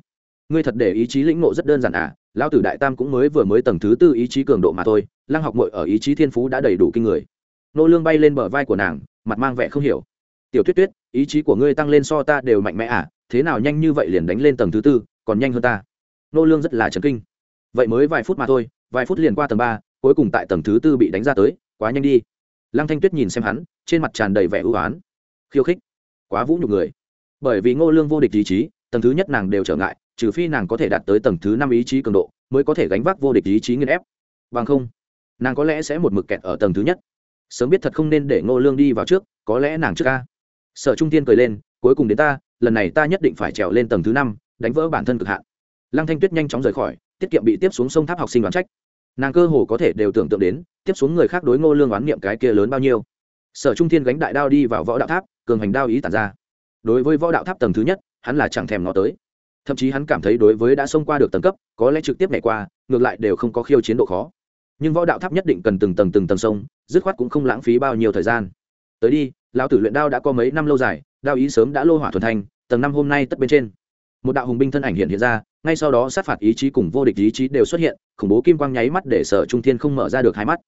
Ngươi thật để ý chí lĩnh ngộ rất đơn giản à lao tử đại tam cũng mới vừa mới tầng thứ tư ý chí cường độ mà thôi, Lang học mội ở ý chí thiên phú đã đầy đủ kinh người. Nô lương bay lên bờ vai của nàng, mặt mang vẻ không hiểu. Tiểu tuyết tuyết, ý chí của ngươi tăng lên so ta đều mạnh mẽ à thế nào nhanh như vậy liền đánh lên tầng thứ tư, còn nhanh hơn ta. Nô lương rất là chấn kinh. Vậy mới vài phút mà thôi vài phút liền qua tầng ba, cuối cùng tại tầng thứ tư bị đánh ra tới, quá nhanh đi. Lăng thanh tuyết nhìn xem hắn, trên mặt tràn đầy vẻ ưu ái khiêu khích. Quá vũ nhục người. Bởi vì ngô lương vô địch ý chí, tầng thứ nhất nàng đều trở ngại, trừ phi nàng có thể đạt tới tầng thứ năm ý chí cường độ, mới có thể gánh vác vô địch ý chí nghiên ép. Bằng không, nàng có lẽ sẽ một mực kẹt ở tầng thứ nhất. Sớm biết thật không nên để ngô lương đi vào trước, có lẽ nàng trước ca. Sở trung tiên cười lên, cuối cùng đến ta, lần này ta nhất định phải trèo lên tầng thứ năm, đánh vỡ bản thân cực hạn. Lăng thanh tuyết nhanh chóng rời khỏi, tiết kiệm bị tiếp xuống sông tháp học sinh đoán trách nàng cơ hồ có thể đều tưởng tượng đến, tiếp xuống người khác đối ngô lương oán niệm cái kia lớn bao nhiêu. Sở trung thiên gánh đại đao đi vào võ đạo tháp, cường hành đao ý tản ra. Đối với võ đạo tháp tầng thứ nhất, hắn là chẳng thèm ngó tới. Thậm chí hắn cảm thấy đối với đã xông qua được tầng cấp, có lẽ trực tiếp nhảy qua, ngược lại đều không có khiêu chiến độ khó. Nhưng võ đạo tháp nhất định cần từng tầng từng tầng sông, dứt khoát cũng không lãng phí bao nhiêu thời gian. Tới đi, lão tử luyện đao đã có mấy năm lâu dài, đao ý sớm đã lô hỏa thuần thành, tầng năm hôm nay tất bên trên. Một đạo hùng binh thân ảnh hiện hiện ra ngay sau đó sát phạt ý chí cùng vô địch ý chí đều xuất hiện, khủng bố kim quang nháy mắt để sở trung thiên không mở ra được hai mắt.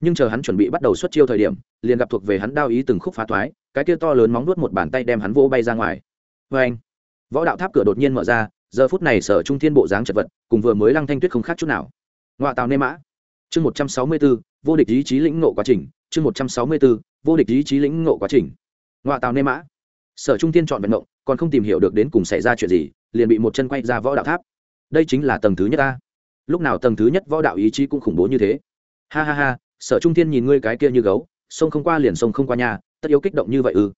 Nhưng chờ hắn chuẩn bị bắt đầu xuất chiêu thời điểm, liền gặp thuộc về hắn đao ý từng khúc phá thoái, cái kia to lớn móng nuốt một bàn tay đem hắn vỗ bay ra ngoài. Vê anh, võ đạo tháp cửa đột nhiên mở ra, giờ phút này sở trung thiên bộ dáng chật vật, cùng vừa mới lăng thanh tuyết không khác chút nào. Ngoại tàu nê mã. Chương một trăm sáu mươi b ố vô địch ý chí lĩnh ngộ quá trình. Chương một trăm sáu mươi b ố vô địch ý chí lĩnh ngộ quá trình. Ngoại tàu nê mã. Sở trung thiên chọn vận động, còn không tìm hiểu được đến cùng xảy ra chuyện gì liền bị một chân quay ra võ đạo tháp. Đây chính là tầng thứ nhất ta. Lúc nào tầng thứ nhất võ đạo ý chí cũng khủng bố như thế. Ha ha ha, sở trung thiên nhìn ngươi cái kia như gấu, sông không qua liền sông không qua nhà, tất yếu kích động như vậy ư?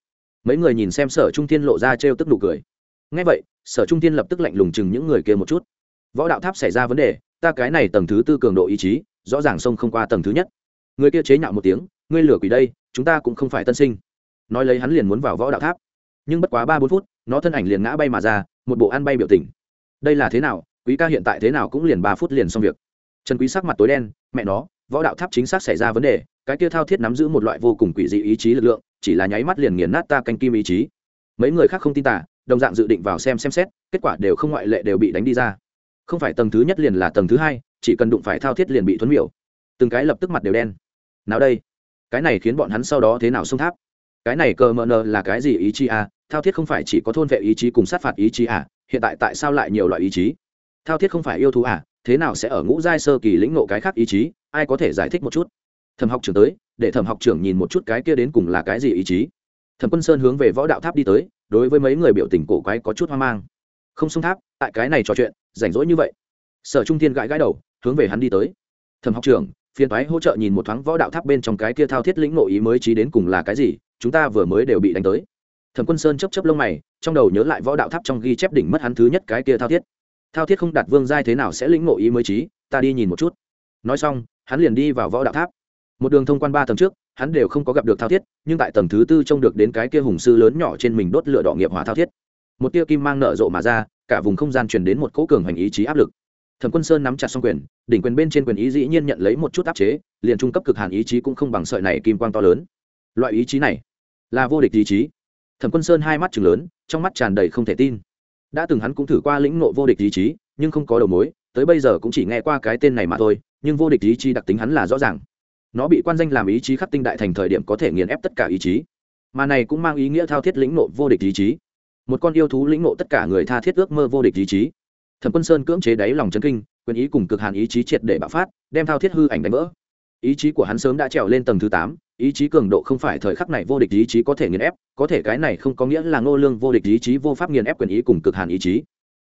Mấy người nhìn xem sở trung thiên lộ ra trêu tức nụ cười. Ngay vậy, sở trung thiên lập tức lạnh lùng chừng những người kia một chút. Võ đạo tháp xảy ra vấn đề, ta cái này tầng thứ tư cường độ ý chí, rõ ràng sông không qua tầng thứ nhất. Người kia chế nhạo một tiếng, ngươi lửa quỷ đây, chúng ta cũng không phải tân sinh. Nói lấy hắn liền muốn vào võ đạo tháp. Nhưng bất quá ba bốn phút, nó thân ảnh liền ngã bay mà ra một bộ ăn bay biểu tình. Đây là thế nào? Quý ca hiện tại thế nào cũng liền ba phút liền xong việc. Trần quý sắc mặt tối đen, mẹ nó, võ đạo tháp chính xác xảy ra vấn đề, cái kia thao thiết nắm giữ một loại vô cùng quỷ dị ý chí lực lượng, chỉ là nháy mắt liền nghiền nát ta canh kim ý chí. Mấy người khác không tin tả đồng dạng dự định vào xem xem xét, kết quả đều không ngoại lệ đều bị đánh đi ra. Không phải tầng thứ nhất liền là tầng thứ hai, chỉ cần đụng phải thao thiết liền bị thuấn miểu. Từng cái lập tức mặt đều đen. Nào đây? Cái này khiến bọn hắn sau đó thế nào xông tháp? Cái này cờ mờ nờ là cái gì ý chí à? Thao thiết không phải chỉ có thôn vệ ý chí cùng sát phạt ý chí à? Hiện tại tại sao lại nhiều loại ý chí? Thao thiết không phải yêu thú à? Thế nào sẽ ở ngũ giai sơ kỳ lĩnh ngộ cái khác ý chí? Ai có thể giải thích một chút? Thẩm học trưởng tới, để thẩm học trưởng nhìn một chút cái kia đến cùng là cái gì ý chí. Thẩm quân sơn hướng về võ đạo tháp đi tới, đối với mấy người biểu tình cổ quái có chút hoang mang. Không xông tháp, tại cái này trò chuyện, rảnh rỗi như vậy. Sở trung thiên gãi gãi đầu, hướng về hắn đi tới. Thẩm học trưởng, phiền toái hỗ trợ nhìn một thoáng võ đạo tháp bên trong cái kia thao thiết lĩnh nội ý mới trí đến cùng là cái gì? Chúng ta vừa mới đều bị đánh tới thẩm quân sơn chấp chấp lông mày, trong đầu nhớ lại võ đạo tháp trong ghi chép đỉnh mất hắn thứ nhất cái kia thao thiết. Thao thiết không đạt vương giai thế nào sẽ lĩnh ngộ ý mới trí, ta đi nhìn một chút. Nói xong, hắn liền đi vào võ đạo tháp. Một đường thông quan ba tầng trước, hắn đều không có gặp được thao thiết, nhưng tại tầng thứ tư trông được đến cái kia hùng sư lớn nhỏ trên mình đốt lửa đỏ nghiệp hóa thao thiết. Một tia kim mang nở rộ mà ra, cả vùng không gian truyền đến một cỗ cường hành ý chí áp lực. Thẩm quân sơn nắm chặt xong quyền, đỉnh quyền bên trên quyền ý dĩ nhiên nhận lấy một chút áp chế, liền trung cấp cực hàn ý chí cũng không bằng sợi này kim quang to lớn. Loại ý chí này là vô địch ý chí thẩm quân sơn hai mắt chừng lớn, trong mắt tràn đầy không thể tin. Đã từng hắn cũng thử qua lĩnh nộ vô địch ý chí, nhưng không có đầu mối, tới bây giờ cũng chỉ nghe qua cái tên này mà thôi, nhưng vô địch ý chí đặc tính hắn là rõ ràng. Nó bị quan danh làm ý chí khắc tinh đại thành thời điểm có thể nghiền ép tất cả ý chí. Mà này cũng mang ý nghĩa thao thiết lĩnh nộ vô địch ý chí. Một con yêu thú lĩnh nộ tất cả người tha thiết ước mơ vô địch ý chí. Thẩm quân sơn cưỡng chế đáy lòng chấn kinh, quyền ý cùng cực hàn ý chí triệt để bạo phát, đem thao thiết hư ảnh đánh vỡ. Ý chí của hắn sớm đã trèo lên tầng thứ tám ý chí cường độ không phải thời khắc này vô địch ý chí có thể nghiền ép, có thể cái này không có nghĩa là ngô lương vô địch ý chí vô pháp nghiền ép quyền ý cùng cực hàn ý chí.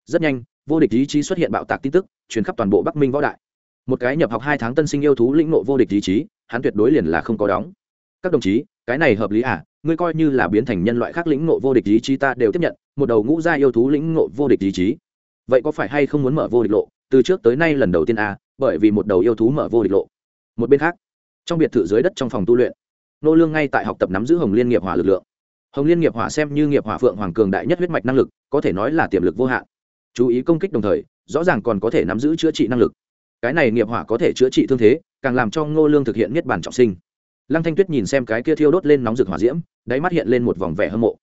Rất nhanh, vô địch ý chí xuất hiện bạo tạc tin tức, truyền khắp toàn bộ bắc minh võ đại. Một cái nhập học hai tháng tân sinh yêu thú lĩnh nộ vô địch ý chí, hắn tuyệt đối liền là không có đóng. Các đồng chí, cái này hợp lý à? Ngươi coi như là biến thành nhân loại khác lĩnh nộ vô địch ý chí ta đều tiếp nhận, một đầu ngũ gia yêu thú lĩnh nộ vô địch ý chí. Vậy có phải hay không muốn mở vô địch lộ? Từ trước tới nay lần đầu tiên à bởi vì một đầu yêu thú mở vô địch lộ. Một bên khác trong biệt thự dưới đất trong phòng tu luyện. Nô lương ngay tại học tập nắm giữ hồng liên nghiệp hỏa lực lượng. Hồng liên nghiệp hỏa xem như nghiệp hỏa phượng hoàng cường đại nhất huyết mạch năng lực, có thể nói là tiềm lực vô hạn. Chú ý công kích đồng thời, rõ ràng còn có thể nắm giữ chữa trị năng lực. Cái này nghiệp hỏa có thể chữa trị thương thế, càng làm cho ngô lương thực hiện niết bản trọng sinh. Lăng thanh tuyết nhìn xem cái kia thiêu đốt lên nóng rực hỏa diễm, đáy mắt hiện lên một vòng vẻ hâm mộ.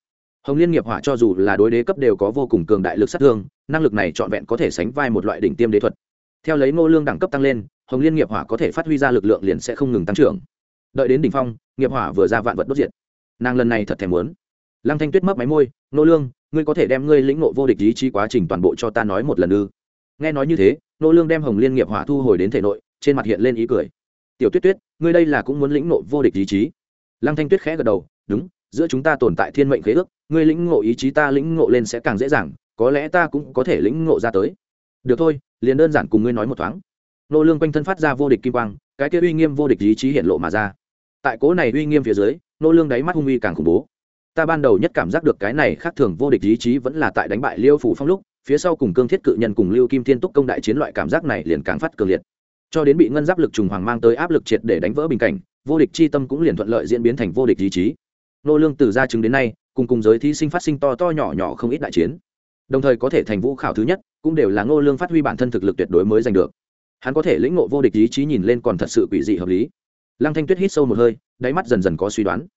Hồng liên nghiệp hỏa cho dù là đối đế cấp đều có vô cùng cường đại lực sát thương, năng lực này trọn vẹn có thể sánh vai một loại đỉnh tiêm đế thuật. Theo lấy ngô lương đẳng cấp tăng lên hồng liên nghiệp hỏa có thể phát huy ra lực lượng liền sẽ không ngừng tăng trưởng. Đợi đến đỉnh phong, nghiệp hỏa vừa ra vạn vật đốt diệt. Nàng lần này thật thèm muốn. Lăng thanh tuyết mấp máy môi, nô lương, ngươi có thể đem ngươi lĩnh ngộ vô địch ý chí quá trình toàn bộ cho ta nói một lần ư? Nghe nói như thế, nô lương đem hồng liên nghiệp hỏa thu hồi đến thể nội, trên mặt hiện lên ý cười. Tiểu tuyết tuyết, ngươi đây là cũng muốn lĩnh ngộ vô địch ý chí? Lăng thanh tuyết khẽ gật đầu, đúng, giữa chúng ta tồn tại thiên mệnh khế ước, ngươi lĩnh ngộ ý chí ta lĩnh ngộ lên sẽ càng dễ dàng, có lẽ ta cũng có thể lĩnh ngộ ra tới. Được thôi, liền đơn giản cùng ngươi nói một thoáng nô lương quanh thân phát ra vô địch kim quang, cái kia uy nghiêm vô địch ý chí hiện lộ mà ra. Tại cố này uy nghiêm phía dưới, nô lương đáy mắt hung uy càng khủng bố. Ta ban đầu nhất cảm giác được cái này khác thường vô địch ý chí vẫn là tại đánh bại liêu phủ phong lúc, phía sau cùng cương thiết cự nhân cùng lưu kim thiên túc công đại chiến loại cảm giác này liền càng phát cường liệt. Cho đến bị ngân giáp lực trùng hoàng mang tới áp lực triệt để đánh vỡ bình cảnh, vô địch chi tâm cũng liền thuận lợi diễn biến thành vô địch ý chí. Nô lương từ ra chứng đến nay, cùng cùng giới thí sinh phát sinh to to nhỏ nhỏ không ít đại chiến. Đồng thời có thể thành vũ khảo thứ nhất, cũng đều là nô lương phát huy bản thân thực lực tuyệt đối mới giành được hắn có thể lĩnh ngộ vô địch ý chí nhìn lên còn thật sự quỷ dị hợp lý. Lăng thanh tuyết hít sâu một hơi, đáy mắt dần dần có suy đoán.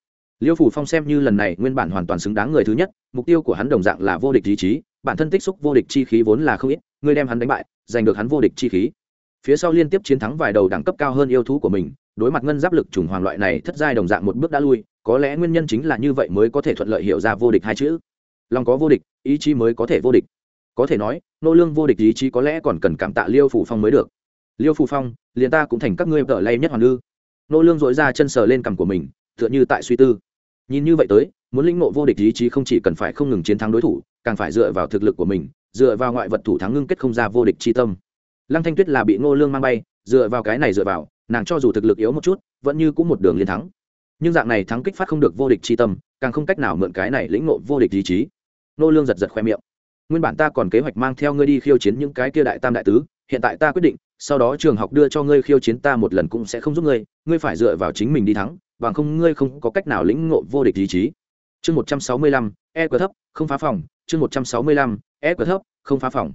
Liêu phủ phong xem như lần này nguyên bản hoàn toàn xứng đáng người thứ nhất, mục tiêu của hắn đồng dạng là vô địch ý chí, bản thân tích xúc vô địch chi khí vốn là không ít, người đem hắn đánh bại, giành được hắn vô địch chi khí. Phía sau liên tiếp chiến thắng vài đầu đẳng cấp cao hơn yêu thú của mình, đối mặt ngân giáp lực trùng hoàng loại này thất giai đồng dạng một bước đã lui, có lẽ nguyên nhân chính là như vậy mới có thể thuận lợi hiểu ra vô địch hai chữ. Lòng có vô địch, ý chí mới có thể vô địch. Có thể nói, nô lương vô địch ý chí có lẽ còn cần cảm tạ liêu phủ phong mới được liêu Phù phong, liền ta cũng thành các ngươi vợ lay nhất hoàn lư nô lương dội ra chân sờ lên cằm của mình, tựa như tại suy tư. Nhìn như vậy tới, muốn lĩnh ngộ vô địch ý chí không chỉ cần phải không ngừng chiến thắng đối thủ, càng phải dựa vào thực lực của mình, dựa vào ngoại vật thủ thắng ngưng kết không ra vô địch chi tâm. Lăng thanh tuyết là bị Nô lương mang bay, dựa vào cái này dựa vào, nàng cho dù thực lực yếu một chút, vẫn như cũng một đường liên thắng. Nhưng dạng này thắng kích phát không được vô địch chi tâm, càng không cách nào mượn cái này lĩnh ngộ vô địch ý chí. Nô lương giật giật khoe miệng. Nguyên bản ta còn kế hoạch mang theo ngươi đi khiêu chiến những cái kia đại tam đại tứ, hiện tại ta quyết định sau đó trường học đưa cho ngươi khiêu chiến ta một lần cũng sẽ không giúp ngươi ngươi phải dựa vào chính mình đi thắng, bằng không ngươi không có cách nào lĩnh ngộ vô địch ý chí. Chương một trăm sáu mươi lăm e cờ thấp, không phá phòng. Chương một trăm sáu mươi lăm e cờ thấp, không phá phòng.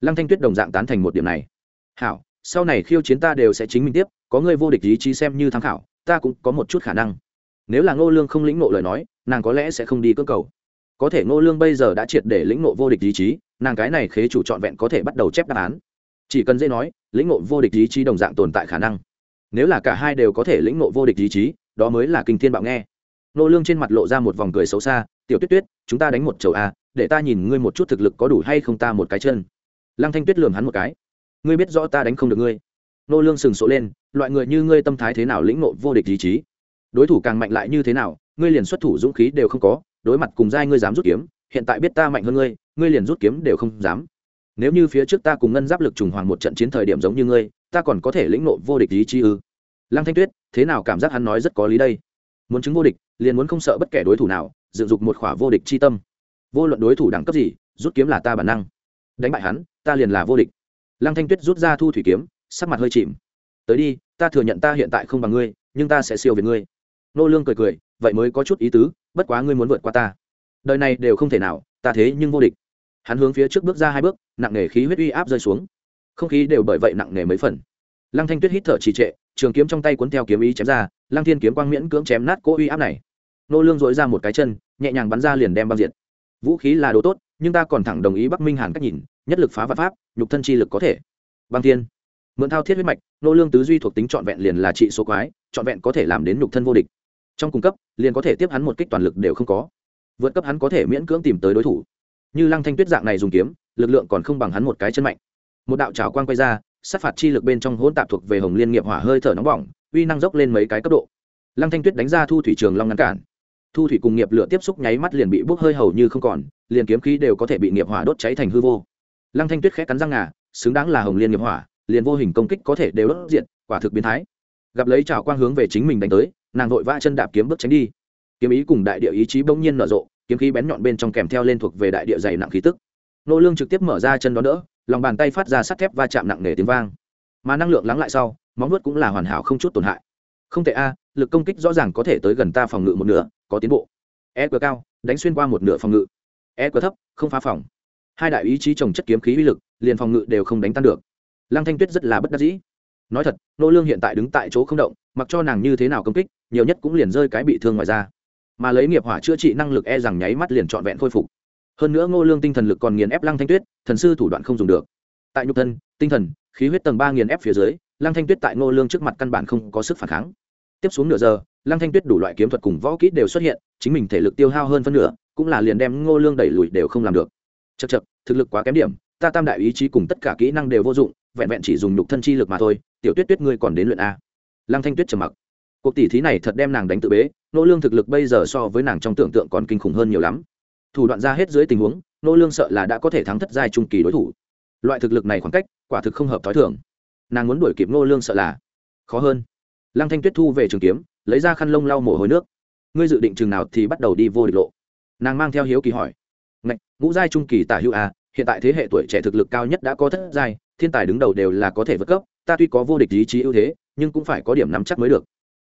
Lăng thanh tuyết đồng dạng tán thành một điểm này. Hảo, sau này khiêu chiến ta đều sẽ chính mình tiếp, có ngươi vô địch ý chí xem như tham khảo, ta cũng có một chút khả năng. Nếu là ngô lương không lĩnh ngộ lời nói, nàng có lẽ sẽ không đi cơ cầu. Có thể ngô lương bây giờ đã triệt để lĩnh ngộ vô địch ý chí, nàng cái này khế chủ trọn vẹn có thể bắt đầu chép đáp án chỉ cần dễ nói, lĩnh ngộ vô địch ý chí đồng dạng tồn tại khả năng. Nếu là cả hai đều có thể lĩnh ngộ vô địch ý chí, đó mới là kinh thiên bạo nghe. Nô lương trên mặt lộ ra một vòng cười xấu xa, tiểu tuyết tuyết, chúng ta đánh một chầu a để ta nhìn ngươi một chút thực lực có đủ hay không ta một cái chân. Lăng thanh tuyết lườm hắn một cái. Ngươi biết rõ ta đánh không được ngươi. Nô lương sừng sộ lên, loại người như ngươi tâm thái thế nào lĩnh ngộ vô địch ý chí? Đối thủ càng mạnh lại như thế nào, ngươi liền xuất thủ dũng khí đều không có, đối mặt cùng giai ngươi dám rút kiếm, hiện tại biết ta mạnh hơn ngươi ngươi liền rút kiếm đều không dám nếu như phía trước ta cùng ngân giáp lực trùng hoàng một trận chiến thời điểm giống như ngươi, ta còn có thể lĩnh nộ vô địch ý chí ư? Lăng thanh tuyết, thế nào cảm giác hắn nói rất có lý đây? Muốn chứng vô địch, liền muốn không sợ bất kể đối thủ nào, dựng dục một khỏa vô địch chi tâm. Vô luận đối thủ đẳng cấp gì, rút kiếm là ta bản năng. Đánh bại hắn, ta liền là vô địch. Lăng thanh tuyết rút ra thu thủy kiếm, sắc mặt hơi chìm. Tới đi, ta thừa nhận ta hiện tại không bằng ngươi, nhưng ta sẽ siêu về ngươi. Nô lương cười cười, vậy mới có chút ý tứ, bất quá ngươi muốn vượt qua ta. Đời này đều không thể nào, ta thế nhưng vô địch hắn hướng phía trước bước ra hai bước, nặng nề khí huyết uy áp rơi xuống. Không khí đều bởi vậy nặng nề mấy phần. Lăng thanh tuyết hít thở trì trệ, trường kiếm trong tay cuốn theo kiếm ý chém ra, lăng thiên kiếm quang miễn cưỡng chém nát cỗ uy áp này. Nô lương dội ra một cái chân, nhẹ nhàng bắn ra liền đem băng diệt. Vũ khí là đồ tốt, nhưng ta còn thẳng đồng ý bắc minh hàn cách nhìn, nhất lực phá vật pháp, nhục thân chi lực có thể. Băng thiên, mượn thao thiết huyết mạch, nô lương tứ duy thuộc tính trọn vẹn liền là trị số quái, trọn vẹn có thể làm đến nhục thân vô địch. Trong cung cấp, liền có thể tiếp hắn một kích toàn lực đều không có. Vượt cấp hắn có thể miễn cưỡng tìm tới đối thủ như lăng thanh tuyết dạng này dùng kiếm, lực lượng còn không bằng hắn một cái chân mạnh. Một đạo trào quang quay ra, sát phạt chi lực bên trong hỗn tạp thuộc về hồng liên nghiệp hỏa hơi thở nóng bỏng, uy năng dốc lên mấy cái cấp độ. Lăng thanh tuyết đánh ra thu thủy trường long ngăn cản. Thu thủy cùng nghiệp lửa tiếp xúc nháy mắt liền bị bốc hơi hầu như không còn, liền kiếm khí đều có thể bị nghiệp hỏa đốt cháy thành hư vô. Lăng thanh tuyết khẽ cắn răng ngà, xứng đáng là hồng liên nghiệp hỏa, liền vô hình công kích có thể đều đốt diện quả thực biến thái. Gặp lấy trào quang hướng về chính mình đánh tới, nàng vội vã chân đạp kiếm bước tránh đi. Kiếm ý cùng đại địa ý chí bỗng nhiên nở rộ kiếm khí bén nhọn bên trong kèm theo lên thuộc về đại địa dày nặng khí tức. Nô lương trực tiếp mở ra chân đón đỡ, lòng bàn tay phát ra sắt thép va chạm nặng nề tiếng vang. Mà năng lượng lắng lại sau, móng vuốt cũng là hoàn hảo không chút tổn hại. Không tệ a, lực công kích rõ ràng có thể tới gần ta phòng ngự một nửa, có tiến bộ. E quá cao, đánh xuyên qua một nửa phòng ngự. E quá thấp, không phá phòng. Hai đại ý chí trồng chất kiếm khí uy lực, liền phòng ngự đều không đánh tan được. Lăng thanh tuyết rất là bất đắc dĩ. Nói thật, nô lương hiện tại đứng tại chỗ không động, mặc cho nàng như thế nào công kích, nhiều nhất cũng liền rơi cái bị thương ngoài ra mà lấy nghiệp hỏa chữa trị năng lực e rằng nháy mắt liền trọn vẹn khôi phục. Hơn nữa ngô lương tinh thần lực còn nghiền ép lăng thanh tuyết, thần sư thủ đoạn không dùng được. Tại nhục thân, tinh thần, khí huyết tầng ba nghiền ép phía dưới, lăng thanh tuyết tại ngô lương trước mặt căn bản không có sức phản kháng. Tiếp xuống nửa giờ, lăng thanh tuyết đủ loại kiếm thuật cùng võ kỹ đều xuất hiện, chính mình thể lực tiêu hao hơn phân nửa, cũng là liền đem ngô lương đẩy lùi đều không làm được. Chật chật thực lực quá kém điểm, ta tam đại ý chí cùng tất cả kỹ năng đều vô dụng, vẹn vẹn chỉ dùng nhục thân chi lực mà thôi, tiểu tuyết tuyết ngươi còn đến luyện a. Lăng thanh tuyết trầm mặc cuộc tỷ thí này thật đem nàng đánh tự bế, nô lương thực lực bây giờ so với nàng trong tưởng tượng còn kinh khủng hơn nhiều lắm. Thủ đoạn ra hết dưới tình huống, nô lương sợ là đã có thể thắng thất giai trung kỳ đối thủ. Loại thực lực này khoảng cách, quả thực không hợp thói thường. Nàng muốn đuổi kịp nô lương sợ là khó hơn. Lăng thanh tuyết thu về trường kiếm, lấy ra khăn lông lau mồ hôi nước. Ngươi dự định chừng nào thì bắt đầu đi vô địch lộ. Nàng mang theo hiếu kỳ hỏi. Ngạch, ngũ giai trung kỳ tả hữu a hiện tại thế hệ tuổi trẻ thực lực cao nhất đã có thất giai, thiên tài đứng đầu đều là có thể vượt cấp, ta tuy có vô địch ý chí ưu thế, nhưng cũng phải có điểm nắm chắc mới được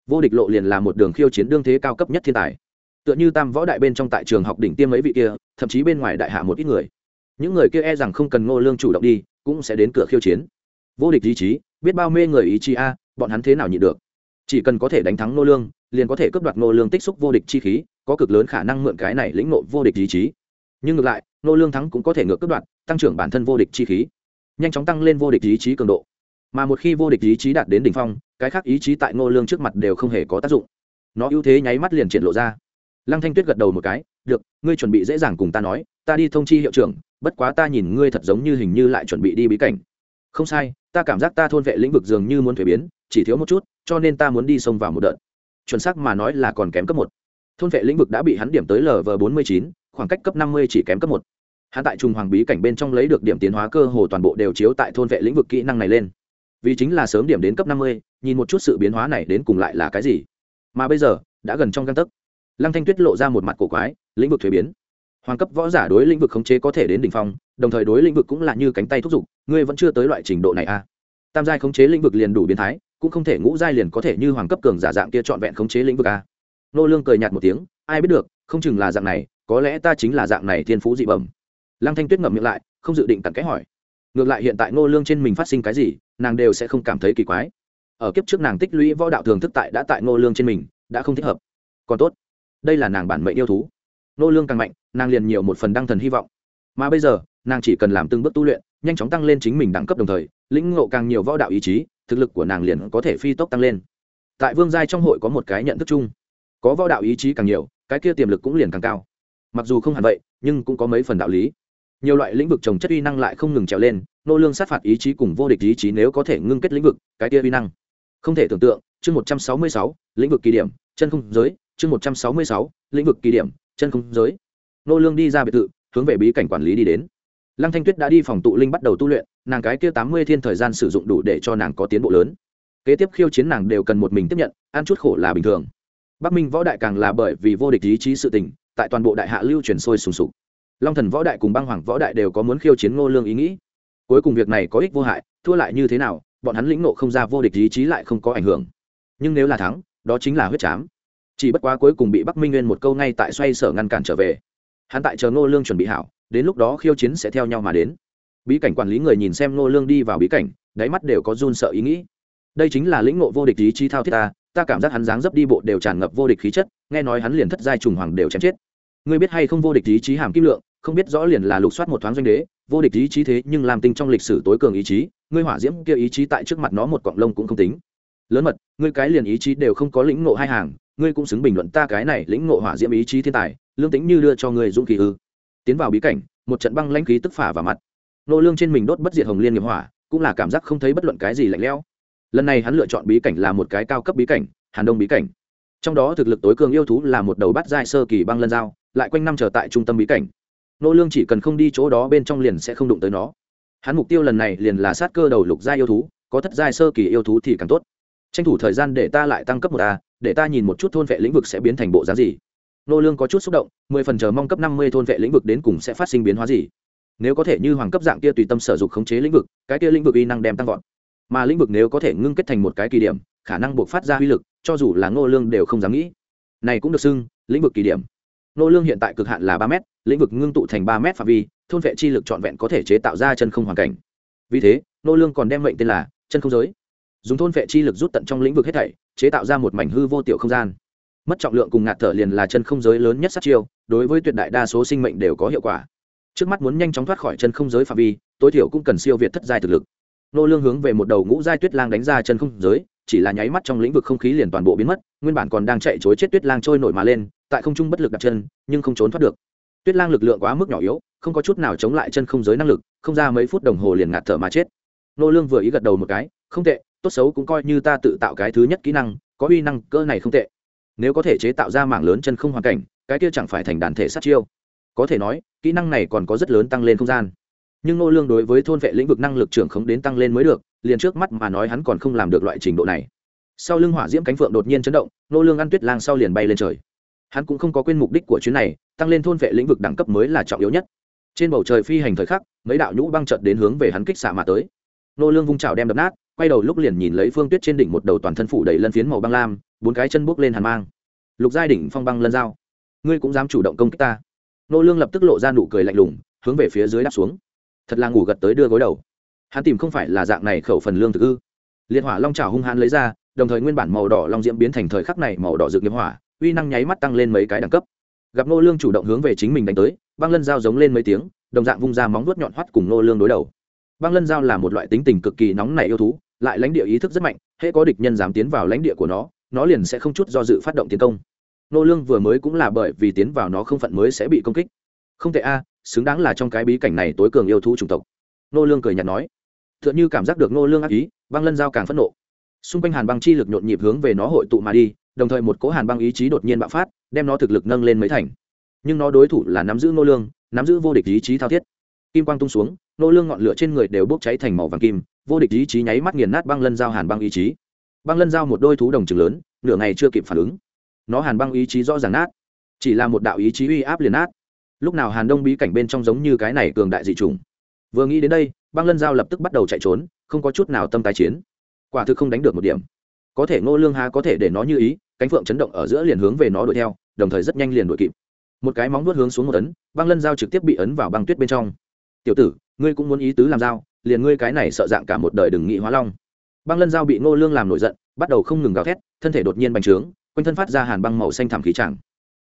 vô địch lộ liền là một đường khiêu chiến đương thế cao cấp nhất thiên tài. Tựa như tam võ đại bên trong tại trường học đỉnh tiêm ấy vị kia, thậm chí bên ngoài đại hạ một ít người. Những người kia e rằng không cần ngô lương chủ động đi, cũng sẽ đến cửa khiêu chiến. Vô địch ý chí, biết bao mê người ý chí a, bọn hắn thế nào nhịn được? Chỉ cần có thể đánh thắng ngô lương, liền có thể cướp đoạt ngô lương tích xúc vô địch chi khí, có cực lớn khả năng mượn cái này lĩnh ngộ vô địch ý chí. Nhưng ngược lại, ngô lương thắng cũng có thể ngược cướp đoạt, tăng trưởng bản thân vô địch chi khí. Nhanh chóng tăng lên vô địch ý chí cường độ mà một khi vô địch ý chí đạt đến đỉnh phong, cái khác ý chí tại ngô lương trước mặt đều không hề có tác dụng. Nó ưu thế nháy mắt liền triển lộ ra. Lăng thanh tuyết gật đầu một cái, được, ngươi chuẩn bị dễ dàng cùng ta nói, ta đi thông chi hiệu trưởng, bất quá ta nhìn ngươi thật giống như hình như lại chuẩn bị đi bí cảnh. Không sai, ta cảm giác ta thôn vệ lĩnh vực dường như muốn thuế biến, chỉ thiếu một chút, cho nên ta muốn đi xông vào một đợt. Chuẩn xác mà nói là còn kém cấp một. Thôn vệ lĩnh vực đã bị hắn điểm tới lv bốn mươi chín, khoảng cách cấp năm mươi chỉ kém cấp một. Hắn tại trung hoàng bí cảnh bên trong lấy được điểm tiến hóa cơ hồ toàn bộ đều chiếu tại thôn vệ lĩnh vực kỹ năng này lên vì chính là sớm điểm đến cấp năm mươi, nhìn một chút sự biến hóa này đến cùng lại là cái gì. Mà bây giờ, đã gần trong găng tấc. Lăng thanh tuyết lộ ra một mặt cổ quái, lĩnh vực thuế biến. Hoàng cấp võ giả đối lĩnh vực khống chế có thể đến đỉnh phong, đồng thời đối lĩnh vực cũng là như cánh tay thúc giục, ngươi vẫn chưa tới loại trình độ này à? Tam giai khống chế lĩnh vực liền đủ biến thái, cũng không thể ngũ giai liền có thể như hoàng cấp cường giả dạng kia trọn vẹn khống chế lĩnh vực à? Nô lương cười nhạt một tiếng, ai biết được, không chừng là dạng này, có lẽ ta chính là dạng này thiên phú dị bẩm. Lăng thanh tuyết ngậm miệng lại, không dự định tặng cái hỏi ngược lại hiện tại ngô lương trên mình phát sinh cái gì, nàng đều sẽ không cảm thấy kỳ quái. Ở kiếp trước nàng tích lũy võ đạo thường thức tại đã tại ngô lương trên mình, đã không thích hợp. Còn tốt, đây là nàng bản mệnh yêu thú. Ngô lương càng mạnh, nàng liền nhiều một phần đăng thần hy vọng. Mà bây giờ, nàng chỉ cần làm từng bước tu luyện, nhanh chóng tăng lên chính mình đẳng cấp đồng thời, lĩnh ngộ càng nhiều võ đạo ý chí, thực lực của nàng liền có thể phi tốc tăng lên. Tại vương giai trong hội có một cái nhận thức chung. Có võ đạo ý chí càng nhiều, cái kia tiềm lực cũng liền càng cao. Mặc dù không hẳn vậy, nhưng cũng có mấy phần đạo lý nhiều loại lĩnh vực trồng chất uy năng lại không ngừng trèo lên, nô lương sát phạt ý chí cùng vô địch ý chí nếu có thể ngưng kết lĩnh vực, cái kia uy năng. Không thể tưởng tượng, chương một trăm sáu mươi sáu, lĩnh vực kỳ điểm, chân không giới, chương một trăm sáu mươi sáu, lĩnh vực kỳ điểm, chân không giới. Nô lương đi ra biệt thự, hướng về bí cảnh quản lý đi đến. Lăng thanh tuyết đã đi phòng tụ linh bắt đầu tu luyện, nàng cái kia tám mươi thiên thời gian sử dụng đủ để cho nàng có tiến bộ lớn. Kế tiếp khiêu chiến nàng đều cần một mình tiếp nhận, ăn chút khổ là bình thường. Bắc minh võ đại càng là bởi vì vô địch ý chí sự tình, tại toàn bộ đại hạ lưu truyền sôi sùng sục long thần võ đại cùng băng hoàng võ đại đều có muốn khiêu chiến ngô lương ý nghĩ. Cuối cùng việc này có ích vô hại, thua lại như thế nào, bọn hắn lĩnh nộ không ra vô địch ý chí lại không có ảnh hưởng. Nhưng nếu là thắng, đó chính là huyết chám chỉ bất quá cuối cùng bị bắc minh nguyên một câu ngay tại xoay sở ngăn cản trở về. Hắn tại chờ ngô lương chuẩn bị hảo, đến lúc đó khiêu chiến sẽ theo nhau mà đến. Bí cảnh quản lý người nhìn xem ngô lương đi vào bí cảnh, đáy mắt đều có run sợ ý nghĩ. Đây chính là lĩnh ngộ vô địch ý chí thao thiết ta ta cảm giác hắn dáng dấp đi bộ đều tràn ngập vô địch khí chất, nghe nói hắn liền thất giai trùng hoàng đều chém chết. Ngươi biết hay không vô địch ý chí hàm kim lượng không biết rõ liền là lục soát một thoáng doanh đế, vô địch ý chí thế nhưng làm tinh trong lịch sử tối cường ý chí, ngươi hỏa diễm kia ý chí tại trước mặt nó một cọng lông cũng không tính. Lớn mật, ngươi cái liền ý chí đều không có lĩnh ngộ hai hàng, ngươi cũng xứng bình luận ta cái này lĩnh ngộ hỏa diễm ý chí thiên tài, lương tính như đưa cho ngươi dũng kỳ ư. Tiến vào bí cảnh, một trận băng lãnh khí tức phả vào mặt. Nô lương trên mình đốt bất diệt hồng liên nghiệp hỏa, cũng là cảm giác không thấy bất luận cái gì lạnh lẽo. Lần này hắn lựa chọn bí cảnh là một cái cao cấp bí cảnh, hàn đông bí cảnh. Trong đó thực lực tối cường yêu thú là một đầu bát giai sơ kỳ băng lân dao lại quanh năm trở tại trung tâm bí cảnh nô lương chỉ cần không đi chỗ đó bên trong liền sẽ không đụng tới nó. Hắn mục tiêu lần này liền là sát cơ đầu lục giai yêu thú, có thất giai sơ kỳ yêu thú thì càng tốt. Tranh thủ thời gian để ta lại tăng cấp một a, để ta nhìn một chút thôn vệ lĩnh vực sẽ biến thành bộ dáng gì. Nô lương có chút xúc động, mười phần chờ mong cấp năm mươi thôn vệ lĩnh vực đến cùng sẽ phát sinh biến hóa gì. Nếu có thể như hoàng cấp dạng kia tùy tâm sở dụng khống chế lĩnh vực, cái kia lĩnh vực uy năng đem tăng vọt. Mà lĩnh vực nếu có thể ngưng kết thành một cái kỳ điểm, khả năng buộc phát ra uy lực, cho dù là ngô lương đều không dám nghĩ. Này cũng được xưng, lĩnh vực kỳ điểm. Ngô lương hiện tại cực hạn là ba mét lĩnh vực ngưng tụ thành ba mét phạm vi, thôn vệ chi lực trọn vẹn có thể chế tạo ra chân không hoàn cảnh. Vì thế, nô lương còn đem mệnh tên là chân không giới. Dùng thôn vệ chi lực rút tận trong lĩnh vực hết thảy, chế tạo ra một mảnh hư vô tiểu không gian. Mất trọng lượng cùng ngạt thở liền là chân không giới lớn nhất sát chiêu, đối với tuyệt đại đa số sinh mệnh đều có hiệu quả. Trước mắt muốn nhanh chóng thoát khỏi chân không giới phạm vi, tối thiểu cũng cần siêu việt thất giai thực lực. Nô lương hướng về một đầu ngũ giai tuyết lang đánh ra chân không giới, chỉ là nháy mắt trong lĩnh vực không khí liền toàn bộ biến mất, nguyên bản còn đang chạy chối chết tuyết lang trôi nổi mà lên, tại không trung bất lực đặt chân, nhưng không trốn thoát được tuyết lang lực lượng quá mức nhỏ yếu, không có chút nào chống lại chân không giới năng lực, không ra mấy phút đồng hồ liền ngạt thở mà chết. Nô lương vừa ý gật đầu một cái, không tệ, tốt xấu cũng coi như ta tự tạo cái thứ nhất kỹ năng, có uy năng cơ này không tệ. Nếu có thể chế tạo ra mảng lớn chân không hoàn cảnh, cái kia chẳng phải thành đàn thể sát chiêu. Có thể nói, kỹ năng này còn có rất lớn tăng lên không gian. Nhưng nô lương đối với thôn vệ lĩnh vực năng lực trưởng khống đến tăng lên mới được, liền trước mắt mà nói hắn còn không làm được loại trình độ này. Sau lưng hỏa diễm cánh phượng đột nhiên chấn động, nô lương ăn tuyết lang sau liền bay lên trời hắn cũng không có quên mục đích của chuyến này, tăng lên thôn vệ lĩnh vực đẳng cấp mới là trọng yếu nhất. Trên bầu trời phi hành thời khắc, mấy đạo nhũ băng trợt đến hướng về hắn kích xạ mà tới. Nô lương vung chảo đem đập nát, quay đầu lúc liền nhìn lấy phương tuyết trên đỉnh một đầu toàn thân phủ đầy lân phiến màu băng lam, bốn cái chân bước lên hàn mang. Lục giai đỉnh phong băng lân dao ngươi cũng dám chủ động công kích ta? Nô lương lập tức lộ ra nụ cười lạnh lùng, hướng về phía dưới đáp xuống. Thật là ngủ gật tới đưa gối đầu. Hắn tìm không phải là dạng này khẩu phần lương thực ư? Liệt hỏa long trào hung hãn lấy ra, đồng thời nguyên bản màu đỏ long diễm biến thành thời khắc này màu đỏ rực nghiệp hỏa uy năng nháy mắt tăng lên mấy cái đẳng cấp. Gặp nô lương chủ động hướng về chính mình đánh tới, băng lân dao giống lên mấy tiếng, đồng dạng vung ra móng vuốt nhọn hoắt cùng nô lương đối đầu. Băng lân dao là một loại tính tình cực kỳ nóng nảy yêu thú, lại lãnh địa ý thức rất mạnh, hễ có địch nhân dám tiến vào lãnh địa của nó nó liền sẽ không chút do dự phát động tiến công. Nô lương vừa mới cũng là bởi vì tiến vào nó không phận mới sẽ bị công kích. Không tệ a, xứng đáng là trong cái bí cảnh này tối cường yêu thú chủng tộc. Nô lương cười nhạt nói. Tựa như cảm giác được nô lương ác ý, băng lân dao càng phẫn nộ. Xung quanh hàn băng chi lực nhộn nhịp hướng về nó hội tụ mà đi đồng thời một cỗ hàn băng ý chí đột nhiên bạo phát, đem nó thực lực nâng lên mấy thành. Nhưng nó đối thủ là nắm giữ nô lương, nắm giữ vô địch ý chí thao thiết. Kim quang tung xuống nô lương ngọn lửa trên người đều bốc cháy thành màu vàng kim, vô địch ý chí nháy mắt nghiền nát băng lân giao hàn băng ý chí. Băng lân giao một đôi thú đồng trừng lớn, nửa ngày chưa kịp phản ứng. Nó hàn băng ý chí rõ ràng nát, chỉ là một đạo ý chí uy áp liền nát. Lúc nào hàn đông bí cảnh bên trong giống như cái này cường đại dị trùng vừa nghĩ đến đây, băng lân giao lập tức bắt đầu chạy trốn, không có chút nào tâm tái chiến. Quả thực không đánh được một điểm. Có thể ngô lương há có thể để nó như ý cánh phượng chấn động ở giữa liền hướng về nó đuổi theo, đồng thời rất nhanh liền đuổi kịp. Một cái móng vuốt hướng xuống một ấn băng lân dao trực tiếp bị ấn vào băng tuyết bên trong. Tiểu tử, ngươi cũng muốn ý tứ làm dao, liền ngươi cái này sợ dạng cả một đời đừng nghị hóa long. Băng lân dao bị ngô lương làm nổi giận, bắt đầu không ngừng gào thét, thân thể đột nhiên bành trướng, quanh thân phát ra hàn băng màu xanh thảm khí chẳng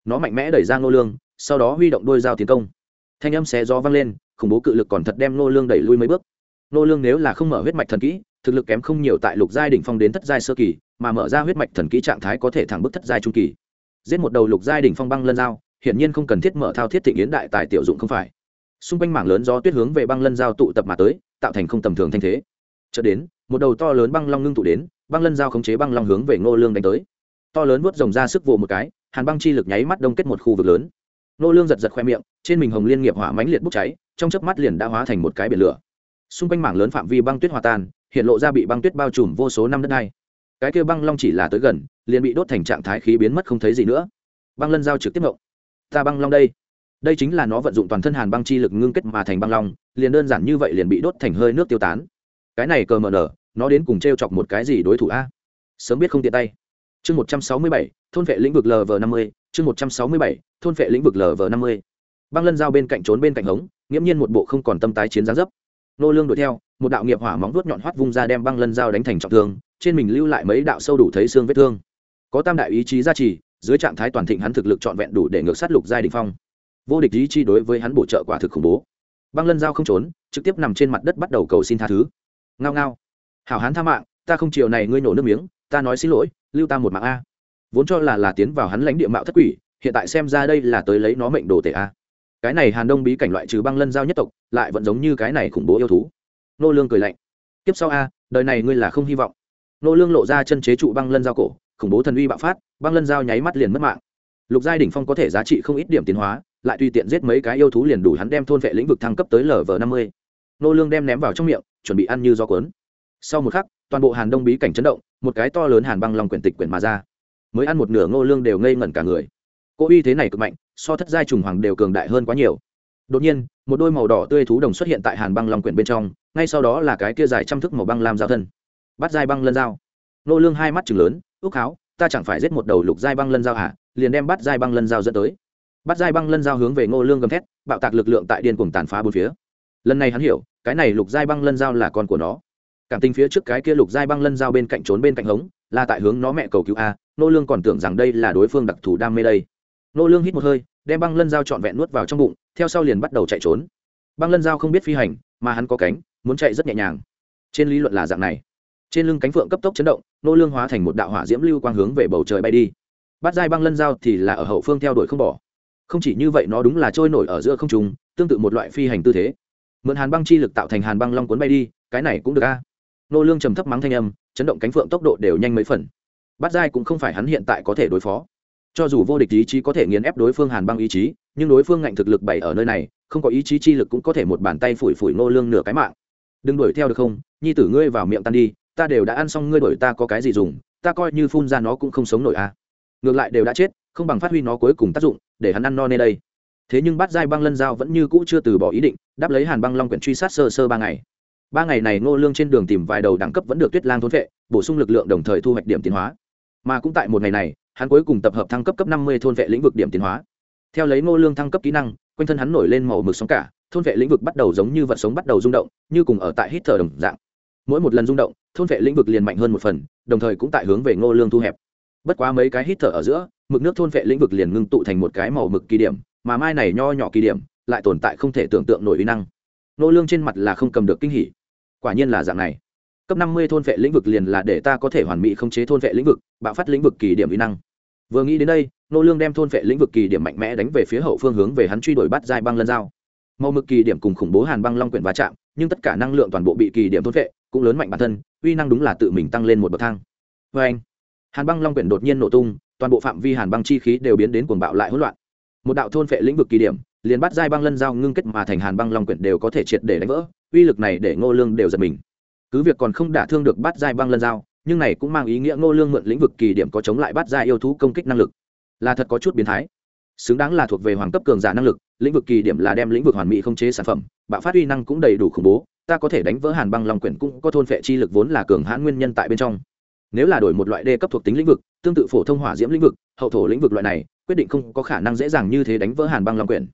nó mạnh mẽ đẩy ra ngô lương, sau đó huy động đôi dao tiến công. Thanh âm xé gió vang lên, khủng bố cự lực còn thật đem ngô lương đẩy lui mấy bước. Ngô lương nếu là không mở huyết mạch thần kỹ thực lực kém không nhiều tại lục giai đỉnh phong đến thất giai sơ kỳ, mà mở ra huyết mạch thần kỹ trạng thái có thể thẳng bức thất giai trung kỳ. Giết một đầu lục giai đỉnh phong băng lân dao hiển nhiên không cần thiết mở thao thiết thịnh yến đại tài tiểu dụng không phải. Xung quanh mảng lớn gió tuyết hướng về băng lân dao tụ tập mà tới, tạo thành không tầm thường thanh thế. Chợt đến, một đầu to lớn băng long ngưng tụ đến, băng lân dao khống chế băng long hướng về ngô lương đánh tới. To lớn vuốt rồng ra sức vồ một cái, hàn băng chi lực nháy mắt đông kết một khu vực lớn. Nô lương giật giật khoe miệng, trên mình hồng liên nghiệp hỏa mãnh liệt bốc cháy, trong chớp mắt liền đã hóa thành một cái biển lửa. Xung quanh mảng lớn phạm vi băng tuyết hòa tan hiện lộ ra bị băng tuyết bao trùm vô số năm đất này cái kia băng long chỉ là tới gần, liền bị đốt thành trạng thái khí biến mất không thấy gì nữa. Băng lân giao trực tiếp ngộng. Ta băng long đây. Đây chính là nó vận dụng toàn thân hàn băng chi lực ngưng kết mà thành băng long, liền đơn giản như vậy liền bị đốt thành hơi nước tiêu tán. Cái này cờ mờ nở, nó đến cùng t chọc một cái gì đối thủ a? Sớm biết không tiện tay. Chương một trăm sáu mươi bảy, thôn vệ lĩnh vực lv năm mươi, chương một trăm sáu mươi bảy, thôn vệ lĩnh vực lv năm mươi. Băng lân giao bên cạnh trốn bên cạnh hống, nghiễm nhiên một bộ không còn tâm tái chiến gián dấp nô lương đuổi theo, một đạo nghiệp hỏa móng vuốt nhọn hoắt vung ra đem băng lân dao đánh thành trọng thương, trên mình lưu lại mấy đạo sâu đủ thấy xương vết thương. Có tam đại ý chí gia trì, dưới trạng thái toàn thịnh hắn thực lực trọn vẹn đủ để ngược sát lục giai đỉnh phong. Vô địch ý chí đối với hắn bổ trợ quả thực khủng bố. Băng lân dao không trốn, trực tiếp nằm trên mặt đất bắt đầu cầu xin tha thứ. Ngao ngao. Hảo hán tha mạng, ta không chiều này ngươi nổ nước miếng, ta nói xin lỗi, lưu ta một mạng a. Vốn cho là là tiến vào hắn lãnh địa mạo thất quỷ, hiện tại xem ra đây là tới lấy nó mệnh đồ tệ a cái này hàn đông bí cảnh loại trừ băng lân giao nhất tộc, lại vẫn giống như cái này khủng bố yêu thú. Nô lương cười lạnh. Tiếp sau a, đời này ngươi là không hy vọng. Nô lương lộ ra chân chế trụ băng lân giao cổ, khủng bố thần uy bạo phát, băng lân giao nháy mắt liền mất mạng. Lục giai đỉnh phong có thể giá trị không ít điểm tiến hóa, lại tùy tiện giết mấy cái yêu thú liền đủ hắn đem thôn vệ lĩnh vực thăng cấp tới lv năm mươi. Nô lương đem ném vào trong miệng, chuẩn bị ăn như gió cuốn. Sau một khắc, toàn bộ hàn đông bí cảnh chấn động, một cái to lớn hàn băng long quyển tịch quyển mà ra. Mới ăn một nửa ngô lương đều ngây ngẩn cả người cô uy thế này cực mạnh, so thất giai trùng hoàng đều cường đại hơn quá nhiều. Đột nhiên, một đôi màu đỏ tươi thú đồng xuất hiện tại hàn băng long quyển bên trong, ngay sau đó là cái kia dài trăm thước màu băng làm giao thân. Bắt giai băng lân dao nô lương hai mắt chừng lớn ước háo, ta chẳng phải giết một đầu lục giai băng lân dao hả à? liền đem bắt giai băng lân dao dẫn tới. Bắt giai băng lân dao hướng về ngô lương gầm thét, bạo tạc lực lượng tại điên cuồng tàn phá bốn phía. Lần này hắn hiểu, cái này lục giai băng lân dao là con của nó. Cảm tình phía trước cái kia lục giai băng lân dao bên cạnh trốn bên cạnh hống, là tại hướng nó mẹ cầu cứu a. Nô lương còn tưởng rằng đây là đối phương đặc thù đam mê đây nô lương hít một hơi, đem băng lân dao trọn vẹn nuốt vào trong bụng, theo sau liền bắt đầu chạy trốn. Băng lân dao không biết phi hành, mà hắn có cánh, muốn chạy rất nhẹ nhàng. Trên lý luận là dạng này. Trên lưng cánh phượng cấp tốc chấn động, nô lương hóa thành một đạo hỏa diễm lưu quang hướng về bầu trời bay đi. Bắt giai băng lân dao thì là ở hậu phương theo đuổi không bỏ. Không chỉ như vậy nó đúng là trôi nổi ở giữa không trung, tương tự một loại phi hành tư thế. Mượn hàn băng chi lực tạo thành hàn băng long cuốn bay đi, cái này cũng được a. Nô lương trầm thấp mắng thanh âm, chấn động cánh phượng tốc độ đều nhanh mấy phần. Bắt giai cũng không phải hắn hiện tại có thể đối phó cho dù vô địch ý chí có thể nghiền ép đối phương hàn băng ý chí, nhưng đối phương ngạnh thực lực bày ở nơi này, không có ý chí chi lực cũng có thể một bàn tay phủi phủi nô lương nửa cái mạng. Đừng đuổi theo được không? Nhi tử ngươi vào miệng tan đi, ta đều đã ăn xong ngươi đuổi ta có cái gì dùng, ta coi như phun ra nó cũng không sống nổi à? ngược lại đều đã chết, không bằng phát huy nó cuối cùng tác dụng, để hắn ăn no nơi đây. Thế nhưng bát giai băng lân giao vẫn như cũ chưa từ bỏ ý định, đáp lấy hàn băng long quyển truy sát sơ sơ ba ngày. Ba ngày này ngô lương trên đường tìm vài đầu đẳng cấp vẫn được tuyết lang thốn vệ, bổ sung lực lượng đồng thời thu hoạch điểm tiến hóa. Mà cũng tại một ngày này hắn cuối cùng tập hợp thăng cấp cấp năm mươi thôn vệ lĩnh vực điểm tiến hóa. Theo lấy ngô lương thăng cấp kỹ năng, quanh thân hắn nổi lên màu mực sóng cả, thôn vệ lĩnh vực bắt đầu giống như vật sống bắt đầu rung động, như cùng ở tại hít thở đồng dạng. Mỗi một lần rung động, thôn vệ lĩnh vực liền mạnh hơn một phần, đồng thời cũng tại hướng về ngô lương thu hẹp. Bất quá mấy cái hít thở ở giữa, mực nước thôn vệ lĩnh vực liền ngưng tụ thành một cái màu mực kỳ điểm, mà mai này nho nhỏ kỳ điểm lại tồn tại không thể tưởng tượng nổi uy năng. Nô lương trên mặt là không cầm được kinh hỉ. Quả nhiên là dạng này. Cấp năm mươi thôn vệ lĩnh vực liền là để ta có thể hoàn mỹ khống chế thôn vệ lĩnh vực, bạo phát lĩnh vực kỳ điểm uy năng vừa nghĩ đến đây, nô lương đem thôn vệ lĩnh vực kỳ điểm mạnh mẽ đánh về phía hậu phương hướng về hắn truy đuổi bắt giai băng lân dao màu mực kỳ điểm cùng khủng bố hàn băng long quyển va chạm, nhưng tất cả năng lượng toàn bộ bị kỳ điểm thôn vệ cũng lớn mạnh bản thân, uy năng đúng là tự mình tăng lên một bậc thang. Với anh, hàn băng long quyển đột nhiên nổ tung, toàn bộ phạm vi hàn băng chi khí đều biến đến cuồng bạo lại hỗn loạn. Một đạo thôn vệ lĩnh vực kỳ điểm, liền bắt giai băng lân Dao ngưng kết mà thành hàn băng long quyển đều có thể triệt để đánh vỡ, uy lực này để ngô lương đều giật mình. Cứ việc còn không đả thương được bắt giai băng lân Dao nhưng này cũng mang ý nghĩa ngô lương mượn lĩnh vực kỳ điểm có chống lại bắt gia yêu thú công kích năng lực. Là thật có chút biến thái. Xứng đáng là thuộc về hoàng cấp cường giả năng lực, lĩnh vực kỳ điểm là đem lĩnh vực hoàn mỹ không chế sản phẩm, bạo phát uy năng cũng đầy đủ khủng bố, ta có thể đánh vỡ hàn băng long quyển cũng có thôn phệ chi lực vốn là cường hãn nguyên nhân tại bên trong. Nếu là đổi một loại đê cấp thuộc tính lĩnh vực, tương tự phổ thông hỏa diễm lĩnh vực, hậu thổ lĩnh vực loại này, quyết định không có khả năng dễ dàng như thế đánh vỡ hàn băng long quyển.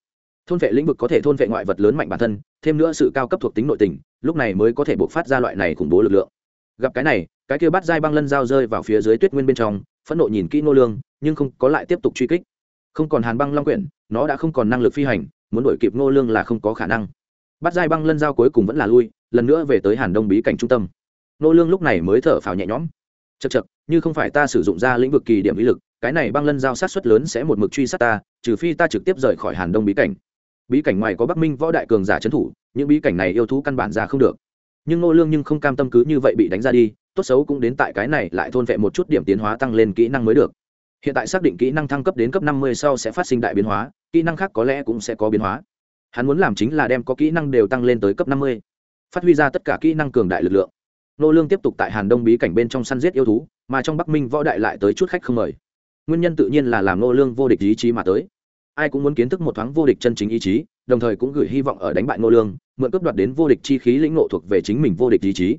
Thôn vệ lĩnh vực có thể thôn vệ ngoại vật lớn mạnh bản thân, thêm nữa sự cao cấp thuộc tính nội tình, lúc này mới có thể buộc phát ra loại này khủng bố lực lượng gặp cái này, cái kia bắt dai băng lân dao rơi vào phía dưới tuyết nguyên bên trong, phẫn nộ nhìn kỹ nô lương, nhưng không có lại tiếp tục truy kích. Không còn hàn băng long quyển, nó đã không còn năng lực phi hành, muốn đuổi kịp nô lương là không có khả năng. Bắt dai băng lân dao cuối cùng vẫn là lui, lần nữa về tới hàn đông bí cảnh trung tâm. Nô lương lúc này mới thở phào nhẹ nhõm. Chật chật như không phải ta sử dụng ra lĩnh vực kỳ điểm ý lực, cái này băng lân giao sát suất lớn sẽ một mực truy sát ta, trừ phi ta trực tiếp rời khỏi hàn đông bí cảnh. Bí cảnh ngoài có bắc minh võ đại cường giả trấn thủ, những bí cảnh này yêu thú căn bản ra không được nhưng ngô lương nhưng không cam tâm cứ như vậy bị đánh ra đi, tốt xấu cũng đến tại cái này lại thôn vệ một chút điểm tiến hóa tăng lên kỹ năng mới được. Hiện tại xác định kỹ năng thăng cấp đến cấp năm mươi sau sẽ phát sinh đại biến hóa, kỹ năng khác có lẽ cũng sẽ có biến hóa. Hắn muốn làm chính là đem có kỹ năng đều tăng lên tới cấp năm mươi, phát huy ra tất cả kỹ năng cường đại lực lượng. Nô lương tiếp tục tại hàn đông bí cảnh bên trong săn giết yêu thú, mà trong bắc minh võ đại lại tới chút khách không mời. Nguyên nhân tự nhiên là làm nô lương vô địch ý chí mà tới. Ai cũng muốn kiến thức một thoáng vô địch chân chính ý chí đồng thời cũng gửi hy vọng ở đánh bại Ngô lương, mượn cướp đoạt đến vô địch chi khí lĩnh ngộ thuộc về chính mình vô địch ý chí.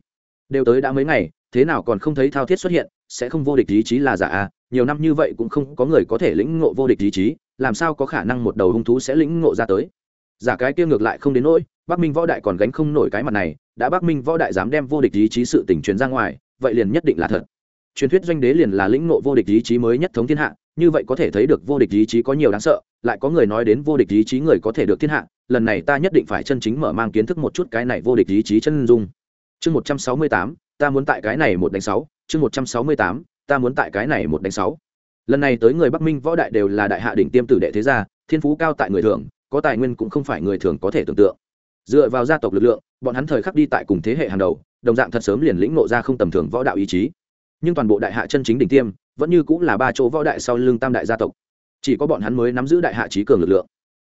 Đều tới đã mấy ngày, thế nào còn không thấy thao thiết xuất hiện, sẽ không vô địch ý chí là giả à? Nhiều năm như vậy cũng không có người có thể lĩnh ngộ vô địch ý chí, làm sao có khả năng một đầu hung thú sẽ lĩnh ngộ ra tới? Giả cái kia ngược lại không đến nỗi, bắc minh võ đại còn gánh không nổi cái mặt này, đã bắc minh võ đại dám đem vô địch ý chí sự tình truyền ra ngoài, vậy liền nhất định là thật. Truyền thuyết doanh đế liền là lĩnh ngộ vô địch ý chí mới nhất thống thiên hạ như vậy có thể thấy được vô địch ý chí có nhiều đáng sợ, lại có người nói đến vô địch ý chí người có thể được thiên hạ, lần này ta nhất định phải chân chính mở mang kiến thức một chút cái này vô địch ý chí chân dung. Chương một trăm sáu mươi tám, ta muốn tại cái này một đánh sáu, chương một trăm sáu mươi tám, ta muốn tại cái này một đánh sáu. Lần này tới người bắc minh võ đại đều là đại hạ đỉnh tiêm tử đệ thế gia, thiên phú cao tại người thường, có tài nguyên cũng không phải người thường có thể tưởng tượng. Dựa vào gia tộc lực lượng, bọn hắn thời khắc đi tại cùng thế hệ hàng đầu, đồng dạng thật sớm liền lĩnh ngộ ra không tầm thường võ đạo ý chí. Nhưng toàn bộ đại hạ chân chính đỉnh tiêm vẫn như cũng là ba chỗ võ đại sau lưng tam đại gia tộc. Chỉ có bọn hắn mới nắm giữ đại hạ trí cường lực lượng.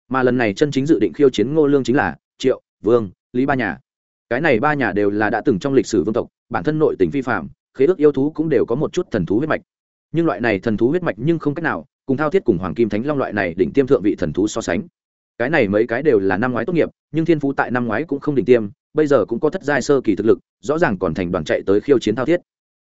Mà lần này chân chính dự định khiêu chiến ngô lương chính là triệu, vương, lý ba nhà. Cái này ba nhà đều là đã từng trong lịch sử vương tộc, bản thân nội tình vi phạm khế ước yêu thú cũng đều có một chút thần thú huyết mạch. Nhưng loại này thần thú huyết mạch nhưng không cách nào cùng thao thiết cùng hoàng kim thánh long loại này đỉnh tiêm thượng vị thần thú so sánh. Cái này mấy cái đều là năm ngoái tốt nghiệp, nhưng thiên phú tại năm ngoái cũng không đỉnh tiêm, bây giờ cũng có thất giai sơ kỳ thực lực, rõ ràng còn thành đoàn chạy tới khiêu chiến thao thiết.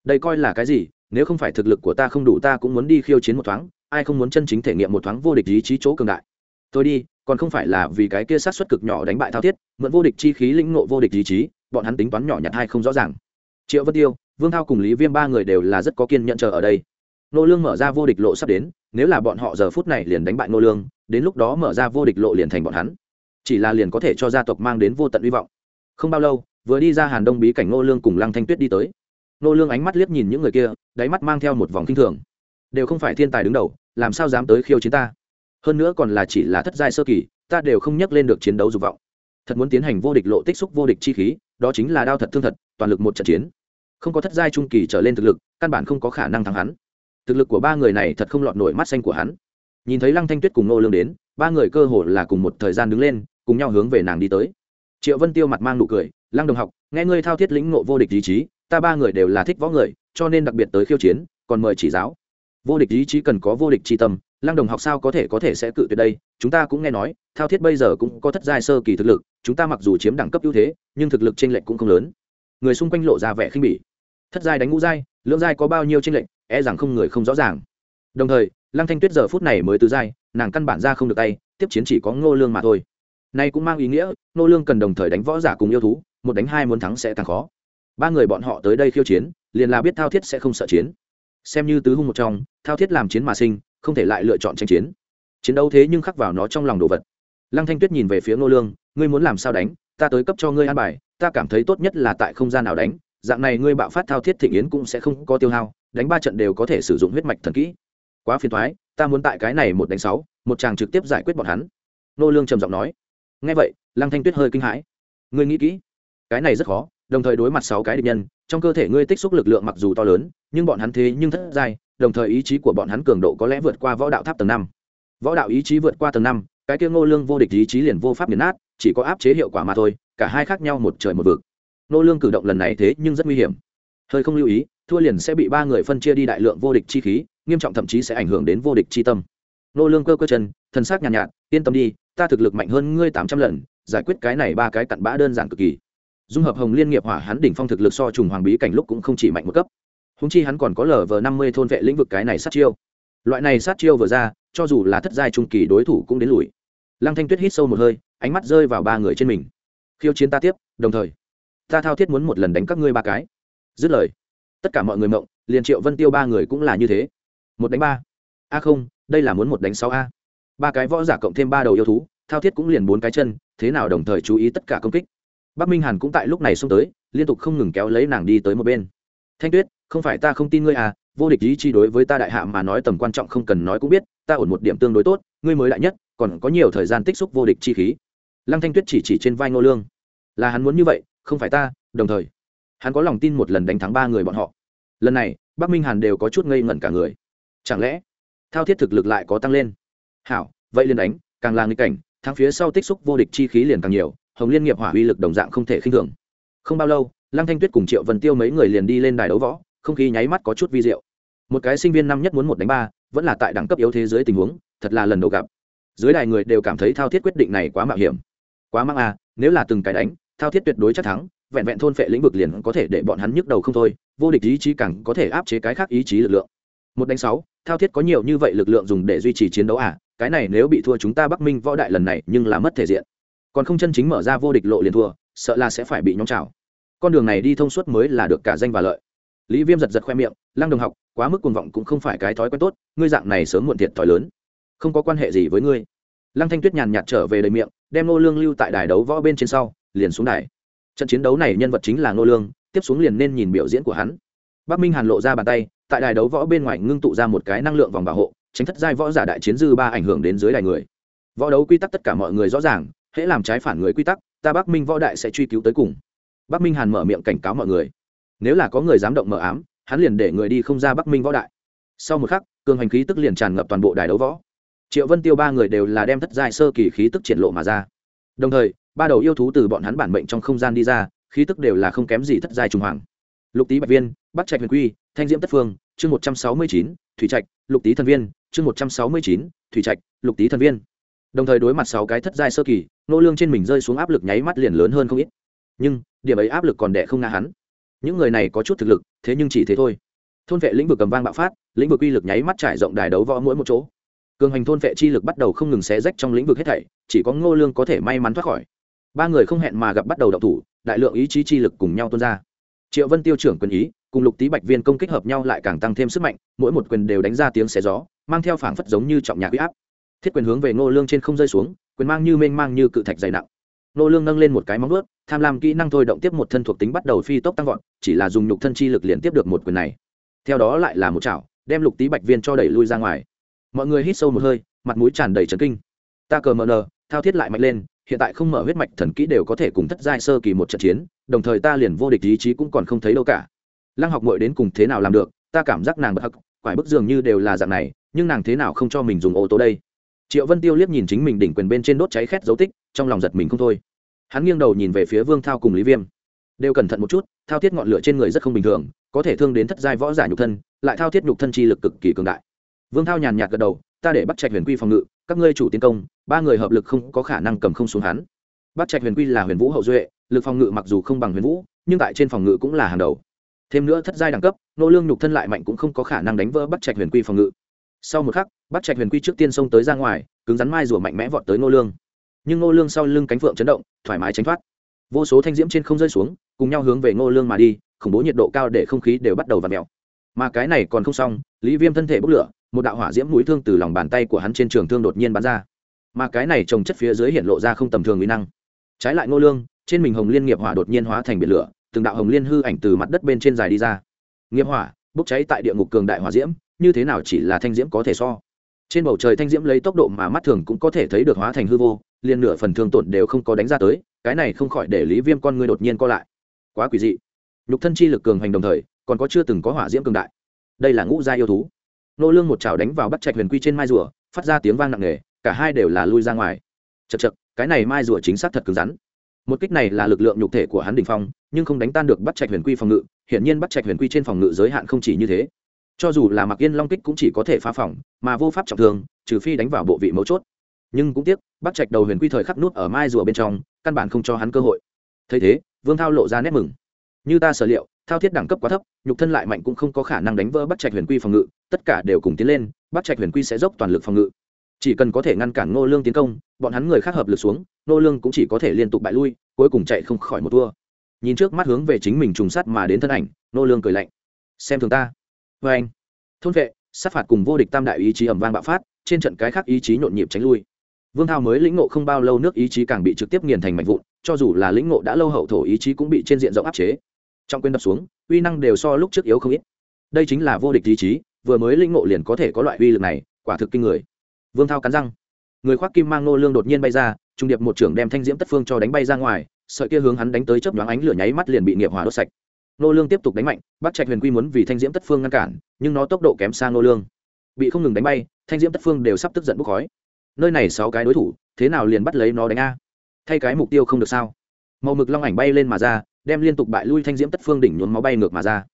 Đây coi là cái gì? Nếu không phải thực lực của ta không đủ, ta cũng muốn đi khiêu chiến một thoáng, ai không muốn chân chính thể nghiệm một thoáng vô địch ý chí chỗ cường đại. Tôi đi, còn không phải là vì cái kia sát xuất cực nhỏ đánh bại thao thiết, mượn vô địch chi khí lĩnh ngộ vô địch ý chí, bọn hắn tính toán nhỏ nhặt hay không rõ ràng. Triệu vân tiêu, vương thao cùng lý viêm ba người đều là rất có kiên nhận chờ ở đây. Nô lương mở ra vô địch lộ sắp đến, nếu là bọn họ giờ phút này liền đánh bại nô lương, đến lúc đó mở ra vô địch lộ liền thành bọn hắn. Chỉ là liền có thể cho gia tộc mang đến vô tận hy vọng. Không bao lâu, vừa đi ra hàn đông bí cảnh nô lương cùng lăng thanh tuyết đi tới nô lương ánh mắt liếc nhìn những người kia, đáy mắt mang theo một vòng kinh thường. Đều không phải thiên tài đứng đầu, làm sao dám tới khiêu chiến ta? Hơn nữa còn là chỉ là thất giai sơ kỳ, ta đều không nhắc lên được chiến đấu dục vọng. Thật muốn tiến hành vô địch lộ tích xúc vô địch chi khí, đó chính là đao thật thương thật, toàn lực một trận chiến. Không có thất giai trung kỳ trở lên thực lực, căn bản không có khả năng thắng hắn. Thực lực của ba người này thật không lọt nổi mắt xanh của hắn. Nhìn thấy lăng thanh tuyết cùng nô lương đến, ba người cơ hồ là cùng một thời gian đứng lên, cùng nhau hướng về nàng đi tới. Triệu vân tiêu mặt mang nụ cười, lăng đồng học, nghe ngươi thao thiết lĩnh ngộ vô địch ý chí ta ba người đều là thích võ người, cho nên đặc biệt tới khiêu chiến, còn mời chỉ giáo. Vô địch ý chí cần có vô địch tri tâm, lăng đồng học sao có thể có thể sẽ cự tuyệt đây? Chúng ta cũng nghe nói, thao thiết bây giờ cũng có thất giai sơ kỳ thực lực, chúng ta mặc dù chiếm đẳng cấp ưu thế, nhưng thực lực t r ê n lệch cũng không lớn. Người xung quanh lộ ra vẻ khinh bỉ. Thất giai đánh ngũ giai, lưỡng giai có bao nhiêu t r ê n lệch e rằng không người không rõ ràng. Đồng thời, lăng thanh tuyết giờ phút này mới tứ giai, nàng căn bản ra không được tay, tiếp chiến chỉ có ngô lương mà thôi. Nay cũng mang ý nghĩa, ngô lương cần đồng thời đánh võ giả cùng yêu thú, một đánh hai muốn thắng sẽ càng khó ba người bọn họ tới đây khiêu chiến, liền là biết thao thiết sẽ không sợ chiến. Xem như tứ hung một trong, thao thiết làm chiến mà sinh, không thể lại lựa chọn tranh chiến. Chiến đấu thế nhưng khắc vào nó trong lòng đồ vật. Lăng thanh tuyết nhìn về phía ngô lương, ngươi muốn làm sao đánh? Ta tới cấp cho ngươi an bài, ta cảm thấy tốt nhất là tại không gian nào đánh. Dạng này ngươi bạo phát thao thiết thịnh yến cũng sẽ không có tiêu hao, đánh ba trận đều có thể sử dụng huyết mạch thần kỹ. Quá phiền thoái ta muốn tại cái này một đánh sáu, một chàng trực tiếp giải quyết bọn hắn. Nô lương trầm giọng nói. Nghe vậy, lăng thanh tuyết hơi kinh hãi. Ngươi nghĩ kỹ, cái này rất khó đồng thời đối mặt sáu cái địch nhân trong cơ thể ngươi tích xúc lực lượng mặc dù to lớn nhưng bọn hắn thế nhưng thất giai đồng thời ý chí của bọn hắn cường độ có lẽ vượt qua võ đạo tháp tầng năm. Võ đạo ý chí vượt qua tầng năm cái kia ngô lương vô địch ý chí liền vô pháp biến nát chỉ có áp chế hiệu quả mà thôi cả hai khác nhau một trời một vực. Ngô lương cử động lần này thế nhưng rất nguy hiểm. Hơi không lưu ý thua liền sẽ bị ba người phân chia đi đại lượng vô địch chi khí nghiêm trọng thậm chí sẽ ảnh hưởng đến vô địch chi tâm. Ngô lương cơ cơ chân thần sắc nhàn nhạt, nhạt yên tâm đi ta thực lực mạnh hơn ngươi tám trăm lần giải quyết cái này ba cái cặn bã đơn giản cực kỳ dung hợp hồng liên nghiệp hỏa hắn đỉnh phong thực lực so trùng hoàng bí cảnh lúc cũng không chỉ mạnh một cấp. Húng chi hắn còn có lờ vờ năm mươi thôn vệ lĩnh vực cái này sát chiêu. Loại này sát chiêu vừa ra, cho dù là thất giai trung kỳ đối thủ cũng đến lùi. Lăng thanh tuyết hít sâu một hơi, ánh mắt rơi vào ba người trên mình. Khiêu chiến ta tiếp, đồng thời, ta thao thiết muốn một lần đánh các ngươi ba cái. Dứt lời, tất cả mọi người mộng liền triệu vân tiêu ba người cũng là như thế. Một đánh ba. A không, đây là muốn một đánh sáu a. Ba cái võ giả cộng thêm ba đầu yêu thú, thao thiết cũng liền bốn cái chân, thế nào đồng thời chú ý tất cả công kích? Bắc minh hàn cũng tại lúc này xông tới, liên tục không ngừng kéo lấy nàng đi tới một bên. Thanh tuyết, không phải ta không tin ngươi à vô địch ý chi đối với ta đại hạ mà nói tầm quan trọng không cần nói cũng biết, ta ổn một điểm tương đối tốt, ngươi mới đại nhất, còn có nhiều thời gian tích xúc vô địch chi khí. Lăng thanh tuyết chỉ chỉ trên vai ngô lương. Là hắn muốn như vậy, không phải ta, đồng thời, hắn có lòng tin một lần đánh thắng ba người bọn họ. Lần này, bắc minh hàn đều có chút ngây ngẩn cả người. Chẳng lẽ, thao thiết thực lực lại có tăng lên? Hảo, vậy liền đánh, càng là nghịch cảnh, thắng phía sau tích xúc vô địch chi khí liền càng nhiều hồng liên nghiệp hỏa uy lực đồng dạng không thể khinh thường. Không bao lâu, lăng thanh tuyết cùng triệu vân tiêu mấy người liền đi lên đài đấu võ, không khí nháy mắt có chút vi diệu. Một cái sinh viên năm nhất muốn một đánh ba, vẫn là tại đẳng cấp yếu thế giới tình huống, thật là lần đầu gặp. Dưới đài người đều cảm thấy thao thiết quyết định này quá mạo hiểm. Quá mang à nếu là từng cái đánh, thao thiết tuyệt đối chắc thắng, vẹn vẹn thôn phệ lĩnh vực liền có thể để bọn hắn nhức đầu không thôi, vô địch ý chí càng có thể áp chế cái khác ý chí lực lượng. Một đánh sáu, thao thiết có nhiều như vậy lực lượng dùng để duy trì chiến đấu à cái này nếu bị thua chúng ta bắc minh võ đại lần này nhưng là mất thể diện còn không chân chính mở ra vô địch lộ liền thua, sợ là sẽ phải bị nhóm trào. Con đường này đi thông suốt mới là được cả danh và lợi. Lý viêm giật giật khoe miệng, lăng đồng học, quá mức cuồng vọng cũng không phải cái thói quen tốt, ngươi dạng này sớm muộn thiệt thòi lớn. Không có quan hệ gì với ngươi. Lăng thanh tuyết nhàn nhạt trở về đầy miệng, đem nô lương lưu tại đài đấu võ bên trên sau, liền xuống đài. Trận chiến đấu này nhân vật chính là nô lương, tiếp xuống liền nên nhìn biểu diễn của hắn. Bắc minh hàn lộ ra bàn tay, tại đài đấu võ bên ngoài ngưng tụ ra một cái năng lượng vòng bảo hộ, tránh thất giai võ giả đại chiến dư ba ảnh hưởng đến dưới đài người. Võ đấu quy tắc tất cả mọi người rõ ràng hễ làm trái phản người quy tắc, ta bắc minh võ đại sẽ truy cứu tới cùng. Bắc minh hàn mở miệng cảnh cáo mọi người. Nếu là có người dám động mở ám, hắn liền để người đi không ra bắc minh võ đại. Sau một khắc, cường hành khí tức liền tràn ngập toàn bộ đài đấu võ. Triệu vân tiêu ba người đều là đem thất giai sơ kỳ khí tức triển lộ mà ra. Đồng thời, ba đầu yêu thú từ bọn hắn bản mệnh trong không gian đi ra, khí tức đều là không kém gì thất giai trung hoàng. Lục tý bạch viên, bắc trạch huyền quy, thanh diễm tất phương, chương một trăm sáu mươi chín, thủy trạch, lục tý thần viên, chương một trăm sáu mươi chín, thủy trạch, lục tý thần viên đồng thời đối mặt sáu cái thất giai sơ kỳ, nô lương trên mình rơi xuống áp lực nháy mắt liền lớn hơn không ít. Nhưng, điểm ấy áp lực còn đẻ không ngã hắn. Những người này có chút thực lực, thế nhưng chỉ thế thôi. Thôn vệ lĩnh vực cầm vang bạo phát, lĩnh vực uy lực nháy mắt trải rộng đài đấu võ mỗi một chỗ. Cường hành thôn vệ chi lực bắt đầu không ngừng xé rách trong lĩnh vực hết thảy, chỉ có ngô lương có thể may mắn thoát khỏi. Ba người không hẹn mà gặp bắt đầu động thủ, đại lượng ý chí chi lực cùng nhau tuôn ra. Triệu vân tiêu trưởng quyền ý, cùng lục tý bạch viên công kích hợp nhau lại càng tăng thêm sức mạnh, mỗi một quyền đều đánh ra tiếng xé gió, mang theo phảng phất giống như trọng nhạc huy áp thiết quyền hướng về ngô lương trên không rơi xuống, quyền mang như mênh mang như cự thạch dày nặng. Ngô lương nâng lên một cái móng vuốt, tham lam kỹ năng thôi động tiếp một thân thuộc tính bắt đầu phi tốc tăng vọt, chỉ là dùng nhục thân chi lực liền tiếp được một quyền này. Theo đó lại là một chảo, đem lục tý bạch viên cho đẩy lui ra ngoài. Mọi người hít sâu một hơi, mặt mũi tràn đầy trấn kinh. Ta cờ mờ nờ, thao thiết lại mạnh lên, hiện tại không mở huyết mạch thần kỹ đều có thể cùng thất giai sơ kỳ một trận chiến, đồng thời ta liền vô địch ý chí cũng còn không thấy đâu cả. Lăng học mội đến cùng thế nào làm được, ta cảm giác nàng bật hắc, quải bức dường như đều là dạng này, nhưng nàng thế nào không cho mình dùng ô tô đây? Triệu vân tiêu liếc nhìn chính mình đỉnh quyền bên trên đốt cháy khét dấu tích, trong lòng giật mình không thôi. Hắn nghiêng đầu nhìn về phía vương thao cùng lý viêm. Đều cẩn thận một chút, thao thiết ngọn lửa trên người rất không bình thường, có thể thương đến thất giai võ giả nhục thân, lại thao thiết nhục thân chi lực cực kỳ cường đại. Vương thao nhàn nhạt gật đầu, ta để bắt trạch huyền quy phòng ngự, các ngươi chủ tiến công, ba người hợp lực không có khả năng cầm không xuống hắn. Bắt trạch huyền quy là huyền vũ hậu duệ, lực phòng ngự mặc dù không bằng huyền vũ, nhưng tại trên phòng ngự cũng là hàng đầu. Thêm nữa thất giai đẳng cấp, nô lương nhục thân lại mạnh cũng không có khả năng đánh vỡ bắt trạch huyền quy phòng ngự sau một khắc bắt trạch huyền quy trước tiên xông tới ra ngoài, cứng rắn mai rùa mạnh mẽ vọt tới nô lương. Nhưng nô lương sau lưng cánh phượng chấn động, thoải mái tránh thoát. Vô số thanh diễm trên không rơi xuống, cùng nhau hướng về nô lương mà đi, khủng bố nhiệt độ cao để không khí đều bắt đầu vặn mèo. Mà cái này còn không xong, lý viêm thân thể bốc lửa, một đạo hỏa diễm mũi thương từ lòng bàn tay của hắn trên trường thương đột nhiên bắn ra. Mà cái này trồng chất phía dưới hiện lộ ra không tầm thường uy năng. Trái lại ngô lương, trên mình hồng liên nghiệp hỏa đột nhiên hóa thành biển lửa, từng đạo hồng liên hư ảnh từ mặt đất bên trên dài đi ra. Nghiệp hỏa, bốc cháy tại địa ngục cường đại hỏa diễm như thế nào chỉ là thanh diễm có thể so. Trên bầu trời thanh diễm lấy tốc độ mà mắt thường cũng có thể thấy được hóa thành hư vô, liền nửa phần thương tổn đều không có đánh ra tới, cái này không khỏi để lý viêm con người đột nhiên co lại. Quá quỷ dị. Nhục thân chi lực cường hành đồng thời, còn có chưa từng có hỏa diễm cường đại. Đây là ngũ gia yêu thú. Nô lương một chảo đánh vào bắt trạch huyền quy trên mai rùa, phát ra tiếng vang nặng nề, cả hai đều là lui ra ngoài. Chật chật cái này mai rùa chính xác thật cứng rắn. Một kích này là lực lượng nhục thể của hắn đỉnh phong, nhưng không đánh tan được bắt trạch huyền quy phòng ngự, hiển nhiên bắt trạch huyền quy trên phòng ngự giới hạn không chỉ như thế cho dù là mặc yên long kích cũng chỉ có thể phá phòng, mà vô pháp trọng thương, trừ phi đánh vào bộ vị mấu chốt. Nhưng cũng tiếc bắt trạch đầu huyền quy thời khắc nút ở mai rùa bên trong, căn bản không cho hắn cơ hội. Thấy thế, vương thao lộ ra nét mừng. Như ta sở liệu, thao thiết đẳng cấp quá thấp, nhục thân lại mạnh cũng không có khả năng đánh vỡ bắt trạch huyền quy phòng ngự, tất cả đều cùng tiến lên bắt trạch huyền quy sẽ dốc toàn lực phòng ngự. Chỉ cần có thể ngăn cản ngô lương tiến công, bọn hắn người khác hợp lực xuống, ngô lương cũng chỉ có thể liên tục bại lui, cuối cùng chạy không khỏi một thua nhìn trước mắt hướng về chính mình trùng sát mà đến thân ảnh, ngô lương cười lạnh. Xem thường ta vê anh. Thôn vệ, sát phạt cùng vô địch tam đại ý chí ẩm vang bạo phát, trên trận cái khác ý chí nhộn nhịp tránh lui. Vương thao mới lĩnh ngộ không bao lâu nước ý chí càng bị trực tiếp nghiền thành mảnh vụn, cho dù là lĩnh ngộ đã lâu hậu thổ ý chí cũng bị trên diện rộng áp chế. Trong quyền đập xuống, uy năng đều so lúc trước yếu không ít. Đây chính là vô địch ý chí, vừa mới lĩnh ngộ liền có thể có loại uy lực này, quả thực kinh người. Vương thao cắn răng. Người khoác kim mang nô lương đột nhiên bay ra, trung điệp một trưởng đem thanh diễm tất phương cho đánh bay ra ngoài, sợi kia hướng hắn đánh tới chớp nhoáng ánh lửa nháy mắt liền bị nghiệp hỏa đốt sạch nô lương tiếp tục đánh mạnh bắt trạch huyền quy muốn vì thanh diễm tất phương ngăn cản, nhưng nó tốc độ kém xa nô lương. Bị không ngừng đánh bay, thanh diễm tất phương đều sắp tức giận bốc khói. Nơi này sáu cái đối thủ, thế nào liền bắt lấy nó đánh a? Thay cái mục tiêu không được sao? Màu mực long ảnh bay lên mà ra, đem liên tục bại lui thanh diễm tất phương đỉnh nhuốm máu bay ngược mà ra.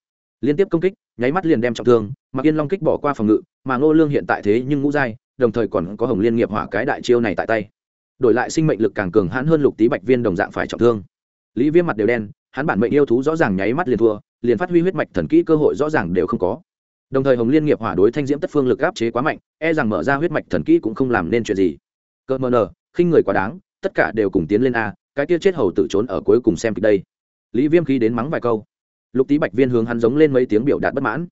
Liên tiếp công kích, nháy mắt liền đem trọng thương mặc yên long kích bỏ qua phòng ngự, mà ngô lương hiện tại thế nhưng ngũ giai, đồng thời còn có hồng liên nghiệp hỏa cái đại chiêu này tại tay. Đổi lại sinh mệnh lực càng cường hãn hơn lục tý bạch viên đồng dạng phải trọng thương. Lý viêm mặt đều đen hắn bản mệnh yêu thú rõ ràng nháy mắt liền thua, liền phát huy huyết mạch thần kỹ cơ hội rõ ràng đều không có. Đồng thời hồng liên nghiệp hỏa đối thanh diễm tất phương lực áp chế quá mạnh e rằng mở ra huyết mạch thần kỹ cũng không làm nên chuyện gì. Cơ mờ nờ khinh người quá đáng, tất cả đều cùng tiến lên a, cái kia chết hầu tự trốn ở cuối cùng xem kịch đây. Lý viêm khí đến mắng vài câu. Lục tý bạch viên hướng hắn giống lên mấy tiếng biểu đạt bất mãn.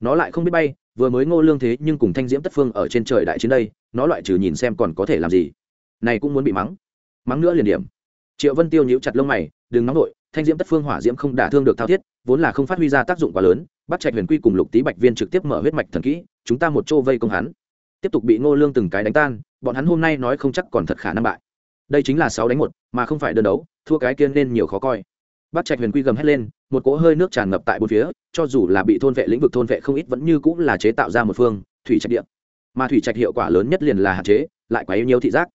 Nó lại không biết bay, vừa mới ngô lương thế nhưng cùng thanh diễm tất phương ở trên trời đại chiến đây, nó loại trừ nhìn xem còn có thể làm gì. Này cũng muốn bị mắng. Mắng nữa liền điểm. Triệu vân tiêu nhíu chặt lông mày, đừng nóng nổi thanh diễm tất phương hỏa diễm không đả thương được thao thiết vốn là không phát huy ra tác dụng quá lớn bắt trạch huyền quy cùng lục tý bạch viên trực tiếp mở huyết mạch thần kỹ chúng ta một chỗ vây công hắn tiếp tục bị ngô lương từng cái đánh tan bọn hắn hôm nay nói không chắc còn thật khả năng bại đây chính là sáu đánh một mà không phải đơn đấu thua cái kia nên nhiều khó coi Bắc Trạch Huyền Quy gầm hét lên, một cỗ hơi nước tràn ngập tại bốn phía, cho dù là bị thôn vệ lĩnh vực thôn vệ không ít vẫn như cũng là chế tạo ra một phương thủy trạch địa. Mà thủy trạch hiệu quả lớn nhất liền là hạn chế, lại quá yêu nhiều thị giác.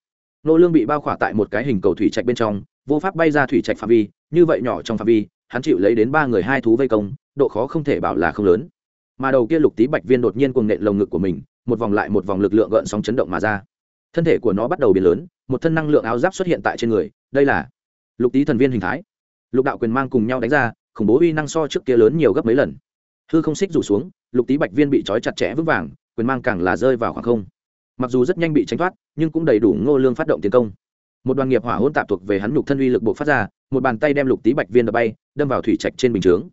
Nô Lương bị bao khỏa tại một cái hình cầu thủy trạch bên trong, vô pháp bay ra thủy trạch phạm vi, như vậy nhỏ trong phạm vi, hắn chịu lấy đến ba người hai thú vây công, độ khó không thể bảo là không lớn. Mà đầu kia lục tí bạch viên đột nhiên cuồng nện lồng ngực của mình, một vòng lại một vòng lực lượng gợn sóng chấn động mà ra. Thân thể của nó bắt đầu biến lớn, một thân năng lượng áo giáp xuất hiện tại trên người, đây là lục tí thần viên hình thái lục đạo quyền mang cùng nhau đánh ra khủng bố uy năng so trước kia lớn nhiều gấp mấy lần hư không xích rủ xuống lục tý bạch viên bị trói chặt chẽ vững vàng quyền mang càng là rơi vào khoảng không mặc dù rất nhanh bị tránh thoát nhưng cũng đầy đủ ngô lương phát động tiến công một đoàn nghiệp hỏa hôn tạp thuộc về hắn nhục thân uy lực bộ phát ra, một bàn tay đem lục tý bạch viên đập bay, đâm vào thủy trạch trên bình chướng.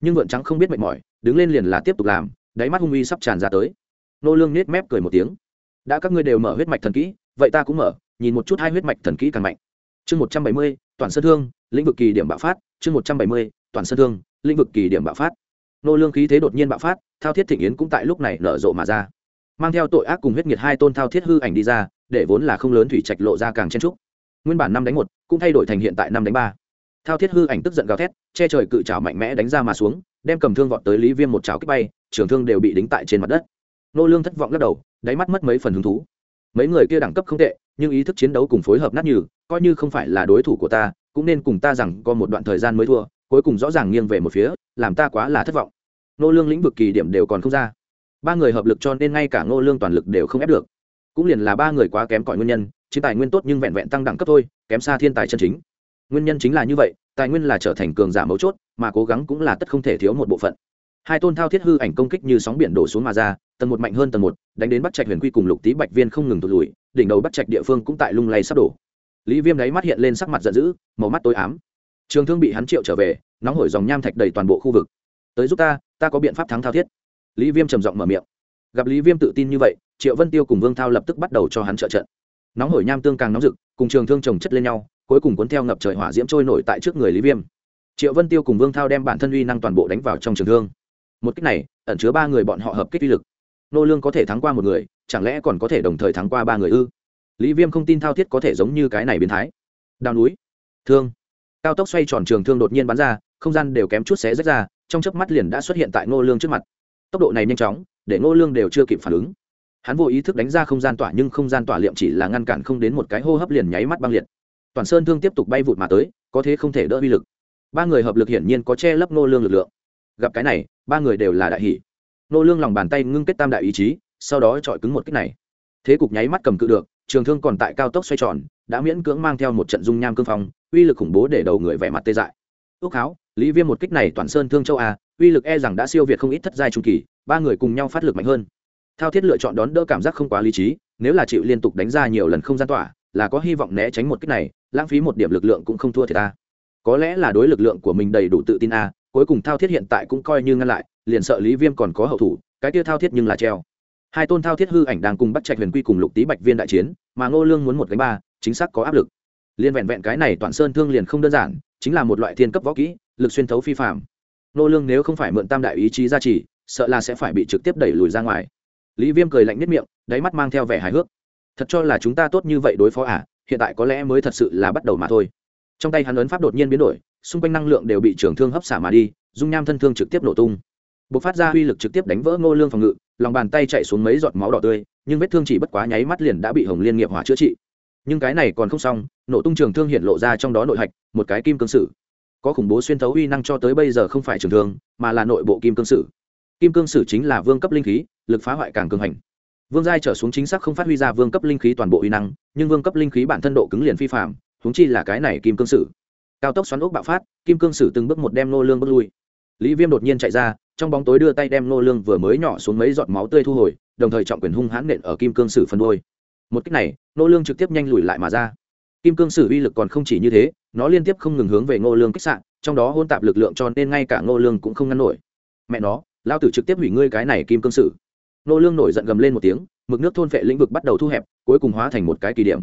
Nhưng vượn trắng không biết mệt mỏi, đứng lên liền là tiếp tục làm, đáy mắt hung uy sắp tràn ra tới. Nô lương nết mép cười một tiếng. Đã các ngươi đều mở huyết mạch thần kỹ, vậy ta cũng mở, nhìn một chút hai huyết mạch thần kỹ càng mạnh. Chương một trăm bảy mươi, toàn sơn thương, lĩnh vực kỳ điểm bạo phát, chương một trăm bảy mươi, toàn sơn thương, lĩnh vực kỳ điểm bạo phát. Nô lương khí thế đột nhiên bạo phát, thao thiết thịnh yến cũng tại lúc này nở rộ mà ra. Mang theo tội ác cùng huyết nghiệt hai tôn thao thiết hư ảnh đi ra, để vốn là không lớn thủy trạch lộ ra càng chen trúc nguyên bản năm đánh một, cũng thay đổi thành hiện tại năm đánh ba. Thao thiết hư ảnh tức giận gào thét, che trời cự trào mạnh mẽ đánh ra mà xuống, đem cầm thương vọt tới lý viêm một chảo kích bay, trường thương đều bị đính tại trên mặt đất. Nô lương thất vọng lắc đầu, đáy mắt mất mấy phần hứng thú. Mấy người kia đẳng cấp không tệ, nhưng ý thức chiến đấu cùng phối hợp nát nhừ, coi như không phải là đối thủ của ta, cũng nên cùng ta rằng có một đoạn thời gian mới thua, cuối cùng rõ ràng nghiêng về một phía, làm ta quá là thất vọng. Nô lương lĩnh vực kỳ điểm đều còn không ra. Ba người hợp lực cho nên ngay cả nô lương toàn lực đều không ép được. Cũng liền là ba người quá kém cỏi nguyên nhân chính tài nguyên tốt nhưng vẹn vẹn tăng đẳng cấp thôi, kém xa thiên tài chân chính. Nguyên nhân chính là như vậy, tài nguyên là trở thành cường giả mấu chốt, mà cố gắng cũng là tất không thể thiếu một bộ phận. Hai tôn thao thiết hư ảnh công kích như sóng biển đổ xuống mà ra, tầng một mạnh hơn tầng một, đánh đến bắt trạch huyền quy cùng lục tý bạch viên không ngừng tụt lùi, đỉnh đầu bắt trạch địa phương cũng tại lung lay sắp đổ. Lý viêm đáy mắt hiện lên sắc mặt giận dữ, màu mắt tối ám. Trường thương bị hắn triệu trở về, nóng hổi dòng nham thạch đầy toàn bộ khu vực. Tới giúp ta ta có biện pháp thắng thao thiết. Lý viêm trầm giọng mở miệng. Gặp lý viêm tự tin như vậy, triệu vân tiêu cùng vương thao lập tức bắt đầu cho hắn trợ trận nóng hổi nham tương càng nóng rực, cùng trường thương trồng chất lên nhau, cuối cùng cuốn theo ngập trời hỏa diễm trôi nổi tại trước người lý viêm. Triệu vân tiêu cùng vương thao đem bản thân uy năng toàn bộ đánh vào trong trường thương. Một cách này, ẩn chứa ba người bọn họ hợp kích uy lực. Nô lương có thể thắng qua một người, chẳng lẽ còn có thể đồng thời thắng qua ba người ư? Lý viêm không tin thao thiết có thể giống như cái này biến thái. Đào núi, thương. Cao tốc xoay tròn trường thương đột nhiên bắn ra, không gian đều kém chút xé rách ra, trong chớp mắt liền đã xuất hiện tại ngô lương trước mặt. Tốc độ này nhanh chóng, để ngô lương đều chưa kịp phản ứng hắn vô ý thức đánh ra không gian tỏa nhưng không gian tỏa liệm chỉ là ngăn cản không đến một cái hô hấp liền nháy mắt băng liệt. Toàn sơn thương tiếp tục bay vụt mà tới, có thế không thể đỡ uy lực. Ba người hợp lực hiển nhiên có che lấp nô lương lực lượng. Gặp cái này, ba người đều là đại hỷ nô lương lòng bàn tay ngưng kết tam đại ý chí, sau đó chọi cứng một kích này. Thế cục nháy mắt cầm cự được, trường thương còn tại cao tốc xoay tròn, đã miễn cưỡng mang theo một trận dung nham cương phong, uy lực khủng bố để đầu người vẻ mặt tê dại. Ước háo, lý viêm một kích này toàn sơn thương châu a, uy lực e rằng đã siêu việt không ít thất giai trung kỳ, ba người cùng nhau phát lực mạnh hơn thao thiết lựa chọn đón đỡ cảm giác không quá lý trí, nếu là chịu liên tục đánh ra nhiều lần không gian tỏa, là có hy vọng né tránh một kích này, lãng phí một điểm lực lượng cũng không thua thì ta. Có lẽ là đối lực lượng của mình đầy đủ tự tin a, cuối cùng thao thiết hiện tại cũng coi như ngăn lại, liền sợ lý viêm còn có hậu thủ, cái kia thao thiết nhưng là treo. Hai tôn thao thiết hư ảnh đang cùng bắt trạch huyền quy cùng lục tý bạch viên đại chiến, mà ngô lương muốn một gánh ba, chính xác có áp lực. Liên vẹn vẹn cái này toàn sơn thương liền không đơn giản, chính là một loại thiên cấp võ kỹ, lực xuyên thấu phi phạm ngô lương nếu không phải mượn tam đại ý chí gia trì, sợ là sẽ phải bị trực tiếp đẩy lùi ra ngoài lý viêm cười lạnh nhất miệng, đáy mắt mang theo vẻ hài hước. Thật cho là chúng ta tốt như vậy đối phó à hiện tại có lẽ mới thật sự là bắt đầu mà thôi. Trong tay hắn ấn pháp đột nhiên biến đổi, xung quanh năng lượng đều bị trưởng thương hấp xả mà đi, dung nham thân thương trực tiếp nổ tung. Bộc phát ra uy lực trực tiếp đánh vỡ ngô lương phòng ngự, lòng bàn tay chạy xuống mấy giọt máu đỏ tươi, nhưng vết thương chỉ bất quá nháy mắt liền đã bị hồng liên nghiệp hỏa chữa trị. Nhưng cái này còn không xong, nổ tung trường thương hiện lộ ra trong đó nội hạch, một cái kim cương sử. Có khủng bố xuyên thấu uy năng cho tới bây giờ không phải trường thương, mà là nội bộ kim cương sử kim cương sử chính là vương cấp linh khí, lực phá hoại càng cường hành. Vương giai trở xuống chính xác không phát huy ra vương cấp linh khí toàn bộ uy năng, nhưng vương cấp linh khí bản thân độ cứng liền phi phạm húng chi là cái này kim cương sử. Cao tốc xoắn ốc bạo phát, kim cương sử từng bước một đem nô lương bước lui. Lý viêm đột nhiên chạy ra, trong bóng tối đưa tay đem nô lương vừa mới nhỏ xuống mấy giọt máu tươi thu hồi, đồng thời trọng quyền hung hãn nện ở kim cương sử phân đôi một cách này nô lương trực tiếp nhanh lùi lại mà ra. Kim cương sử uy lực còn không chỉ như thế, nó liên tiếp không ngừng hướng về ngô lương kích sạn trong đó hôn tạp lực lượng cho nên ngay cả ngô lương cũng không ngăn nổi. Mẹ nó lao tử trực tiếp hủy ngươi cái này kim cương sử. Nô lương nổi giận gầm lên một tiếng, mực nước thôn vệ lĩnh vực bắt đầu thu hẹp, cuối cùng hóa thành một cái kỳ điểm.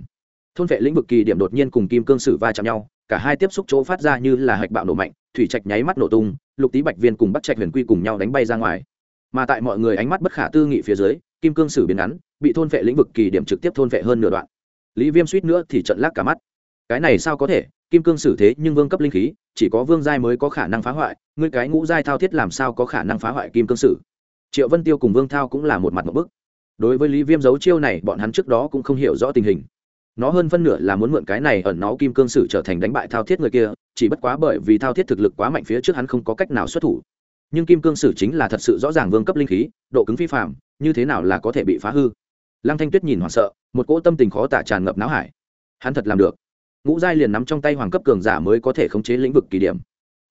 Thôn vệ lĩnh vực kỳ điểm đột nhiên cùng kim cương sử va chạm nhau, cả hai tiếp xúc chỗ phát ra như là hạch bạo nổ mạnh, thủy trạch nháy mắt nổ tung, lục tý bạch viên cùng bắt trạch huyền quy cùng nhau đánh bay ra ngoài. Mà tại mọi người ánh mắt bất khả tư nghị phía dưới, kim cương sử biến ngắn, bị thôn vệ lĩnh vực kỳ điểm trực tiếp thôn vệ hơn nửa đoạn. Lý viêm suýt nữa thì trận lắc cả mắt. Cái này sao có thể? Kim cương xử thế nhưng vương cấp linh khí, chỉ có vương giai mới có khả năng phá hoại, ngươi cái ngũ giai thao thiết làm sao có khả năng phá hoại kim cương sử triệu vân tiêu cùng vương thao cũng là một mặt một bức. Đối với lý viêm giấu chiêu này, bọn hắn trước đó cũng không hiểu rõ tình hình. Nó hơn phân nửa là muốn mượn cái này ẩn nó kim cương sử trở thành đánh bại thao thiết người kia, chỉ bất quá bởi vì thao thiết thực lực quá mạnh phía trước hắn không có cách nào xuất thủ. Nhưng kim cương sử chính là thật sự rõ ràng vương cấp linh khí, độ cứng phi phạm như thế nào là có thể bị phá hư? Lăng thanh tuyết nhìn hoảng sợ, một cỗ tâm tình khó tả tràn ngập não hải. Hắn thật làm được ngũ giai liền nắm trong tay hoàng cấp cường giả mới có thể khống chế lĩnh vực kỳ điểm.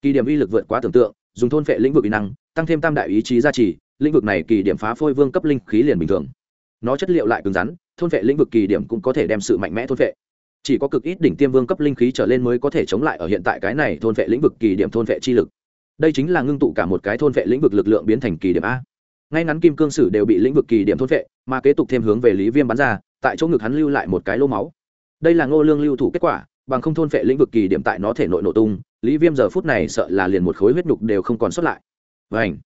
Kỳ điểm uy lực vượt quá tưởng tượng dùng thôn vệ lĩnh vực kỹ năng tăng thêm tam đại ý chí gia trì lĩnh vực này kỳ điểm phá phôi vương cấp linh khí liền bình thường. Nó chất liệu lại cứng rắn thôn vệ lĩnh vực kỳ điểm cũng có thể đem sự mạnh mẽ thôn vệ. chỉ có cực ít đỉnh tiêm vương cấp linh khí trở lên mới có thể chống lại ở hiện tại cái này thôn vệ lĩnh vực kỳ điểm thôn vệ chi lực. Đây chính là ngưng tụ cả một cái thôn vệ lĩnh vực lực lượng biến thành kỳ điểm a. Ngay ngắn kim cương sử đều bị lĩnh vực kỳ điểm thôn vệ, mà kế tục thêm hướng về lý viêm bắn ra tại chỗ ngực hắn lưu lại một cái lô máu đây là ngô lương lưu thủ kết quả, bằng không thôn phệ lĩnh vực kỳ điểm tại nó thể nội nổ tung, lý viêm giờ phút này sợ là liền một khối huyết nhục đều không còn xuất lại. Và ảnh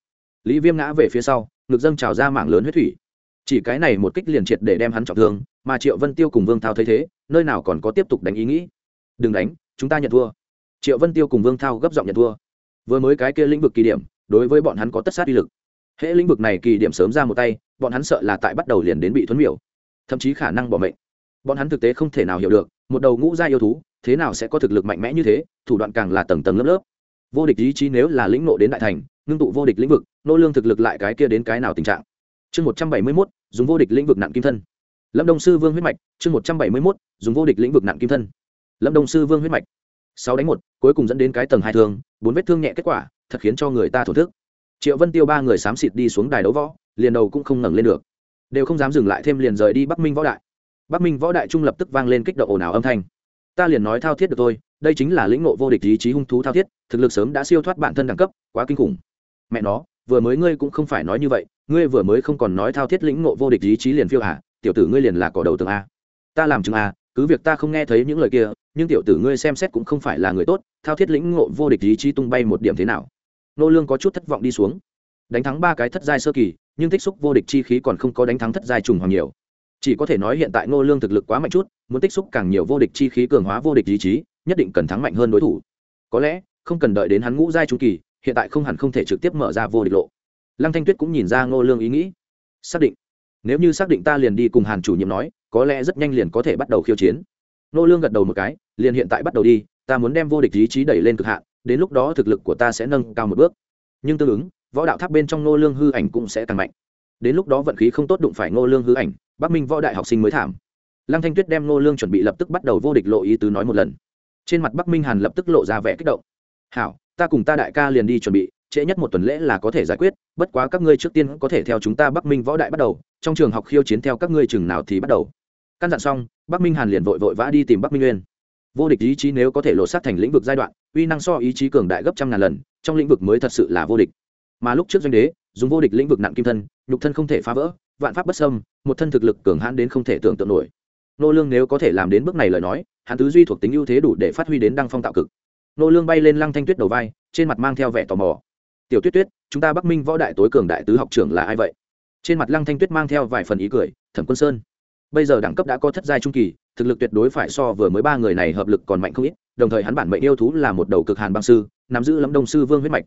lý viêm ngã về phía sau, ngực dâng trào ra mảng lớn huyết thủy. Chỉ cái này một kích liền triệt để đem hắn trọng thương, mà triệu vân tiêu cùng vương thao thấy thế, nơi nào còn có tiếp tục đánh ý nghĩ. Đừng đánh, chúng ta nhận thua. Triệu vân tiêu cùng vương thao gấp giọng nhận thua. Vừa mới cái kia lĩnh vực kỳ điểm, đối với bọn hắn có tất sát uy lực. Hễ lĩnh vực này kỳ điểm sớm ra một tay, bọn hắn sợ là tại bắt đầu liền đến bị thuấn miểu. Thậm chí khả năng bỏ mệnh bọn hắn thực tế không thể nào hiểu được một đầu ngũ gia yêu thú thế nào sẽ có thực lực mạnh mẽ như thế thủ đoạn càng là tầng tầng lớp lớp. Vô địch ý chí nếu là lĩnh nộ đến đại thành ngưng tụ vô địch lĩnh vực nô lương thực lực lại cái kia đến cái nào tình trạng? Chương một trăm bảy mươi 171, dùng vô địch lĩnh vực nặng kim thân. Lâm đông sư vương huyết mạch chương một trăm bảy mươi 171, dùng vô địch lĩnh vực nặng kim thân. Lâm đông sư vương huyết mạch. Sáu đánh một cuối cùng dẫn đến cái tầng hai thương bốn vết thương nhẹ kết quả thật khiến cho người ta thổ thức. Triệu vân tiêu ba người xám xịt đi xuống đài đấu võ liền đầu cũng không ngẩng lên được. Đều không dám dừng lại thêm liền rời đi bắc minh võ đại bắc minh võ đại trung lập tức vang lên kích động ồn ào âm thanh. Ta liền nói thao thiết được thôi, đây chính là lĩnh ngộ vô địch ý chí hung thú thao thiết, thực lực sớm đã siêu thoát bản thân đẳng cấp, quá kinh khủng. Mẹ nó, vừa mới ngươi cũng không phải nói như vậy, ngươi vừa mới không còn nói thao thiết lĩnh ngộ vô địch ý chí liền phiêu à tiểu tử ngươi liền là cỏ đầu tường a. Ta làm chừng a, cứ việc ta không nghe thấy những lời kia, nhưng tiểu tử ngươi xem xét cũng không phải là người tốt, thao thiết lĩnh ngộ vô địch ý chí tung bay một điểm thế nào? Nô lương có chút thất vọng đi xuống. Đánh thắng ba cái thất giai sơ kỳ, nhưng tích xúc vô địch chi khí còn không có đánh thắng thất giai trùng hoàng nhiều chỉ có thể nói hiện tại ngô lương thực lực quá mạnh chút, muốn tích xúc càng nhiều vô địch chi khí cường hóa vô địch ý chí, nhất định cần thắng mạnh hơn đối thủ. Có lẽ, không cần đợi đến hắn ngũ giai trung kỳ, hiện tại không hẳn không thể trực tiếp mở ra vô địch lộ. Lăng thanh tuyết cũng nhìn ra ngô lương ý nghĩ. Xác định. Nếu như xác định ta liền đi cùng hàn chủ nhiệm nói, có lẽ rất nhanh liền có thể bắt đầu khiêu chiến. Ngô lương gật đầu một cái, liền hiện tại bắt đầu đi, ta muốn đem vô địch ý chí đẩy lên cực hạn, đến lúc đó thực lực của ta sẽ nâng cao một bước. Nhưng tương ứng, võ đạo tháp bên trong ngô lương hư ảnh cũng sẽ tăng mạnh đến lúc đó vận khí không tốt đụng phải ngô lương hư ảnh, bắc minh võ đại học sinh mới thảm. Lăng thanh tuyết đem ngô lương chuẩn bị lập tức bắt đầu vô địch lộ ý tứ nói một lần. Trên mặt bắc minh hàn lập tức lộ ra vẻ kích động. Hảo, ta cùng ta đại ca liền đi chuẩn bị, trễ nhất một tuần lễ là có thể giải quyết, bất quá các ngươi trước tiên có thể theo chúng ta bắc minh võ đại bắt đầu, trong trường học khiêu chiến theo các ngươi chừng nào thì bắt đầu. Căn dặn xong, bắc minh hàn liền vội vội vã đi tìm bắc minh nguyên. Vô địch ý chí nếu có thể lộ sát thành lĩnh vực giai đoạn, uy năng so ý chí cường đại gấp trăm ngàn lần, trong lĩnh vực mới thật sự là vô địch. Mà lúc trước doanh đế dùng vô địch lĩnh vực nặng kim thân, nhục thân không thể phá vỡ, vạn pháp bất xâm, một thân thực lực cường hãn đến không thể tưởng tượng nổi. Nô lương nếu có thể làm đến bước này lời nói, hắn tứ duy thuộc tính ưu thế đủ để phát huy đến đăng phong tạo cực. Nô lương bay lên lăng thanh tuyết đầu vai, trên mặt mang theo vẻ tò mò. Tiểu tuyết tuyết, chúng ta bắc minh võ đại tối cường đại tứ học trưởng là ai vậy? Trên mặt lăng thanh tuyết mang theo vài phần ý cười, thẩm quân sơn. Bây giờ đẳng cấp đã có thất giai trung kỳ, thực lực tuyệt đối phải so vừa mới ba người này hợp lực còn mạnh không ít, đồng thời hắn bản mệnh yêu thú là một đầu cực hàn băng sư, nắm giữ lâm đông sư vương huyết mạch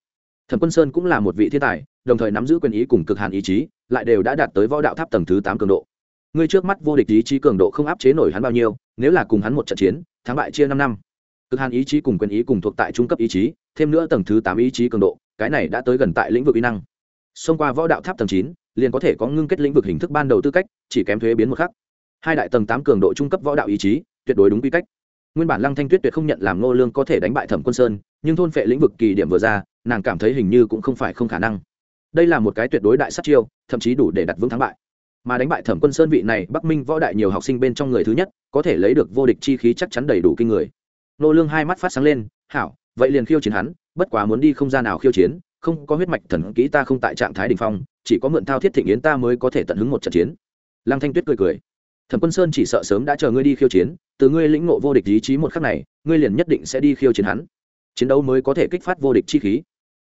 thẩm quân sơn cũng là một vị thiên tài, đồng thời nắm giữ quyền ý cùng cực hàn ý chí, lại đều đã đạt tới võ đạo tháp tầng thứ tám cường độ. Ngươi trước mắt vô địch ý chí cường độ không áp chế nổi hắn bao nhiêu, nếu là cùng hắn một trận chiến, thắng bại chia năm năm. Cực hàn ý chí cùng quyền ý cùng thuộc tại trung cấp ý chí, thêm nữa tầng thứ tám ý chí cường độ, cái này đã tới gần tại lĩnh vực y năng. Xông qua võ đạo tháp tầng chín, liền có thể có ngưng kết lĩnh vực hình thức ban đầu tư cách, chỉ kém thuế biến một khắc. Hai đại tầng tám cường độ trung cấp võ đạo ý chí, tuyệt đối đúng quy cách. Nguyên bản lăng thanh tuyết tuyệt không nhận làm Ngô lương có thể đánh bại thẩm quân sơn, nhưng thôn phệ lĩnh vực kỳ điểm vừa ra nàng cảm thấy hình như cũng không phải không khả năng. Đây là một cái tuyệt đối đại sát chiêu, thậm chí đủ để đặt vững thắng bại. Mà đánh bại thẩm quân sơn vị này bắc minh võ đại nhiều học sinh bên trong người thứ nhất, có thể lấy được vô địch chi khí chắc chắn đầy đủ kinh người. Nô lương hai mắt phát sáng lên, hảo, vậy liền khiêu chiến hắn, bất quá muốn đi không gian nào khiêu chiến, không có huyết mạch thần kỹ ta không tại trạng thái đỉnh phong, chỉ có mượn thao thiết thịnh yến ta mới có thể tận hứng một trận chiến. Lăng thanh tuyết cười cười, thẩm quân sơn chỉ sợ sớm đã chờ ngươi đi khiêu chiến, từ ngươi lĩnh ngộ vô địch ý chí một khắc này, ngươi liền nhất định sẽ đi khiêu chiến hắn. Chiến đấu mới có thể kích phát vô địch chi khí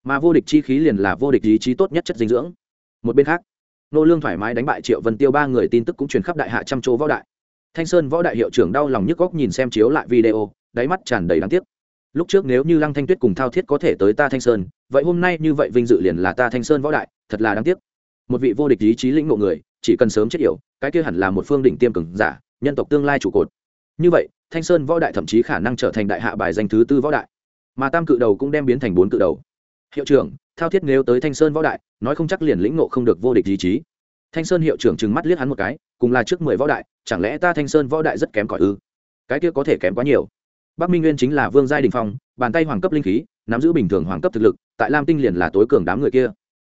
mà vô địch chi khí liền là vô địch ý chí tốt nhất chất dinh dưỡng. Một bên khác, nô lương thoải mái đánh bại triệu vân tiêu, ba người tin tức cũng truyền khắp đại hạ trăm chỗ võ đại. Thanh sơn võ đại hiệu trưởng đau lòng nhức góc nhìn xem chiếu lại video, đáy mắt tràn đầy đáng tiếc. Lúc trước nếu như lăng thanh tuyết cùng thao thiết có thể tới ta thanh sơn, vậy hôm nay như vậy vinh dự liền là ta thanh sơn võ đại, thật là đáng tiếc. Một vị vô địch ý chí lĩnh ngộ người, chỉ cần sớm chết yểu, cái kia hẳn là một phương đỉnh tiêm cường giả, nhân tộc tương lai trụ cột. Như vậy, thanh sơn võ đại thậm chí khả năng trở thành đại hạ bài danh thứ tư võ đại. Mà tam cự đầu cũng đem biến thành bốn cự đầu hiệu trưởng, thao thiết nếu tới thanh sơn võ đại, nói không chắc liền lĩnh ngộ không được vô địch ý chí. Thanh sơn hiệu trưởng trừng mắt liếc hắn một cái, cùng là trước mười võ đại, chẳng lẽ ta thanh sơn võ đại rất kém cỏi ư? Cái kia có thể kém quá nhiều. Bắc minh nguyên chính là vương giai đình phong, bàn tay hoàng cấp linh khí, nắm giữ bình thường hoàng cấp thực lực, tại lam tinh liền là tối cường đám người kia.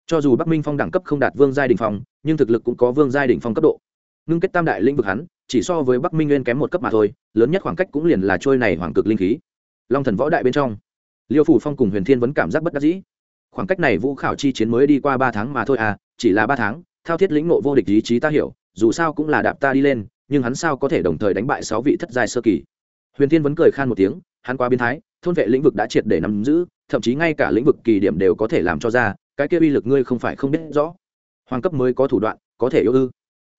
Cho dù bắc minh phong đẳng cấp không đạt vương giai đình phong, nhưng thực lực cũng có vương giai đình phong cấp độ. Ngưng kết tam đại lĩnh vực hắn, chỉ so với bắc minh nguyên kém một cấp mà thôi, lớn nhất khoảng cách cũng liền là trôi này hoàng cực linh khí. Long thần võ đại bên trong liêu phủ phong cùng huyền thiên vẫn cảm giác bất đắc dĩ. Khoảng cách này vũ khảo chi chiến mới đi qua ba tháng mà thôi à chỉ là ba tháng, thao thiết lĩnh nộ vô địch ý chí ta hiểu, dù sao cũng là đạp ta đi lên, nhưng hắn sao có thể đồng thời đánh bại sáu vị thất giai sơ kỳ? Huyền thiên vẫn cười khan một tiếng, hắn quá biến thái, thôn vệ lĩnh vực đã triệt để nắm giữ, thậm chí ngay cả lĩnh vực kỳ điểm đều có thể làm cho ra, cái kia uy lực ngươi không phải không biết rõ. Hoàng cấp mới có thủ đoạn, có thể yêu ư?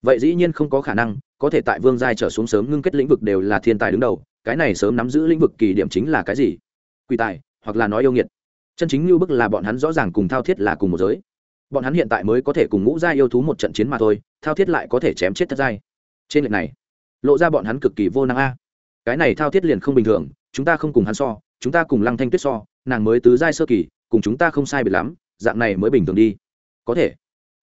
Vậy dĩ nhiên không có khả năng, có thể tại vương giai trở xuống sớm ngưng kết lĩnh vực đều là thiên tài đứng đầu, cái này sớm nắm giữ lĩnh vực kỳ điểm chính là cái gì? Quỳ tài hoặc là nói yêu nghiệt. Chân chính như bức là bọn hắn rõ ràng cùng thao thiết là cùng một giới. Bọn hắn hiện tại mới có thể cùng ngũ gia yêu thú một trận chiến mà thôi, thao thiết lại có thể chém chết thất giai. Trên lệch này, lộ ra bọn hắn cực kỳ vô năng a. Cái này thao thiết liền không bình thường, chúng ta không cùng hắn so, chúng ta cùng lăng thanh tuyết so, nàng mới tứ giai sơ kỳ, cùng chúng ta không sai biệt lắm, dạng này mới bình thường đi. Có thể,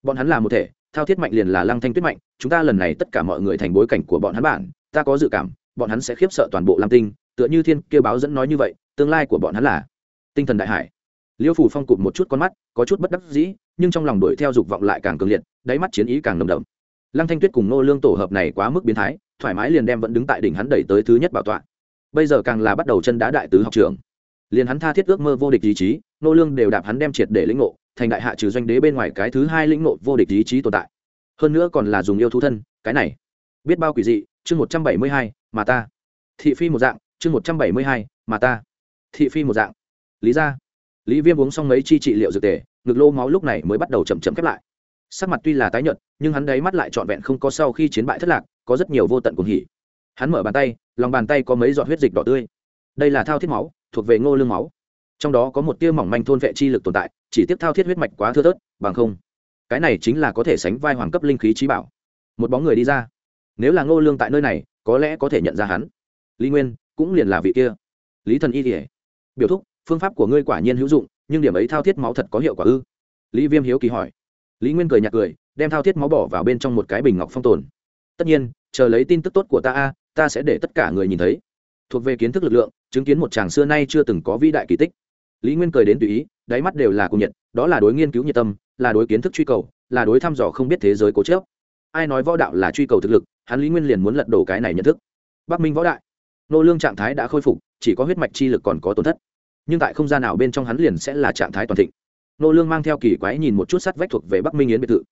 bọn hắn là một thể, thao thiết mạnh liền là lăng thanh tuyết mạnh, chúng ta lần này tất cả mọi người thành bối cảnh của bọn hắn bản, ta có dự cảm, bọn hắn sẽ khiếp sợ toàn bộ lam tinh, tựa như thiên kêu báo dẫn nói như vậy tương lai của bọn hắn là tinh thần đại hải. Liêu phủ phong cụt một chút con mắt, có chút bất đắc dĩ, nhưng trong lòng đuổi theo dục vọng lại càng cường liệt, đáy mắt chiến ý càng nồng đậm. Lăng thanh tuyết cùng nô lương tổ hợp này quá mức biến thái, thoải mái liền đem vẫn đứng tại đỉnh hắn đẩy tới thứ nhất bảo tọa. Bây giờ càng là bắt đầu chân đá đại tứ học trường. Liền hắn tha thiết ước mơ vô địch ý chí nô lương đều đạp hắn đem triệt để lĩnh ngộ, thành đại hạ trừ doanh đế bên ngoài cái thứ hai lĩnh ngộ vô địch ý chí tồn tại. Hơn nữa còn là dùng yêu thú thân, cái này. Biết bao quỷ dị, chương một trăm bảy mươi hai, mà ta. Thị phi một dạng, chương một trăm bảy mươi hai, mà ta thị phi một dạng. Lý ra. Lý viêm uống xong mấy chi trị liệu dược tề, ngực lô máu lúc này mới bắt đầu chậm chậm khép lại. Sắc mặt tuy là tái nhợt, nhưng hắn đáy mắt lại trọn vẹn không có sau khi chiến bại thất lạc, có rất nhiều vô tận cuồng hỉ. Hắn mở bàn tay, lòng bàn tay có mấy giọt huyết dịch đỏ tươi. Đây là thao thiết máu, thuộc về ngô lương máu. Trong đó có một tia mỏng manh thôn vệ chi lực tồn tại, chỉ tiếp thao thiết huyết mạch quá thưa thớt, bằng không, cái này chính là có thể sánh vai hoàng cấp linh khí trí bảo. Một bóng người đi ra. Nếu là ngô lương tại nơi này, có lẽ có thể nhận ra hắn. Lý nguyên, cũng liền là vị kia. Lý thần y kỉa biểu thúc, phương pháp của ngươi quả nhiên hữu dụng, nhưng điểm ấy thao thiết máu thật có hiệu quả ư? Lý viêm hiếu kỳ hỏi. Lý nguyên cười nhạt cười, đem thao thiết máu bỏ vào bên trong một cái bình ngọc phong tồn. Tất nhiên, chờ lấy tin tức tốt của ta a, ta sẽ để tất cả người nhìn thấy. Thuộc về kiến thức lực lượng, chứng kiến một chàng xưa nay chưa từng có vĩ đại kỳ tích. Lý nguyên cười đến tùy ý, đáy mắt đều là cùng nhiệt, đó là đối nghiên cứu nhiệt tâm, là đối kiến thức truy cầu, là đối thăm dò không biết thế giới cố chớp ai nói võ đạo là truy cầu thực lực, hắn lý nguyên liền muốn lật đổ cái này nhận thức. Bắc minh võ đại, nô lương trạng thái đã khôi phục, chỉ có huyết mạch chi lực còn có tổn thất nhưng tại không gian nào bên trong hắn liền sẽ là trạng thái toàn thịnh. Nô lương mang theo kỳ quái nhìn một chút sắt vách thuộc về bắc minh yến biệt thự.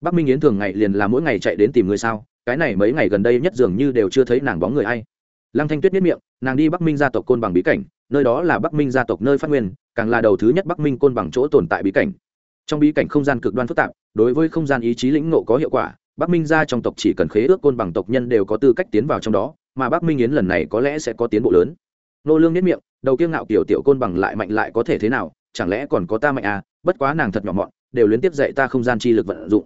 Bắc minh yến thường ngày liền là mỗi ngày chạy đến tìm người sao, cái này mấy ngày gần đây nhất dường như đều chưa thấy nàng bóng người ai. Lăng thanh tuyết biết miệng, nàng đi bắc minh gia tộc côn bằng bí cảnh, nơi đó là bắc minh gia tộc nơi phát nguyên, càng là đầu thứ nhất bắc minh côn bằng chỗ tồn tại bí cảnh. Trong bí cảnh không gian cực đoan phức tạp, đối với không gian ý chí lĩnh nộ có hiệu quả, bắc minh gia trong tộc chỉ cần khế ước côn bằng tộc nhân đều có tư cách tiến vào trong đó, mà bắc minh yến lần này có lẽ sẽ có tiến bộ lớn. Nô lương biết miệng đầu kiêng ngạo kiểu tiểu côn bằng lại mạnh lại có thể thế nào, chẳng lẽ còn có ta mạnh à bất quá nàng thật nhỏ mọn, đều liên tiếp dạy ta không gian chi lực vận dụng.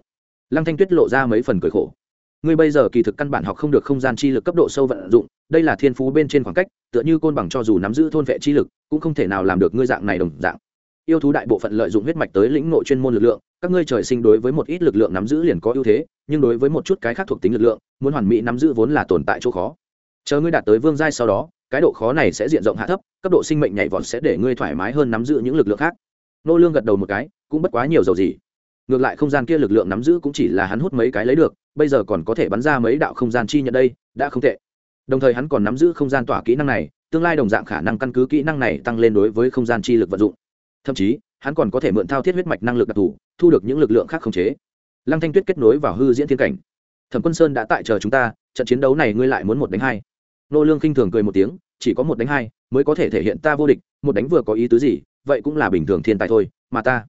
Lăng thanh tuyết lộ ra mấy phần cười khổ. Ngươi bây giờ kỳ thực căn bản học không được không gian chi lực cấp độ sâu vận dụng, đây là thiên phú bên trên khoảng cách, tựa như côn bằng cho dù nắm giữ thôn vệ chi lực, cũng không thể nào làm được ngươi dạng này đồng dạng. Yêu thú đại bộ phận lợi dụng huyết mạch tới lĩnh nội chuyên môn lực lượng, các ngươi trời sinh đối với một ít lực lượng nắm giữ liền có ưu thế, nhưng đối với một chút cái khác thuộc tính lực lượng, muốn hoàn mỹ nắm giữ vốn là tồn tại chỗ khó. Chờ ngươi đạt tới vương giai sau đó cái độ khó này sẽ diện rộng hạ thấp, cấp độ sinh mệnh nhảy vọt sẽ để ngươi thoải mái hơn nắm giữ những lực lượng khác. Nô lương gật đầu một cái, cũng bất quá nhiều dầu gì. Ngược lại không gian kia lực lượng nắm giữ cũng chỉ là hắn hút mấy cái lấy được, bây giờ còn có thể bắn ra mấy đạo không gian chi nhận đây, đã không tệ. Đồng thời hắn còn nắm giữ không gian tỏa kỹ năng này, tương lai đồng dạng khả năng căn cứ kỹ năng này tăng lên đối với không gian chi lực vận dụng. Thậm chí, hắn còn có thể mượn thao thiết huyết mạch năng lực đặc thù, thu được những lực lượng khác khống chế. Lăng thanh tuyết kết nối vào hư diễn thiên cảnh. Thẩm quân sơn đã tại chờ chúng ta, trận chiến đấu này ngươi lại muốn một đánh hai nô lương khinh thường cười một tiếng, chỉ có một đánh hai, mới có thể thể hiện ta vô địch, một đánh vừa có ý tứ gì, vậy cũng là bình thường thiên tài thôi, mà ta,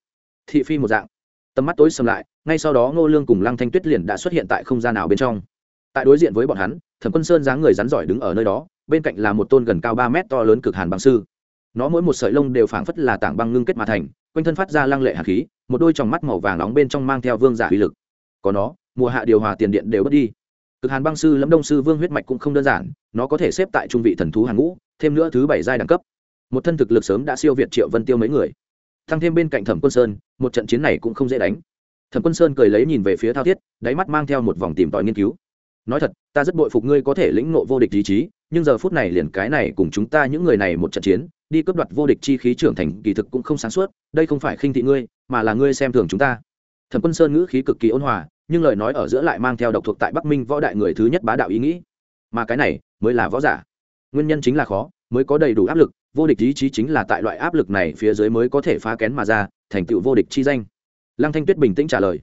thị phi một dạng. Tầm mắt tối sầm lại, ngay sau đó ngô lương cùng lăng thanh tuyết liền đã xuất hiện tại không gian nào bên trong. Tại đối diện với bọn hắn, thẩm quân sơn dáng người rắn giỏi đứng ở nơi đó, bên cạnh là một tôn gần cao ba mét to lớn cực hàn băng sư. Nó mỗi một sợi lông đều phảng phất là tảng băng ngưng kết mà thành, quanh thân phát ra lăng lệ hàn khí, một đôi tròng mắt màu vàng nóng bên trong mang theo vương giả uy lực. Có nó, mùa hạ điều hòa tiền điện đều mất đi cực hàn băng sư lâm đông sư vương huyết mạch cũng không đơn giản, nó có thể xếp tại trung vị thần thú hàng ngũ, thêm nữa thứ bảy giai đẳng cấp. Một thân thực lực sớm đã siêu việt triệu vân tiêu mấy người. Thăng thêm bên cạnh thẩm quân sơn, một trận chiến này cũng không dễ đánh. Thẩm quân sơn cười lấy nhìn về phía thao thiết, đáy mắt mang theo một vòng tìm tòi nghiên cứu. Nói thật, ta rất bội phục ngươi có thể lĩnh ngộ vô địch ý chí, nhưng giờ phút này liền cái này cùng chúng ta những người này một trận chiến, đi cướp đoạt vô địch chi khí trưởng thành kỳ thực cũng không sáng suốt, đây không phải khinh thị ngươi, mà là ngươi xem thường chúng ta. Thẩm quân sơn ngữ khí cực kỳ ôn hòa nhưng lời nói ở giữa lại mang theo độc thuộc tại bắc minh võ đại người thứ nhất bá đạo ý nghĩ. Mà cái này mới là võ giả. Nguyên nhân chính là khó, mới có đầy đủ áp lực, vô địch ý chí chính là tại loại áp lực này phía dưới mới có thể phá kén mà ra, thành tựu vô địch chi danh. Lăng thanh tuyết bình tĩnh trả lời.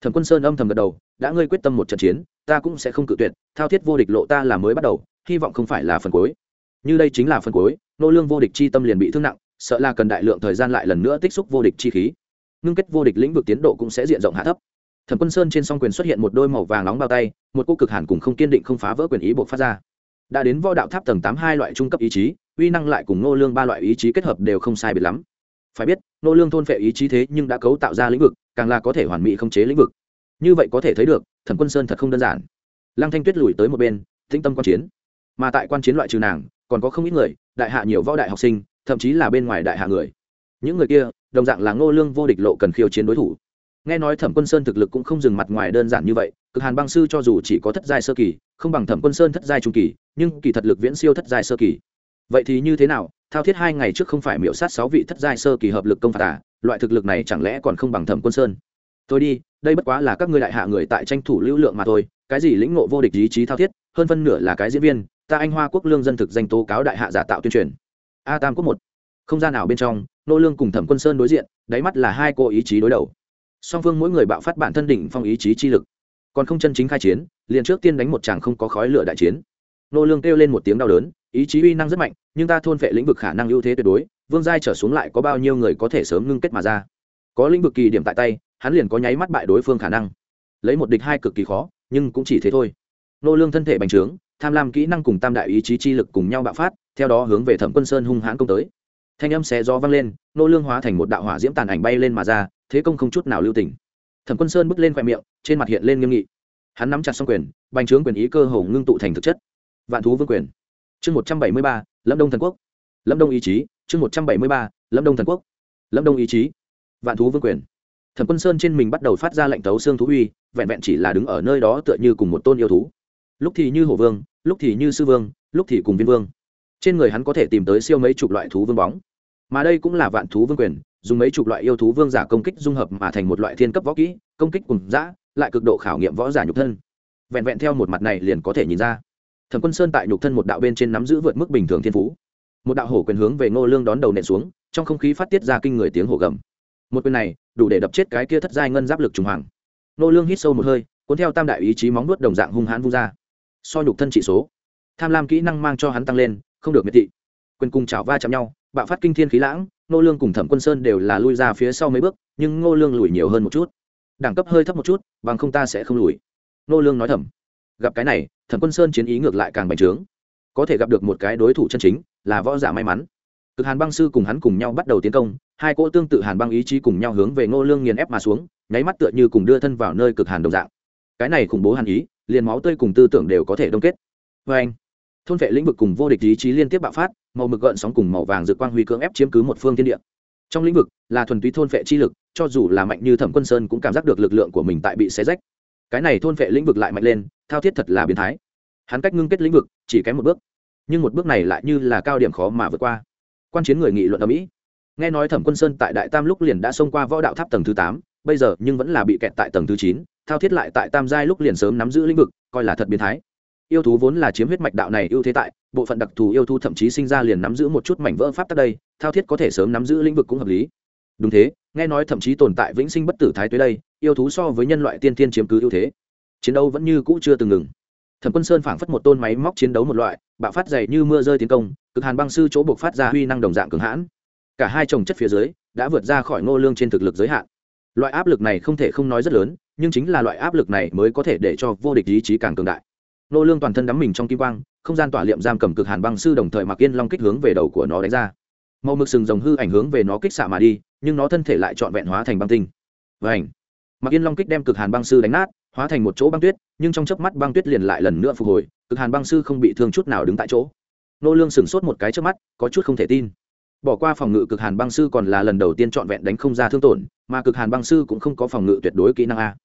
Thẩm quân sơn âm thầm gật đầu, đã ngươi quyết tâm một trận chiến, ta cũng sẽ không cự tuyệt, thao thiết vô địch lộ ta là mới bắt đầu, hy vọng không phải là phần cuối. Như đây chính là phần cuối, nô lương vô địch chi tâm liền bị thương nặng, sợ là cần đại lượng thời gian lại lần nữa tích xúc vô địch chi khí. Ngưng kết vô địch lĩnh vực tiến độ cũng sẽ diện rộng hạ thấp thẩm quân sơn trên song quyền xuất hiện một đôi màu vàng nóng bao tay, một cô cực hàn cùng không kiên định không phá vỡ quyền ý buộc phát ra. Đã đến võ đạo tháp tầng tám hai loại trung cấp ý chí, uy năng lại cùng nô lương ba loại ý chí kết hợp đều không sai biệt lắm. Phải biết nô lương thôn phệ ý chí thế nhưng đã cấu tạo ra lĩnh vực, càng là có thể hoàn mỹ không chế lĩnh vực. Như vậy có thể thấy được, thẩm quân sơn thật không đơn giản. Lăng thanh tuyết lùi tới một bên, tĩnh tâm quan chiến. Mà tại quan chiến loại trừ nàng, còn có không ít người, đại hạ nhiều võ đại học sinh, thậm chí là bên ngoài đại hạ người. Những người kia, đồng dạng là ngô lương vô địch lộ cần khiêu chiến đối thủ nghe nói thẩm quân sơn thực lực cũng không dừng mặt ngoài đơn giản như vậy, cực hàn băng sư cho dù chỉ có thất giai sơ kỳ, không bằng thẩm quân sơn thất giai trung kỳ, nhưng kỳ thật lực viễn siêu thất giai sơ kỳ. Vậy thì như thế nào? Thao thiết hai ngày trước không phải miễu sát sáu vị thất giai sơ kỳ hợp lực công phạt à? Loại thực lực này chẳng lẽ còn không bằng thẩm quân sơn? Tôi đi, đây bất quá là các ngươi đại hạ người tại tranh thủ lưu lượng mà thôi, cái gì lĩnh ngộ vô địch ý chí thao thiết, hơn phân nửa là cái diễn viên, ta anh hoa quốc lương dân thực danh tố cáo đại hạ giả tạo tuyên truyền. A tam quốc một. Không gian nào bên trong, nô lương cùng thẩm quân sơn đối diện, đáy mắt là hai cô ý chí đối đầu song phương mỗi người bạo phát bản thân đỉnh phong ý chí chi lực. Còn không chân chính khai chiến, liền trước tiên đánh một chàng không có khói lửa đại chiến. Nô lương kêu lên một tiếng đau đớn, ý chí uy năng rất mạnh, nhưng ta thôn phệ lĩnh vực khả năng ưu thế tuyệt đối, vương giai trở xuống lại có bao nhiêu người có thể sớm ngưng kết mà ra. Có lĩnh vực kỳ điểm tại tay, hắn liền có nháy mắt bại đối phương khả năng. Lấy một địch hai cực kỳ khó, nhưng cũng chỉ thế thôi. Nô lương thân thể bành trướng, tham lam kỹ năng cùng tam đại ý chí chi lực cùng nhau bạo phát, theo đó hướng về thẩm quân sơn hung hãn công tới. Thanh âm xé gió vang lên, nô lương hóa thành một đạo hỏa diễm tàn ảnh bay lên mà ra thế công không chút nào lưu tình. Thẩm quân sơn bước lên khoe miệng, trên mặt hiện lên nghiêm nghị. Hắn nắm chặt song quyền, bành trướng quyền ý cơ hồ ngưng tụ thành thực chất. Vạn thú vương quyền. Chương một trăm bảy mươi ba, lâm đông thần quốc. Lâm đông ý chí, chương một trăm bảy mươi ba, lâm đông thần quốc. Lâm đông ý chí, vạn thú vương quyền. Thẩm quân sơn trên mình bắt đầu phát ra lệnh tấu xương thú uy, vẹn vẹn chỉ là đứng ở nơi đó tựa như cùng một tôn yêu thú. Lúc thì như hổ vương, lúc thì như sư vương, lúc thì cùng viên vương. Trên người hắn có thể tìm tới siêu mấy chục loại thú vương bóng mà đây cũng là vạn thú vương quyền, dùng mấy chục loại yêu thú vương giả công kích dung hợp mà thành một loại thiên cấp võ kỹ, công kích cùng giã lại cực độ khảo nghiệm võ giả nhục thân. Vẹn vẹn theo một mặt này liền có thể nhìn ra. Thẩm quân sơn tại nhục thân một đạo bên trên nắm giữ vượt mức bình thường thiên phú. Một đạo hổ quyền hướng về ngô lương đón đầu nện xuống, trong không khí phát tiết ra kinh người tiếng hổ gầm. Một quyền này, đủ để đập chết cái kia thất giai ngân giáp lực trùng hoàng. Ngô lương hít sâu một hơi, cuốn theo tam đại ý chí móng nuốt đồng dạng hung hãn vung ra. So nhục thân trị số, tham lam kỹ năng mang cho hắn tăng lên, không được miệt thị. Quyền cùng chảo va chạm nhau bạo phát kinh thiên khí lãng, ngô lương cùng thẩm quân sơn đều là lui ra phía sau mấy bước, nhưng ngô lương lùi nhiều hơn một chút. Đẳng cấp hơi thấp một chút, bằng không ta sẽ không lùi. Ngô lương nói thầm. Gặp cái này, thẩm quân sơn chiến ý ngược lại càng bành trướng. Có thể gặp được một cái đối thủ chân chính, là võ giả may mắn. Cực hàn băng sư cùng hắn cùng nhau bắt đầu tiến công, hai cỗ tương tự hàn băng ý chí cùng nhau hướng về ngô lương nghiền ép mà xuống, nháy mắt tựa như cùng đưa thân vào nơi cực hàn đồng dạng. Cái này khủng bố hàn ý, liền máu tươi cùng tư tưởng đều có thể đông kết. Vê anh thôn vệ lĩnh vực cùng vô địch ý chí liên tiếp bạo phát, màu mực gợn sóng cùng màu vàng rực quang huy cưỡng ép chiếm cứ một phương thiên địa. Trong lĩnh vực, là thuần túy thôn vệ chi lực, cho dù là mạnh như thẩm quân sơn cũng cảm giác được lực lượng của mình tại bị xé rách. Cái này thôn vệ lĩnh vực lại mạnh lên, thao thiết thật là biến thái. Hắn cách ngưng kết lĩnh vực, chỉ kém một bước. Nhưng một bước này lại như là cao điểm khó mà vượt qua. Quan chiến người nghị luận ở mỹ nghe nói thẩm quân sơn tại đại tam lúc liền đã xông qua võ đạo tháp tầng thứ tám, bây giờ nhưng vẫn là bị kẹt tại tầng thứ chín, thao thiết lại tại tam giai lúc liền sớm nắm giữ lĩnh vực, coi là thật biến thái yêu thú vốn là chiếm huyết mạch đạo này ưu thế tại, bộ phận đặc thù yêu thú thậm chí sinh ra liền nắm giữ một chút mảnh vỡ pháp tắc đây, thao thiết có thể sớm nắm giữ lĩnh vực cũng hợp lý. Đúng thế, nghe nói thậm chí tồn tại vĩnh sinh bất tử thái tới đây, yêu thú so với nhân loại tiên tiên chiếm cứ ưu thế. Chiến đấu vẫn như cũ chưa từng ngừng. Thẩm quân sơn phảng phất một tôn máy móc chiến đấu một loại, bạo phát dày như mưa rơi tiến công, cực hàn băng sư chỗ buộc phát ra huy năng đồng dạng cường hãn. Cả hai trồng chất phía dưới, đã vượt ra khỏi ngô lương trên thực lực giới hạn. Loại áp lực này không thể không nói rất lớn, nhưng chính là loại áp lực này mới có thể để cho vô địch ý chí càng cường đại nô lương toàn thân đắm mình trong kim quang, không gian tỏa liệm giam cầm cực hàn băng sư đồng thời mặc yên long kích hướng về đầu của nó đánh ra. Màu mực sừng rồng hư ảnh hướng về nó kích xạ mà đi, nhưng nó thân thể lại trọn vẹn hóa thành băng tinh. Vảnh mặc yên long kích đem cực hàn băng sư đánh nát, hóa thành một chỗ băng tuyết, nhưng trong chớp mắt băng tuyết liền lại lần nữa phục hồi, cực hàn băng sư không bị thương chút nào đứng tại chỗ. Nô lương sừng sốt một cái trước mắt, có chút không thể tin. Bỏ qua phòng ngự cực hàn băng sư còn là lần đầu tiên trọn vẹn đánh không ra thương tổn, mà cực hàn băng sư cũng không có phòng ngự tuyệt đối kỹ năng a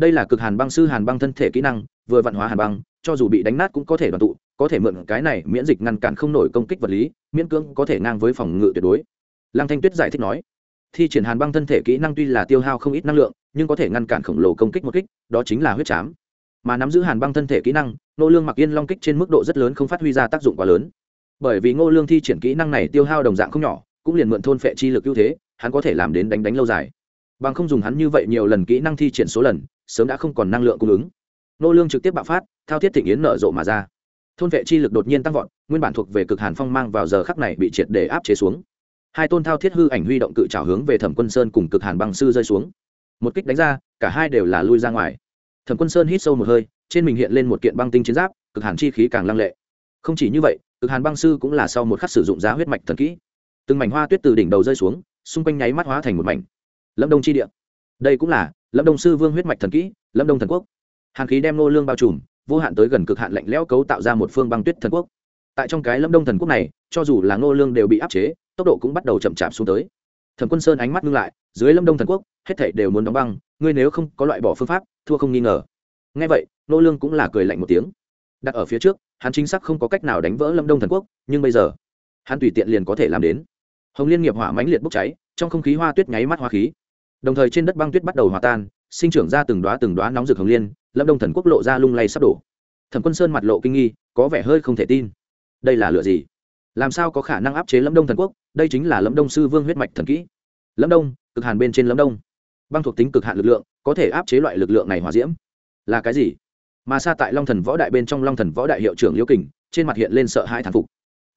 đây là cực hàn băng sư hàn băng thân thể kỹ năng, vừa vạn hóa hàn băng, cho dù bị đánh nát cũng có thể đoàn tụ, có thể mượn cái này miễn dịch ngăn cản không nổi công kích vật lý, miễn cưỡng có thể ngang với phòng ngự tuyệt đối. Lăng thanh tuyết giải thích nói, thi triển hàn băng thân thể kỹ năng tuy là tiêu hao không ít năng lượng, nhưng có thể ngăn cản khổng lồ công kích một kích, đó chính là huyết chám. Mà nắm giữ hàn băng thân thể kỹ năng nô lương mặc yên long kích trên mức độ rất lớn không phát huy ra tác dụng quá lớn. Bởi vì ngô lương thi triển kỹ năng này tiêu hao đồng dạng không nhỏ, cũng liền mượn thôn phệ chi lực ưu thế, hắn có thể làm đến đánh đánh lâu dài. Bằng không dùng hắn như vậy nhiều lần kỹ năng thi triển số lần sớm đã không còn năng lượng cung ứng. Nô lương trực tiếp bạo phát, thao thiết thịnh yến nở rộ mà ra. Thôn vệ chi lực đột nhiên tăng vọt, nguyên bản thuộc về cực hàn phong mang vào giờ khắc này bị triệt để áp chế xuống. Hai tôn thao thiết hư ảnh huy động cự trào hướng về thẩm quân sơn cùng cực hàn băng sư rơi xuống. Một kích đánh ra, cả hai đều là lui ra ngoài. Thẩm quân sơn hít sâu một hơi, trên mình hiện lên một kiện băng tinh chiến giáp, cực hàn chi khí càng lăng lệ. Không chỉ như vậy, cực hàn băng sư cũng là sau một khắc sử dụng giá huyết mạch thần kỹ. Từng mảnh hoa tuyết từ đỉnh đầu rơi xuống, xung quanh nháy mắt hóa thành một mảnh. Lâm đông chi địa. Đây cũng là lâm đông sư vương huyết mạch thần kỹ, lâm đông thần quốc. Hàn khí đem nô lương bao trùm, vô hạn tới gần cực hạn lạnh lẽo cấu tạo ra một phương băng tuyết thần quốc. Tại trong cái lâm đông thần quốc này, cho dù là nô lương đều bị áp chế, tốc độ cũng bắt đầu chậm chạp xuống tới. Thẩm quân sơn ánh mắt ngưng lại, dưới lâm đông thần quốc, hết thảy đều muốn đóng băng, ngươi nếu không có loại bỏ phương pháp, thua không nghi ngờ. Nghe vậy, nô lương cũng là cười lạnh một tiếng. Đặt ở phía trước, hắn chính xác không có cách nào đánh vỡ lâm đông thần quốc, nhưng bây giờ, hắn tùy tiện liền có thể làm đến. Hồng liên nghiệp hỏa mãnh liệt bốc cháy, trong không khí hoa tuyết nháy mắt hoa khí đồng thời trên đất băng tuyết bắt đầu hòa tan, sinh trưởng ra từng đoá từng đoá nóng rực hồng liên, lâm đông thần quốc lộ ra lung lay sắp đổ. Thẩm quân sơn mặt lộ kinh nghi, có vẻ hơi không thể tin. Đây là lựa gì? Làm sao có khả năng áp chế lâm đông thần quốc? Đây chính là lâm đông sư vương huyết mạch thần kỹ. Lâm đông, cực hàn bên trên lâm đông. Băng thuộc tính cực hạn lực lượng, có thể áp chế loại lực lượng này hòa diễm. Là cái gì? Mà xa tại long thần võ đại bên trong long thần võ đại hiệu trưởng liễu kình, trên mặt hiện lên sợ hãi thản phục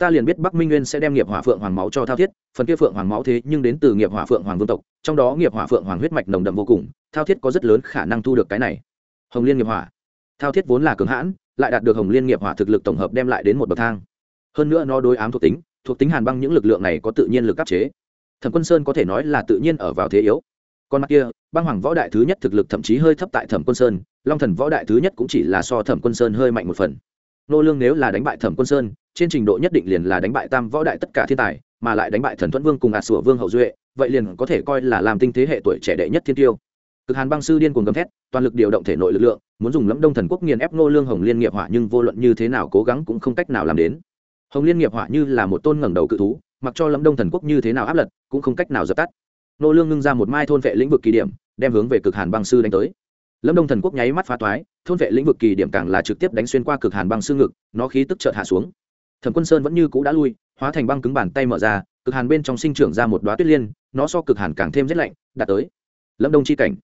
ta liền biết bắc minh nguyên sẽ đem nghiệp hỏa phượng hoàng máu cho thao thiết, phần kia phượng hoàng máu thế nhưng đến từ nghiệp hỏa phượng hoàng vương tộc, trong đó nghiệp hỏa phượng hoàng huyết mạch nồng đậm vô cùng, thao thiết có rất lớn khả năng thu được cái này. Hồng liên nghiệp hỏa. Thao thiết vốn là cường hãn, lại đạt được hồng liên nghiệp hỏa thực lực tổng hợp đem lại đến một bậc thang. Hơn nữa nó đối ám thuộc tính thuộc tính hàn băng những lực lượng này có tự nhiên lực áp chế. Thẩm quân sơn có thể nói là tự nhiên ở vào thế yếu. Còn mặt kia, băng hoàng võ đại thứ nhất thực lực thậm chí hơi thấp tại thẩm quân sơn, long thần võ đại thứ nhất cũng chỉ là so thẩm quân sơn hơi mạnh một phần. Nô lương nếu là đánh bại thẩm quân sơn trên trình độ nhất định liền là đánh bại tam võ đại tất cả thiên tài, mà lại đánh bại thần thuẫn vương cùng ạt sủa vương hậu duệ, vậy liền có thể coi là làm tinh thế hệ tuổi trẻ đệ nhất thiên tiêu. Cực hàn băng sư điên cuồng gầm thét, toàn lực điều động thể nội lực lượng, muốn dùng lẫm đông thần quốc nghiền ép nô lương hồng liên nghiệp hỏa nhưng vô luận như thế nào cố gắng cũng không cách nào làm đến. Hồng liên nghiệp hỏa như là một tôn ngẩng đầu cự thú, mặc cho lẫm đông thần quốc như thế nào áp lực, cũng không cách nào dập tắt. Nô lương ngưng ra một mai thôn vệ lĩnh vực kỳ điểm, đem hướng về cực hàn băng sư đánh tới. Lâm đông thần quốc nháy mắt phá toái, thôn vệ lĩnh vực kỳ điểm càng là trực tiếp đánh xuyên qua cực hàn băng sư ngực, nó khí tức chợt hạ xuống thẩm quân sơn vẫn như cũ đã lui, hóa thành băng cứng bàn tay mở ra, cực hàn bên trong sinh trưởng ra một đoá tuyết liên, nó so cực hàn càng thêm rét lạnh, đạt tới lâm đông chi cảnh.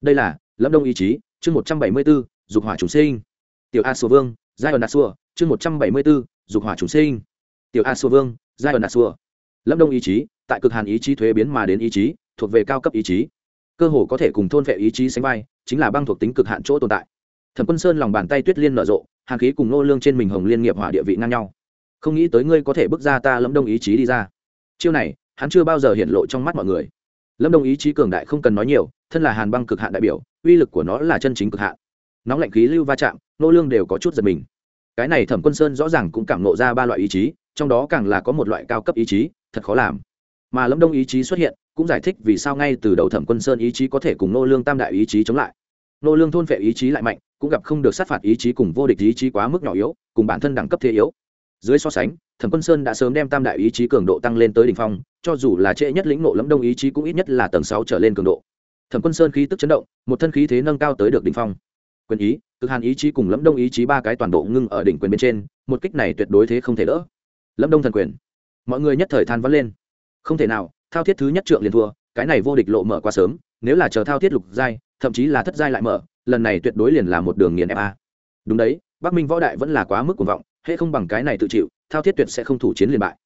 Đây là lâm đông ý chí, chương một trăm bảy mươi b ố dục hỏa chủ sinh. Tiểu a sùa vương, giai ẩn a sùa, chương một trăm bảy mươi b ố dục hỏa chủ sinh. Tiểu a sùa vương, giai ẩn a sùa. Lâm đông ý chí, tại cực hàn ý chí thuế biến mà đến ý chí, thuộc về cao cấp ý chí. Cơ hồ có thể cùng thôn vệ ý chí sánh vai, chính là băng thuộc tính cực hạn chỗ tồn tại. Thẩm quân sơn lòng bàn tay tuyết liên nở rộ, hàn khí cùng nô lương trên mình hồng liên nghiệp hỏa địa vị ngang nhau không nghĩ tới ngươi có thể bước ra ta lâm đông ý chí đi ra. Chiêu này, hắn chưa bao giờ hiện lộ trong mắt mọi người. Lâm đông ý chí cường đại không cần nói nhiều, thân là hàn băng cực hạn đại biểu, uy lực của nó là chân chính cực hạn. Nóng lạnh khí lưu va chạm, nô lương đều có chút giật mình. Cái này thẩm quân sơn rõ ràng cũng cảm nộ ra ba loại ý chí, trong đó càng là có một loại cao cấp ý chí, thật khó làm. Mà lâm đông ý chí xuất hiện, cũng giải thích vì sao ngay từ đầu thẩm quân sơn ý chí có thể cùng nô lương tam đại ý chí chống lại. Nô lương thôn vệ ý chí lại mạnh, cũng gặp không được sát phạt ý chí cùng vô địch ý chí quá mức nhỏ yếu, cùng bản thân đẳng cấp thế yếu dưới so sánh, thẩm quân sơn đã sớm đem tam đại ý chí cường độ tăng lên tới đỉnh phong, cho dù là trễ nhất lĩnh nộ lẫm đông ý chí cũng ít nhất là tầng sáu trở lên cường độ. Thẩm quân sơn khí tức chấn động, một thân khí thế nâng cao tới được đỉnh phong. Quyền ý, cực hàn ý chí cùng lẫm đông ý chí ba cái toàn bộ ngưng ở đỉnh quyền bên trên, một kích này tuyệt đối thế không thể đỡ. Lẫm đông thần quyền. Mọi người nhất thời than vắn lên. Không thể nào, thao thiết thứ nhất trượng liền thua, cái này vô địch lộ mở quá sớm, nếu là chờ thao thiết lục giai, thậm chí là thất giai lại mở, lần này tuyệt đối liền là một đường nghiền fa đúng đấy, bắc minh võ đại vẫn là quá mức cuồng vọng hệ không bằng cái này tự chịu, thao thiết tuyệt sẽ không thủ chiến liền bại.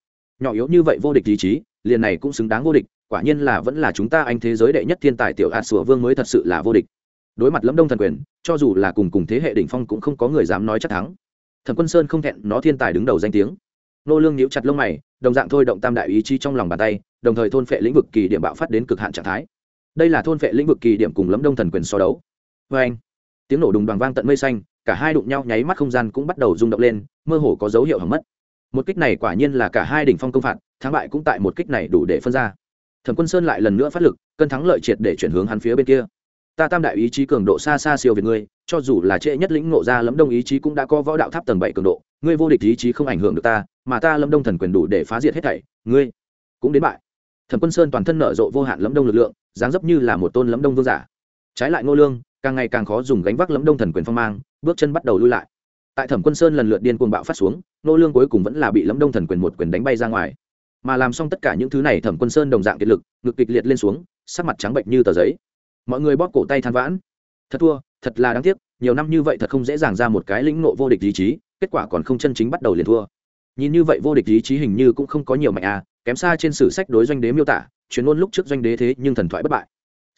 Nhỏ yếu như vậy vô địch ý chí, liền này cũng xứng đáng vô địch, quả nhiên là vẫn là chúng ta anh thế giới đệ nhất thiên tài tiểu ạt sủa vương mới thật sự là vô địch. Đối mặt lâm đông thần quyền, cho dù là cùng cùng thế hệ đỉnh phong cũng không có người dám nói chắc thắng. Thần quân sơn không thẹn, nó thiên tài đứng đầu danh tiếng. Nô lương nhíu chặt lông mày, đồng dạng thôi động tam đại ý chí trong lòng bàn tay, đồng thời thôn phệ lĩnh vực kỳ điểm bạo phát đến cực hạn trạng thái. Đây là thôn phệ lĩnh vực kỳ điểm cùng lâm đông thần quyền so đấu. Với anh tiếng nổ đùng đoàn vang tận mây xanh cả hai đụng nhau nháy mắt không gian cũng bắt đầu rung động lên, mơ hồ có dấu hiệu hỏng mất. Một kích này quả nhiên là cả hai đỉnh phong công phạt, thắng bại cũng tại một kích này đủ để phân ra. Thẩm quân sơn lại lần nữa phát lực cân thắng lợi triệt để chuyển hướng hắn phía bên kia. Ta tam đại ý chí cường độ xa xa siêu việt ngươi, cho dù là trễ nhất lĩnh ngộ ra lẫm đông ý chí cũng đã có võ đạo tháp tầng bảy cường độ, ngươi vô địch ý chí không ảnh hưởng được ta, mà ta lâm đông thần quyền đủ để phá diệt hết thảy, ngươi cũng đến bại. Thẩm quân sơn toàn thân nở rộ vô hạn lâm đông lực lượng, dáng dấp như là một tôn lâm đông vương giả. Trái lại ngô lương, càng ngày càng khó dùng gánh vác lâm đông thần quyền phong mang bước chân bắt đầu lui lại. Tại thẩm quân sơn lần lượt điên cuồng bạo phát xuống, nô lương cuối cùng vẫn là bị lâm đông thần quyền một quyền đánh bay ra ngoài. Mà làm xong tất cả những thứ này, thẩm quân sơn đồng dạng kiệt lực, ngực kịch liệt lên xuống, sắc mặt trắng bệnh như tờ giấy. Mọi người bóp cổ tay than vãn. Thật thua, thật là đáng tiếc, nhiều năm như vậy thật không dễ dàng ra một cái lĩnh nộ vô địch ý chí, kết quả còn không chân chính bắt đầu liền thua. Nhìn như vậy vô địch ý chí hình như cũng không có nhiều mạnh à kém xa trên sử sách đối doanh đế miêu tả chuyến ngôn lúc trước doanh đế thế nhưng thần thoại bất bại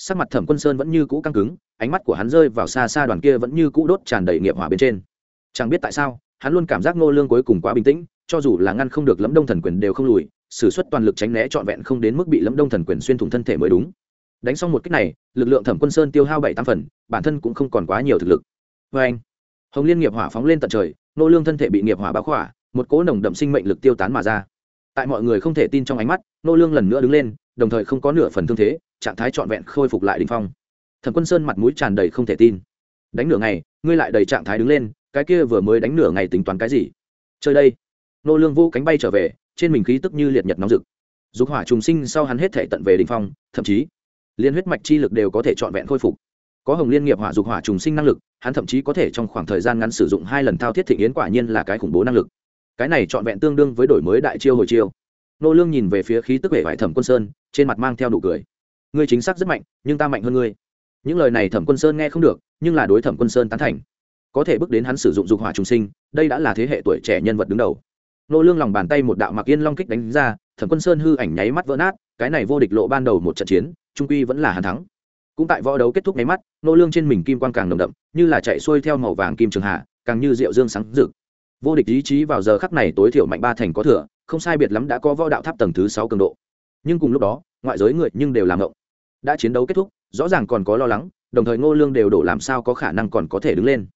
sắc mặt thẩm quân sơn vẫn như cũ căng cứng, ánh mắt của hắn rơi vào xa xa đoàn kia vẫn như cũ đốt tràn đầy nghiệp hỏa bên trên. Chẳng biết tại sao, hắn luôn cảm giác ngô lương cuối cùng quá bình tĩnh, cho dù là ngăn không được lẫm đông thần quyền đều không lùi, sử xuất toàn lực tránh né trọn vẹn không đến mức bị lẫm đông thần quyền xuyên thủng thân thể mới đúng. Đánh xong một cách này, lực lượng thẩm quân sơn tiêu hao bảy tam phần, bản thân cũng không còn quá nhiều thực lực. Vê anh, hồng liên nghiệp hỏa phóng lên tận trời nô lương thân thể bị nghiệp hỏa báo khỏa, một cỗ nồng đậm sinh mệnh lực tiêu tán mà ra. Tại mọi người không thể tin trong ánh mắt nô lương lần nữa đứng lên, đồng thời không có nửa phần thương thế trạng thái trọn vẹn khôi phục lại đỉnh phong. Thẩm quân sơn mặt mũi tràn đầy không thể tin. Đánh nửa ngày, ngươi lại đầy trạng thái đứng lên, cái kia vừa mới đánh nửa ngày tính toán cái gì? Chơi đây. Nô lương vô cánh bay trở về, trên mình khí tức như liệt nhật nóng rực. Dục hỏa trùng sinh sau hắn hết thể tận về đỉnh phong, thậm chí, liên huyết mạch chi lực đều có thể trọn vẹn khôi phục. Có hồng liên nghiệp hỏa dục hỏa trùng sinh năng lực, hắn thậm chí có thể trong khoảng thời gian ngắn sử dụng hai lần thao thiết thị yến quả nhiên là cái khủng bố năng lực. Cái này trọn vẹn tương đương với đổi mới đại chiêu hồi chiêu. Nô lương nhìn về phía khí tức vẻ vải thẩm quân sơn, trên mặt mang theo nụ cười ngươi chính xác rất mạnh, nhưng ta mạnh hơn ngươi. Những lời này thẩm quân sơn nghe không được, nhưng là đối thẩm quân sơn tán thành. Có thể bước đến hắn sử dụng dục hỏa trùng sinh, đây đã là thế hệ tuổi trẻ nhân vật đứng đầu. Nô lương lòng bàn tay một đạo mặc yên long kích đánh ra, thẩm quân sơn hư ảnh nháy mắt vỡ nát, cái này vô địch lộ ban đầu một trận chiến, trung quy vẫn là hàn thắng. Cũng tại võ đấu kết thúc nháy mắt, nô lương trên mình kim quang càng nồng đậm, như là chạy xuôi theo màu vàng kim trường hạ, càng như rượu dương sáng rực. Vô địch ý chí vào giờ khắc này tối thiểu mạnh ba thành có thừa, không sai biệt lắm đã có võ đạo tháp tầng thứ sáu cường độ. Nhưng cùng lúc đó, ngoại giới người nhưng đều làm ngộng đã chiến đấu kết thúc, rõ ràng còn có lo lắng, đồng thời ngô lương đều đổ làm sao có khả năng còn có thể đứng lên.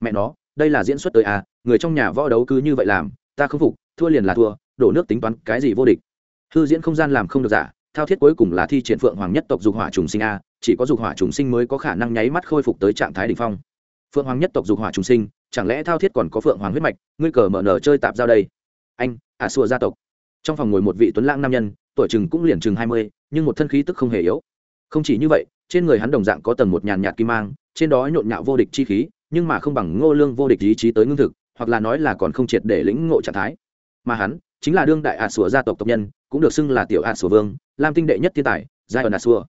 Mẹ nó, đây là diễn xuất tới à người trong nhà võ đấu cứ như vậy làm, ta không phục, thua liền là thua, đổ nước tính toán cái gì vô địch. Hư diễn không gian làm không được giả, thao thiết cuối cùng là thi triển phượng hoàng nhất tộc dục hỏa trùng sinh a, chỉ có dục hỏa trùng sinh mới có khả năng nháy mắt khôi phục tới trạng thái đ ỉ n h phong. Phượng hoàng nhất tộc dục hỏa trùng sinh, chẳng lẽ thao thiết còn có phượng hoàng huyết mạch, ngươi cờ mở nở chơi tạp giao đây. Anh à xua gia tộc. Trong phòng ngồi một vị tuấn lãng nam nhân, tuổi chừng cũng liền chừng hai mươi, nhưng một thân khí tức không hề yếu không chỉ như vậy, trên người hắn đồng dạng có tầng một nhàn nhạt kim mang, trên đó nhộn nhạo vô địch chi khí, nhưng mà không bằng ngô lương vô địch ý chí tới ngưng thực, hoặc là nói là còn không triệt để lĩnh ngộ trạng thái. Mà hắn, chính là đương đại ả sủa gia tộc tộc nhân, cũng được xưng là tiểu ả sủa vương, lam tinh đệ nhất thiên tài, giai ẩn ả sủa.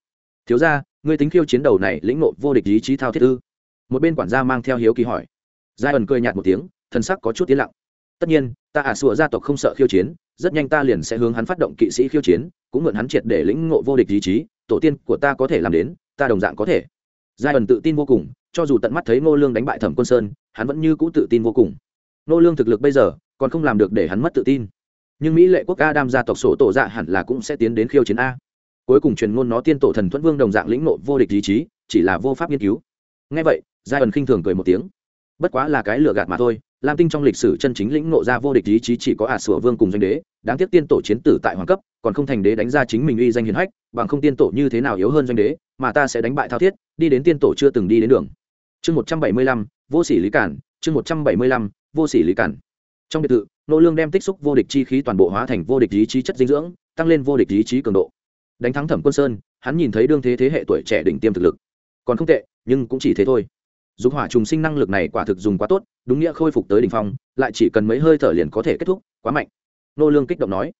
Thiếu gia, ngươi tính khiêu chiến đầu này lĩnh ngộ vô địch ý chí thao thiết ư? Một bên quản gia mang theo hiếu kỳ hỏi. Giai ẩn cười nhạt một tiếng thân sắc có chút tiến lặng. Tất nhiên, ta ả sủa gia tộc không sợ khiêu chiến, rất nhanh ta liền sẽ hướng hắn phát động kỵ sĩ khiêu chiến, cũng mượn hắn triệt để lĩnh ngộ vô địch ý chí tổ tiên của ta có thể làm đến, ta đồng dạng có thể. Giai ẩn tự tin vô cùng, cho dù tận mắt thấy ngô lương đánh bại thẩm quân sơn, hắn vẫn như cũ tự tin vô cùng. Ngô lương thực lực bây giờ, còn không làm được để hắn mất tự tin. Nhưng mỹ lệ quốc a đam gia tộc sổ tổ dạ hẳn là cũng sẽ tiến đến khiêu chiến a. Cuối cùng truyền ngôn nó tiên tổ thần thuẫn vương đồng dạng lĩnh nộ vô địch ý chí, chỉ là vô pháp nghiên cứu. Ngay vậy, giai ẩn khinh thường cười một tiếng. Bất quá là cái lừa gạt mà thôi lam tinh trong lịch sử chân chính lĩnh nộ ra vô địch ý chí chỉ có ả sủa vương cùng doanh đế, đáng tiếc tiên tổ chiến tử tại hoàng cấp, còn không thành đế đánh ra chính mình uy danh hiền hách, bằng không tiên tổ như thế nào yếu hơn doanh đế, mà ta sẽ đánh bại thao thiết, đi đến tiên tổ chưa từng đi đến đường. Chương một trăm bảy mươi lăm, vô sỉ lý cản, chương một trăm bảy mươi lăm, vô sỉ lý cản. Trong biệt thự, nô lương đem tích xúc vô địch chi khí toàn bộ hóa thành vô địch ý chí chất dinh dưỡng, tăng lên vô địch ý chí cường độ. Đánh thắng thẩm quân sơn, hắn nhìn thấy đương thế thế hệ tuổi trẻ đỉnh tiêm thực lực. Còn không tệ, nhưng cũng chỉ thế thôi dục hỏa trùng sinh năng lực này quả thực dùng quá tốt, đúng nghĩa khôi phục tới đỉnh phong, lại chỉ cần mấy hơi thở liền có thể kết thúc, quá mạnh. Nô lương kích động nói.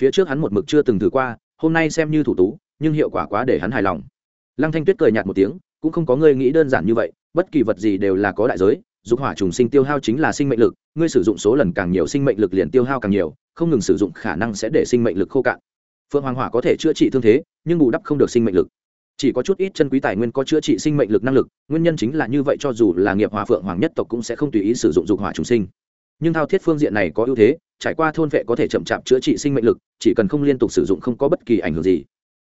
Phía trước hắn một mực chưa từng thử qua, hôm nay xem như thủ tú, nhưng hiệu quả quá để hắn hài lòng. Lăng thanh tuyết cười nhạt một tiếng, cũng không có ngươi nghĩ đơn giản như vậy, bất kỳ vật gì đều là có đại giới, dục hỏa trùng sinh tiêu hao chính là sinh mệnh lực, ngươi sử dụng số lần càng nhiều sinh mệnh lực liền tiêu hao càng nhiều, không ngừng sử dụng khả năng sẽ để sinh mệnh lực khô cạn. Phượng hoàng hỏa có thể chữa trị thương thế, nhưng bù đắp không được sinh mệnh lực chỉ có chút ít chân quý tài nguyên có chữa trị sinh mệnh lực năng lực, nguyên nhân chính là như vậy cho dù là nghiệp hòa phượng hoàng nhất tộc cũng sẽ không tùy ý sử dụng dục hỏa trùng sinh. Nhưng thao thiết phương diện này có ưu thế, trải qua thôn vệ có thể chậm chạp chữa trị sinh mệnh lực, chỉ cần không liên tục sử dụng không có bất kỳ ảnh hưởng gì.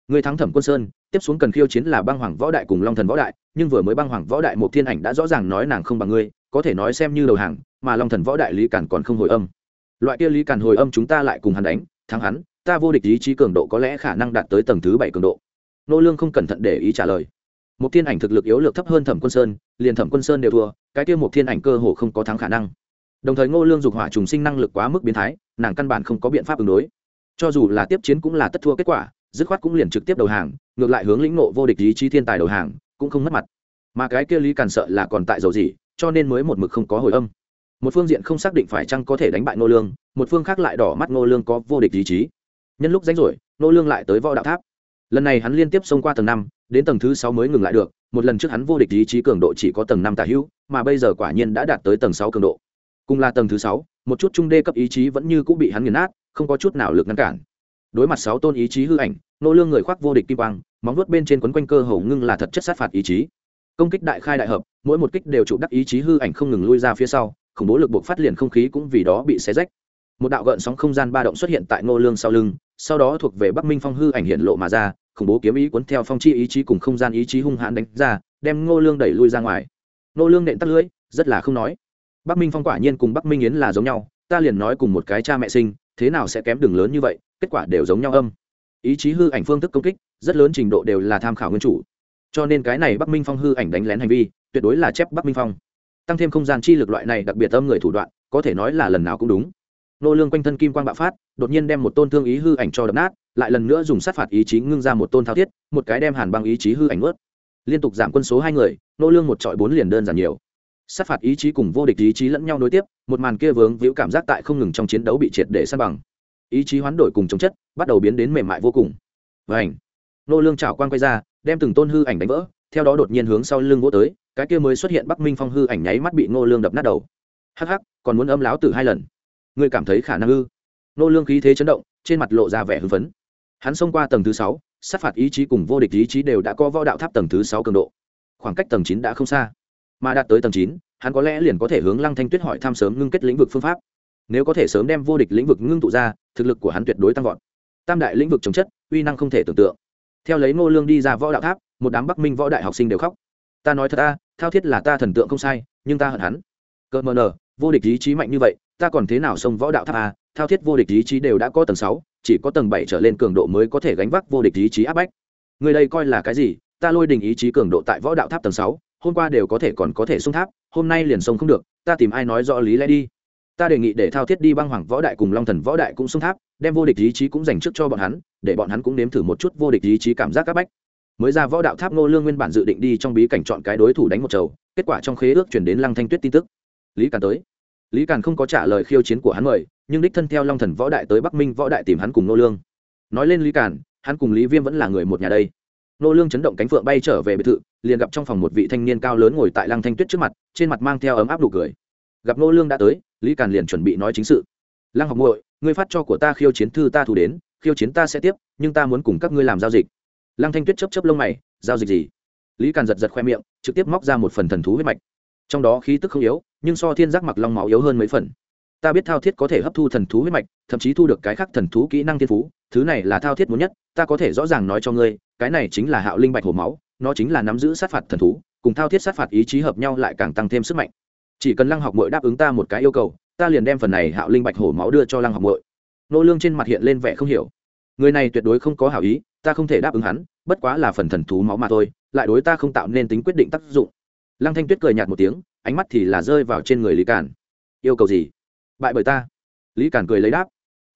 Người thắng thẩm quân sơn, tiếp xuống cần khiêu chiến là băng hoàng võ đại cùng long thần võ đại, nhưng vừa mới băng hoàng võ đại một thiên ảnh đã rõ ràng nói nàng không bằng ngươi, có thể nói xem như đầu hàng, mà long thần võ đại lý cản còn không hồi âm. Loại kia lý cản hồi âm chúng ta lại cùng hắn đánh, thắng hắn, ta vô địch ý chí cường độ có lẽ khả năng đạt tới tầng thứ bảy cường độ nô lương không cẩn thận để ý trả lời. Một thiên ảnh thực lực yếu lược thấp hơn thẩm quân sơn, liền thẩm quân sơn đều thua, cái kia một thiên ảnh cơ hồ không có thắng khả năng. Đồng thời ngô lương dục hỏa trùng sinh năng lực quá mức biến thái, nàng căn bản không có biện pháp ứng đối. Cho dù là tiếp chiến cũng là tất thua kết quả, dứt khoát cũng liền trực tiếp đầu hàng, ngược lại hướng lĩnh nộ vô địch ý chí thiên tài đầu hàng, cũng không mất mặt. Mà cái kia lý càn sợ là còn tại dầu gì cho nên mới một mực không có hồi âm. Một phương diện không xác định phải chăng có thể đánh bại nô lương, một phương khác lại đỏ mắt nô lương có vô địch ý chí. Nhân lúc rảnh rỗi nô lương lại tới võ đạo tháp lần này hắn liên tiếp xông qua tầng năm, đến tầng thứ sáu mới ngừng lại được, một lần trước hắn vô địch ý chí cường độ chỉ có tầng năm tả hữu, mà bây giờ quả nhiên đã đạt tới tầng sáu cường độ. Cùng là tầng thứ sáu, một chút trung đê cấp ý chí vẫn như cũng bị hắn nghiền nát, không có chút nào lực ngăn cản. Đối mặt sáu tôn ý chí hư ảnh, nô lương người khoác vô địch kim quang, móng vuốt bên trên quấn quanh cơ hầu ngưng là thật chất sát phạt ý chí. Công kích đại khai đại hợp, mỗi một kích đều trụ đắc ý chí hư ảnh không ngừng lui ra phía sau, khủng bố lực buộc phát liền không khí cũng vì đó bị xé rách. Một đạo gợn sóng không gian ba động xuất hiện tại ngô lương sau lưng, sau đó thuộc về bắc minh phong hư ảnh hiện lộ mà ra khủng bố kiếm ý cuốn theo phong chi ý chí cùng không gian ý chí hung hãn đánh ra, đem ngô lương đẩy lui ra ngoài. Ngô lương nện tắt lưỡi, rất là không nói. Bắc minh phong quả nhiên cùng bắc minh yến là giống nhau, ta liền nói cùng một cái cha mẹ sinh, thế nào sẽ kém đường lớn như vậy, kết quả đều giống nhau âm. Ý chí hư ảnh phương thức công kích, rất lớn trình độ đều là tham khảo nguyên chủ. Cho nên cái này bắc minh phong hư ảnh đánh lén hành vi, tuyệt đối là chép bắc minh phong. Tăng thêm không gian chi lực loại này đặc biệt âm người thủ đoạn, có thể nói là lần nào cũng đúng nô lương quanh thân kim quang bạo phát, đột nhiên đem một tôn thương ý hư ảnh cho đập nát, lại lần nữa dùng sát phạt ý chí ngưng ra một tôn thao thiết, một cái đem hàn băng ý chí hư ảnh ướt liên tục giảm quân số hai người, nô lương một trọi bốn liền đơn giản nhiều. Sát phạt ý chí cùng vô địch ý chí lẫn nhau nối tiếp, một màn kia vướng víu cảm giác tại không ngừng trong chiến đấu bị triệt để san bằng. Ý chí hoán đổi cùng chống chất, bắt đầu biến đến mềm mại vô cùng. Và ảnh nô lương chảo quang quay ra, đem từng tôn hư ảnh đánh vỡ, theo đó đột nhiên hướng sau lưng vỗ tới, cái kia mới xuất hiện bắc minh phong hư ảnh nháy mắt bị nô lương đập nát đầu. Hắc hắc, còn muốn âm láo từ hai lần ngươi cảm thấy khả năng ư? Nô lương khí thế chấn động, trên mặt lộ ra vẻ hưng phấn. Hắn xông qua tầng thứ sáu, sát phạt ý chí cùng vô địch ý chí đều đã có võ đạo tháp tầng thứ sáu cường độ. Khoảng cách tầng chín đã không xa. Mà đạt tới tầng chín, hắn có lẽ liền có thể hướng lăng thanh tuyết hỏi tham sớm ngưng kết lĩnh vực phương pháp. Nếu có thể sớm đem vô địch lĩnh vực ngưng tụ ra, thực lực của hắn tuyệt đối tăng vọt. Tam đại lĩnh vực chống chất, uy năng không thể tưởng tượng. Theo lấy ngô lương đi ra võ đạo tháp, một đám bắc minh võ đại học sinh đều khóc. Ta nói thật ta, thao thiết là ta thần tượng không sai, nhưng ta hận hắn. Cơ mờ nờ vô địch ý chí mạnh như vậy ta còn thế nào xông võ đạo tháp a? Thao thiết vô địch ý chí đều đã có tầng sáu, chỉ có tầng bảy trở lên cường độ mới có thể gánh vác vô địch ý chí áp bách. Người đây coi là cái gì? Ta lôi đình ý chí cường độ tại võ đạo tháp tầng sáu, hôm qua đều có thể còn có thể xung tháp, hôm nay liền xông không được, ta tìm ai nói rõ lý lẽ đi. Ta đề nghị để thao thiết đi băng hoàng võ đại cùng long thần võ đại cũng xung tháp, đem vô địch ý chí cũng dành trước cho bọn hắn, để bọn hắn cũng nếm thử một chút vô địch ý chí cảm giác áp bách. Mới ra võ đạo tháp ngô lương nguyên bản dự định đi trong bí cảnh chọn cái đối thủ đánh một chầu, kết quả trong khế ước chuyển đến lăng thanh tuyết tin tức. Lý càn tới lý càn không có trả lời khiêu chiến của hắn mời, nhưng đích thân theo long thần võ đại tới bắc minh võ đại tìm hắn cùng nô lương. Nói lên lý càn, hắn cùng lý viêm vẫn là người một nhà đây. Nô lương chấn động cánh phượng bay trở về biệt thự, liền gặp trong phòng một vị thanh niên cao lớn ngồi tại lăng thanh tuyết trước mặt, trên mặt mang theo ấm áp đủ cười. Gặp nô lương đã tới, lý càn liền chuẩn bị nói chính sự. Lăng học muội, ngươi phát cho của ta khiêu chiến thư ta thu đến, khiêu chiến ta sẽ tiếp, nhưng ta muốn cùng các ngươi làm giao dịch. Lăng thanh tuyết chớp chớp lông mày, giao dịch gì? Lý càn giật giật khoe miệng, trực tiếp móc ra một phần thần thú huyết mạch trong đó khí tức không yếu, nhưng so thiên giác mặc long máu yếu hơn mấy phần. Ta biết thao thiết có thể hấp thu thần thú huyết mạch, thậm chí thu được cái khác thần thú kỹ năng thiên phú, thứ này là thao thiết muốn nhất, ta có thể rõ ràng nói cho ngươi, cái này chính là hạo linh bạch hổ máu, nó chính là nắm giữ sát phạt thần thú, cùng thao thiết sát phạt ý chí hợp nhau lại càng tăng thêm sức mạnh. Chỉ cần lăng học mội đáp ứng ta một cái yêu cầu, ta liền đem phần này hạo linh bạch hổ máu đưa cho lăng học mội nô lương trên mặt hiện lên vẻ không hiểu. Người này tuyệt đối không có hảo ý, ta không thể đáp ứng hắn, bất quá là phần thần thú máu mà thôi, lại đối ta không tạo nên tính quyết định tác dụng lăng thanh tuyết cười nhạt một tiếng, ánh mắt thì là rơi vào trên người lý càn. Yêu cầu gì? Bại bởi ta. Lý càn cười lấy đáp.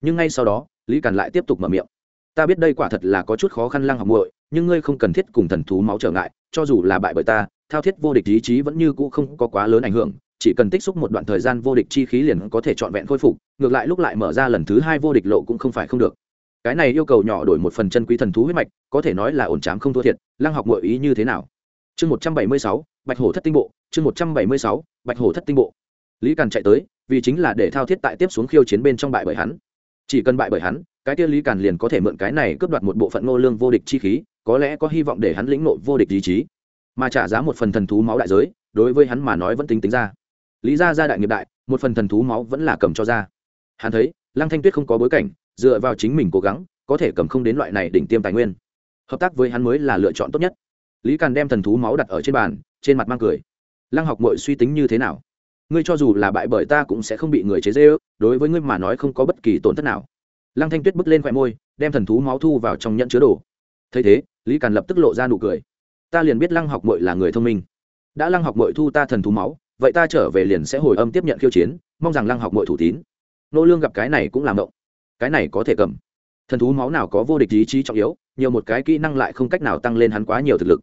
Nhưng ngay sau đó, lý càn lại tiếp tục mở miệng. Ta biết đây quả thật là có chút khó khăn lăng học muội, nhưng ngươi không cần thiết cùng thần thú máu trở ngại, cho dù là bại bởi ta, thao thiết vô địch ý chí vẫn như cũ không có quá lớn ảnh hưởng, chỉ cần tích xúc một đoạn thời gian vô địch chi khí liền có thể trọn vẹn khôi phục, ngược lại lúc lại mở ra lần thứ hai vô địch lộ cũng không phải không được. Cái này yêu cầu nhỏ đổi một phần chân quý thần thú huyết mạch, có thể nói là ổn chám không thua thiệt, lăng học mọi ý như thế nào? Chương một trăm bảy mươi sáu bạch hổ thất tinh bộ, chương một trăm bảy mươi sáu, bạch hổ thất tinh bộ. Lý càn chạy tới, vì chính là để thao thiết tại tiếp xuống khiêu chiến bên trong bại bởi hắn. Chỉ cần bại bởi hắn, cái kia lý càn liền có thể mượn cái này cướp đoạt một bộ phận ngô lương vô địch chi khí, có lẽ có hy vọng để hắn lĩnh nộ vô địch ý chí. Mà trả giá một phần thần thú máu đại giới, đối với hắn mà nói vẫn tính tính ra. Lý gia gia đại nghiệp đại, một phần thần thú máu vẫn là cầm cho ra. Hắn thấy, lăng thanh tuyết không có bối cảnh, dựa vào chính mình cố gắng, có thể cầm không đến loại này đỉnh tiêm tài nguyên. Hợp tác với hắn mới là lựa chọn tốt nhất. Lý càn đem thần thú máu đặt ở trên bàn trên mặt mang cười. Lăng học mội suy tính như thế nào? Ngươi cho dù là bại bởi ta cũng sẽ không bị người chế dê ước đối với ngươi mà nói không có bất kỳ tổn thất nào. Lăng thanh tuyết bước lên khoe môi, đem thần thú máu thu vào trong nhận chứa đồ. Thấy thế, lý càn lập tức lộ ra nụ cười. Ta liền biết lăng học mội là người thông minh. Đã lăng học mội thu ta thần thú máu, vậy ta trở về liền sẽ hồi âm tiếp nhận khiêu chiến, mong rằng lăng học mội thủ tín. Nô lương gặp cái này cũng làm động. Cái này có thể cầm. Thần thú máu nào có vô địch ý chí trọng yếu, nhiều một cái kỹ năng lại không cách nào tăng lên hắn quá nhiều thực lực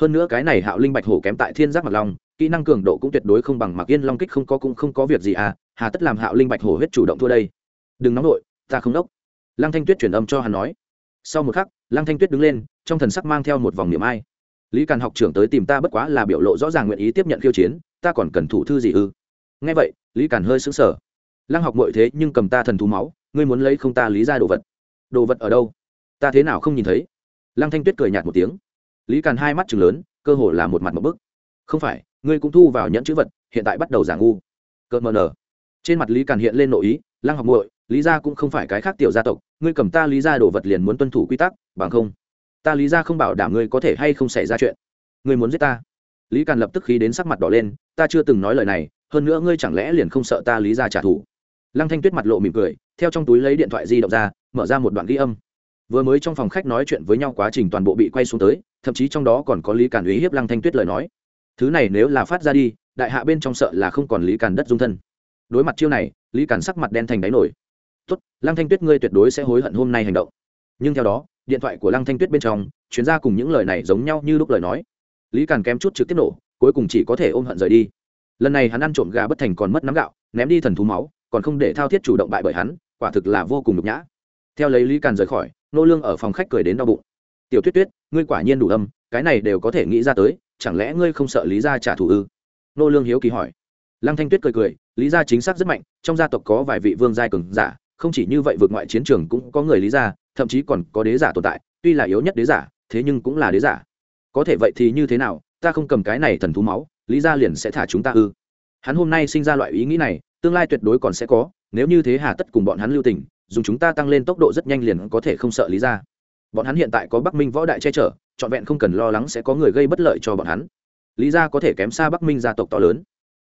hơn nữa cái này hạo linh bạch hổ kém tại thiên giác mặt long, kỹ năng cường độ cũng tuyệt đối không bằng mặc yên long kích không có cũng không có việc gì à hà tất làm hạo linh bạch hổ huyết chủ động thua đây. Đừng nóng nổi ta không đốc. Lăng thanh tuyết chuyển âm cho hắn nói. Sau một khắc, lăng thanh tuyết đứng lên, trong thần sắc mang theo một vòng niệm ai. Lý càn học trưởng tới tìm ta bất quá là biểu lộ rõ ràng nguyện ý tiếp nhận khiêu chiến, ta còn cần thủ thư gì ư? Nghe vậy, lý càn hơi sững sờ. Lăng học muội thế nhưng cầm ta thần thú máu, ngươi muốn lấy không ta lý ra đồ vật. Đồ vật ở đâu? Ta thế nào không nhìn thấy? Lăng thanh tuyết cười nhạt một tiếng lý càn hai mắt chừng lớn, cơ hồ là một mặt một bức. Không phải, ngươi cũng thu vào nhẫn chữ vật, hiện tại bắt đầu giả ngu. Cợt mờ nở. Trên mặt lý càn hiện lên nội ý, lăng học muội, lý gia cũng không phải cái khác tiểu gia tộc, ngươi cầm ta lý gia đồ vật liền muốn tuân thủ quy tắc, bằng không, ta lý gia không bảo đảm ngươi có thể hay không xảy ra chuyện. Ngươi muốn giết ta? Lý càn lập tức khí đến sắc mặt đỏ lên, ta chưa từng nói lời này, hơn nữa ngươi chẳng lẽ liền không sợ ta lý gia trả thù? Lăng thanh tuyết mặt lộ mỉm cười, theo trong túi lấy điện thoại di động ra, mở ra một đoạn ghi âm vừa mới trong phòng khách nói chuyện với nhau quá trình toàn bộ bị quay xuống tới, thậm chí trong đó còn có lý càn uy hiếp lăng thanh tuyết lời nói. Thứ này nếu là phát ra đi, đại hạ bên trong sợ là không còn lý càn đất dung thân. Đối mặt chiêu này, lý càn sắc mặt đen thành đáy nổi. Tốt, lăng thanh tuyết ngươi tuyệt đối sẽ hối hận hôm nay hành động. Nhưng theo đó, điện thoại của lăng thanh tuyết bên trong chuyến ra cùng những lời này giống nhau như lúc lời nói. Lý càn kém chút trực tiếp nổ, cuối cùng chỉ có thể ôm hận rời đi. Lần này hắn ăn trộm gà bất thành còn mất nắm gạo, ném đi thần thú máu, còn không để thao thiết chủ động bại bởi hắn, quả thực là vô cùng nhục nhã. Theo lấy lý càn rời khỏi nô lương ở phòng khách cười đến đau bụng. Tiểu tuyết tuyết, ngươi quả nhiên đủ âm, cái này đều có thể nghĩ ra tới, chẳng lẽ ngươi không sợ lý gia trả thù ư? Nô lương hiếu kỳ hỏi. Lăng thanh tuyết cười cười, lý gia chính xác rất mạnh, trong gia tộc có vài vị vương giai cường giả, không chỉ như vậy vượt ngoại chiến trường cũng có người lý gia, thậm chí còn có đế giả tồn tại, tuy là yếu nhất đế giả, thế nhưng cũng là đế giả. Có thể vậy thì như thế nào, ta không cầm cái này thần thú máu, lý gia liền sẽ thả chúng ta ư? Hắn hôm nay sinh ra loại ý nghĩ này, tương lai tuyệt đối còn sẽ có, nếu như thế hà tất cùng bọn hắn lưu tình dùng chúng ta tăng lên tốc độ rất nhanh liền có thể không sợ lý gia bọn hắn hiện tại có bắc minh võ đại che chở, trọn vẹn không cần lo lắng sẽ có người gây bất lợi cho bọn hắn. Lý gia có thể kém xa bắc minh gia tộc to lớn.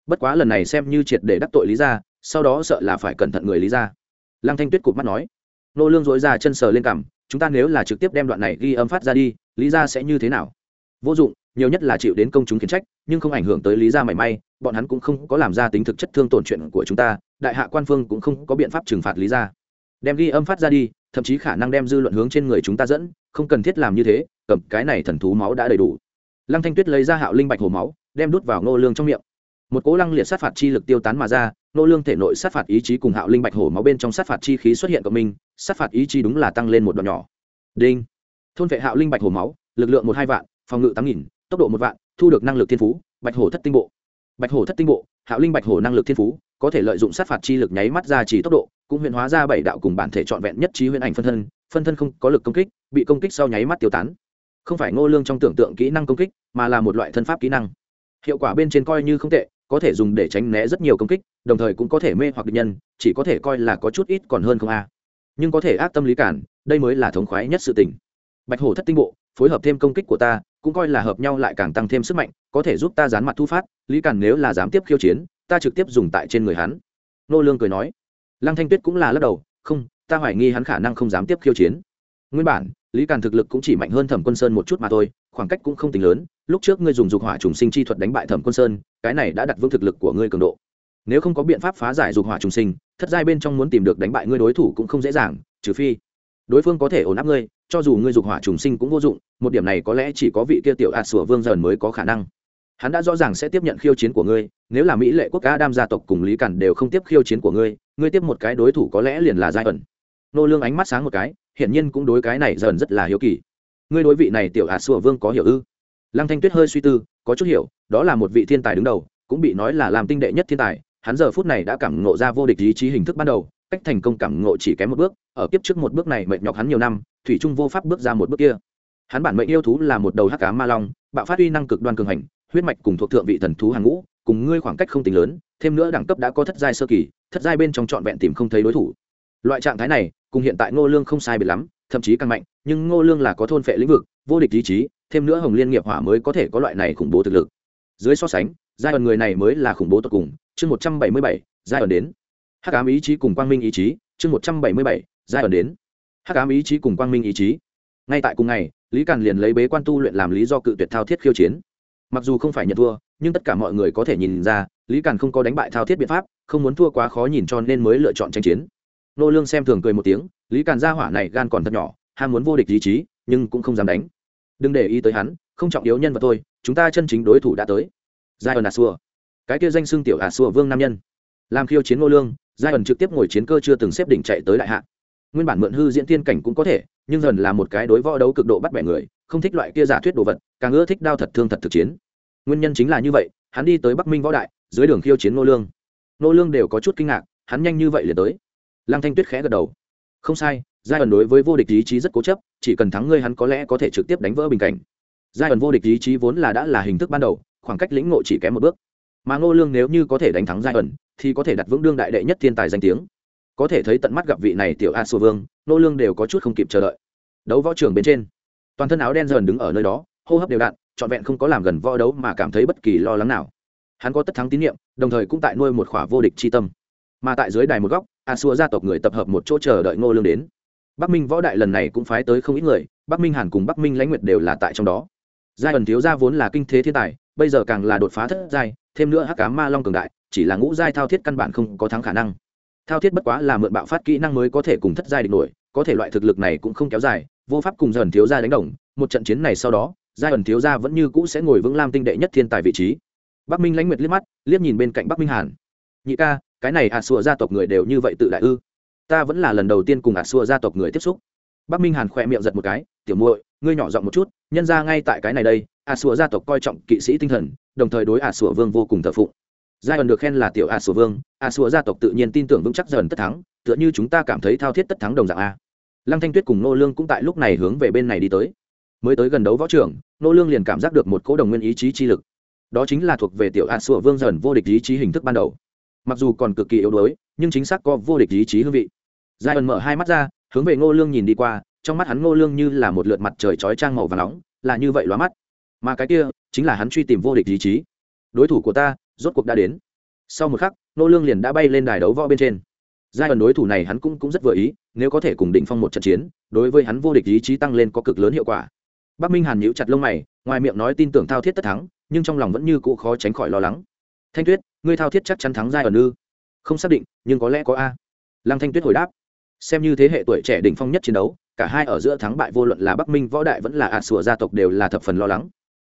Bất quá lần này xem như triệt để đắc tội lý gia sau đó sợ là phải cẩn thận người lý gia lăng thanh tuyết cụt mắt nói, nô lương dối ra chân sờ lên cằm, chúng ta nếu là trực tiếp đem đoạn này ghi âm phát ra đi, lý gia sẽ như thế nào? Vô dụng, nhiều nhất là chịu đến công chúng khiển trách, nhưng không ảnh hưởng tới lý gia mảy may, bọn hắn cũng không có làm ra tính thực chất thương tổn chuyện của chúng ta, đại hạ quan phương cũng không có biện pháp trừng phạt lý gia đem ghi âm phát ra đi thậm chí khả năng đem dư luận hướng trên người chúng ta dẫn không cần thiết làm như thế cầm cái này thần thú máu đã đầy đủ. Lăng thanh tuyết lấy ra hạo linh bạch hồ máu đem đút vào Ngô lương trong miệng. Một cỗ lăng liệt sát phạt chi lực tiêu tán mà ra Ngô lương thể nội sát phạt ý chí cùng hạo linh bạch hổ máu bên trong sát phạt chi khí xuất hiện của mình, sát phạt ý chí đúng là tăng lên một đoạn nhỏ. Đinh. Thôn vệ hạo linh bạch hổ máu lực lượng một hai vạn phòng ngự tám nghìn tốc độ một vạn thu được năng lực thiên phú bạch hổ thất tinh bộ. Bạch hổ thất tinh bộ hạo linh bạch hổ năng lực thiên phú có thể lợi dụng sát phạt chi lực nháy mắt ra chỉ tốc độ cũng huyễn hóa ra bảy đạo cùng bản thể trọn vẹn nhất trí huyễn ảnh phân thân phân thân không có lực công kích, bị công kích sau nháy mắt tiêu tán. Không phải ngô lương trong tưởng tượng kỹ năng công kích, mà là một loại thân pháp kỹ năng. Hiệu quả bên trên coi như không tệ, có thể dùng để tránh né rất nhiều công kích, đồng thời cũng có thể mê hoặc địch nhân, chỉ có thể coi là có chút ít còn hơn không a. Nhưng có thể ác tâm lý cản, đây mới là thống khoái nhất sự tình. Bạch hổ thất tinh bộ, phối hợp thêm công kích của ta, cũng coi là hợp nhau lại càng tăng thêm sức mạnh, có thể giúp ta dán mặt thu phát, lý cản nếu là dám tiếp khiêu chiến, ta trực tiếp dùng tại trên người hắn. Nô lương cười nói lăng thanh tuyết cũng là lắc đầu, không, ta hoài nghi hắn khả năng không dám tiếp khiêu chiến. Nguyên bản, lý càn thực lực cũng chỉ mạnh hơn thẩm quân sơn một chút mà thôi, khoảng cách cũng không tính lớn, lúc trước ngươi dùng dục hỏa trùng sinh chi thuật đánh bại thẩm quân sơn, cái này đã đặt vững thực lực của ngươi cường độ. Nếu không có biện pháp phá giải dục hỏa trùng sinh, thất giai bên trong muốn tìm được đánh bại ngươi đối thủ cũng không dễ dàng, trừ phi đối phương có thể ổn áp ngươi, cho dù ngươi dục hỏa trùng sinh cũng vô dụng, một điểm này có lẽ chỉ có vị kia tiểu ạt sủa vương dần mới có khả năng hắn đã rõ ràng sẽ tiếp nhận khiêu chiến của ngươi, nếu là mỹ lệ quốc ca đam gia tộc cùng lý cản đều không tiếp khiêu chiến của ngươi ngươi tiếp một cái đối thủ có lẽ liền là giai ẩn nô lương ánh mắt sáng một cái hiện nhiên cũng đối cái này dần rất là hiếu kỳ. Ngươi đối vị này tiểu ả sủa vương có hiểu ư? Lăng thanh tuyết hơi suy tư, có chút hiểu, đó là một vị thiên tài đứng đầu, cũng bị nói là làm tinh đệ nhất thiên tài, hắn giờ phút này đã cảm ngộ ra vô địch ý chí hình thức ban đầu, cách thành công cảm ngộ chỉ kém một bước, ở kiếp trước một bước này mệt nhọc hắn nhiều năm, thủy trung vô pháp bước ra một bước kia. Hắn bản mệnh yêu thú là một đầu hắc cá ma long, bạo phát uy năng cực đoan cường hành huyết mạch cùng thuộc thượng vị thần thú hàng ngũ, cùng ngươi khoảng cách không tính lớn, thêm nữa đẳng cấp đã có thất giai sơ kỳ, thất giai bên trong trọn vẹn tìm không thấy đối thủ. Loại trạng thái này, cùng hiện tại ngô lương không sai biệt lắm, thậm chí càng mạnh, nhưng ngô lương là có thôn phệ lĩnh vực, vô địch ý chí, thêm nữa hồng liên nghiệp hỏa mới có thể có loại này khủng bố thực lực. Dưới so sánh, giai đoạn người này mới là khủng bố tột cùng, chương một trăm bảy mươi bảy, giai đoạn đến. Hắc ám ý chí cùng quang minh ý chí, chương một trăm bảy mươi bảy, giai đoạn đến. Hắc ám ý chí cùng quang minh ý chí. Ngay tại cùng ngày, lý càn liền lấy bế quan tu luyện làm lý do cự tuyệt thao thiết khiêu chiến mặc dù không phải nhận thua, nhưng tất cả mọi người có thể nhìn ra, lý càn không có đánh bại thao thiết biện pháp, không muốn thua quá khó nhìn cho nên mới lựa chọn tranh chiến. Nô lương xem thường cười một tiếng, lý càn gia hỏa này gan còn thật nhỏ, ham muốn vô địch ý chí nhưng cũng không dám đánh. Đừng để ý tới hắn, không trọng yếu nhân vật thôi, chúng ta chân chính đối thủ đã tới. Giai ẩn xua cái kia danh xưng tiểu xua vương nam nhân. Làm khiêu chiến nô lương giai ẩn trực tiếp ngồi chiến cơ chưa từng xếp đỉnh chạy tới đại hạ nguyên bản mượn hư diễn tiên cảnh cũng có thể, nhưng dần là một cái đối võ đấu cực độ bắt bẻ người, không thích loại kia giả thuyết đồ vật, càng ưa thích đao thật thương thật thực chiến. Nguyên nhân chính là như vậy, hắn đi tới bắc minh võ đại, dưới đường khiêu chiến nô lương. Nô lương đều có chút kinh ngạc, hắn nhanh như vậy liền tới. Lăng thanh tuyết khẽ gật đầu. Không sai, giai ẩn đối với vô địch ý chí rất cố chấp, chỉ cần thắng ngươi hắn có lẽ có thể trực tiếp đánh vỡ bình cảnh. Giai ẩn vô địch ý chí vốn là đã là hình thức ban đầu, khoảng cách lĩnh ngộ chỉ kém một bước. Mà ngô lương nếu như có thể đánh thắng giai ẩn, thì có thể đặt vững đương đại đệ nhất thiên tài danh tiếng có thể thấy tận mắt gặp vị này tiểu a sô vương, nô lương đều có chút không kịp chờ đợi. Đấu võ trường bên trên, toàn thân áo đen dần đứng ở nơi đó, hô hấp đều đặn, trọn vẹn không có làm gần võ đấu mà cảm thấy bất kỳ lo lắng nào. Hắn có tất thắng tín nhiệm, đồng thời cũng tại nuôi một khỏa vô địch chi tâm. Mà tại dưới đài một góc a xua gia tộc người tập hợp một chỗ chờ đợi ngô lương đến. Bắc minh võ đại lần này cũng phái tới không ít người, bắc minh hàn cùng bắc minh lãnh nguyệt đều là tại trong đó. Giai ẩn thiếu gia vốn là kinh thế thiên tài, bây giờ càng là đột phá thất giai, thêm nữa hắc cá ma long cường đại, chỉ là ngũ giai thao thiết căn bản không có thắng khả năng thao thiết bất quá là mượn bạo phát kỹ năng mới có thể cùng thất giai địch nổi, có thể loại thực lực này cũng không kéo dài, vô pháp cùng dần thiếu gia đánh đồng, một trận chiến này sau đó, giai ẩn thiếu gia vẫn như cũ sẽ ngồi vững lam tinh đệ nhất thiên tài vị trí. Bắc minh lãnh nguyệt liếc mắt, liếc nhìn bên cạnh bắc minh hàn. Nhị ca, cái này ạt à xua gia tộc người đều như vậy tự đại ư? Ta vẫn là lần đầu tiên cùng ạt à xua gia tộc người tiếp xúc. Bắc minh hàn khỏe miệng giật một cái, tiểu muội, ngươi nhỏ giọng một chút, nhân ra ngay tại cái này đây ạt à xua gia tộc coi trọng kỵ sĩ tinh thần, đồng thời đối ạt xua vương vô cùng thờ phụng giai ẩn được khen là tiểu a sùa vương, a sùa gia tộc tự nhiên tin tưởng vững chắc dần tất thắng, tựa như chúng ta cảm thấy thao thiết tất thắng đồng dạng a. Lăng thanh tuyết cùng nô lương cũng tại lúc này hướng về bên này đi tới. Mới tới gần đấu võ trưởng, nô lương liền cảm giác được một cỗ đồng nguyên ý chí chi lực. Đó chính là thuộc về tiểu a sùa vương dần vô địch ý chí hình thức ban đầu. Mặc dù còn cực kỳ yếu đuối, nhưng chính xác có vô địch ý chí hương vị. Giai ẩn mở hai mắt ra, hướng về ngô lương nhìn đi qua, trong mắt hắn ngô lương như là một lượt mặt trời chói trang màu và nóng, là như vậy lóa mắt. Mà cái kia, chính là hắn truy tìm vô địch ý chí đối thủ của ta, rốt cuộc đã đến. Sau một khắc ngô lương liền đã bay lên đài đấu võ bên trên. Giai ẩn đối thủ này hắn cũng cũng rất vừa ý, nếu có thể cùng định phong một trận chiến, đối với hắn vô địch ý chí tăng lên có cực lớn hiệu quả. Bắc minh hàn nhíu chặt lông mày, ngoài miệng nói tin tưởng thao thiết tất thắng, nhưng trong lòng vẫn như cũ khó tránh khỏi lo lắng. Thanh tuyết, ngươi thao thiết chắc chắn thắng giai ẩn ư? Không xác định, nhưng có lẽ có a. Lăng thanh tuyết hồi đáp. Xem như thế hệ tuổi trẻ đỉnh phong nhất chiến đấu, cả hai ở giữa thắng bại vô luận là bắc minh võ đại vẫn là ạt sủa gia tộc đều là thập phần lo lắng.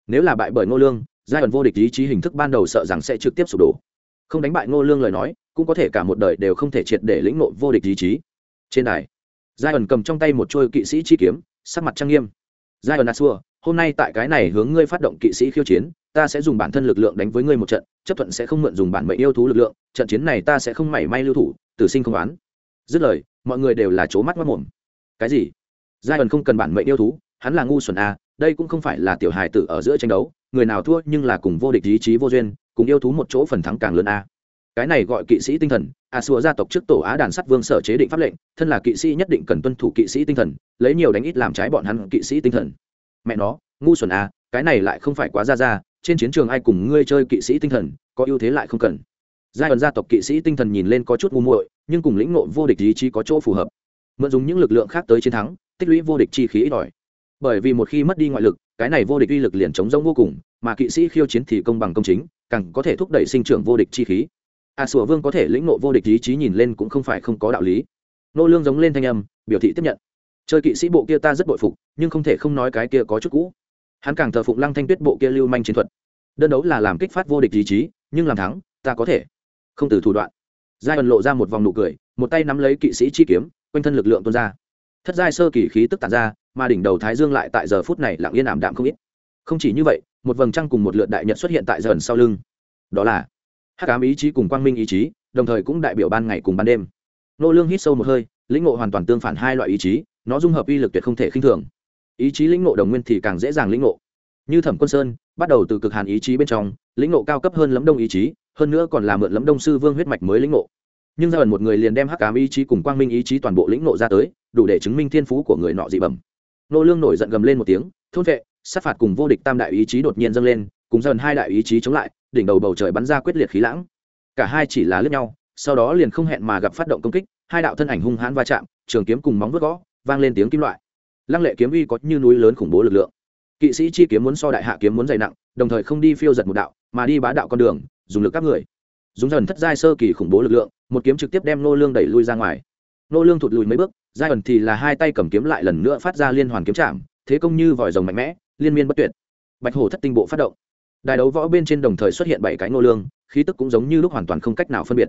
Nếu là bại bởi ngô lương giai ẩn vô địch ý chí hình thức ban đầu sợ rằng sẽ trực tiếp sụp đổ. Không đánh bại ngô lương lời nói, cũng có thể cả một đời đều không thể triệt để lĩnh ngộ vô địch ý chí. Trên đài, giai ẩn cầm trong tay một trôi kỵ sĩ chi kiếm, sắc mặt trang nghiêm. Giai ẩn asua à hôm nay tại cái này hướng ngươi phát động kỵ sĩ khiêu chiến, ta sẽ dùng bản thân lực lượng đánh với ngươi một trận, chấp thuận sẽ không mượn dùng bản mệnh yêu thú lực lượng, trận chiến này ta sẽ không mảy may lưu thủ, tử sinh không oán. Dứt lời, mọi người đều là c mắt mất mồm. Cái gì? Giai ẩn không cần bản mệnh yêu thú, hắn là ngu xuẩn a đây cũng không phải là tiểu hài tử ở giữa tranh đấu người nào thua nhưng là cùng vô địch ý chí vô duyên, cùng yêu thú một chỗ phần thắng càng lớn a. Cái này gọi kỵ sĩ tinh thần, a xua gia tộc trước tổ á đàn sắt vương sở chế định pháp lệnh, thân là kỵ sĩ nhất định cần tuân thủ kỵ sĩ tinh thần, lấy nhiều đánh ít làm trái bọn hắn kỵ sĩ tinh thần. Mẹ nó, ngu xuẩn a, cái này lại không phải quá ra ra, trên chiến trường ai cùng ngươi chơi kỵ sĩ tinh thần, có ưu thế lại không cần. Giai ẩn gia tộc kỵ sĩ tinh thần nhìn lên có chút ngu muội, nhưng cùng lĩnh ngộ vô địch ý chí có chỗ phù hợp. Mượn dùng những lực lượng khác tới chiến thắng, tích lũy vô địch chi khí ít ỏi. Bởi vì một khi mất đi ngoại lực cái này vô địch uy lực liền chống rông vô cùng mà kỵ sĩ khiêu chiến thì công bằng công chính càng có thể thúc đẩy sinh trưởng vô địch chi khí. A à, sủa vương có thể lĩnh ngộ vô địch ý chí nhìn lên cũng không phải không có đạo lý. Nô lương giống lên thanh âm biểu thị tiếp nhận. Chơi kỵ sĩ bộ kia ta rất bội phục nhưng không thể không nói cái kia có chút cũ. Hắn càng thờ phụng lăng thanh tuyết bộ kia lưu manh chiến thuật. Đơn đấu là làm kích phát vô địch ý chí nhưng làm thắng ta có thể. Không từ thủ đoạn. Giai ẩn lộ ra một vòng nụ cười một tay nắm lấy kỵ sĩ chi kiếm quanh thân lực lượng tuôn ra. Thất giai sơ kỳ khí tức tản ra mà đỉnh đầu thái dương lại tại giờ phút này lặng yên ảm đạm không ít. Không chỉ như vậy, một vầng trăng cùng một lượt đại nhật xuất hiện tại dần sau lưng. Đó là hắc ám ý chí cùng quang minh ý chí, đồng thời cũng đại biểu ban ngày cùng ban đêm. Nô lương hít sâu một hơi, lĩnh ngộ hoàn toàn tương phản hai loại ý chí, nó dung hợp uy lực tuyệt không thể khinh thường. Ý chí lĩnh ngộ đồng nguyên thì càng dễ dàng lĩnh ngộ. Như thẩm quân sơn, bắt đầu từ cực hàn ý chí bên trong, lĩnh ngộ cao cấp hơn lẫm đông ý chí, hơn nữa còn là mượn lẫm đông sư vương huyết mạch mới lĩnh ngộ. Nhưng ra ẩn một người liền đem hắc ám ý chí cùng quang minh ý chí toàn bộ lĩnh ngộ ra tới, đủ để chứng minh thiên phú của người nọ dị bẩm nô lương nổi giận gầm lên một tiếng, thôn vệ, sát phạt cùng vô địch tam đại ý chí đột nhiên dâng lên, cùng dần hai đại ý chí chống lại, đỉnh đầu bầu trời bắn ra quyết liệt khí lãng. Cả hai chỉ là lướt nhau, sau đó liền không hẹn mà gặp phát động công kích, hai đạo thân ảnh hung hãn va chạm, trường kiếm cùng móng vuốt gõ, vang lên tiếng kim loại. Lăng lệ kiếm uy có như núi lớn khủng bố lực lượng. Kỵ sĩ chi kiếm muốn so đại hạ kiếm muốn dày nặng, đồng thời không đi phiêu giật một đạo, mà đi bá đạo con đường, dùng lực các người. Dùng dần thất giai sơ kỳ khủng bố lực lượng, một kiếm trực tiếp đem nô lương đẩy lui ra ngoài. Nô lương thụt lùi mấy bước giai ẩn thì là hai tay cầm kiếm lại lần nữa phát ra liên hoàn kiếm chạm, thế công như vòi rồng mạnh mẽ, liên miên bất tuyệt. Bạch hổ thất tinh bộ phát động. Đài đấu võ bên trên đồng thời xuất hiện bảy cái nô lương, khí tức cũng giống như lúc hoàn toàn không cách nào phân biệt.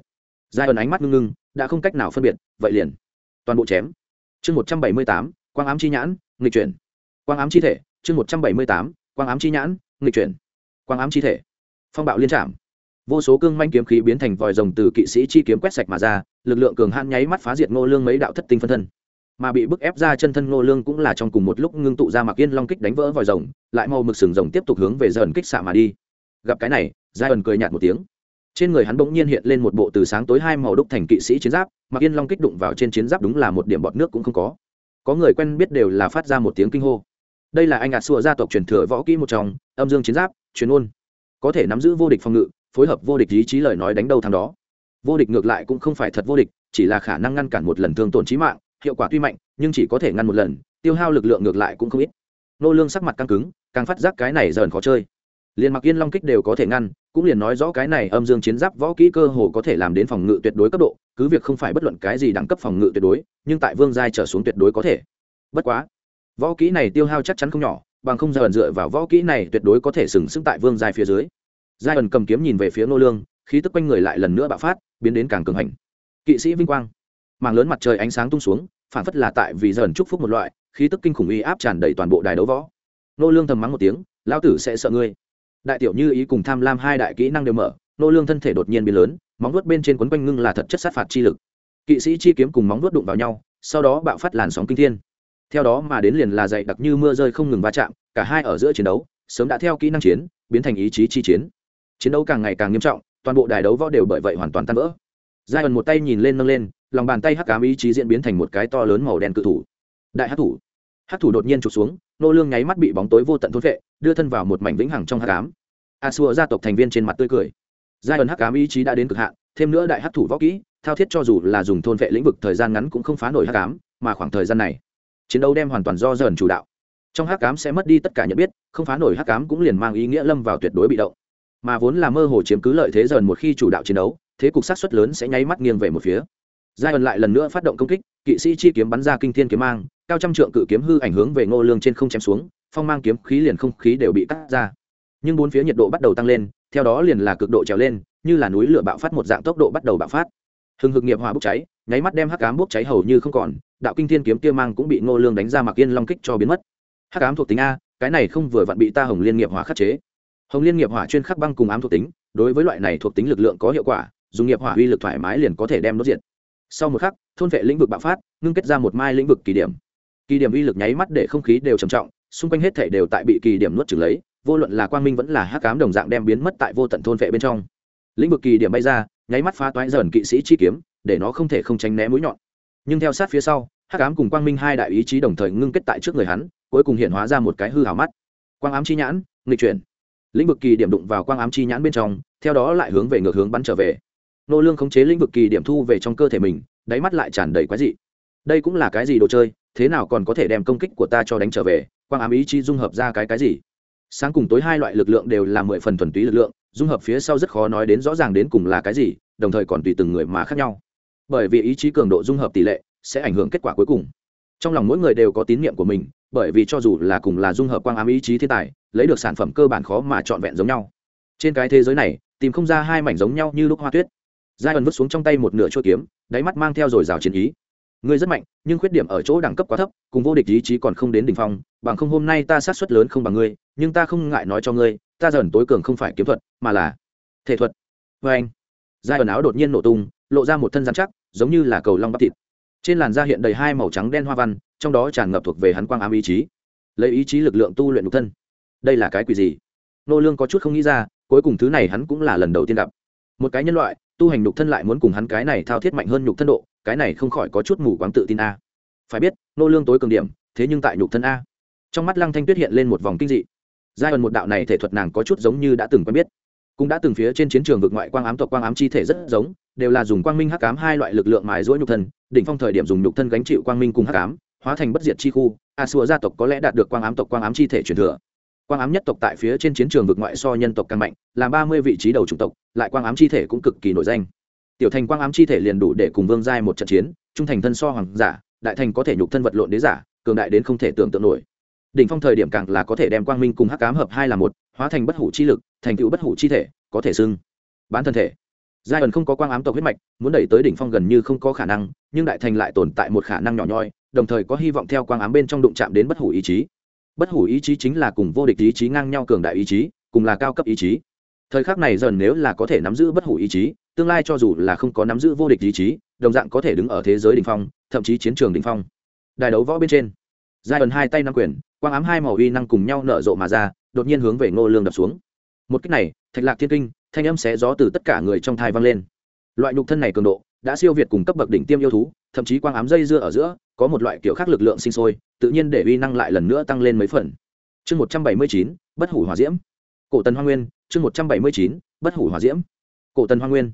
Giai ẩn ánh mắt ngưng ngưng, đã không cách nào phân biệt, vậy liền. Toàn bộ chém. Chương một trăm bảy mươi tám, quang ám chi nhãn, nghịch chuyển. Quang ám chi thể, chương một trăm bảy mươi tám, quang ám chi nhãn, nghịch chuyển. Quang ám chi thể. Phong bạo liên trạm vô số cương manh kiếm khí biến thành vòi rồng từ kỵ sĩ chi kiếm quét sạch mà ra lực lượng cường hãn nháy mắt phá diệt ngô lương mấy đạo thất tinh phân thân. Mà bị bức ép ra chân thân ngô lương cũng là trong cùng một lúc ngưng tụ ra mặc yên long kích đánh vỡ vòi rồng, lại màu mực sừng rồng tiếp tục hướng về dần kích xạ mà đi. Gặp cái này, giai ẩn cười nhạt một tiếng. Trên người hắn bỗng nhiên hiện lên một bộ từ sáng tối hai màu đúc thành kỵ sĩ chiến giáp mặc yên long kích đụng vào trên chiến giáp đúng là một điểm bọt nước cũng không có. Có người quen biết đều là phát ra một tiếng kinh hô. Đây là anh ạt xua gia tộc truyền thừa võ kỹ một trong, âm dương chiến giáp, truyền ôn. Có thể nắm giữ vô địch phòng ngự, phối hợp vô địch ý chí lời nói đánh đâu thằng đó vô địch ngược lại cũng không phải thật vô địch, chỉ là khả năng ngăn cản một lần thương tổn trí mạng, hiệu quả tuy mạnh, nhưng chỉ có thể ngăn một lần, tiêu hao lực lượng ngược lại cũng không ít. Nô lương sắc mặt căng cứng, càng phát giác cái này dần khó chơi. Liền mặc yên long kích đều có thể ngăn, cũng liền nói rõ cái này âm dương chiến giáp võ kỹ cơ hồ có thể làm đến phòng ngự tuyệt đối cấp độ, cứ việc không phải bất luận cái gì đẳng cấp phòng ngự tuyệt đối, nhưng tại vương giai trở xuống tuyệt đối có thể. Bất quá, võ kỹ này tiêu hao chắc chắn không nhỏ, bằng không dần dựa vào võ kỹ này tuyệt đối có thể sừng sững tại vương giai phía dưới. Giai ẩn cầm kiếm nhìn về phía nô lương khí tức quanh người lại lần nữa bạo phát, biến đến càng cường hành. Kỵ sĩ vinh quang. Mảng lớn mặt trời ánh sáng tung xuống, phản phất là tại vì dần chúc phúc một loại, khí tức kinh khủng uy áp tràn đầy toàn bộ đài đấu võ. Nô lương thầm mắng một tiếng, lão tử sẽ sợ ngươi. Đại tiểu như ý cùng tham lam hai đại kỹ năng đều mở, nô lương thân thể đột nhiên biến lớn, móng vuốt bên trên quấn quanh ngưng là thật chất sát phạt chi lực. Kỵ sĩ chi kiếm cùng móng vuốt đụng vào nhau, sau đó bạo phát làn sóng kinh thiên. Theo đó mà đến liền là dậy đặc như mưa rơi không ngừng va chạm, cả hai ở giữa chiến đấu, sớm đã theo kỹ năng chiến, biến thành ý chí chi chiến. Chiến đấu càng ngày càng nghiêm trọng toàn bộ đài đấu võ đều bởi vậy hoàn toàn tan vỡ. Giai ẩn một tay nhìn lên nâng lên, lòng bàn tay hắc cám ý chí diễn biến thành một cái to lớn màu đen cự thủ. Đại hắc thủ. Hắc thủ đột nhiên trục xuống, nô lương nháy mắt bị bóng tối vô tận thôn vệ đưa thân vào một mảnh vĩnh hằng trong hắc ám. A xua gia tộc thành viên trên mặt tươi cười. Giai ẩn hắc ám ý chí đã đến cực hạn, thêm nữa đại hắc thủ võ kỹ, thao thiết cho dù là dùng thôn vệ lĩnh vực thời gian ngắn cũng không phá nổi hắc ám, mà khoảng thời gian này, chiến đấu đem hoàn toàn do dần chủ đạo. Trong hắc ám sẽ mất đi tất cả nhận biết, không phá nổi hắc ám cũng liền mang ý nghĩa lâm vào tuyệt đối bị động mà vốn là mơ hồ chiếm cứ lợi thế dần một khi chủ đạo chiến đấu, thế cục sát xuất lớn sẽ nháy mắt nghiêng về một phía. Giai ẩn lại lần nữa phát động công kích, kỵ sĩ chi kiếm bắn ra kinh thiên kiếm mang, cao trăm trượng cự kiếm hư ảnh hướng về ngô lương trên không chém xuống, phong mang kiếm khí liền không khí đều bị cắt ra. Nhưng bốn phía nhiệt độ bắt đầu tăng lên, theo đó liền là cực độ trèo lên, như là núi lửa bạo phát một dạng tốc độ bắt đầu bạo phát. Hừng hực nghiệp hỏa bốc cháy, nháy mắt đem hắc ám bốc cháy hầu như không còn, đạo kinh thiên kiếm kia mang cũng bị ngô lương đánh ra mặc yên long kích cho biến mất. Hắc ám thuộc tính a, cái này không vừa vặn bị ta hồng liên nghiệp hỏa khắc chế hồng liên nghiệp hỏa chuyên khắc băng cùng ám thuộc tính, đối với loại này thuộc tính lực lượng có hiệu quả, dùng nghiệp hỏa uy lực thoải mái liền có thể đem đốt diệt. Sau một khắc, thôn vệ lĩnh vực bạo phát, ngưng kết ra một mai lĩnh vực kỳ điểm. Kỳ điểm uy lực nháy mắt để không khí đều trầm trọng, xung quanh hết thể đều tại bị kỳ điểm nuốt trừng lấy, vô luận là quang minh vẫn là hắc cám đồng dạng đem biến mất tại vô tận thôn vệ bên trong. Lĩnh vực kỳ điểm bay ra, nháy mắt phá toái dần kỵ sĩ chi kiếm, để nó không thể không tránh né mũi nhọn. Nhưng theo sát phía sau, hắc ám cùng quang minh hai đại ý chí đồng thời ngưng kết tại trước người hắn, cuối cùng hiện hóa ra một cái hư hảo mắt. Quang ám chi nhãn, nghịch chuyển lĩnh vực kỳ điểm đụng vào quang ám chi nhãn bên trong, theo đó lại hướng về ngược hướng bắn trở về. Nô lương khống chế lĩnh vực kỳ điểm thu về trong cơ thể mình, đáy mắt lại tràn đầy quái dị. Đây cũng là cái gì đồ chơi, thế nào còn có thể đem công kích của ta cho đánh trở về, quang ám ý chí dung hợp ra cái cái gì? Sáng cùng tối hai loại lực lượng đều là mười phần thuần túy lực lượng, dung hợp phía sau rất khó nói đến rõ ràng đến cùng là cái gì, đồng thời còn tùy từng người mà khác nhau. Bởi vì ý chí cường độ dung hợp tỷ lệ sẽ ảnh hưởng kết quả cuối cùng. Trong lòng mỗi người đều có tín nhiệm của mình bởi vì cho dù là cùng là dung hợp quang ám ý chí thiên tài, lấy được sản phẩm cơ bản khó mà trọn vẹn giống nhau. Trên cái thế giới này, tìm không ra hai mảnh giống nhau như lúc hoa tuyết. Giai ẩn vứt xuống trong tay một nửa chuôi kiếm, đáy mắt mang theo rồi rào chiến ý. Ngươi rất mạnh, nhưng khuyết điểm ở chỗ đẳng cấp quá thấp, cùng vô địch ý chí còn không đến đ ỉ n h phong, bằng không hôm nay ta sát xuất lớn không bằng ngươi, nhưng ta không ngại nói cho ngươi, ta dần tối cường không phải kiếm thuật, mà là thể thuật. Vê anh giai ẩn áo đột nhiên nổ tung, lộ ra một thân giám chắc, giống như là cầu long bắp thịt. Trên làn da hiện đầy hai màu trắng đen hoa văn trong đó tràn ngập thuộc về hắn quang ám ý chí. Lấy ý chí lực lượng tu luyện nhục thân. Đây là cái quỷ gì? Nô lương có chút không nghĩ ra, cuối cùng thứ này hắn cũng là lần đầu tiên gặp. Một cái nhân loại, tu hành nhục thân lại muốn cùng hắn cái này thao thiết mạnh hơn nhục thân độ, cái này không khỏi có chút mù quáng tự tin a. Phải biết, nô lương tối cường điểm, thế nhưng tại nhục thân a. Trong mắt lăng thanh tuyết hiện lên một vòng kinh dị. Giai đoạn một đạo này thể thuật nàng có chút giống như đã từng quen biết. Cũng đã từng phía trên chiến trường vực ngoại quang ám tộc quang ám chi thể rất giống, đều là dùng quang minh hắc ám hai loại lực lượng mài rũa nhục thân, đỉnh phong thời điểm dùng nhục thân gánh chịu quang minh cùng hắc ám hóa thành bất diệt chi khu, a xua gia tộc có lẽ đạt được quang ám tộc quang ám chi thể truyền thừa. Quang ám nhất tộc tại phía trên chiến trường vực ngoại so nhân tộc càng mạnh, làm ba mươi vị trí đầu chủng tộc, lại quang ám chi thể cũng cực kỳ nổi danh. Tiểu thành quang ám chi thể liền đủ để cùng vương giai một trận chiến, trung thành thân so hoàng giả, đại thành có thể nhục thân vật lộn đế giả, cường đại đến không thể tưởng tượng nổi. Đỉnh phong thời điểm càng là có thể đem quang minh cùng hắc ám hợp hai là một, hóa thành bất hủ chi lực, thành tựu bất hủ chi thể, có thể xưng bán thân thể. Giai ẩn không có quang ám tộc huyết mạch, muốn đẩy tới đỉnh phong gần như không có khả năng, nhưng đại thành lại tồn tại một khả năng nhỏ nhoi đồng thời có hy vọng theo quang ám bên trong đụng chạm đến bất hủ ý chí. Bất hủ ý chí chính là cùng vô địch ý chí ngang nhau cường đại ý chí, cùng là cao cấp ý chí. Thời khắc này dần nếu là có thể nắm giữ bất hủ ý chí, tương lai cho dù là không có nắm giữ vô địch ý chí, đồng dạng có thể đứng ở thế giới đ ỉ n h phong, thậm chí chiến trường đ ỉ n h phong. Đài đấu võ bên trên giai ẩn hai tay nắm quyền, quang ám hai màu uy năng cùng nhau nở rộ mà ra, đột nhiên hướng về ngô lương đập xuống. Một cách này, thạch lạc thiên kinh, thanh âm xé gió từ tất cả người trong thai vang lên. Loại nhục thân này cường độ đã siêu việt cùng cấp bậc đỉnh tiêm yêu thú, thậm chí quang ám dây dưa ở giữa, có một loại kiểu khác lực lượng sinh sôi, tự nhiên để uy năng lại lần nữa tăng lên mấy phần. Chương một trăm bảy mươi chín, bất hủ hòa diễm. Cổ tần hoa nguyên, chương một trăm bảy mươi chín, bất hủ hòa diễm. Cổ tần hoa nguyên.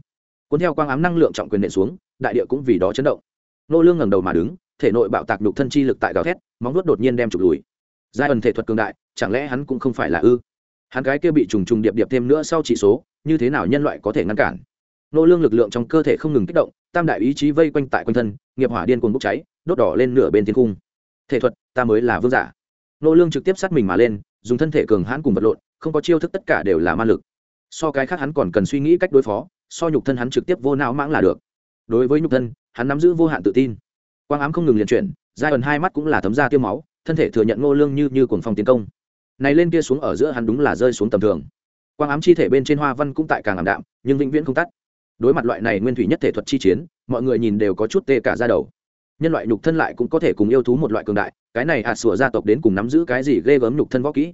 Cuốn theo quang ám năng lượng trọng quyền nện xuống, đại địa cũng vì đó chấn động. Nô lương ngẩng đầu mà đứng, thể nội bạo tạc nhục thân chi lực tại gào thét, móng vuốt đột nhiên đem trục lùi. Giai ẩn thể thuật cường đại, chẳng lẽ hắn cũng không phải là ư? Hắn cái kia bị trùng trùng điệp điệp thêm nữa sau chỉ số, như thế nào nhân loại có thể ngăn cản? Nô lương lực lượng trong cơ thể không ngừng kích động tam đại ý chí vây quanh tại quanh thân, nghiệp hỏa điên cuồng bốc cháy, đốt đỏ lên nửa bên thiên cung. Thể thuật, ta mới là vương giả. Nô lương trực tiếp sát mình mà lên, dùng thân thể cường hãn cùng vật lộn, không có chiêu thức tất cả đều là ma lực. So cái khác hắn còn cần suy nghĩ cách đối phó, so nhục thân hắn trực tiếp vô não mãng là được. Đối với nhục thân, hắn nắm giữ vô hạn tự tin. Quang ám không ngừng liền chuyển, giai ẩn hai mắt cũng là thấm ra tiêu máu, thân thể thừa nhận ngô lương như như cuồng phong tiến công. Này lên kia xuống ở giữa hắn đúng là rơi xuống tầm thường. Quang ám chi thể bên trên hoa văn cũng tại càng ảm đạm, nhưng vĩnh viễn không tắt đối mặt loại này nguyên thủy nhất thể thuật chi chiến, mọi người nhìn đều có chút tê cả ra đầu. Nhân loại nhục thân lại cũng có thể cùng yêu thú một loại cường đại, cái này ạt à sủa gia tộc đến cùng nắm giữ cái gì ghê gớm nhục thân võ kỹ?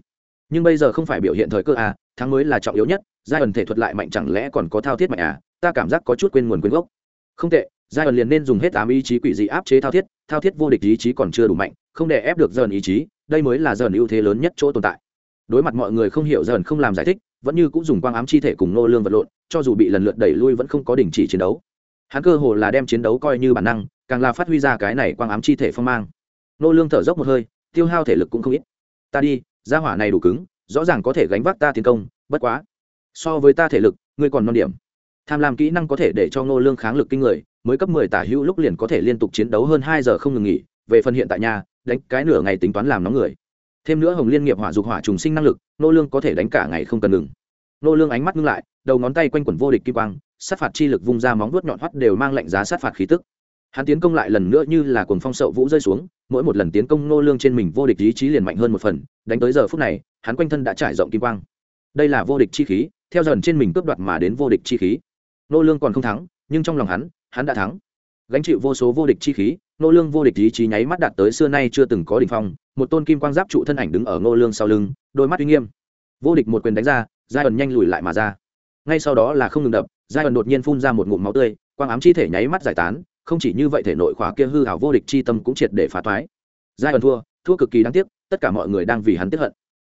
Nhưng bây giờ không phải biểu hiện thời cơ à thắng mới là trọng yếu nhất giai ẩn thể thuật lại mạnh chẳng lẽ còn có thao thiết mạnh à? Ta cảm giác có chút quên nguồn quên gốc. Không tệ giai ẩn liền nên dùng hết tám ý chí quỷ dị áp chế thao thiết thao thiết vô địch ý chí còn chưa đủ mạnh, không để ép được dần ý chí, đây mới là dần ưu thế lớn nhất chỗ tồn tại. Đối mặt mọi người không hiểu dần không làm giải thích vẫn như cũng dùng quang ám chi thể cùng nô lương vật lộn, cho dù bị lần lượt đẩy lui vẫn không có đình chỉ chiến đấu. Hắn cơ hồ là đem chiến đấu coi như bản năng, càng là phát huy ra cái này quang ám chi thể phong mang. Nô lương thở dốc một hơi, tiêu hao thể lực cũng không ít. Ta đi, gia hỏa này đủ cứng, rõ ràng có thể gánh vác ta tiến công, bất quá, so với ta thể lực, ngươi còn non điểm. Tham lam kỹ năng có thể để cho ngô lương kháng lực kinh người, mới cấp mười tả hữu lúc liền có thể liên tục chiến đấu hơn hai giờ không ngừng nghỉ, về phần hiện tại nhà đánh cái nửa ngày tính toán làm nóng người thêm nữa hồng liên nghiệp hỏa dục hỏa trùng sinh năng lực, Nô lương có thể đánh cả ngày không cần ngừng. Nô lương ánh mắt ngưng lại, đầu ngón tay quanh quẩn vô địch kim quang, sát phạt chi lực vung ra móng vuốt nhọn hoắt đều mang lạnh giá sát phạt khí tức. Hắn tiến công lại lần nữa như là cuồng phong sậu vũ rơi xuống, mỗi một lần tiến công Nô lương trên mình vô địch ý chí liền mạnh hơn một phần, đánh tới giờ phút này, hắn quanh thân đã trải rộng kim quang. Đây là vô địch chi khí, theo dần trên mình cướp đoạt mà đến vô địch chi khí. Nô lương còn không thắng, nhưng trong lòng hắn hắn đã thắng. Gánh chịu vô số vô địch chi khí nô lương vô địch ý chí nháy mắt đạt tới xưa nay chưa từng có đỉnh phong, một tôn kim quang giáp trụ thân ảnh đứng ở nô lương sau lưng, đôi mắt uy nghiêm. Vô địch một quyền đánh ra, giai ẩn nhanh lùi lại mà ra. Ngay sau đó là không ngừng đập, giai ẩn đột nhiên phun ra một ngụm máu tươi, quang ám chi thể nháy mắt giải tán, không chỉ như vậy thể nội khỏa kia hư hảo vô địch chi tâm cũng triệt để phá toái. Giai ẩn thua thua cực kỳ đáng tiếc, tất cả mọi người đang vì hắn tiếc hận.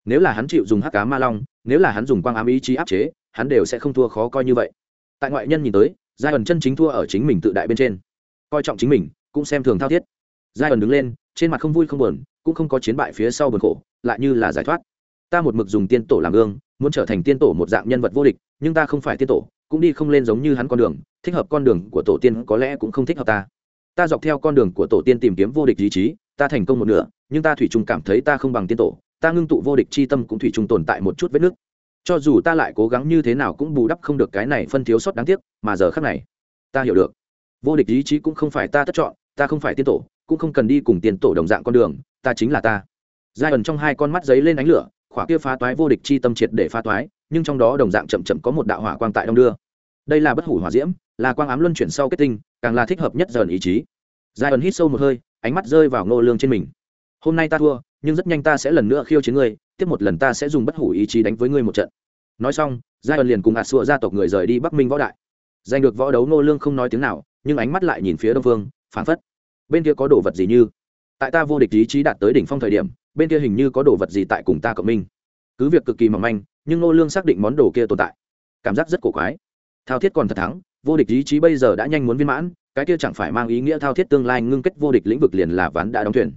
Nếu là hắn chịu dùng hắc cá ma long, nếu là hắn dùng quang ám ý chí áp chế, hắn đều sẽ không thua khó coi như vậy. Tại ngoại nhân nhìn tới, giai ẩn chân chính thua ở chính mình tự đại bên trên. Coi trọng chính mình cũng xem thường thao thiết. Giai ẩn đứng lên, trên mặt không vui không buồn, cũng không có chiến bại phía sau buồn khổ, lại như là giải thoát. Ta một mực dùng tiên tổ làm gương, muốn trở thành tiên tổ một dạng nhân vật vô địch, nhưng ta không phải tiên tổ, cũng đi không lên giống như hắn con đường, thích hợp con đường của tổ tiên có lẽ cũng không thích hợp ta. Ta dọc theo con đường của tổ tiên tìm kiếm vô địch ý chí, ta thành công một nửa, nhưng ta thủy chung cảm thấy ta không bằng tiên tổ, ta ngưng tụ vô địch chi tâm cũng thủy chung tồn tại một chút vết nứt cho dù ta lại cố gắng như thế nào cũng bù đắp không được cái này phân thiếu sót đáng tiếc, mà giờ khác này, ta hiểu được. Vô địch ý chí cũng không phải ta tất chọn ta không phải tiên tổ, cũng không cần đi cùng tiền tổ đồng dạng con đường, ta chính là ta. Giai ẩn trong hai con mắt giấy lên ánh lửa, khỏa kia phá toái vô địch chi tâm triệt để phá toái, nhưng trong đó đồng dạng chậm chậm có một đạo hỏa quang tại đông đưa. Đây là bất hủ hỏa diễm, là quang ám luân chuyển sau kết tinh, càng là thích hợp nhất dần ý chí. Giai ẩn hít sâu một hơi, ánh mắt rơi vào ngô lương trên mình. Hôm nay ta thua, nhưng rất nhanh ta sẽ lần nữa khiêu chiến ngươi, tiếp một lần ta sẽ dùng bất hủ ý chí đánh với ngươi một trận. Nói xong, giai ẩn liền cùng ạt sụa gia tộc người rời đi bắc minh võ đại. Giành được võ đấu ngô lương không nói tiếng nào, nhưng ánh mắt lại nhìn phía đông phương phản phất bên kia có đồ vật gì như? Tại ta vô địch ý chí đạt tới đỉnh phong thời điểm, bên kia hình như có đồ vật gì tại cùng ta cộng minh. Cứ việc cực kỳ mỏng manh, nhưng ngô lương xác định món đồ kia tồn tại. Cảm giác rất cổ quái. Thao thiết còn thật thắng, vô địch ý chí bây giờ đã nhanh muốn viên mãn, cái kia chẳng phải mang ý nghĩa thao thiết tương lai ngưng kết vô địch lĩnh vực liền là ván đã đóng thuyền.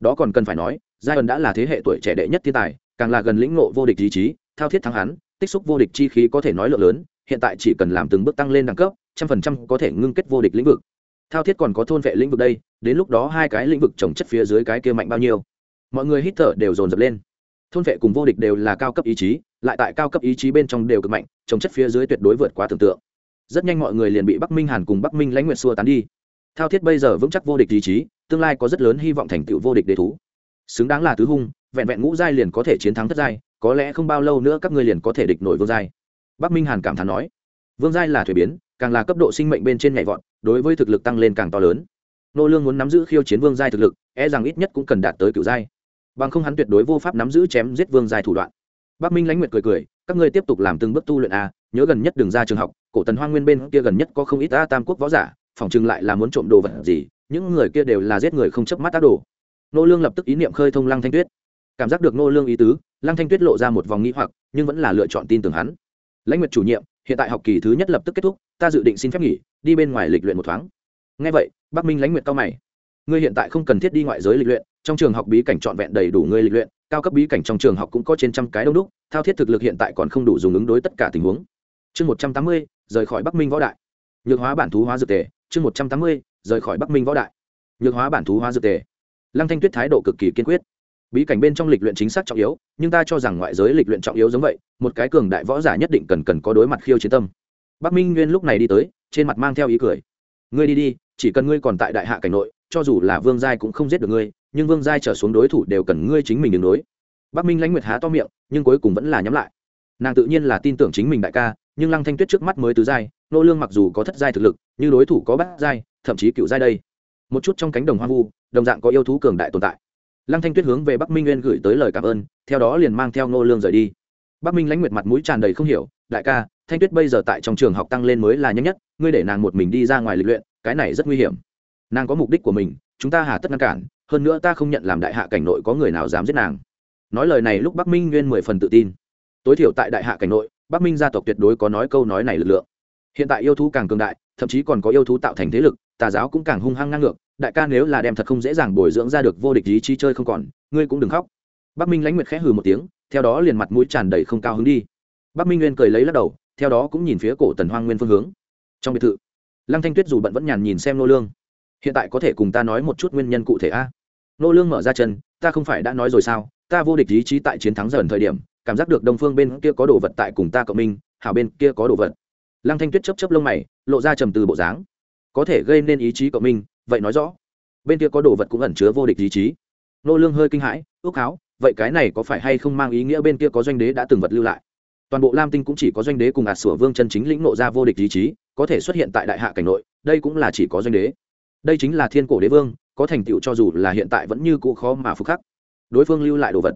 Đó còn cần phải nói giai ẩn đã là thế hệ tuổi trẻ đệ nhất thiên tài, càng là gần lĩnh ngộ vô địch ý chí, thao thiết thắng hắn, tích xúc vô địch chi khí có thể nói lượng lớn, hiện tại chỉ cần làm từng bước tăng lên đẳng cấp, trăm phần trăm có thể ngưng kết vô địch lĩnh vực thao thiết còn có thôn vệ lĩnh vực đây, đến lúc đó hai cái lĩnh vực trồng chất phía dưới cái kia mạnh bao nhiêu? Mọi người hít thở đều dồn dập lên. Thôn vệ cùng vô địch đều là cao cấp ý chí, lại tại cao cấp ý chí bên trong đều cực mạnh, trồng chất phía dưới tuyệt đối vượt quá tưởng tượng. Rất nhanh mọi người liền bị bắc minh hàn cùng bắc minh lãnh nguyện xua tán đi. Thao thiết bây giờ vững chắc vô địch ý chí, tương lai có rất lớn hy vọng thành tựu vô địch đề thú. Xứng đáng là tứ hung, vẹn vẹn ngũ giai liền có thể chiến thắng thất giai, có lẽ không bao lâu nữa các ngươi liền có thể địch nổi vương giai. Bắc minh hàn cảm thán nói. Vương giai là thuế biến càng là cấp độ sinh mệnh bên trên nhảy vọt, đối với thực lực tăng lên càng to lớn. Nô lương muốn nắm giữ khiêu chiến vương giai thực lực e rằng ít nhất cũng cần đạt tới cửu giai. Bằng không hắn tuyệt đối vô pháp nắm giữ chém giết vương giai thủ đoạn. Bắc minh lãnh nguyệt cười cười, các ngươi tiếp tục làm từng bước tu luyện a, nhớ gần nhất đừng ra trường học, cổ tần hoang nguyên bên kia gần nhất có không ít a tam quốc võ giả, phòng chừng lại là muốn trộm đồ vật gì, những người kia đều là giết người không chớp mắt tác đồ. Nô lương lập tức ý niệm khơi thông lăng thanh tuyết. Cảm giác được nô lương ý tứ, lăng thanh tuyết lộ ra một vòng nghĩ hoặc, nhưng vẫn là lựa chọn tin tưởng hắn. Lãnh nguyệt chủ nhiệm hiện tại học kỳ thứ nhất lập tức kết thúc, ta dự định xin phép nghỉ, đi bên ngoài lịch luyện một thoáng. Ngay vậy, bắc minh lãnh nguyện cao mày. Ngươi hiện tại không cần thiết đi ngoại giới lịch luyện, trong trường học bí cảnh trọn vẹn đầy đủ ngươi lịch luyện, cao cấp bí cảnh trong trường học cũng có trên trăm cái đông đúc, thao thiết thực lực hiện tại còn không đủ dùng ứng đối tất cả tình huống. Chương một trăm tám mươi, rời khỏi bắc minh võ đại. Nhược hóa bản thú hóa dược tề, chương một trăm tám mươi, rời khỏi bắc minh võ đại. Nhược hóa bản thú hóa dược tề. Lăng thanh tuyết thái độ cực kỳ kiên quyết bí cảnh bên trong lịch luyện chính xác trọng yếu, nhưng ta cho rằng ngoại giới lịch luyện trọng yếu giống vậy, một cái cường đại võ giả nhất định cần cần có đối mặt khiêu chiến tâm. Bắc minh nguyên lúc này đi tới, trên mặt mang theo ý cười. Ngươi đi đi, chỉ cần ngươi còn tại đại hạ cảnh nội, cho dù là vương giai cũng không giết được ngươi, nhưng vương giai trở xuống đối thủ đều cần ngươi chính mình đường đối. Bắc minh lãnh nguyệt há to miệng, nhưng cuối cùng vẫn là nhắm lại. Nàng tự nhiên là tin tưởng chính mình đại ca, nhưng lăng thanh tuyết trước mắt mới tứ giai, nô lương mặc dù có thất giai thực lực nhưng đối thủ có bát giai, thậm chí cựu giai đây. Một chút trong cánh đồng hoang vu, đồng dạng có yêu thú cường đại tồn tại lăng thanh tuyết hướng về bắc minh nguyên gửi tới lời cảm ơn, theo đó liền mang theo nô lương rời đi. Bắc minh lãnh nguyệt mặt mũi tràn đầy không hiểu, đại ca, thanh tuyết bây giờ tại trong trường học tăng lên mới là nhanh nhất, ngươi để nàng một mình đi ra ngoài lịch luyện, cái này rất nguy hiểm. Nàng có mục đích của mình, chúng ta hà tất ngăn cản, hơn nữa ta không nhận làm đại hạ cảnh nội có người nào dám giết nàng. Nói lời này lúc bắc minh nguyên mười phần tự tin. Tối thiểu tại đại hạ cảnh nội, bắc minh gia tộc tuyệt đối có nói câu nói này lực lượng. Hiện tại yêu thú càng cường đại, thậm chí còn có yêu thú tạo thành thế lực, tà giáo cũng càng hung hăng ngang ngược đại ca nếu là đem thật không dễ dàng bồi dưỡng ra được vô địch ý chí chơi không còn, ngươi cũng đừng khóc. Bắc minh lãnh nguyệt khẽ hừ một tiếng, theo đó liền mặt mũi tràn đầy không cao hứng đi. Bắc minh nguyên cười lấy lắc đầu, theo đó cũng nhìn phía cổ tần hoang nguyên phương hướng. Trong biệt thự, lăng thanh tuyết dù bận vẫn nhàn nhìn xem nô lương. Hiện tại có thể cùng ta nói một chút nguyên nhân cụ thể a? Nô lương mở ra chân, ta không phải đã nói rồi sao? Ta vô địch ý chí tại chiến thắng dần thời điểm, cảm giác được đông phương bên kia có đồ vật tại cùng ta cộng minh, hảo bên kia có đồ vật. Lăng thanh tuyết chấp chấp lông mày, lộ ra trầm từ bộ dáng. Có thể gây nên ý chí cộng minh vậy nói rõ. Bên kia có đồ vật cũng ẩn chứa vô địch ý chí. Nô lương hơi kinh hãi, ước háo vậy cái này có phải hay không mang ý nghĩa bên kia có doanh đế đã từng vật lưu lại? Toàn bộ lam tinh cũng chỉ có doanh đế cùng ạt sủa vương chân chính lĩnh nộ ra vô địch ý chí, có thể xuất hiện tại đại hạ cảnh nội, đây cũng là chỉ có doanh đế. Đây chính là thiên cổ đế vương, có thành tựu cho dù là hiện tại vẫn như cũ khó mà phục khắc. Đối phương lưu lại đồ vật,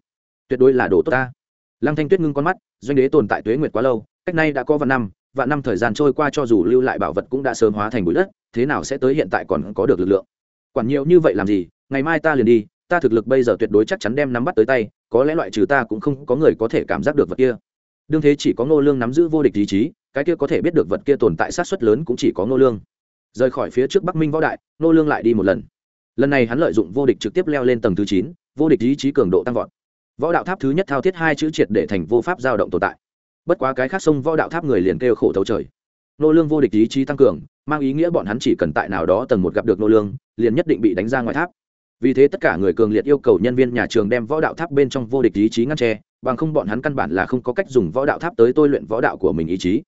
tuyệt đối là đồ tốt ta. Lăng thanh tuyết ngưng con mắt, doanh đế tồn tại tuế nguyệt quá lâu, cách nay đã có vạn năm và năm thời gian trôi qua cho dù lưu lại bảo vật cũng đã sớm hóa thành bụi đất, thế nào sẽ tới hiện tại còn có được lực lượng. Quản nhiều như vậy làm gì, ngày mai ta liền đi, ta thực lực bây giờ tuyệt đối chắc chắn đem nắm bắt tới tay, có lẽ loại trừ ta cũng không có người có thể cảm giác được vật kia. Đương thế chỉ có ngô lương nắm giữ vô địch ý chí, cái kia có thể biết được vật kia tồn tại sát suất lớn cũng chỉ có ngô lương. Rời khỏi phía trước bắc minh võ đại, ngô lương lại đi một lần. Lần này hắn lợi dụng vô địch trực tiếp leo lên tầng thứ chín, vô địch ý chí cường độ tăng vọt. Võ đạo tháp thứ nhất thao thiết hai chữ triệt để thành vô pháp giao động tồn tại bất quá cái khác sông võ đạo tháp người liền kêu khổ thấu trời. Nô lương vô địch ý chí tăng cường, mang ý nghĩa bọn hắn chỉ cần tại nào đó tầng một gặp được nô lương, liền nhất định bị đánh ra ngoài tháp. Vì thế tất cả người cường liệt yêu cầu nhân viên nhà trường đem võ đạo tháp bên trong vô địch ý chí ngăn tre bằng không bọn hắn căn bản là không có cách dùng võ đạo tháp tới tôi luyện võ đạo của mình ý chí.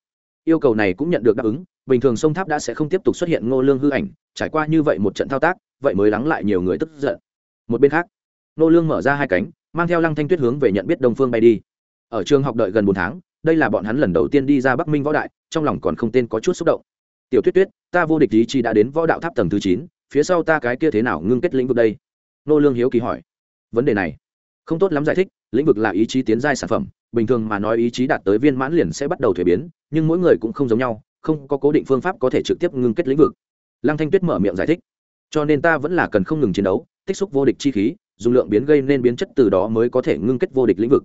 Yêu cầu này cũng nhận được đáp ứng, bình thường sông tháp đã sẽ không tiếp tục xuất hiện ngô lương hư ảnh, trải qua như vậy một trận thao tác, vậy mới lắng lại nhiều người tức giận. Một bên khác ngô lương mở ra hai cánh, mang theo lăng thanh tuyết hướng về nhận biết đông phương bay đi. Ở trường học đợi gần bốn tháng đây là bọn hắn lần đầu tiên đi ra bắc minh võ đại, trong lòng còn không tên có chút xúc động. Tiểu tuyết tuyết, ta vô địch ý chí đã đến võ đạo tháp tầng thứ chín, phía sau ta cái kia thế nào ngưng kết lĩnh vực đây? Nô lương hiếu kỳ hỏi. Vấn đề này, không tốt lắm giải thích, lĩnh vực là ý chí tiến giai sản phẩm, bình thường mà nói ý chí đạt tới viên mãn liền sẽ bắt đầu thuế biến, nhưng mỗi người cũng không giống nhau, không có cố định phương pháp có thể trực tiếp ngưng kết lĩnh vực. Lăng thanh tuyết mở miệng giải thích. Cho nên ta vẫn là cần không ngừng chiến đấu, tích xúc vô địch chi khí, dùng lượng biến gây nên biến chất từ đó mới có thể ngưng kết vô địch lĩnh vực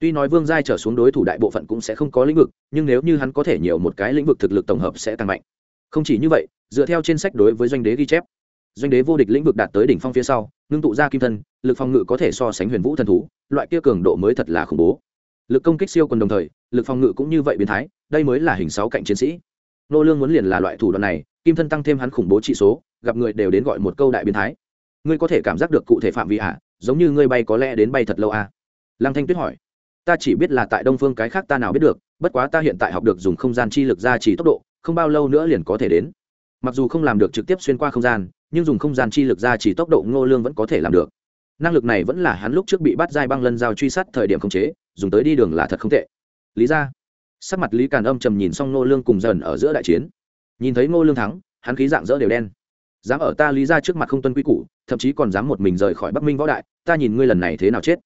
tuy nói vương giai trở xuống đối thủ đại bộ phận cũng sẽ không có lĩnh vực, nhưng nếu như hắn có thể nhiều một cái lĩnh vực thực lực tổng hợp sẽ tăng mạnh. Không chỉ như vậy, dựa theo trên sách đối với doanh đế ghi chép, doanh đế vô địch lĩnh vực đạt tới đỉnh phong phía sau, ngưng tụ ra kim thân, lực phòng ngự có thể so sánh huyền vũ thần thú, loại kia cường độ mới thật là khủng bố. Lực công kích siêu còn đồng thời, lực phòng ngự cũng như vậy biến thái, đây mới là hình sáu cạnh chiến sĩ. Nô lương muốn liền là loại thủ đoạn này, kim thân tăng thêm hắn khủng bố trị số, gặp người đều đến gọi một câu đại biến thái. Ngươi có thể cảm giác được cụ thể phạm vi ạ giống như ngươi bay có lẽ đến bay thật lâu à? Lăng thanh tuyết hỏi ta chỉ biết là tại đông phương cái khác ta nào biết được, bất quá ta hiện tại học được dùng không gian chi lực ra chỉ tốc độ, không bao lâu nữa liền có thể đến. Mặc dù không làm được trực tiếp xuyên qua không gian, nhưng dùng không gian chi lực ra chỉ tốc độ ngô lương vẫn có thể làm được. Năng lực này vẫn là hắn lúc trước bị bắt giai băng lân giao truy sát thời điểm khống chế, dùng tới đi đường là thật không tệ. Lý ra. Sắc mặt lý càn âm trầm nhìn xong ngô lương cùng dần ở giữa đại chiến. Nhìn thấy ngô lương thắng, hắn khí dạng dỡ đều đen. Dám ở ta lý ra trước mặt không tuân quy củ, thậm chí còn dám một mình rời khỏi bắc minh võ đại, ta nhìn ngươi lần này thế nào chết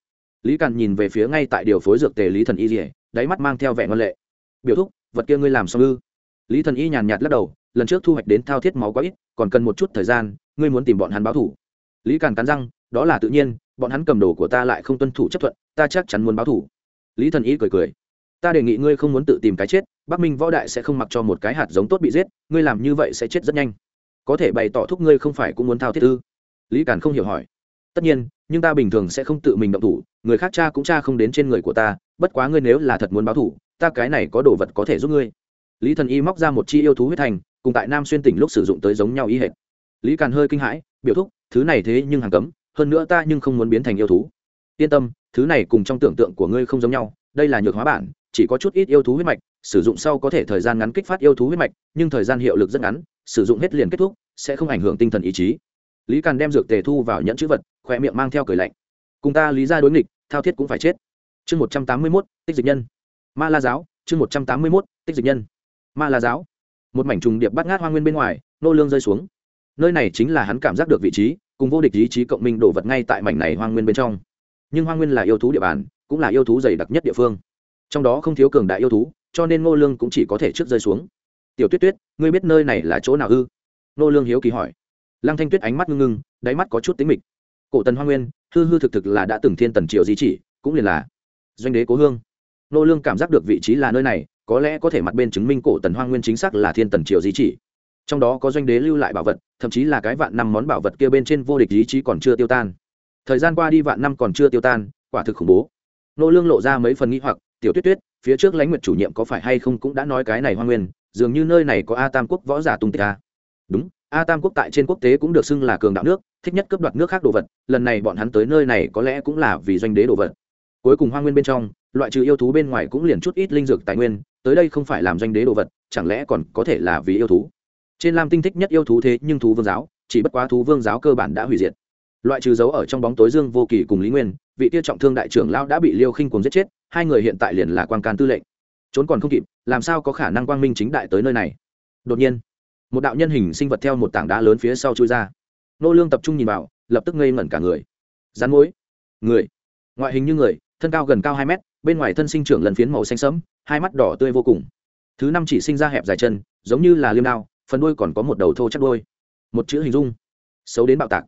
lý càn nhìn về phía ngay tại điều phối dược tề lý thần y rỉa đáy mắt mang theo vẻ ngân lệ. Biểu thúc, vật kia ngươi làm xong ư? Lý thần y nhàn nhạt lắc đầu, lần trước thu hoạch đến thao thiết máu quá ít, còn cần một chút thời gian, ngươi muốn tìm bọn hắn báo thủ. Lý càn cắn răng, đó là tự nhiên, bọn hắn cầm đồ của ta lại không tuân thủ chấp thuận, ta chắc chắn muốn báo thủ. Lý thần y cười cười, ta đề nghị ngươi không muốn tự tìm cái chết, bắc minh võ đại sẽ không mặc cho một cái hạt giống tốt bị giết, ngươi làm như vậy sẽ chết rất nhanh. Có thể bày tỏ thúc ngươi không phải cũng muốn thao thiết ư? Lý càn không hiểu hỏi tất nhiên, nhưng ta bình thường sẽ không tự mình động thủ, người khác cha cũng cha không đến trên người của ta, bất quá ngươi nếu là thật muốn báo thủ, ta cái này có đồ vật có thể giúp ngươi. Lý thần y móc ra một chi yêu thú huyết thành, cùng tại nam xuyên tỉnh lúc sử dụng tới giống nhau ý hệt. Lý càn hơi kinh hãi, biểu thúc, thứ này thế nhưng hàng cấm, hơn nữa ta nhưng không muốn biến thành yêu thú. Yên tâm, thứ này cùng trong tưởng tượng của ngươi không giống nhau, đây là nhược hóa bản, chỉ có chút ít yêu thú huyết mạch, sử dụng sau có thể thời gian ngắn kích phát yêu thú huyết mạch, nhưng thời gian hiệu lực rất ngắn, sử dụng hết liền kết thúc, sẽ không ảnh hưởng tinh thần ý chí lý càn đem dược tề thu vào nhẫn chữ vật khoe miệng mang theo cười lạnh. Cùng ta lý ra đối nghịch, thao thiết cũng phải chết. Chương một trăm tám mươi mốt, tích dịch nhân. Ma la giáo, chương một trăm tám mươi mốt, tích dịch nhân. Ma la giáo. Một mảnh trùng điệp bắt ngát hoa nguyên bên ngoài, nô lương rơi xuống. Nơi này chính là hắn cảm giác được vị trí, cùng vô địch ý chí cộng minh đổ vật ngay tại mảnh này hoang nguyên bên trong. Nhưng hoang nguyên là yêu thú địa bàn, cũng là yêu thú dày đặc nhất địa phương. Trong đó không thiếu cường đại yêu thú, cho nên ngô lương cũng chỉ có thể trước rơi xuống. Tiểu tuyết tuyết, ngươi biết nơi này là chỗ nào ư? Ngô lương hiếu kỳ hỏi lăng thanh tuyết ánh mắt ngưng ngưng, đáy mắt có chút tính mịch. Cổ tần hoa nguyên, hư hư thực thực là đã từng thiên tần triều di chỉ, cũng liền là doanh đế cố hương. Nô lương cảm giác được vị trí là nơi này, có lẽ có thể mặt bên chứng minh cổ tần hoa nguyên chính xác là thiên tần triều di chỉ. Trong đó có doanh đế lưu lại bảo vật, thậm chí là cái vạn năm món bảo vật kia bên trên vô địch ý chí còn chưa tiêu tan. Thời gian qua đi vạn năm còn chưa tiêu tan, quả thực khủng bố. Nô lương lộ ra mấy phần nghi hoặc, tiểu tuyết tuyết, phía trước lãnh nguyệt chủ nhiệm có phải hay không cũng đã nói cái này hoa nguyên, dường như nơi này có a tam quốc võ giả tung tích a đúng a tam quốc tại trên quốc tế cũng được xưng là cường đạo nước, thích nhất cướp đoạt nước khác đồ vật, lần này bọn hắn tới nơi này có lẽ cũng là vì doanh đế đồ vật. Cuối cùng hoa nguyên bên trong, loại trừ yêu thú bên ngoài cũng liền chút ít linh dược tài nguyên, tới đây không phải làm doanh đế đồ vật, chẳng lẽ còn có thể là vì yêu thú? Trên lam tinh thích nhất yêu thú thế nhưng thú vương giáo, chỉ bất quá thú vương giáo cơ bản đã hủy diệt. Loại trừ dấu ở trong bóng tối dương vô kỳ cùng lý nguyên, vị tiêu trọng thương đại trưởng lao đã bị liêu khinh cuồng giết chết, hai người hiện tại liền là quan can tư lệnh. Trốn còn không kịp, làm sao có khả năng quang minh chính đại tới nơi này? Đột nhiên một đạo nhân hình sinh vật theo một tảng đá lớn phía sau chui ra. Nô lương tập trung nhìn vào, lập tức ngây ngẩn cả người. Rắn mối người. Ngoại hình như người, thân cao gần cao hai mét, bên ngoài thân sinh trưởng lần phiến màu xanh sẫm, hai mắt đỏ tươi vô cùng. Thứ năm chỉ sinh ra hẹp dài chân, giống như là liêm đao, phần đuôi còn có một đầu thô chắc đuôi. Một chữ hình dung. Xấu đến bạo tạc.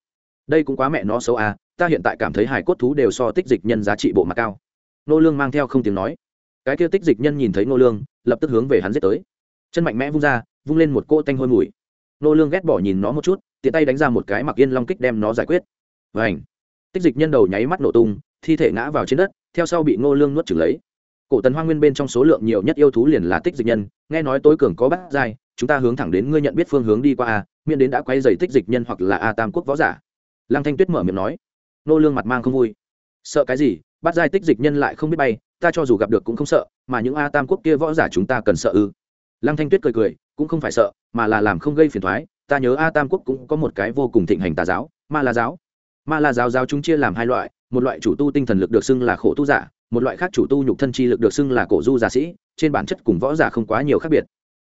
Đây cũng quá mẹ nó xấu à ta hiện tại cảm thấy hải cốt thú đều so tích dịch nhân giá trị bộ mặt cao. Nô lương mang theo không tiếng nói. Cái kia tích dịch nhân nhìn thấy nô lương, lập tức hướng về hắn giết tới. Chân mạnh mẽ vung ra vung lên một cô tanh hôi mùi. Nô lương ghét bỏ nhìn nó một chút, tiện tay đánh ra một cái mặc yên long kích đem nó giải quyết. Vảnh tích dịch nhân đầu nháy mắt nổ tung, thi thể ngã vào trên đất, theo sau bị nô lương nuốt chửng lấy. Cổ tần hoang nguyên bên trong số lượng nhiều nhất yêu thú liền là tích dịch nhân, nghe nói tối cường có bát giai, chúng ta hướng thẳng đến ngươi nhận biết phương hướng đi qua a, miễn đến đã quay dày tích dịch nhân hoặc là a tam quốc võ giả. Lăng thanh tuyết mở miệng nói. Nô lương mặt mang không vui. Sợ cái gì? Bắt giai tích dịch nhân lại không biết bay, ta cho dù gặp được cũng không sợ, mà những a tam quốc kia võ giả chúng ta cần sợ ư? Lăng thanh tuyết cười cười cũng không phải sợ, mà là làm không gây phiền toái. Ta nhớ a tam quốc cũng có một cái vô cùng thịnh hành tà giáo, ma la giáo. Ma la giáo giáo chúng chia làm hai loại, một loại chủ tu tinh thần lực được xưng là khổ tu giả, một loại khác chủ tu nhục thân chi lực được xưng là cổ du giả sĩ, trên bản chất cùng võ giả không quá nhiều khác biệt.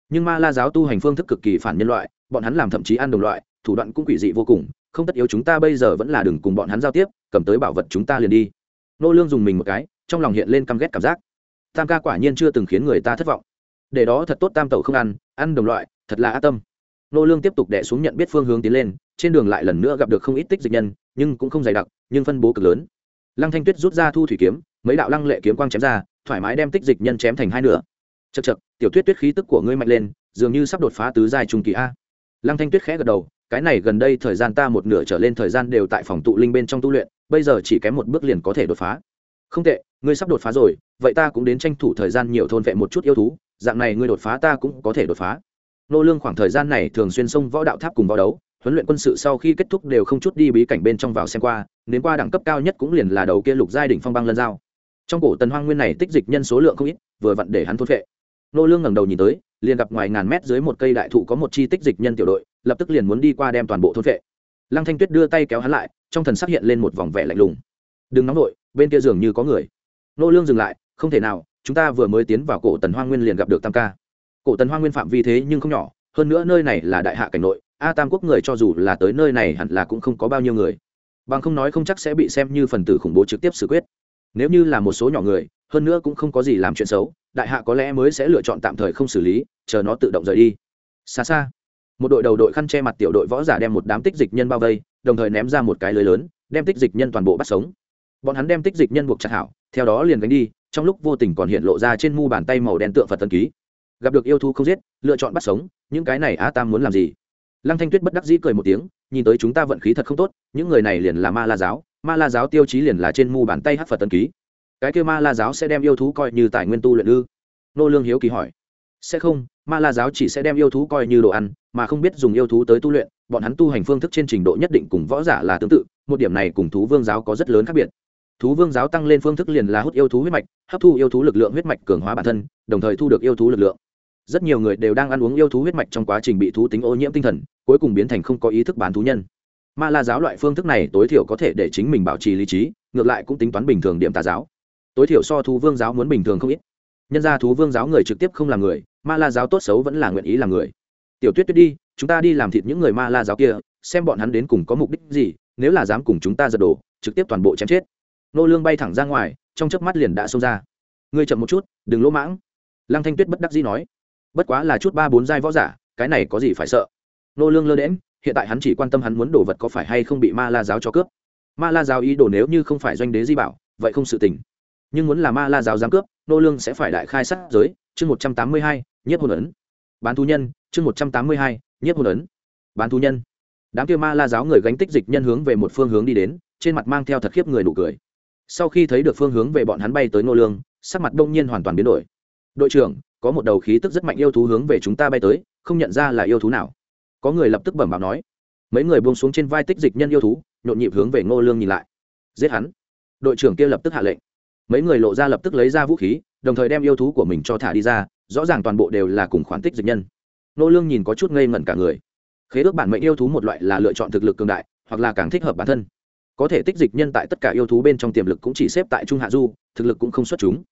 Nhưng ma la giáo tu hành phương thức cực kỳ phản nhân loại, bọn hắn làm thậm chí ăn đồng loại, thủ đoạn cũng quỷ dị vô cùng, không tất yếu chúng ta bây giờ vẫn là đừng cùng bọn hắn giao tiếp, cầm tới bảo vật chúng ta liền đi. Nô lương dùng mình một cái, trong lòng hiện lên căm ghét cảm giác. Tam ca quả nhiên chưa từng khiến người ta thất vọng để đó thật tốt tam tẩu không ăn ăn đồng loại, thật là á tâm. Nô lương tiếp tục đè xuống nhận biết phương hướng tiến lên, trên đường lại lần nữa gặp được không ít tích dịch nhân, nhưng cũng không dày đặc, nhưng phân bố cực lớn. Lăng thanh tuyết rút ra thu thủy kiếm, mấy đạo lăng lệ kiếm quang chém ra, thoải mái đem tích dịch nhân chém thành hai nửa. Chật chật tiểu tuyết tuyết khí tức của ngươi mạnh lên, dường như sắp đột phá tứ giai trung kỳ a. Lăng thanh tuyết khẽ gật đầu, cái này gần đây thời gian ta một nửa trở lên thời gian đều tại phòng tụ linh bên trong tu luyện, bây giờ chỉ kém một bước liền có thể đột phá. Không tệ, ngươi sắp đột phá rồi, vậy ta cũng đến tranh thủ thời gian nhiều thôn vệ một chút yêu thú dạng này ngươi đột phá ta cũng có thể đột phá. Nô lương khoảng thời gian này thường xuyên xông võ đạo tháp cùng võ đấu, huấn luyện quân sự sau khi kết thúc đều không chút đi bí cảnh bên trong vào xem qua đến qua đẳng cấp cao nhất cũng liền là đầu kia lục giai đỉnh phong băng lân dao trong cổ tần hoang nguyên này tích dịch nhân số lượng không ít, vừa vặn để hắn thôn phệ. Nô lương ngẩng đầu nhìn tới, liền gặp ngoài ngàn mét dưới một cây đại thụ có một chi tích dịch nhân tiểu đội, lập tức liền muốn đi qua đem toàn bộ thôn phệ. Lăng thanh tuyết đưa tay kéo hắn lại, trong thần sắc hiện lên một vòng vẻ lạnh lùng. Đừng nóng nổi bên kia dường như có người. Nô lương dừng lại, không thể nào chúng ta vừa mới tiến vào cổ tần hoang nguyên liền gặp được tam ca. Cổ tần hoang nguyên phạm vi thế nhưng không nhỏ, hơn nữa nơi này là đại hạ cảnh nội, a tam quốc người cho dù là tới nơi này hẳn là cũng không có bao nhiêu người. Bằng không nói không chắc sẽ bị xem như phần tử khủng bố trực tiếp xử quyết. Nếu như là một số nhỏ người, hơn nữa cũng không có gì làm chuyện xấu, đại hạ có lẽ mới sẽ lựa chọn tạm thời không xử lý, chờ nó tự động rời đi. Xa xa, một đội đầu đội khăn che mặt tiểu đội võ giả đem một đám tích dịch nhân bao vây, đồng thời ném ra một cái lưới lớn, đem tích dịch nhân toàn bộ bắt sống bọn hắn đem tích dịch nhân buộc chặt hảo, theo đó liền gánh đi, trong lúc vô tình còn hiện lộ ra trên mu bàn tay màu đen tượng phật tân ký. Gặp được yêu thú không giết, lựa chọn bắt sống, những cái này a tam muốn làm gì? Lăng thanh tuyết bất đắc dĩ cười một tiếng, nhìn tới chúng ta vận khí thật không tốt, những người này liền là ma la giáo, ma la giáo tiêu chí liền là trên mu bàn tay hát phật tân ký. Cái kêu ma la giáo sẽ đem yêu thú coi như tài nguyên tu luyện ư? Nô lương hiếu kỳ hỏi. Sẽ không, ma la giáo chỉ sẽ đem yêu thú coi như đồ ăn, mà không biết dùng yêu thú tới tu luyện, bọn hắn tu hành phương thức trên trình độ nhất định cùng võ giả là tương tự, một điểm này cùng thú vương giáo có rất lớn khác biệt thú vương giáo tăng lên phương thức liền là hút yêu thú huyết mạch, hấp thu yêu thú lực lượng huyết mạch cường hóa bản thân, đồng thời thu được yêu thú lực lượng. Rất nhiều người đều đang ăn uống yêu thú huyết mạch trong quá trình bị thú tính ô nhiễm tinh thần, cuối cùng biến thành không có ý thức bán thú nhân. Ma la giáo loại phương thức này tối thiểu có thể để chính mình bảo trì lý trí, ngược lại cũng tính toán bình thường điểm tà giáo. Tối thiểu so thú vương giáo muốn bình thường không ít. Nhân ra thú vương giáo người trực tiếp không là người, ma la giáo tốt xấu vẫn là nguyện ý là người. Tiểu tuyết tuyết đi, chúng ta đi làm thịt những người ma la giáo kia, xem bọn hắn đến cùng có mục đích gì, nếu là dám cùng chúng ta giật đổ, trực tiếp toàn bộ chém chết nô lương bay thẳng ra ngoài, trong chớp mắt liền đã xông ra. Ngươi chậm một chút, đừng lỗ mãng. Lăng thanh tuyết bất đắc dĩ nói. Bất quá là chút ba bốn giai võ giả, cái này có gì phải sợ? Nô lương lơ đễm hiện tại hắn chỉ quan tâm hắn muốn đổ vật có phải hay không bị ma la giáo cho cướp. Ma la giáo ý đồ nếu như không phải doanh đế di bảo, vậy không sự tình. Nhưng muốn là ma la giáo dám cướp, nô lương sẽ phải đại khai sát giới. Chương một trăm tám mươi hai nhất hồn ấn. Bán thú nhân, chương một trăm tám mươi hai nhất hồn ấn. Bán thú nhân. Đám kia ma la giáo người gánh tích dịch nhân hướng về một phương hướng đi đến, trên mặt mang theo thật khiếp người nụ cười sau khi thấy được phương hướng về bọn hắn bay tới nô lương, sắc mặt đông nhiên hoàn toàn biến đổi. Đội trưởng, có một đầu khí tức rất mạnh yêu thú hướng về chúng ta bay tới, không nhận ra là yêu thú nào. Có người lập tức bẩm báo nói. Mấy người buông xuống trên vai tích dịch nhân yêu thú, nhộn nhịp hướng về ngô lương nhìn lại. Giết hắn. Đội trưởng kia lập tức hạ lệnh. Mấy người lộ ra lập tức lấy ra vũ khí, đồng thời đem yêu thú của mình cho thả đi ra, rõ ràng toàn bộ đều là cùng khoản tích dịch nhân. Ngô lương nhìn có chút ngây ngẩn cả người. Khế ước bản mệnh yêu thú một loại là lựa chọn thực lực cường đại, hoặc là càng thích hợp bản thân có thể tích dịch nhân tại tất cả yêu thú bên trong tiềm lực cũng chỉ xếp tại trung hạ du, thực lực cũng không xuất chúng.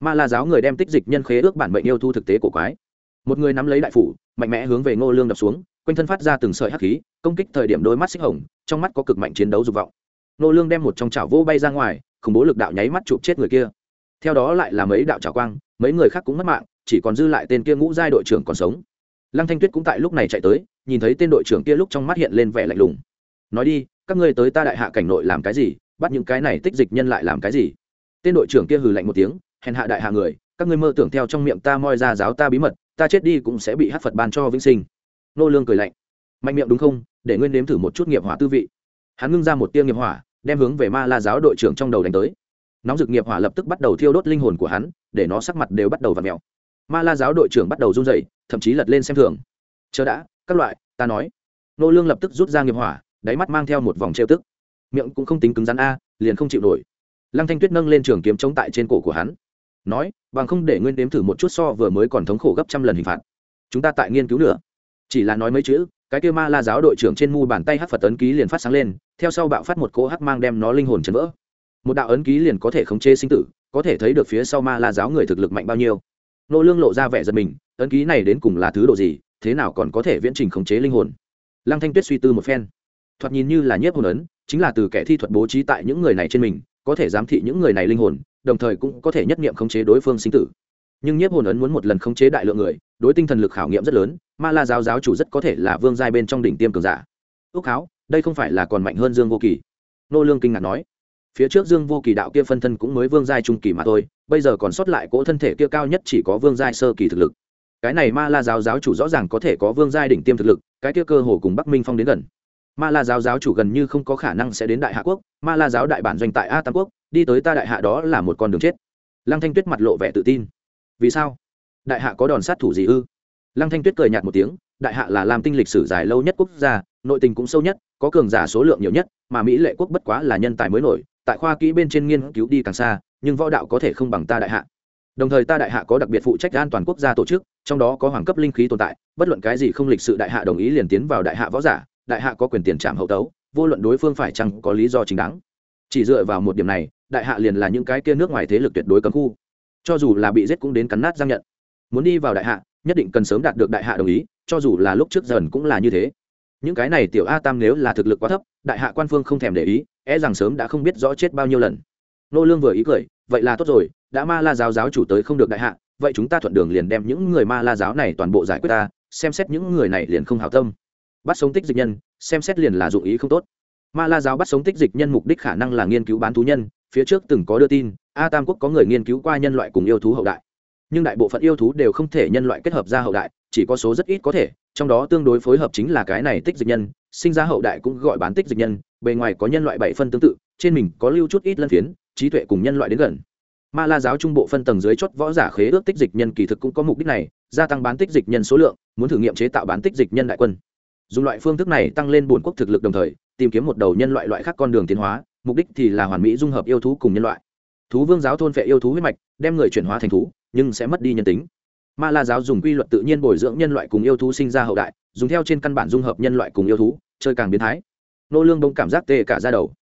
Ma la giáo người đem tích dịch nhân khế ước bản mệnh yêu thú thực tế của quái. Một người nắm lấy đại phủ, mạnh mẽ hướng về ngô lương đập xuống, quanh thân phát ra từng sợi hắc khí, công kích thời điểm đôi mắt xích hồng, trong mắt có cực mạnh chiến đấu dục vọng. Ngô lương đem một trong chảo vô bay ra ngoài, khủng bố lực đạo nháy mắt chụp chết người kia. Theo đó lại là mấy đạo chảo quang, mấy người khác cũng mất mạng, chỉ còn dư lại tên kia ngũ giai đội trưởng còn sống. Lăng thanh tuyết cũng tại lúc này chạy tới, nhìn thấy tên đội trưởng kia lúc trong mắt hiện lên vẻ lạnh lùng nói đi, các ngươi tới ta đại hạ cảnh nội làm cái gì, bắt những cái này tích dịch nhân lại làm cái gì? Tên đội trưởng kia hừ lạnh một tiếng, hèn hạ đại hạ người, các ngươi mơ tưởng theo trong miệng ta moi ra giáo ta bí mật, ta chết đi cũng sẽ bị hát phật ban cho vĩnh sinh. Nô lương cười lạnh. Mạnh miệng đúng không? Để nguyên đếm thử một chút nghiệp hỏa tư vị. Hắn ngưng ra một tia nghiệp hỏa, đem hướng về ma la giáo đội trưởng trong đầu đánh tới. Nóng dực nghiệp hỏa lập tức bắt đầu thiêu đốt linh hồn của hắn, để nó sắc mặt đều bắt đầu v ặ ma la giáo đội trưởng bắt đầu run rẩy, thậm chí lật lên xem thường. Chờ đã, các loại, ta nói. Nô lương lập tức rút ra nghiệp hỏa đáy mắt mang theo một vòng trêu tức. Miệng cũng không tính cứng rắn a, liền không chịu nổi. Lăng thanh tuyết nâng lên trường kiếm chống tại trên cổ của hắn. Nói, bằng không để nguyên đếm thử một chút so vừa mới còn thống khổ gấp trăm lần hình phạt. Chúng ta tại nghiên cứu nữa. Chỉ là nói mấy chữ, cái kêu ma la giáo đội trưởng trên mu bàn tay hắc phật ấn ký liền phát sáng lên, theo sau bạo phát một cỗ hắc mang đem nó linh hồn chấn vỡ. Một đạo ấn ký liền có thể khống chế sinh tử, có thể thấy được phía sau ma la giáo người thực lực mạnh bao nhiêu. Nô lương lộ ra vẻ giật mình, ấn ký này đến cùng là thứ độ gì, thế nào còn có thể viễn trình khống chế linh hồn? Lăng thanh tuyết suy tư một phen thoạt nhìn như là nhiếp hồn ấn, chính là từ kẻ thi thuật bố trí tại những người này trên mình, có thể giám thị những người này linh hồn, đồng thời cũng có thể nhất nghiệm khống chế đối phương sinh tử. Nhưng nhiếp hồn ấn muốn một lần khống chế đại lượng người, đối tinh thần lực khảo nghiệm rất lớn, ma la giáo giáo chủ rất có thể là vương giai bên trong đỉnh tiêm cường giả. Ước háo đây không phải là còn mạnh hơn dương vô kỳ nô lương kinh ngạc nói. Phía trước dương vô kỳ đạo kia phân thân cũng mới vương giai trung kỳ mà thôi, bây giờ còn sót lại cỗ thân thể kia cao nhất chỉ có vương giai sơ kỳ thực lực. Cái này ma la giáo giáo chủ rõ ràng có thể có vương giai đỉnh tiêm thực lực, cái kia cơ hồ cùng bắc minh phong đến gần ma la giáo giáo chủ gần như không có khả năng sẽ đến đại hạ quốc, ma la giáo đại bản doanh tại a tam quốc, đi tới ta đại hạ đó là một con đường chết. Lăng thanh tuyết mặt lộ vẻ tự tin. Vì sao? Đại hạ có đòn sát thủ gì ư? Lăng thanh tuyết cười nhạt một tiếng, đại hạ là làm tinh lịch sử dài lâu nhất quốc gia, nội tình cũng sâu nhất, có cường giả số lượng nhiều nhất, mà mỹ lệ quốc bất quá là nhân tài mới nổi, tại khoa kỹ bên trên nghiên cứu đi càng xa, nhưng võ đạo có thể không bằng ta đại hạ. Đồng thời ta đại hạ có đặc biệt phụ trách an toàn quốc gia tổ chức, trong đó có hoàng cấp linh khí tồn tại, bất luận cái gì không lịch sự đại hạ đồng ý liền tiến vào đại hạ võ giả đại hạ có quyền tiền trảm hậu tấu, vô luận đối phương phải chăng có lý do chính đáng. Chỉ dựa vào một điểm này, đại hạ liền là những cái kia nước ngoài thế lực tuyệt đối cấm khu. Cho dù là bị giết cũng đến cắn nát giang nhận. Muốn đi vào đại hạ, nhất định cần sớm đạt được đại hạ đồng ý, cho dù là lúc trước dần cũng là như thế. Những cái này tiểu a tam nếu là thực lực quá thấp, đại hạ quan phương không thèm để ý e rằng sớm đã không biết rõ chết bao nhiêu lần. Nô lương vừa ý cười, vậy là tốt rồi, đã ma la giáo giáo chủ tới không được đại hạ, vậy chúng ta thuận đường liền đem những người ma la giáo này toàn bộ giải quyết ta, xem xét những người này liền không hảo tâm bắt sống tích dịch nhân, xem xét liền là dụng ý không tốt. Ma la giáo bắt sống tích dịch nhân mục đích khả năng là nghiên cứu bán thú nhân, phía trước từng có đưa tin, a tam quốc có người nghiên cứu qua nhân loại cùng yêu thú hậu đại. Nhưng đại bộ phận yêu thú đều không thể nhân loại kết hợp ra hậu đại, chỉ có số rất ít có thể, trong đó tương đối phối hợp chính là cái này tích dịch nhân, sinh ra hậu đại cũng gọi bán tích dịch nhân, bề ngoài có nhân loại bảy phân tương tự, trên mình có lưu chút ít lân phiến, trí tuệ cùng nhân loại đến gần. Ma la giáo trung bộ phân tầng dưới chốt võ giả khế ước tích dịch nhân kỳ thực cũng có mục đích này, gia tăng bán tích dịch nhân số lượng, muốn thử nghiệm chế tạo bán tích dịch nhân đại quân dùng loại phương thức này tăng lên bổn quốc thực lực đồng thời, tìm kiếm một đầu nhân loại loại khác con đường tiến hóa, mục đích thì là hoàn mỹ dung hợp yêu thú cùng nhân loại. Thú vương giáo thôn phệ yêu thú huyết mạch, đem người chuyển hóa thành thú, nhưng sẽ mất đi nhân tính. Ma la giáo dùng quy luật tự nhiên bồi dưỡng nhân loại cùng yêu thú sinh ra hậu đại, dùng theo trên căn bản dung hợp nhân loại cùng yêu thú, chơi càng biến thái. Nô lương đông cảm giác tê cả ra đầu.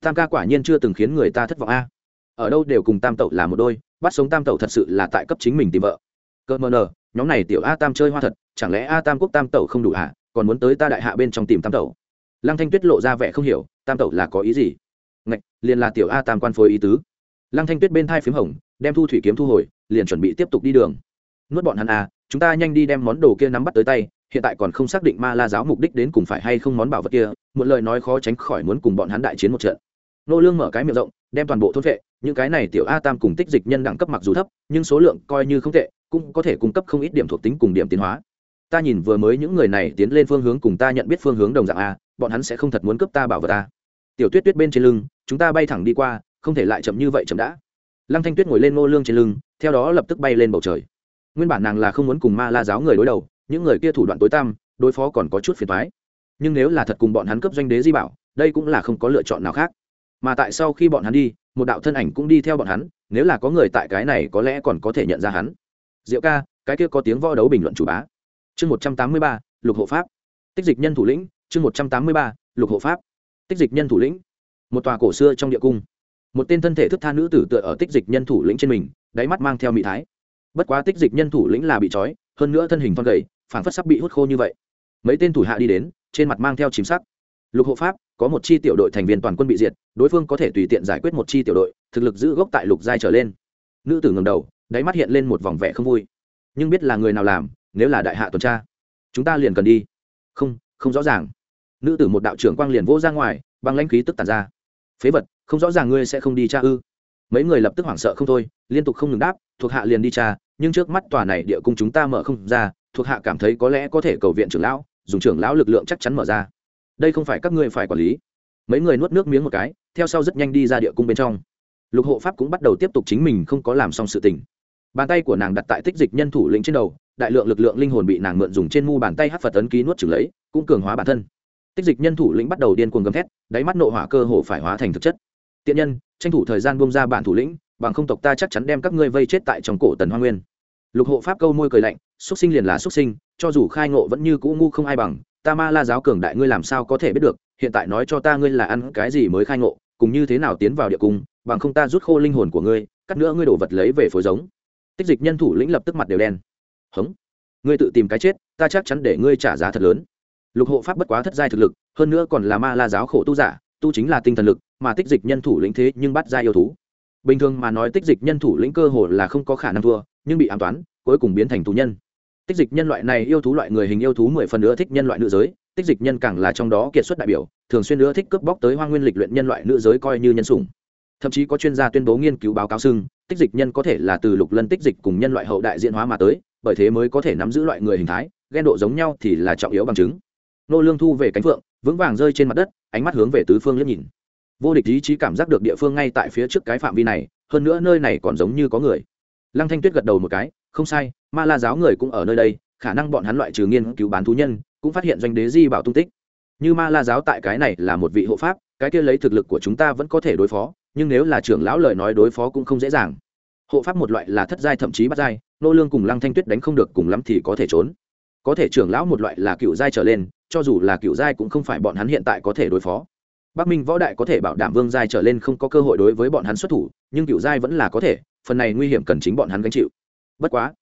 Tam ca quả nhiên chưa từng khiến người ta thất vọng a. Ở đâu đều cùng tam tẩu là một đôi, bắt sống tam tẩu thật sự là tại cấp chính mình tìm vợ. Cơ mờ nờ, nhóm này tiểu a tam chơi hoa thật, chẳng lẽ a tam quốc tam tẩu không đủ hả? Còn muốn tới ta đại hạ bên trong tìm tam tẩu. Lăng thanh tuyết lộ ra vẻ không hiểu, tam tẩu là có ý gì? Ngạch, liền là tiểu a tam quan phối ý tứ. Lăng thanh tuyết bên thai phiếm hồng, đem thu thủy kiếm thu hồi, liền chuẩn bị tiếp tục đi đường. Nuốt bọn hắn a chúng ta nhanh đi đem món đồ kia nắm bắt tới tay, hiện tại còn không xác định ma la giáo mục đích đến cùng phải hay không món bảo vật kia một lời nói khó tránh khỏi muốn cùng bọn hắn đại chiến một trận. Nô lương mở cái miệng rộng, đem toàn bộ thôn vệ, những cái này tiểu a tam cùng tích dịch nhân đẳng cấp mặc dù thấp, nhưng số lượng coi như không tệ, cũng có thể cung cấp không ít điểm thuộc tính cùng điểm tiến hóa ta nhìn vừa mới những người này tiến lên phương hướng cùng ta nhận biết phương hướng đồng dạng a, bọn hắn sẽ không thật muốn cướp ta bảo vật ta tiểu tuyết tuyết bên trên lưng, chúng ta bay thẳng đi qua, không thể lại chậm như vậy chậm đã. Lăng thanh tuyết ngồi lên ngô lương trên lưng, theo đó lập tức bay lên bầu trời. Nguyên bản nàng là không muốn cùng ma la giáo người đối đầu, những người kia thủ đoạn tối tăm, đối phó còn có chút phiền toái. Nhưng nếu là thật cùng bọn hắn cướp doanh đế di bảo, đây cũng là không có lựa chọn nào khác. Mà tại sau khi bọn hắn đi, một đạo thân ảnh cũng đi theo bọn hắn, nếu là có người tại cái này có lẽ còn có thể nhận ra hắn. Diệu ca, cái kia có tiếng võ đấu bình luận chủ bá chương một trăm tám mươi ba, lục hộ pháp. Tích dịch nhân thủ lĩnh, chương một trăm tám mươi ba, lục hộ pháp. Tích dịch nhân thủ lĩnh. Một tòa cổ xưa trong địa cung. Một tên thân thể thức tha nữ tử tựa ở tích dịch nhân thủ lĩnh trên mình, đáy mắt mang theo mỹ thái. Bất quá tích dịch nhân thủ lĩnh là bị trói, hơn nữa thân hình thon gầy phản phất sắp bị hút khô như vậy. Mấy tên thủ hạ đi đến, trên mặt mang theo chìm sắc. Lục hộ pháp, có một chi tiểu đội thành viên toàn quân bị diệt, đối phương có thể tùy tiện giải quyết một chi tiểu đội, thực lực giữ gốc tại lục giai trở lên. Nữ tử ngầm đầu, đáy mắt hiện lên một vòng vẻ không vui. Nhưng biết là người nào làm nếu là đại hạ tuần tra, chúng ta liền cần đi. Không không rõ ràng. Nữ tử một đạo trưởng quang liền vỗ ra ngoài, băng lãnh khí tức tàn ra. Phế vật, không rõ ràng ngươi sẽ không đi tra ư? Mấy người lập tức hoảng sợ không thôi, liên tục không ngừng đáp, thuộc hạ liền đi tra, nhưng trước mắt tòa này địa cung chúng ta mở không ra, thuộc hạ cảm thấy có lẽ có thể cầu viện trưởng lão, dùng trưởng lão lực lượng chắc chắn mở ra. Đây không phải các ngươi phải quản lý. Mấy người nuốt nước miếng một cái, theo sau rất nhanh đi ra địa cung bên trong. Lục hộ pháp cũng bắt đầu tiếp tục chính mình không có làm xong sự tình bàn tay của nàng đặt tại tích dịch nhân thủ lĩnh trên đầu, đại lượng lực lượng linh hồn bị nàng mượn dùng trên mu bàn tay hát phật ấn ký nuốt trừng lấy, cũng cường hóa bản thân. Tích dịch nhân thủ lĩnh bắt đầu điên cuồng gầm thét, đáy mắt nộ hỏa cơ hồ phải hóa thành thực chất. Tiện nhân, tranh thủ thời gian bông ra bản thủ lĩnh, bằng không tộc ta chắc chắn đem các ngươi vây chết tại trong cổ tần hoa nguyên. Lục hộ pháp câu môi cười lạnh xuất sinh liền là xuất sinh, cho dù khai ngộ vẫn như cũ ngu không ai bằng, ta ma la giáo cường đại ngươi làm sao có thể biết được, hiện tại nói cho ta ngươi là ăn cái gì mới khai ngộ, cùng như thế nào tiến vào địa cung, bằng không ta rút khô linh hồn của ngươi, cắt nữa ngươi đổ vật lấy về phối giống tích dịch nhân thủ lĩnh lập tức mặt đều đen. Hống. Ngươi tự tìm cái chết, ta chắc chắn để ngươi trả giá thật lớn. Lục hộ pháp bất quá thất giai thực lực, hơn nữa còn là ma la giáo khổ tu giả, tu chính là tinh thần lực, mà tích dịch nhân thủ lĩnh thế nhưng bắt giai yêu thú. Bình thường mà nói tích dịch nhân thủ lĩnh cơ hồ là không có khả năng thua, nhưng bị ám toán, cuối cùng biến thành tù nhân. Tích dịch nhân loại này yêu thú loại người hình yêu thú mười phần nữa thích nhân loại nữ giới, tích dịch nhân càng là trong đó kiệt xuất đại biểu, thường xuyên nữa thích cướp bóc tới hoa nguyên lịch luyện nhân loại nữ giới coi như nhân sủng. Thậm chí có chuyên gia tuyên bố nghiên cứu báo cáo xưng tích dịch nhân có thể là từ lục lân tích dịch cùng nhân loại hậu đại diễn hóa mà tới, bởi thế mới có thể nắm giữ loại người hình thái, ghen độ giống nhau thì là trọng yếu bằng chứng. Nô lương thu về cánh phượng, vững vàng rơi trên mặt đất, ánh mắt hướng về tứ phương liếc nhìn. Vô địch ý chí cảm giác được địa phương ngay tại phía trước cái phạm vi này, hơn nữa nơi này còn giống như có người. Lăng thanh tuyết gật đầu một cái, không sai, ma la giáo người cũng ở nơi đây, khả năng bọn hắn loại trừ nghiên cứu bán thú nhân, cũng phát hiện doanh đế di bảo tung tích. Như ma la giáo tại cái này là một vị hộ pháp, cái kia lấy thực lực của chúng ta vẫn có thể đối phó nhưng nếu là trưởng lão lời nói đối phó cũng không dễ dàng. Hộ pháp một loại là thất giai thậm chí bắt giai, nô lương cùng lăng thanh tuyết đánh không được cùng lắm thì có thể trốn. Có thể trưởng lão một loại là cựu giai trở lên, cho dù là cựu giai cũng không phải bọn hắn hiện tại có thể đối phó. Bắc minh võ đại có thể bảo đảm vương giai trở lên không có cơ hội đối với bọn hắn xuất thủ, nhưng cựu giai vẫn là có thể, phần này nguy hiểm cần chính bọn hắn gánh chịu. Bất quá,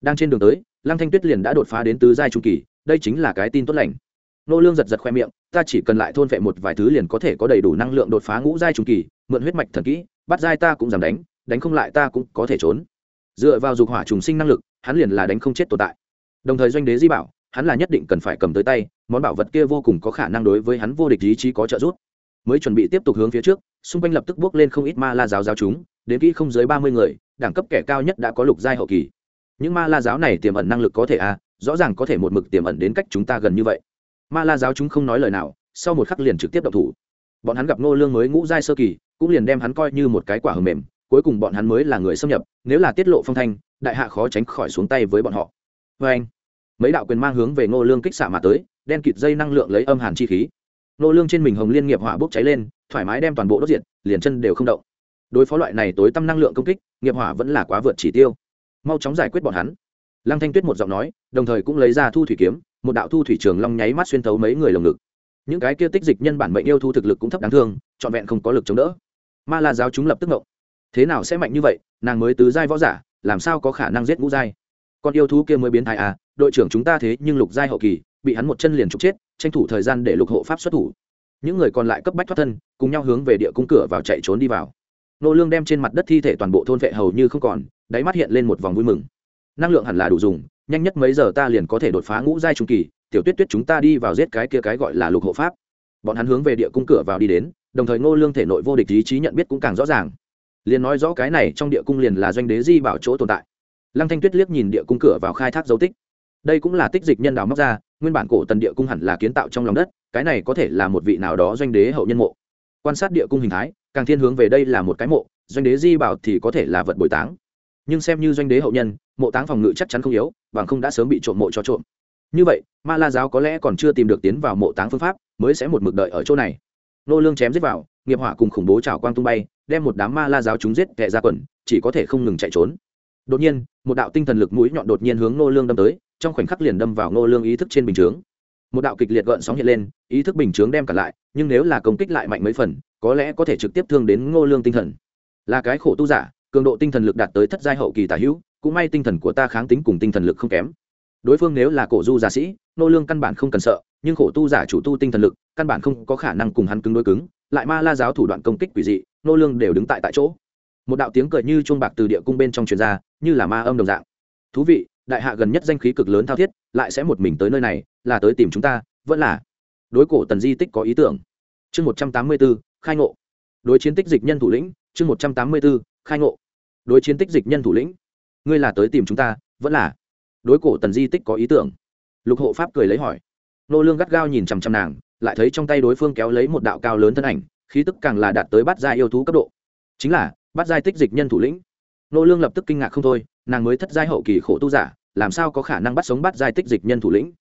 đang trên đường tới, lăng thanh tuyết liền đã đột phá đến tứ giai trung kỳ, đây chính là cái tin tốt lành. Nô lương giật giật khoe miệng, ta chỉ cần lại thôn vệ một vài thứ liền có thể có đầy đủ năng lượng đột phá ngũ giai trung kỳ mượn huyết mạch thần kỹ, bắt dai ta cũng dám đánh đánh không lại ta cũng có thể trốn. Dựa vào dục hỏa trùng sinh năng lực, hắn liền là đánh không chết tồn tại. Đồng thời doanh đế di bảo, hắn là nhất định cần phải cầm tới tay, món bảo vật kia vô cùng có khả năng đối với hắn vô địch ý chí có trợ giúp. Mới chuẩn bị tiếp tục hướng phía trước, xung quanh lập tức bước lên không ít ma la giáo giáo chúng, đến kỹ không dưới ba mươi người, đẳng cấp kẻ cao nhất đã có lục giai hậu kỳ. Những ma la giáo này tiềm ẩn năng lực có thể à rõ ràng có thể một mực tiềm ẩn đến cách chúng ta gần như vậy. Ma la giáo chúng không nói lời nào, sau một khắc liền trực tiếp đập thủ. Bọn hắn gặp ngô lương mới ngũ giai sơ kỳ cũng liền đem hắn coi như một cái quả hầm mềm, cuối cùng bọn hắn mới là người xâm nhập, nếu là tiết lộ phong thanh, đại hạ khó tránh khỏi xuống tay với bọn họ. Vê anh, mấy đạo quyền mang hướng về ngô lương kích xạ mà tới, đen kịt dây năng lượng lấy âm hàn chi khí. Ngô lương trên mình hồng liên nghiệp hỏa bốc cháy lên, thoải mái đem toàn bộ đốt diệt, liền chân đều không động. Đối phó loại này tối tâm năng lượng công kích, nghiệp hỏa vẫn là quá vượt chỉ tiêu. Mau chóng giải quyết bọn hắn. Lăng thanh tuyết một giọng nói, đồng thời cũng lấy ra thu thủy kiếm, một đạo thu thủy trường long nháy mắt xuyên thấu mấy người lồng ngực. Những cái kia tích dịch nhân bản mệnh yêu thu thực lực cũng thấp đáng thương, trọn vẹn không có lực chống đỡ ma la giáo chúng lập tức ngộng. Thế nào sẽ mạnh như vậy? Nàng mới tứ giai võ giả, làm sao có khả năng giết ngũ giai? Con yêu thú kia mới biến thái à? Đội trưởng chúng ta thế nhưng lục giai hậu kỳ, bị hắn một chân liền trục chết, tranh thủ thời gian để lục hộ pháp xuất thủ. Những người còn lại cấp bách thoát thân, cùng nhau hướng về địa cung cửa vào chạy trốn đi vào. Nô lương đem trên mặt đất thi thể toàn bộ thôn vệ hầu như không còn, đáy mắt hiện lên một vòng vui mừng. Năng lượng hẳn là đủ dùng, nhanh nhất mấy giờ ta liền có thể đột phá ngũ giai trung kỳ, tiểu tuyết tuyết chúng ta đi vào giết cái kia cái gọi là lục hộ pháp bọn hắn hướng về địa cung cửa vào đi đến, đồng thời ngô lương thể nội vô địch ý chí nhận biết cũng càng rõ ràng. Liền nói rõ cái này trong địa cung liền là doanh đế di bảo chỗ tồn tại. Lăng thanh tuyết liếc nhìn địa cung cửa vào khai thác dấu tích. Đây cũng là tích dịch nhân đào móc ra, nguyên bản cổ tần địa cung hẳn là kiến tạo trong lòng đất, cái này có thể là một vị nào đó doanh đế hậu nhân mộ. Quan sát địa cung hình thái, càng thiên hướng về đây là một cái mộ, doanh đế di bảo thì có thể là vật bồi táng. Nhưng xem như doanh đế hậu nhân, mộ táng phòng ngự chắc chắn không yếu, bằng không đã sớm bị trộm mộ cho trộm. Như vậy, ma la giáo có lẽ còn chưa tìm được tiến vào mộ táng phương pháp mới sẽ một mực đợi ở chỗ này. Nô lương chém giết vào, nghiệp hỏa cùng khủng bố chảo quang tung bay, đem một đám ma la giáo chúng giết kẻ ra quần, chỉ có thể không ngừng chạy trốn. Đột nhiên, một đạo tinh thần lực mũi nhọn đột nhiên hướng nô lương đâm tới, trong khoảnh khắc liền đâm vào nô lương ý thức trên bình chướng. Một đạo kịch liệt gợn sóng hiện lên, ý thức bình chướng đem cả lại, nhưng nếu là công kích lại mạnh mấy phần, có lẽ có thể trực tiếp thương đến ngô lương tinh thần. Là cái khổ tu giả, cường độ tinh thần lực đạt tới thất giai hậu kỳ tả hữu, cũng may tinh thần của ta kháng tính cùng tinh thần lực không kém. Đối phương nếu là cổ du giả sĩ, nô lương căn bản không cần sợ nhưng khổ tu giả chủ tu tinh thần lực căn bản không có khả năng cùng hắn cứng đối cứng lại ma la giáo thủ đoạn công kích quỷ dị nô lương đều đứng tại tại chỗ. Một đạo tiếng cười như chuông bạc từ địa cung bên trong truyền ra như là ma âm đồng dạng. Thú vị đại hạ gần nhất danh khí cực lớn thao thiết lại sẽ một mình tới nơi này là tới tìm chúng ta vẫn là. Đối cổ tần di tích có ý tưởng. Chương một trăm tám mươi 184, khai ngộ. Đối chiến tích dịch nhân thủ lĩnh chương một trăm tám mươi 184, khai ngộ. Đối chiến tích dịch nhân thủ lĩnh ngươi là tới tìm chúng ta vẫn là. Đối cổ tần di tích có ý tưởng. Lục hộ pháp cười lấy hỏi nô lương gắt gao nhìn chằm chằm nàng, lại thấy trong tay đối phương kéo lấy một đạo cao lớn thân ảnh, khí tức càng là đạt tới bát giai yêu thú cấp độ. Chính là, bát giai tích dịch nhân thủ lĩnh. Nô lương lập tức kinh ngạc không thôi, nàng mới thất giai hậu kỳ khổ tu giả, làm sao có khả năng bắt sống bát giai tích dịch nhân thủ lĩnh?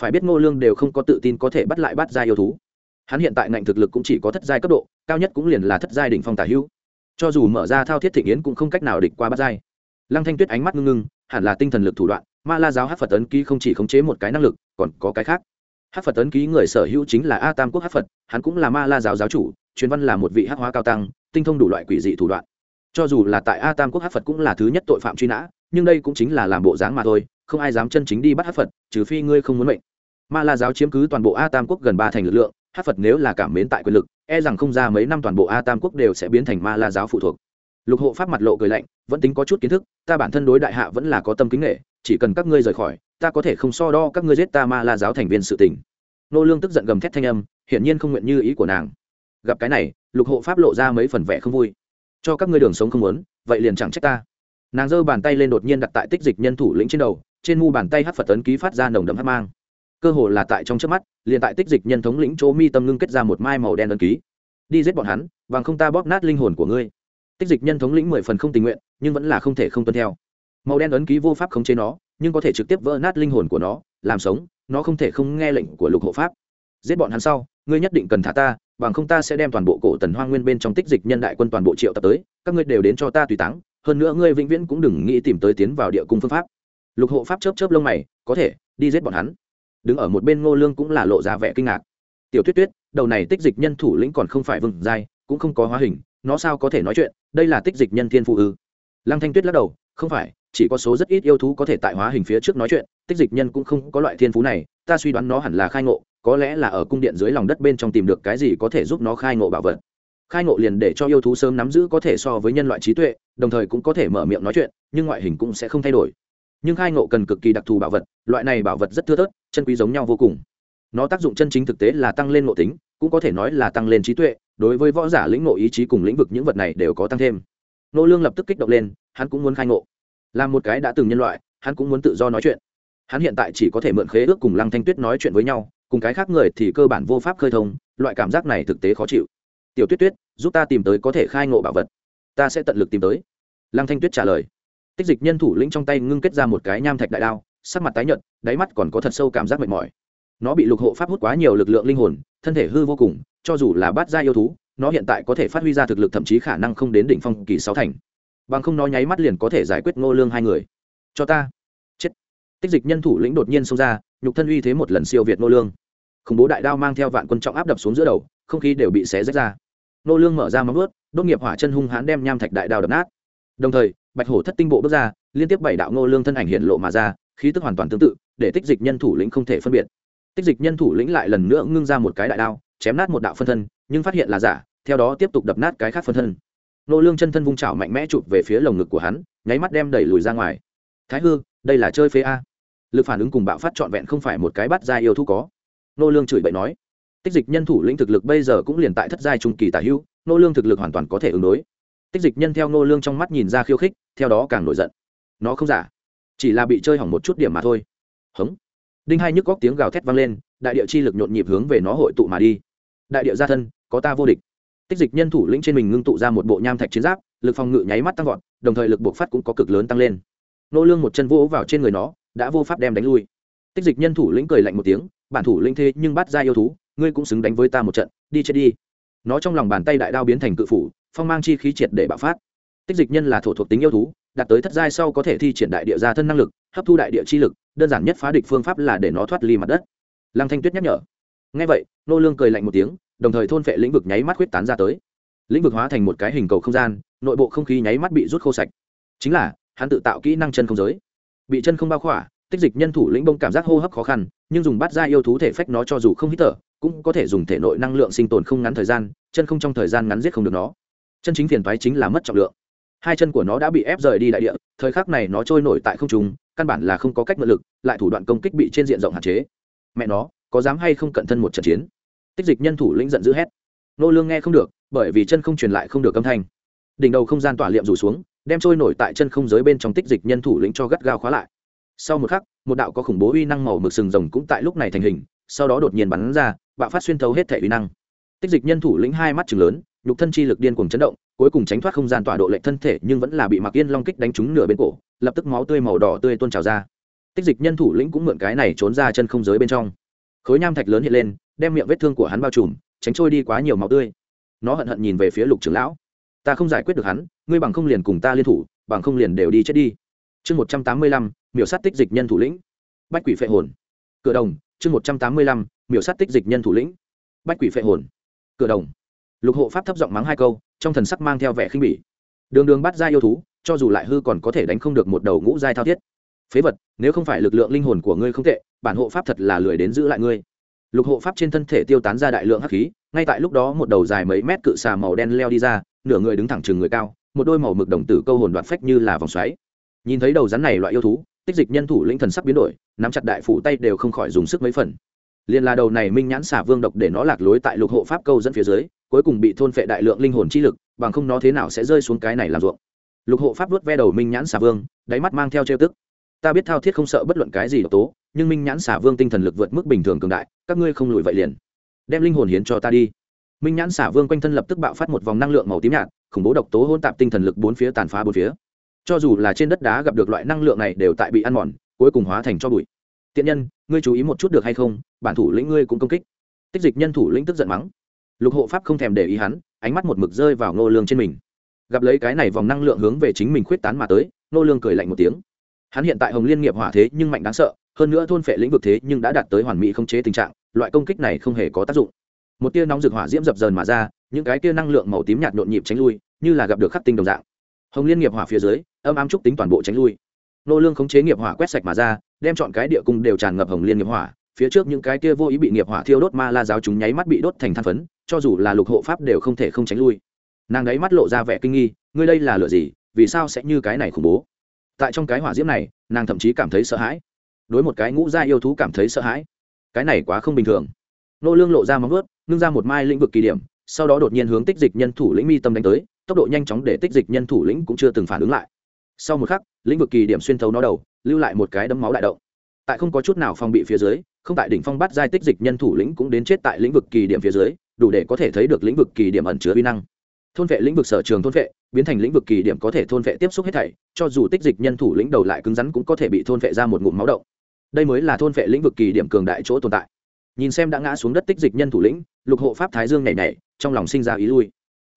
Phải biết nô lương đều không có tự tin có thể bắt lại bát giai yêu thú. Hắn hiện tại ngạnh thực lực cũng chỉ có thất giai cấp độ, cao nhất cũng liền là thất giai đỉnh phong tả hữu. Cho dù mở ra thao thiết thịnh yến cũng không cách nào địch qua bát giai. Lăng thanh tuyết ánh mắt ngưng ngưng, hẳn là tinh thần lực thủ đoạn, ma la giáo hát phật ấn ký không chỉ khống chế một cái năng lực, còn có cái khác hát phật ấn ký người sở hữu chính là a tam quốc hát phật hắn cũng là ma la giáo giáo chủ truyền văn là một vị hát hóa cao tăng tinh thông đủ loại quỷ dị thủ đoạn cho dù là tại a tam quốc hát phật cũng là thứ nhất tội phạm truy nã nhưng đây cũng chính là làm bộ dáng mà thôi không ai dám chân chính đi bắt hát phật trừ phi ngươi không muốn mệnh ma la giáo chiếm cứ toàn bộ a tam quốc gần ba thành lực lượng hát phật nếu là cảm mến tại quyền lực e rằng không ra mấy năm toàn bộ a tam quốc đều sẽ biến thành ma la giáo phụ thuộc lục hộ pháp mặt lộ cười lạnh vẫn tính có chút kiến thức ta bản thân đối đại hạ vẫn là có tâm kính nghệ chỉ cần các ngươi rời khỏi ta có thể không so đo các ngươi giết ta ma la giáo thành viên sự tình. Nô lương tức giận gầm thét thanh âm, hiển nhiên không nguyện như ý của nàng. Gặp cái này, lục hộ pháp lộ ra mấy phần vẻ không vui. Cho các ngươi đường sống không muốn, vậy liền chẳng trách ta. Nàng giơ bàn tay lên đột nhiên đặt tại tích dịch nhân thủ lĩnh trên đầu, trên mu bàn tay hát phật tấn ký phát ra nồng đậm hát mang. Cơ hồ là tại trong trước mắt, liền tại tích dịch nhân thống lĩnh chỗ mi tâm ngưng kết ra một mai màu đen ấn ký. Đi giết bọn hắn, bằng không ta bóp nát linh hồn của ngươi. Tích dịch nhân thống lĩnh mười phần không tình nguyện, nhưng vẫn là không thể không tuân theo. Màu đen ấn ký vô pháp khống chế nó nhưng có thể trực tiếp vỡ nát linh hồn của nó, làm sống, nó không thể không nghe lệnh của lục hộ pháp. Giết bọn hắn sau, ngươi nhất định cần thả ta, bằng không ta sẽ đem toàn bộ cổ tần hoa nguyên bên trong tích dịch nhân đại quân toàn bộ triệu tập tới, các ngươi đều đến cho ta tùy táng, hơn nữa ngươi vĩnh viễn cũng đừng nghĩ tìm tới tiến vào địa cung phương pháp. Lục hộ pháp chớp chớp lông mày, có thể, đi giết bọn hắn. Đứng ở một bên ngô lương cũng là lộ ra vẻ kinh ngạc. Tiểu tuyết tuyết, đầu này tích dịch nhân thủ lĩnh còn không phải vừng dai cũng không có hóa hình, nó sao có thể nói chuyện, đây là tích dịch nhân thiên phụ ư? Lăng thanh tuyết lắc đầu không phải, chỉ có số rất ít yêu thú có thể tại hóa hình phía trước nói chuyện, tích dịch nhân cũng không có loại thiên phú này, ta suy đoán nó hẳn là khai ngộ, có lẽ là ở cung điện dưới lòng đất bên trong tìm được cái gì có thể giúp nó khai ngộ bảo vật. Khai ngộ liền để cho yêu thú sớm nắm giữ có thể so với nhân loại trí tuệ, đồng thời cũng có thể mở miệng nói chuyện, nhưng ngoại hình cũng sẽ không thay đổi. Nhưng khai ngộ cần cực kỳ đặc thù bảo vật, loại này bảo vật rất thưa thớt, chân quý giống nhau vô cùng. Nó tác dụng chân chính thực tế là tăng lên ngộ tính, cũng có thể nói là tăng lên trí tuệ, đối với võ giả lĩnh ngộ ý chí cùng lĩnh vực những vật này đều có tăng thêm. Nô lương lập tức kích động lên, hắn cũng muốn khai ngộ là một cái đã từng nhân loại, hắn cũng muốn tự do nói chuyện. Hắn hiện tại chỉ có thể mượn khế ước cùng lăng thanh tuyết nói chuyện với nhau, cùng cái khác người thì cơ bản vô pháp khơi thông, loại cảm giác này thực tế khó chịu. Tiểu tuyết tuyết, giúp ta tìm tới có thể khai ngộ bảo vật. Ta sẽ tận lực tìm tới. Lăng thanh tuyết trả lời. Tích dịch nhân thủ lĩnh trong tay ngưng kết ra một cái nham thạch đại đao, sắc mặt tái nhợt, đáy mắt còn có thật sâu cảm giác mệt mỏi. Nó bị lục hộ pháp hút quá nhiều lực lượng linh hồn, thân thể hư vô cùng, cho dù là bát gia yêu thú, nó hiện tại có thể phát huy ra thực lực thậm chí khả năng không đến đỉnh phong kỳ sáu thành bằng không nó nháy mắt liền có thể giải quyết ngô lương hai người. Cho ta. Chết. Tích dịch nhân thủ lĩnh đột nhiên xông ra, nhục thân uy thế một lần siêu việt ngô lương. Khủng bố đại đao mang theo vạn quân trọng áp đập xuống giữa đầu, không khí đều bị xé rách ra. Ngô lương mở ra móng vuốt, đốt nghiệp hỏa chân hung hãn đem nham thạch đại đao đập nát. Đồng thời, bạch hổ thất tinh bộ bước ra, liên tiếp bảy đạo ngô lương thân ảnh hiện lộ mà ra, khí tức hoàn toàn tương tự, để tích dịch nhân thủ lĩnh không thể phân biệt. Tích dịch nhân thủ lĩnh lại lần nữa ngưng ra một cái đại đao, chém nát một đạo phân thân, nhưng phát hiện là giả, theo đó tiếp tục đập nát cái khác phân thân nô lương chân thân vung chảo mạnh mẽ chụp về phía lồng ngực của hắn, nháy mắt đem đẩy lùi ra ngoài. Thái hư, đây là chơi phế a. Lực phản ứng cùng bạo phát trọn vẹn không phải một cái bắt giai yêu thú có. Nô lương chửi bậy nói. Tích dịch nhân thủ lĩnh thực lực bây giờ cũng liền tại thất giai trung kỳ tả hữu nô lương thực lực hoàn toàn có thể ứng đối. Tích dịch nhân theo nô lương trong mắt nhìn ra khiêu khích, theo đó càng nổi giận. Nó không giả, chỉ là bị chơi hỏng một chút điểm mà thôi. Hứng đinh hai nhức góc tiếng gào thét vang lên, đại địa chi lực nhộn nhịp hướng về nó hội tụ mà đi. Đại địa gia thân, có ta vô địch tích dịch nhân thủ lĩnh trên mình ngưng tụ ra một bộ nham thạch chiến giáp, lực phòng ngự nháy mắt tăng vọt, đồng thời lực buộc phát cũng có cực lớn tăng lên. Nô lương một chân vỗ vào trên người nó, đã vô pháp đem đánh lui. Tích dịch nhân thủ lĩnh cười lạnh một tiếng, bản thủ lĩnh thế nhưng bắt ra yêu thú, ngươi cũng xứng đánh với ta một trận, đi chết đi. Nó trong lòng bàn tay đại đao biến thành cự phủ, phong mang chi khí triệt để bạo phát. Tích dịch nhân là thổ thuộc tính yêu thú, đạt tới thất giai sau có thể thi triển đại địa gia thân năng lực, hấp thu đại địa chi lực, đơn giản nhất phá địch phương pháp là để nó thoát ly mặt đất. Lăng thanh tuyết nhắc nhở. Nghe vậy, nô lương cười lạnh một tiếng đồng thời thôn phệ lĩnh vực nháy mắt huyết tán ra tới. Lĩnh vực hóa thành một cái hình cầu không gian, nội bộ không khí nháy mắt bị rút khô sạch. Chính là, hắn tự tạo kỹ năng chân không giới. Bị chân không bao khỏa, tích dịch nhân thủ lĩnh bông cảm giác hô hấp khó khăn, nhưng dùng bát ra yêu thú thể phách nó cho dù không hít thở, cũng có thể dùng thể nội năng lượng sinh tồn không ngắn thời gian, chân không trong thời gian ngắn giết không được nó. Chân chính phiền toái chính là mất trọng lượng. Hai chân của nó đã bị ép rời đi đại địa, thời khắc này nó trôi nổi tại không trung, căn bản là không có cách mượn lực, lại thủ đoạn công kích bị trên diện rộng hạn chế. Mẹ nó, có dám hay không cận thân một trận chiến? Tích dịch nhân thủ lĩnh giận dữ hét. Nô lương nghe không được, bởi vì chân không truyền lại không được âm thanh. Đỉnh đầu không gian tỏa liệm rủ xuống, đem trôi nổi tại chân không giới bên trong tích dịch nhân thủ lĩnh cho gắt gao khóa lại. Sau một khắc, một đạo có khủng bố uy năng màu mực sừng rồng cũng tại lúc này thành hình, sau đó đột nhiên bắn ra, bạo phát xuyên thấu hết thể uy năng. Tích dịch nhân thủ lĩnh hai mắt chừng lớn, nhục thân chi lực điên cuồng chấn động, cuối cùng tránh thoát không gian tỏa độ lệnh thân thể, nhưng vẫn là bị mặc yên long kích đánh trúng nửa bên cổ, lập tức máu tươi màu đỏ tươi tuôn trào ra. Tích dịch nhân thủ lĩnh cũng mượn cái này trốn ra chân không giới bên trong. Khối nham thạch lớn hiện lên đem miệng vết thương của hắn bao trùm, tránh trôi đi quá nhiều máu tươi. Nó hận hận nhìn về phía lục trưởng lão. Ta không giải quyết được hắn, ngươi bằng không liền cùng ta liên thủ, bằng không liền đều đi chết đi. Chương một trăm tám mươi lăm, miểu sát tích dịch nhân thủ lĩnh. Bách quỷ phệ hồn. Cửa đồng, chương một trăm tám mươi lăm, miểu sát tích dịch nhân thủ lĩnh. Bách quỷ phệ hồn. Cửa đồng. Lục hộ pháp thấp giọng mắng hai câu, trong thần sắc mang theo vẻ khinh bỉ. Đường đường bắt ra yêu thú, cho dù lại hư còn có thể đánh không được một đầu ngũ giai thao thiết. Phế vật, nếu không phải lực lượng linh hồn của ngươi không tệ, bản hộ pháp thật là lười đến giữ lại ngươi lục hộ pháp trên thân thể tiêu tán ra đại lượng hắc khí, ngay tại lúc đó một đầu dài mấy mét cự xà màu đen leo đi ra, nửa người đứng thẳng chừng người cao, một đôi màu mực đồng tử câu hồn đoạt phách như là vòng xoáy. Nhìn thấy đầu rắn này loại yêu thú, tích dịch nhân thủ lĩnh thần sắc biến đổi, nắm chặt đại phủ tay đều không khỏi dùng sức mấy phần. Liền là đầu này minh nhãn xả vương độc để nó lạc lối tại lục hộ pháp câu dẫn phía dưới, cuối cùng bị thôn phệ đại lượng linh hồn chi lực, bằng không nó thế nào sẽ rơi xuống cái này làm ruộng. Lục hộ pháp vuốt ve đầu minh nhãn xả vương, đáy mắt mang theo trêu tức. Ta biết thao thiết không sợ bất luận cái gì độc tố nhưng minh nhãn xả vương tinh thần lực vượt mức bình thường cường đại, các ngươi không lùi vậy liền. Đem linh hồn hiến cho ta đi. Minh nhãn xả vương quanh thân lập tức bạo phát một vòng năng lượng màu tím nhạt, khủng bố độc tố hôn tạp tinh thần lực bốn phía tàn phá bốn phía. Cho dù là trên đất đá gặp được loại năng lượng này đều tại bị ăn mòn, cuối cùng hóa thành cho bụi. Tiện nhân, ngươi chú ý một chút được hay không? Bản thủ lĩnh ngươi cũng công kích. Tích dịch nhân thủ lĩnh tức giận mắng. Lục hộ pháp không thèm để ý hắn, ánh mắt một mực rơi vào nô lương trên mình. Gặp lấy cái này vòng năng lượng hướng về chính mình khuyết tán mà tới nô lương cười lạnh một tiếng hắn hiện tại hồng liên nghiệp hỏa thế nhưng mạnh đáng sợ, hơn nữa thôn phệ lĩnh vực thế nhưng đã đạt tới hoàn mỹ không chế tình trạng, loại công kích này không hề có tác dụng. Một tia nóng rực hỏa diễm dập dờn mà ra, những cái tia năng lượng màu tím nhạt nhộn nhịp tránh lui, như là gặp được khắc tinh đồng dạng. Hồng liên nghiệp hỏa phía dưới, âm ám trúc tính toàn bộ tránh lui. Nô lương khống chế nghiệp hỏa quét sạch mà ra, đem chọn cái địa cung đều tràn ngập hồng liên nghiệp hỏa, phía trước những cái tia vô ý bị nghiệp hỏa thiêu đốt ma la giáo chúng nháy mắt bị đốt thành than phấn, cho dù là lục hộ pháp đều không thể không tránh lui. Nàng ấy mắt lộ ra vẻ kinh nghi, ngươi đây là lựa gì? Vì sao sẽ như cái này khủng bố? Tại trong cái hỏa diễm này, nàng thậm chí cảm thấy sợ hãi. Đối một cái ngũ gia yêu thú cảm thấy sợ hãi. Cái này quá không bình thường. Nô lương lộ ra móng ướt nâng ra một mai lĩnh vực kỳ điểm, sau đó đột nhiên hướng tích dịch nhân thủ lĩnh mi tâm đánh tới, tốc độ nhanh chóng để tích dịch nhân thủ lĩnh cũng chưa từng phản ứng lại. Sau một khắc, lĩnh vực kỳ điểm xuyên thấu nó đầu, lưu lại một cái đấm máu đại động. Tại không có chút nào phòng bị phía dưới, không tại đỉnh phong bắt giai tích dịch nhân thủ lĩnh cũng đến chết tại lĩnh vực kỳ điểm phía dưới, đủ để có thể thấy được lĩnh vực kỳ điểm ẩn chứa uy năng thôn vệ lĩnh vực sở trường thôn vệ, biến thành lĩnh vực kỳ điểm có thể thôn vệ tiếp xúc hết thảy, cho dù tích dịch nhân thủ lĩnh đầu lại cứng rắn cũng có thể bị thôn vệ ra một ngụm máu động. Đây mới là thôn vệ lĩnh vực kỳ điểm cường đại chỗ tồn tại. Nhìn xem đã ngã xuống đất tích dịch nhân thủ lĩnh, lục hộ pháp thái dương nhảy nhảy, trong lòng sinh ra ý lui.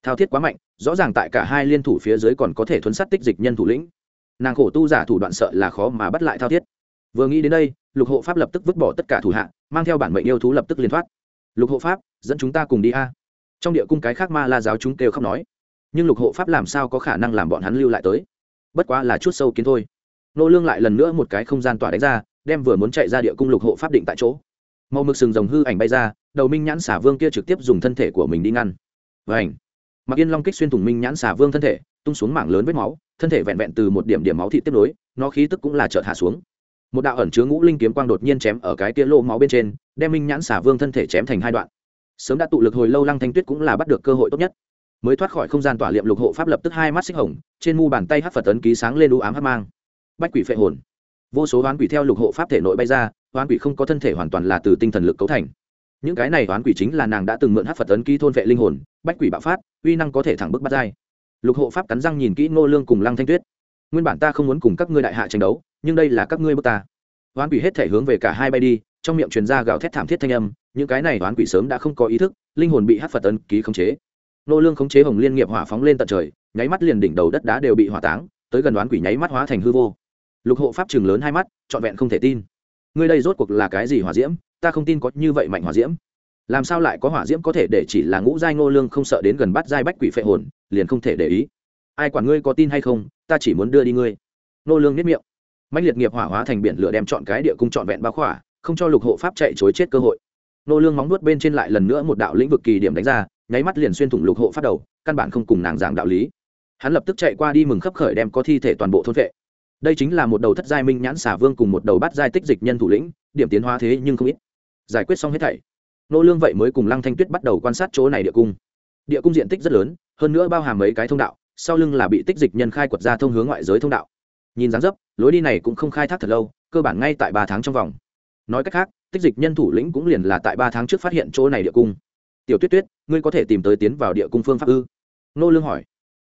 Thao thiết quá mạnh, rõ ràng tại cả hai liên thủ phía dưới còn có thể thuấn sát tích dịch nhân thủ lĩnh. Nàng khổ tu giả thủ đoạn sợ là khó mà bắt lại thao thiết. Vừa nghĩ đến đây, lục hộ pháp lập tức vứt bỏ tất cả thủ hạ, mang theo bản mệnh yêu thú lập tức liên thoát. Lục hộ pháp, dẫn chúng ta cùng đi a trong địa cung cái khác ma la giáo chúng kêu khóc nói. Nhưng lục hộ pháp làm sao có khả năng làm bọn hắn lưu lại tới? Bất quá là chút sâu kiến thôi. Nô lương lại lần nữa một cái không gian tỏa đánh ra, đem vừa muốn chạy ra địa cung lục hộ pháp định tại chỗ. Màu mực sừng rồng hư ảnh bay ra, đầu minh nhãn xả vương kia trực tiếp dùng thân thể của mình đi ngăn. Và ảnh mặc yên long kích xuyên thủng minh nhãn xả vương thân thể, tung xuống mảng lớn vết máu, thân thể vẹn vẹn từ một điểm điểm máu thị tiếp nối, nó khí tức cũng là chợt hạ xuống. Một đạo ẩn chứa ngũ linh kiếm quang đột nhiên chém ở cái tia lô máu bên trên, đem minh nhãn xả vương thân thể chém thành hai đoạn sớm đã tụ lực hồi lâu lăng thanh tuyết cũng là bắt được cơ hội tốt nhất. Mới thoát khỏi không gian tỏa liệm lục hộ pháp lập tức hai mắt xích hồng, trên mu bàn tay hát phật tấn ký sáng lên u ám hát mang. Bách quỷ phệ hồn. Vô số oán quỷ theo lục hộ pháp thể nội bay ra oán quỷ không có thân thể hoàn toàn là từ tinh thần lực cấu thành. Những cái này oán quỷ chính là nàng đã từng mượn hát phật tấn ký thôn vệ linh hồn, bách quỷ bạo phát, uy năng có thể thẳng bức bắt dai lục hộ pháp cắn răng nhìn kỹ ngô lương cùng lăng thanh tuyết. Nguyên bản ta không muốn cùng các ngươi đại hạ tranh đấu, nhưng đây là các ngươi bước ta. Oán quỷ hết thể hướng về cả hai bay đi trong miệng truyền ra gào thét thảm thiết thanh âm, những cái này đoán quỷ sớm đã không có ý thức, linh hồn bị hát phật ấn ký khống chế. Nô lương khống chế hồng liên nghiệp hỏa phóng lên tận trời, nháy mắt liền đỉnh đầu đất đá đều bị hỏa táng, tới gần đoán quỷ nháy mắt hóa thành hư vô. Lục hộ pháp trường lớn hai mắt, trọn vẹn không thể tin. Ngươi đây rốt cuộc là cái gì hỏa diễm? Ta không tin có như vậy mạnh hỏa diễm. Làm sao lại có hỏa diễm có thể để chỉ là ngũ giai ngô lương không sợ đến gần bắt giai bách quỷ phệ hồn, liền không thể để ý? Ai quản ngươi có tin hay không, ta chỉ muốn đưa đi ngươi. Ngô lương nếp miệng. Mạnh liệt nghiệp hỏa hóa thành biển lửa đem chọn cái địa cung trọn vẹn bao khỏa không cho lục hộ pháp chạy chối chết cơ hội. Nô lương móng nuốt bên trên lại lần nữa một đạo lĩnh vực kỳ điểm đánh ra, nháy mắt liền xuyên thủng lục hộ phát đầu, căn bản không cùng nàng giảng đạo lý. Hắn lập tức chạy qua đi mừng khấp khởi đem có thi thể toàn bộ thôn vệ. Đây chính là một đầu thất giai minh nhãn xả vương cùng một đầu bát giai tích dịch nhân thủ lĩnh, điểm tiến hóa thế nhưng không ít. Giải quyết xong hết thảy, nô lương vậy mới cùng lăng thanh tuyết bắt đầu quan sát chỗ này địa cung. Địa cung diện tích rất lớn, hơn nữa bao hàm mấy cái thông đạo, sau lưng là bị tích dịch nhân khai quật ra thông hướng ngoại giới thông đạo. Nhìn dáng dấp, lối đi này cũng không khai thác thật lâu, cơ bản ngay tại ba tháng trong vòng nói cách khác, tích dịch nhân thủ lĩnh cũng liền là tại ba tháng trước phát hiện chỗ này địa cung. Tiểu tuyết tuyết, ngươi có thể tìm tới tiến vào địa cung phương pháp ư? Nô lương hỏi.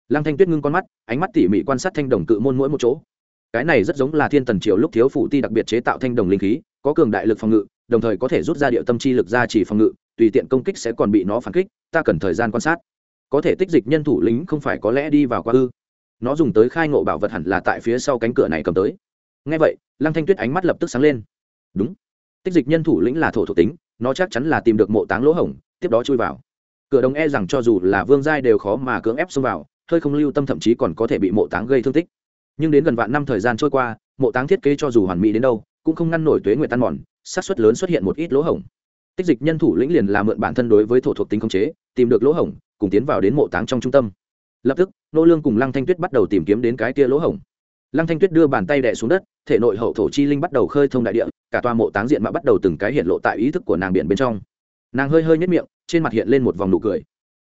Lăng thanh tuyết ngưng con mắt, ánh mắt tỉ mỉ quan sát thanh đồng cự môn mỗi một chỗ. Cái này rất giống là thiên tần triều lúc thiếu phụ ti đặc biệt chế tạo thanh đồng linh khí, có cường đại lực phòng ngự, đồng thời có thể rút ra địa tâm chi lực ra chỉ phòng ngự, tùy tiện công kích sẽ còn bị nó phản kích, ta cần thời gian quan sát. Có thể tích dịch nhân thủ lĩnh không phải có lẽ đi vào qua ư? Nó dùng tới khai ngộ bảo vật hẳn là tại phía sau cánh cửa này cầm tới. Ngay vậy, lăng thanh tuyết ánh mắt lập tức sáng lên. Đúng tích dịch nhân thủ lĩnh là thổ thuộc tính, nó chắc chắn là tìm được mộ táng lỗ hổng, tiếp đó chui vào. Cửa đồng e rằng cho dù là vương giai đều khó mà cưỡng ép xông vào, hơi không lưu tâm thậm chí còn có thể bị mộ táng gây thương tích. Nhưng đến gần vạn năm thời gian trôi qua, mộ táng thiết kế cho dù hoàn mỹ đến đâu, cũng không ngăn nổi tuế nguyện tan mòn sát xuất lớn xuất hiện một ít lỗ hổng. Tích dịch nhân thủ lĩnh liền là mượn bản thân đối với thổ thuộc tính khống chế, tìm được lỗ hổng, cùng tiến vào đến mộ táng trong trung tâm. Lập tức, nô lương cùng lăng thanh tuyết bắt đầu tìm kiếm đến cái kia lỗ hổng lăng thanh tuyết đưa bàn tay đè xuống đất, thể nội hậu thổ chi linh bắt đầu khơi thông đại địa, cả toa mộ táng diện mà bắt đầu từng cái hiện lộ tại ý thức của nàng biển bên trong. Nàng hơi hơi nhất miệng, trên mặt hiện lên một vòng nụ cười.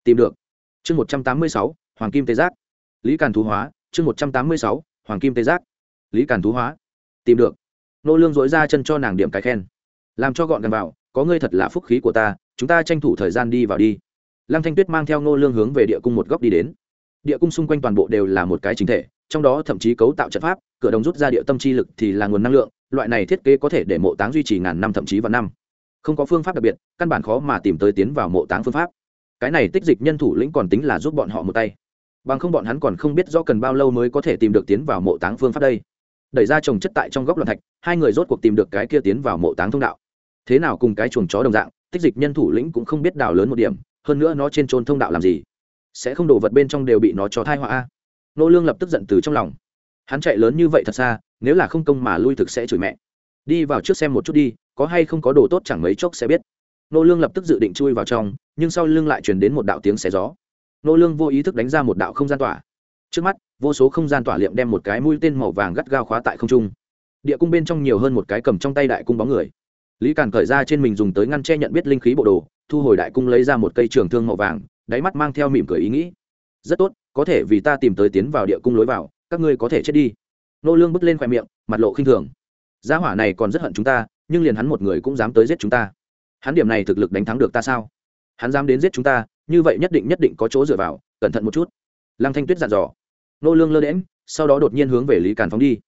Tìm được. Chương một trăm tám mươi sáu, hoàng kim tê giác. Lý càn thú hóa, chương một trăm tám mươi sáu, hoàng kim tê giác. Lý càn thú hóa. Tìm được. Nô lương dối ra chân cho nàng điểm cái khen. Làm cho gọn gần vào, có ngươi thật là phúc khí của ta, chúng ta tranh thủ thời gian đi vào đi. Lăng thanh tuyết mang theo nô lương hướng về địa cung một góc đi đến. Địa cung xung quanh toàn bộ đều là một cái chính thể trong đó thậm chí cấu tạo trận pháp, cửa đồng rút ra địa tâm chi lực thì là nguồn năng lượng, loại này thiết kế có thể để mộ táng duy trì ngàn năm thậm chí vạn năm. Không có phương pháp đặc biệt, căn bản khó mà tìm tới tiến vào mộ táng phương pháp. Cái này tích dịch nhân thủ lĩnh còn tính là giúp bọn họ một tay. Bằng không bọn hắn còn không biết do cần bao lâu mới có thể tìm được tiến vào mộ táng phương pháp đây. Đẩy ra trồng chất tại trong góc loạn thạch, hai người rốt cuộc tìm được cái kia tiến vào mộ táng thông đạo. Thế nào cùng cái chuồng chó đồng dạng, tích dịch nhân thủ lĩnh cũng không biết đào lớn một điểm, hơn nữa nó trên trôn thông đạo làm gì? Sẽ không đổ vật bên trong đều bị nó cho thai họa nô lương lập tức giận từ trong lòng. Hắn chạy lớn như vậy thật xa, nếu là không công mà lui thực sẽ chửi mẹ. Đi vào trước xem một chút đi, có hay không có đồ tốt chẳng mấy chốc sẽ biết. Nô lương lập tức dự định chui vào trong, nhưng sau lưng lại truyền đến một đạo tiếng xé gió. Nô lương vô ý thức đánh ra một đạo không gian tỏa. Trước mắt, vô số không gian tỏa liệm đem một cái mũi tên màu vàng gắt gao khóa tại không trung. Địa cung bên trong nhiều hơn một cái cầm trong tay đại cung bóng người. Lý càn cởi ra trên mình dùng tới ngăn che nhận biết linh khí bộ đồ, thu hồi đại cung lấy ra một cây trường thương màu vàng, đáy mắt mang theo mỉm cười ý nghĩ. Rất tốt có thể vì ta tìm tới tiến vào địa cung lối vào, các ngươi có thể chết đi. Nô lương bứt lên khoe miệng, mặt lộ khinh thường. Gia hỏa này còn rất hận chúng ta, nhưng liền hắn một người cũng dám tới giết chúng ta. Hắn điểm này thực lực đánh thắng được ta sao? Hắn dám đến giết chúng ta, như vậy nhất định nhất định có chỗ dựa vào, cẩn thận một chút. Lăng thanh tuyết dặn dò. Nô lương lơ đễm sau đó đột nhiên hướng về lý càn phóng đi.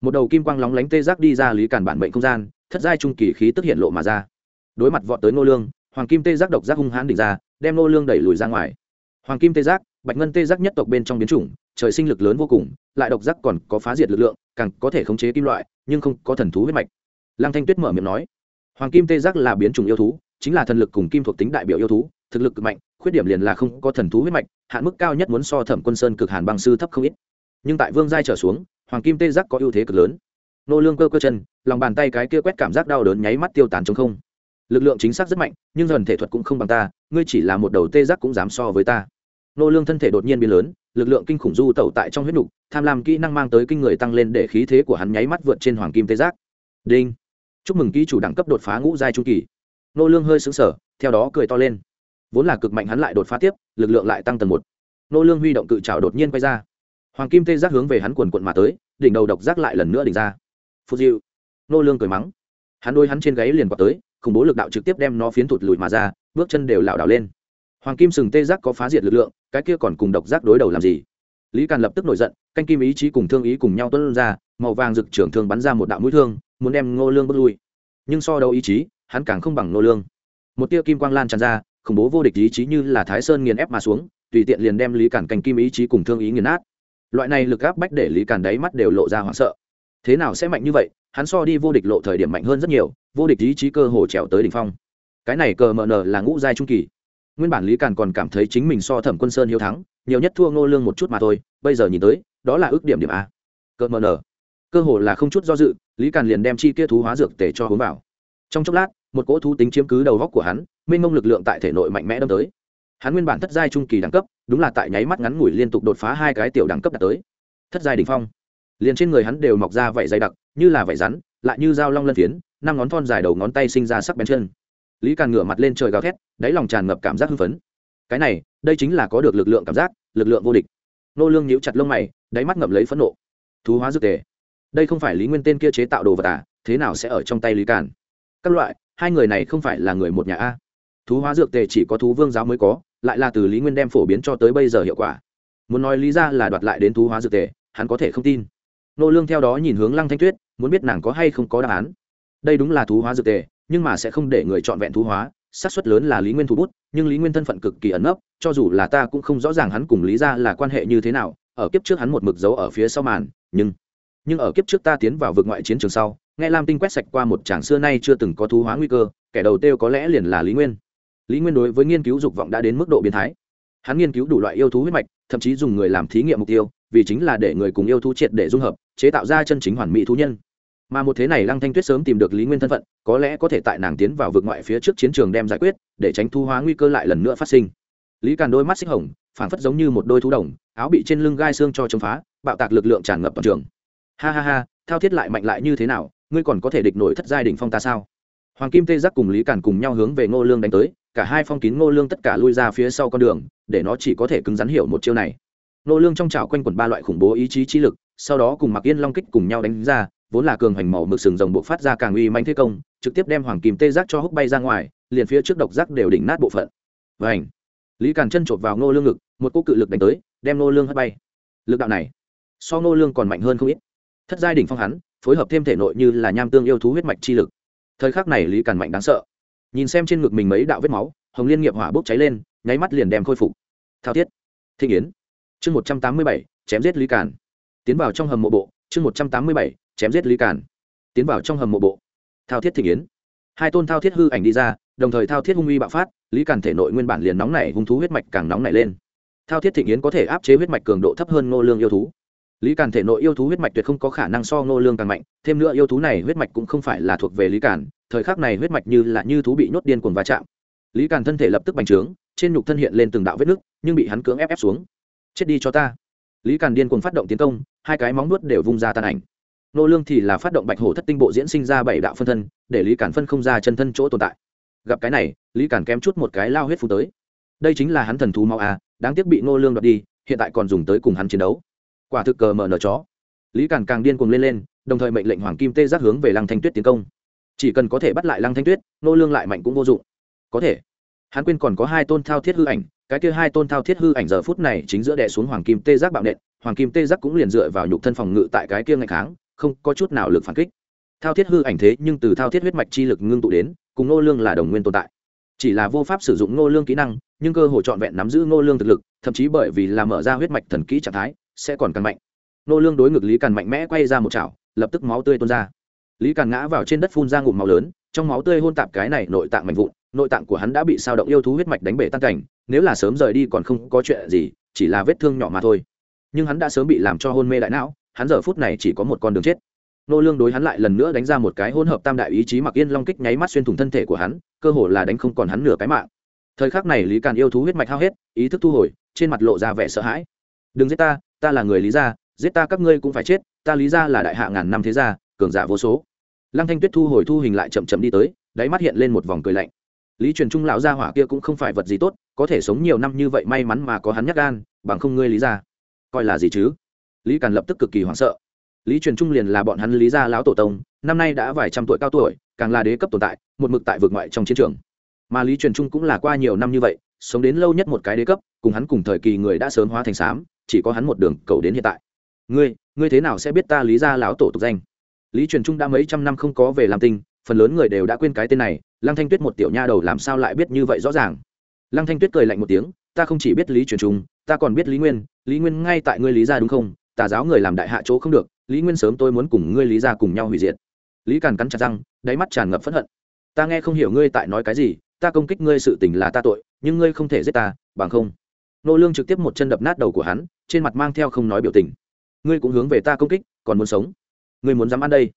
Một đầu kim quang lóng lánh tê giác đi ra lý càn bản mệnh không gian, thất giai trung kỳ khí tức hiện lộ mà ra. Đối mặt vọt tới nô lương, hoàng kim tê giác độc giác hung hãn đỉnh ra, đem nô lương đẩy lùi ra ngoài. Hoàng kim tê giác bạch ngân tê giác nhất tộc bên trong biến chủng, trời sinh lực lớn vô cùng, lại độc giác còn có phá diệt lực lượng, càng có thể khống chế kim loại, nhưng không có thần thú huyết mạch. Lăng thanh tuyết mở miệng nói, hoàng kim tê giác là biến chủng yêu thú, chính là thần lực cùng kim thuộc tính đại biểu yêu thú, thực lực cực mạnh, khuyết điểm liền là không có thần thú huyết mạch, hạn mức cao nhất muốn so thẩm quân sơn cực hàn băng sư thấp không ít. Nhưng tại vương giai trở xuống, hoàng kim tê giác có ưu thế cực lớn. Nô lương cơ cơ chân, lòng bàn tay cái kia quét cảm giác đau đớn nháy mắt tiêu tán trong không. Lực lượng chính xác rất mạnh, nhưng dần thể thuật cũng không bằng ta, ngươi chỉ là một đầu tê giác cũng dám so với ta nô lương thân thể đột nhiên biến lớn, lực lượng kinh khủng du tẩu tại trong huyết nục, tham lam kỹ năng mang tới kinh người tăng lên để khí thế của hắn nháy mắt vượt trên hoàng kim tê giác. Đinh! Chúc mừng ký chủ đẳng cấp đột phá ngũ giai trung kỳ. Nô lương hơi sững sờ, theo đó cười to lên. Vốn là cực mạnh hắn lại đột phá tiếp, lực lượng lại tăng tầng một. Nô lương huy động cự trảo đột nhiên quay ra. Hoàng kim tê giác hướng về hắn quần quận mà tới, đỉnh đầu độc giác lại lần nữa đỉnh ra. Phù diệu. Nô lương cười mắng. Hắn đôi hắn trên gáy liền quạt tới, khủng bố lực đạo trực tiếp đem nó phiến thụt lùi mà ra, bước chân đều lảo đảo lên hoàng kim sừng tê giác có phá diệt lực lượng, cái kia còn cùng độc giác đối đầu làm gì? Lý càn lập tức nổi giận, canh kim ý chí cùng thương ý cùng nhau tuân ra, màu vàng rực trưởng thương bắn ra một đạo mũi thương, muốn đem ngô lương bước lui. Nhưng so đấu ý chí, hắn càng không bằng ngô lương. Một tia kim quang lan tràn ra, khủng bố vô địch ý chí như là thái sơn nghiền ép mà xuống, tùy tiện liền đem lý càn canh kim ý chí cùng thương ý nghiền nát. Loại này lực áp bách để lý càn đáy mắt đều lộ ra hoảng sợ. Thế nào sẽ mạnh như vậy? Hắn so đi vô địch lộ thời điểm mạnh hơn rất nhiều, vô địch ý chí cơ hồ trèo tới đỉnh phong. Cái này cờ mờ nờ là ngũ giai trung kỳ nguyên bản lý càn còn cảm thấy chính mình so thẩm quân sơn hiếu thắng nhiều nhất thua ngô lương một chút mà thôi bây giờ nhìn tới đó là ước điểm điểm a. Cờ mờ nở, cơ hồ là không chút do dự lý càn liền đem chi kia thú hóa dược tể cho hướng vào. Trong chốc lát một cỗ thú tính chiếm cứ đầu góc của hắn minh ngông lực lượng tại thể nội mạnh mẽ đâm tới. Hắn nguyên bản thất giai trung kỳ đẳng cấp đúng là tại nháy mắt ngắn ngủi liên tục đột phá hai cái tiểu đẳng cấp đạt tới. Thất giai đỉnh phong. Liền trên người hắn đều mọc ra vảy dày đặc như là vảy rắn lại như dao long lân phiến năm ngón thon dài đầu ngón tay sinh ra sắc bén chân lý càn ngửa mặt lên trời gào thét, đáy lòng tràn ngập cảm giác hưng phấn. Cái này, đây chính là có được lực lượng cảm giác, lực lượng vô địch. Nô lương nhíu chặt lông mày, đáy mắt ngậm lấy phẫn nộ. Thú hóa dược tề. Đây không phải lý nguyên tên kia chế tạo đồ vật à? Thế nào sẽ ở trong tay lý càn? Các loại, hai người này không phải là người một nhà a. Thú hóa dược tề chỉ có thú vương giáo mới có, lại là từ lý nguyên đem phổ biến cho tới bây giờ hiệu quả. Muốn nói lý ra là đoạt lại đến thú hóa dược tề, hắn có thể không tin. Nô lương theo đó nhìn hướng lăng thanh tuyết, muốn biết nàng có hay không có đáp án. Đây đúng là thú hóa dược tề nhưng mà sẽ không để người chọn vẹn thú hóa, xác suất lớn là lý nguyên thủ bút, nhưng lý nguyên thân phận cực kỳ ẩn nấp, cho dù là ta cũng không rõ ràng hắn cùng lý ra là quan hệ như thế nào, ở kiếp trước hắn một mực dấu ở phía sau màn, nhưng nhưng ở kiếp trước ta tiến vào vực ngoại chiến trường sau, nghe lam tinh quét sạch qua một tràng xưa nay chưa từng có thú hóa nguy cơ, kẻ đầu tiêu có lẽ liền là lý nguyên. Lý nguyên đối với nghiên cứu dục vọng đã đến mức độ biến thái. Hắn nghiên cứu đủ loại yêu thú huyết mạch, thậm chí dùng người làm thí nghiệm mục tiêu, vì chính là để người cùng yêu thú triệt để dung hợp, chế tạo ra chân chính hoàn mỹ thú nhân mà một thế này lăng thanh tuyết sớm tìm được lý nguyên thân phận, có lẽ có thể tại nàng tiến vào vực ngoại phía trước chiến trường đem giải quyết, để tránh thu hóa nguy cơ lại lần nữa phát sinh. Lý càn đôi mắt xích hồng, phảng phất giống như một đôi thú đồng, áo bị trên lưng gai xương cho chống phá, bạo tạc lực lượng tràn ngập toàn trường. Ha ha ha, thao thiết lại mạnh lại như thế nào, ngươi còn có thể địch nổi thất giai đỉnh phong ta sao? Hoàng kim tê giác cùng lý càn cùng nhau hướng về ngô lương đánh tới, cả hai phong kín ngô lương tất cả lui ra phía sau con đường, để nó chỉ có thể cứng rắn hiểu một chiêu này. Ngô lương trong trào quanh quần ba loại khủng bố ý chí trí lực, sau đó cùng mặc yên long kích cùng nhau đánh ra vốn là cường hành màu mực sừng rồng bộ phát ra càng uy manh thế công, trực tiếp đem hoàng kim tê giác cho húc bay ra ngoài, liền phía trước độc giác đều đỉnh nát bộ phận. Và ảnh lý càn chân chộp vào ngô lương ngực, một cú cự lực đánh tới, đem ngô lương hất bay. Lực đạo này, so ngô lương còn mạnh hơn không ít. Thất giai đỉnh phong hắn, phối hợp thêm thể nội như là nham tương yêu thú huyết mạch chi lực. Thời khắc này lý càn mạnh đáng sợ. Nhìn xem trên ngực mình mấy đạo vết máu, hồng liên nghiệp hỏa bốc cháy lên, nháy mắt liền đem khôi phục. Thao thiết. Thị yến. Chương một trăm tám mươi bảy, chém giết lý càn. Tiến vào trong hầm mộ bộ, chương một trăm tám mươi bảy chém giết lý càn. Tiến vào trong hầm mộ bộ. Thao thiết thị yến. Hai tôn thao thiết hư ảnh đi ra, đồng thời thao thiết hung uy bạo phát, lý càn thể nội nguyên bản liền nóng nảy hung thú huyết mạch càng nóng nảy lên. Thao thiết thị yến có thể áp chế huyết mạch cường độ thấp hơn ngô lương yêu thú. Lý càn thể nội yêu thú huyết mạch tuyệt không có khả năng so ngô lương càng mạnh, thêm nữa yêu thú này huyết mạch cũng không phải là thuộc về lý càn, thời khắc này huyết mạch như là như thú bị nhốt điên cuồng va chạm. Lý càn thân thể lập tức bành trướng, trên nhục thân hiện lên từng đạo vết nứt, nhưng bị hắn cưỡng ép ép xuống. Chết đi cho ta. Lý càn điên cuồng phát động tiến công, hai cái móng nuốt đều vung ra tàn ảnh nô lương thì là phát động bạch hổ thất tinh bộ diễn sinh ra bảy đạo phân thân, để lý cản phân không ra chân thân chỗ tồn tại. Gặp cái này, lý cản kém chút một cái lao huyết phù tới. Đây chính là hắn thần thú mau à đáng tiếc bị nô lương đoạt đi, hiện tại còn dùng tới cùng hắn chiến đấu. Quả thực cờ mở nở chó. Lý cản càng điên cuồng lên lên, đồng thời mệnh lệnh hoàng kim tê giác hướng về lăng thanh tuyết tiến công. Chỉ cần có thể bắt lại lăng thanh tuyết, nô lương lại mạnh cũng vô dụng. Có thể. Hắn quên còn có hai tôn thao thiết hư ảnh, cái kia hai tôn thao thiết hư ảnh giờ phút này chính giữa đè xuống hoàng kim tê giác bạo nện, hoàng kim tê giác cũng liền dựa vào nhục thân phòng ngự tại cái kia ngày kháng không có chút nào lực phản kích. Thao thiết hư ảnh thế nhưng từ thao thiết huyết mạch chi lực ngưng tụ đến, cùng nô lương là đồng nguyên tồn tại. Chỉ là vô pháp sử dụng nô lương kỹ năng, nhưng cơ hội trọn vẹn nắm giữ nô lương thực lực, thậm chí bởi vì là mở ra huyết mạch thần kỹ trạng thái, sẽ còn càng mạnh. Nô lương đối ngược lý càn mạnh mẽ quay ra một chảo, lập tức máu tươi tuôn ra. Lý càn ngã vào trên đất phun ra ngụm máu lớn, trong máu tươi hôn tạp cái này nội tạng mạnh vụn, nội tạng của hắn đã bị sao động yêu thú huyết mạch đánh bể tan cảnh, nếu là sớm rời đi còn không có chuyện gì, chỉ là vết thương nhỏ mà thôi. Nhưng hắn đã sớm bị làm cho hôn mê đại não hắn giờ phút này chỉ có một con đường chết. Nô lương đối hắn lại lần nữa đánh ra một cái hỗn hợp tam đại ý chí mặc yên long kích nháy mắt xuyên thủng thân thể của hắn, cơ hồ là đánh không còn hắn nửa cái mạng. Thời khắc này lý càn yêu thú huyết mạch hao hết, ý thức thu hồi, trên mặt lộ ra vẻ sợ hãi. Đừng giết ta ta là người lý gia, giết ta các ngươi cũng phải chết, ta lý gia là đại hạ ngàn năm thế gia, cường giả vô số. Lăng thanh tuyết thu hồi thu hình lại chậm chậm đi tới, đáy mắt hiện lên một vòng cười lạnh. Lý truyền trung lão gia hỏa kia cũng không phải vật gì tốt, có thể sống nhiều năm như vậy may mắn mà có hắn nhắc gan, bằng không ngươi lý gia, coi là gì chứ? Lý càn lập tức cực kỳ hoảng sợ. Lý truyền trung liền là bọn hắn lý gia lão tổ tông, năm nay đã vài trăm tuổi cao tuổi, càng là đế cấp tồn tại, một mực tại vực ngoại trong chiến trường. Mà lý truyền trung cũng là qua nhiều năm như vậy, sống đến lâu nhất một cái đế cấp, cùng hắn cùng thời kỳ người đã sớm hóa thành xám chỉ có hắn một đường cầu đến hiện tại. Ngươi ngươi thế nào sẽ biết ta lý gia lão tổ tục danh? Lý truyền trung đã mấy trăm năm không có về làm tinh, phần lớn người đều đã quên cái tên này, lăng thanh tuyết một tiểu nha đầu làm sao lại biết như vậy rõ ràng? Lăng thanh tuyết cười lạnh một tiếng, ta không chỉ biết lý truyền trung, ta còn biết lý nguyên lý nguyên ngay tại ngươi lý gia đúng không? Tà giáo người làm đại hạ chỗ không được, lý nguyên sớm tôi muốn cùng ngươi lý gia cùng nhau hủy diệt. Lý càn cắn chặt răng, đáy mắt tràn ngập phẫn hận. Ta nghe không hiểu ngươi tại nói cái gì, ta công kích ngươi sự tình là ta tội, nhưng ngươi không thể giết ta, bằng không. Nô lương trực tiếp một chân đập nát đầu của hắn, trên mặt mang theo không nói biểu tình. Ngươi cũng hướng về ta công kích, còn muốn sống. Ngươi muốn dám ăn đây.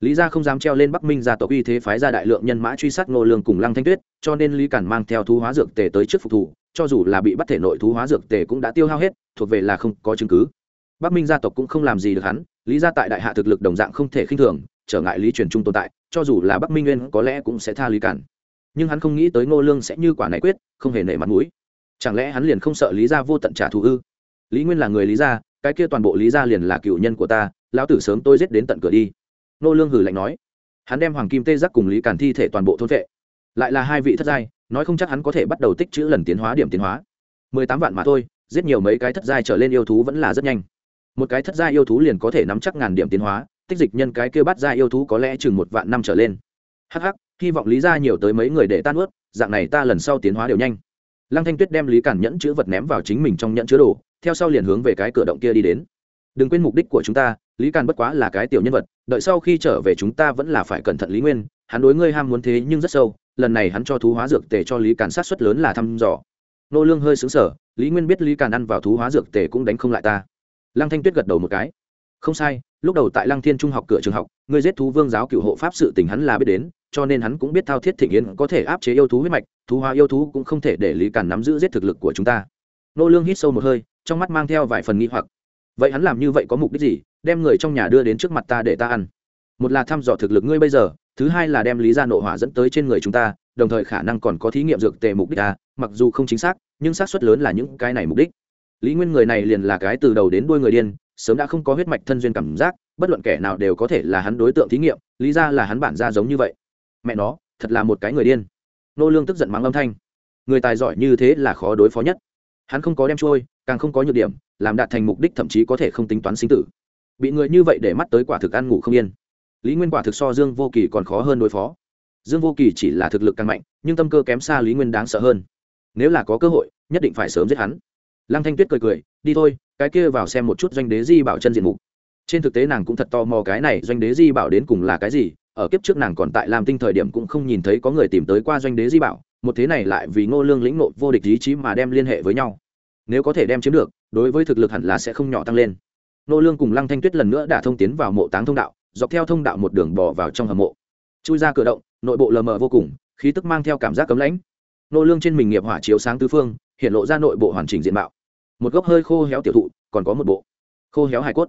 Lý gia không dám treo lên bắc minh gia tộc uy thế phái ra đại lượng nhân mã truy sát nô lương cùng lăng thanh tuyết, cho nên lý cản mang theo thú hóa dược tề tới trước phục thủ, cho dù là bị bắt thể nội thú hóa dược tề cũng đã tiêu hao hết, thuộc về là không có chứng cứ bắc minh gia tộc cũng không làm gì được hắn, lý gia tại đại hạ thực lực đồng dạng không thể khinh thường, trở ngại lý truyền trung tồn tại, cho dù là bắc minh nguyên có lẽ cũng sẽ tha lý cản. Nhưng hắn không nghĩ tới ngô lương sẽ như quả này quyết, không hề nể mặt mũi. Chẳng lẽ hắn liền không sợ lý gia vô tận trả thù ư? Lý nguyên là người lý gia, cái kia toàn bộ lý gia liền là cựu nhân của ta, lão tử sớm tôi giết đến tận cửa đi. Nô lương hử lạnh nói. Hắn đem hoàng kim tê giác cùng lý càn thi thể toàn bộ thôn vệ. Lại là hai vị thất giai, nói không chắc hắn có thể bắt đầu tích chữ lần tiến hóa điểm tiến hóa. Mười tám vạn mà thôi, giết nhiều mấy cái thất giai trở lên yêu thú vẫn là rất nhanh một cái thất giai yêu thú liền có thể nắm chắc ngàn điểm tiến hóa, tích dịch nhân cái kia bắt giai yêu thú có lẽ chừng một vạn năm trở lên. Hắc hắc, hy vọng lý gia nhiều tới mấy người để tan ướt, dạng này ta lần sau tiến hóa đều nhanh. Lăng thanh tuyết đem lý cản nhẫn chữ vật ném vào chính mình trong nhẫn chứa đồ, theo sau liền hướng về cái cửa động kia đi đến. Đừng quên mục đích của chúng ta, lý càn bất quá là cái tiểu nhân vật, đợi sau khi trở về chúng ta vẫn là phải cẩn thận lý nguyên, hắn đối ngươi ham muốn thế nhưng rất sâu, lần này hắn cho thú hóa dược tề cho lý càn sát xuất lớn là thăm dò. Nô lương hơi sững sờ, lý nguyên biết lý càn ăn vào thú hóa dược tề cũng đánh không lại ta lăng thanh tuyết gật đầu một cái. Không sai, lúc đầu tại lăng thiên trung học cửa trường học, người giết thú vương giáo cựu hộ pháp sự tình hắn là biết đến, cho nên hắn cũng biết thao thiết thịnh yến có thể áp chế yêu thú huyết mạch, thú hóa yêu thú cũng không thể để lý càn nắm giữ giết thực lực của chúng ta. Nô lương hít sâu một hơi, trong mắt mang theo vài phần nghi hoặc. Vậy hắn làm như vậy có mục đích gì? Đem người trong nhà đưa đến trước mặt ta để ta ăn. Một là thăm dò thực lực ngươi bây giờ, thứ hai là đem lý ra nộ hỏa dẫn tới trên người chúng ta, đồng thời khả năng còn có thí nghiệm dược tề mục đích ta, mặc dù không chính xác, nhưng xác suất lớn là những cái này mục đích lý nguyên người này liền là cái từ đầu đến đuôi người điên, sớm đã không có huyết mạch thân duyên cảm giác, bất luận kẻ nào đều có thể là hắn đối tượng thí nghiệm, lý ra là hắn bản ra giống như vậy. Mẹ nó, thật là một cái người điên. Nô lương tức giận mắng âm thanh. Người tài giỏi như thế là khó đối phó nhất. Hắn không có đem trôi, càng không có nhược điểm, làm đạt thành mục đích thậm chí có thể không tính toán sinh tử. Bị người như vậy để mắt tới quả thực ăn ngủ không yên. Lý nguyên quả thực so dương vô kỳ còn khó hơn đối phó. Dương vô kỳ chỉ là thực lực càng mạnh, nhưng tâm cơ kém xa lý nguyên đáng sợ hơn. Nếu là có cơ hội, nhất định phải sớm giết hắn lăng thanh tuyết cười cười, đi thôi, cái kia vào xem một chút doanh đế di bảo chân diện mục. Trên thực tế nàng cũng thật to mò cái này doanh đế di bảo đến cùng là cái gì, ở kiếp trước nàng còn tại làm tinh thời điểm cũng không nhìn thấy có người tìm tới qua doanh đế di bảo, một thế này lại vì ngô lương lĩnh nộ vô địch ý chí mà đem liên hệ với nhau. Nếu có thể đem chiếm được, đối với thực lực hẳn là sẽ không nhỏ tăng lên. Ngô lương cùng lăng thanh tuyết lần nữa đã thông tiến vào mộ táng thông đạo, dọc theo thông đạo một đường bò vào trong hầm mộ. Chui ra cửa động, nội bộ lờ mờ vô cùng, khí tức mang theo cảm giác cấm lãnh. Ngô lương trên mình nghiệp hỏa chiếu sáng tứ phương, hiện lộ ra nội bộ hoàn chỉnh diện mạo một gốc hơi khô héo tiểu thụ, còn có một bộ. Khô héo hải cốt.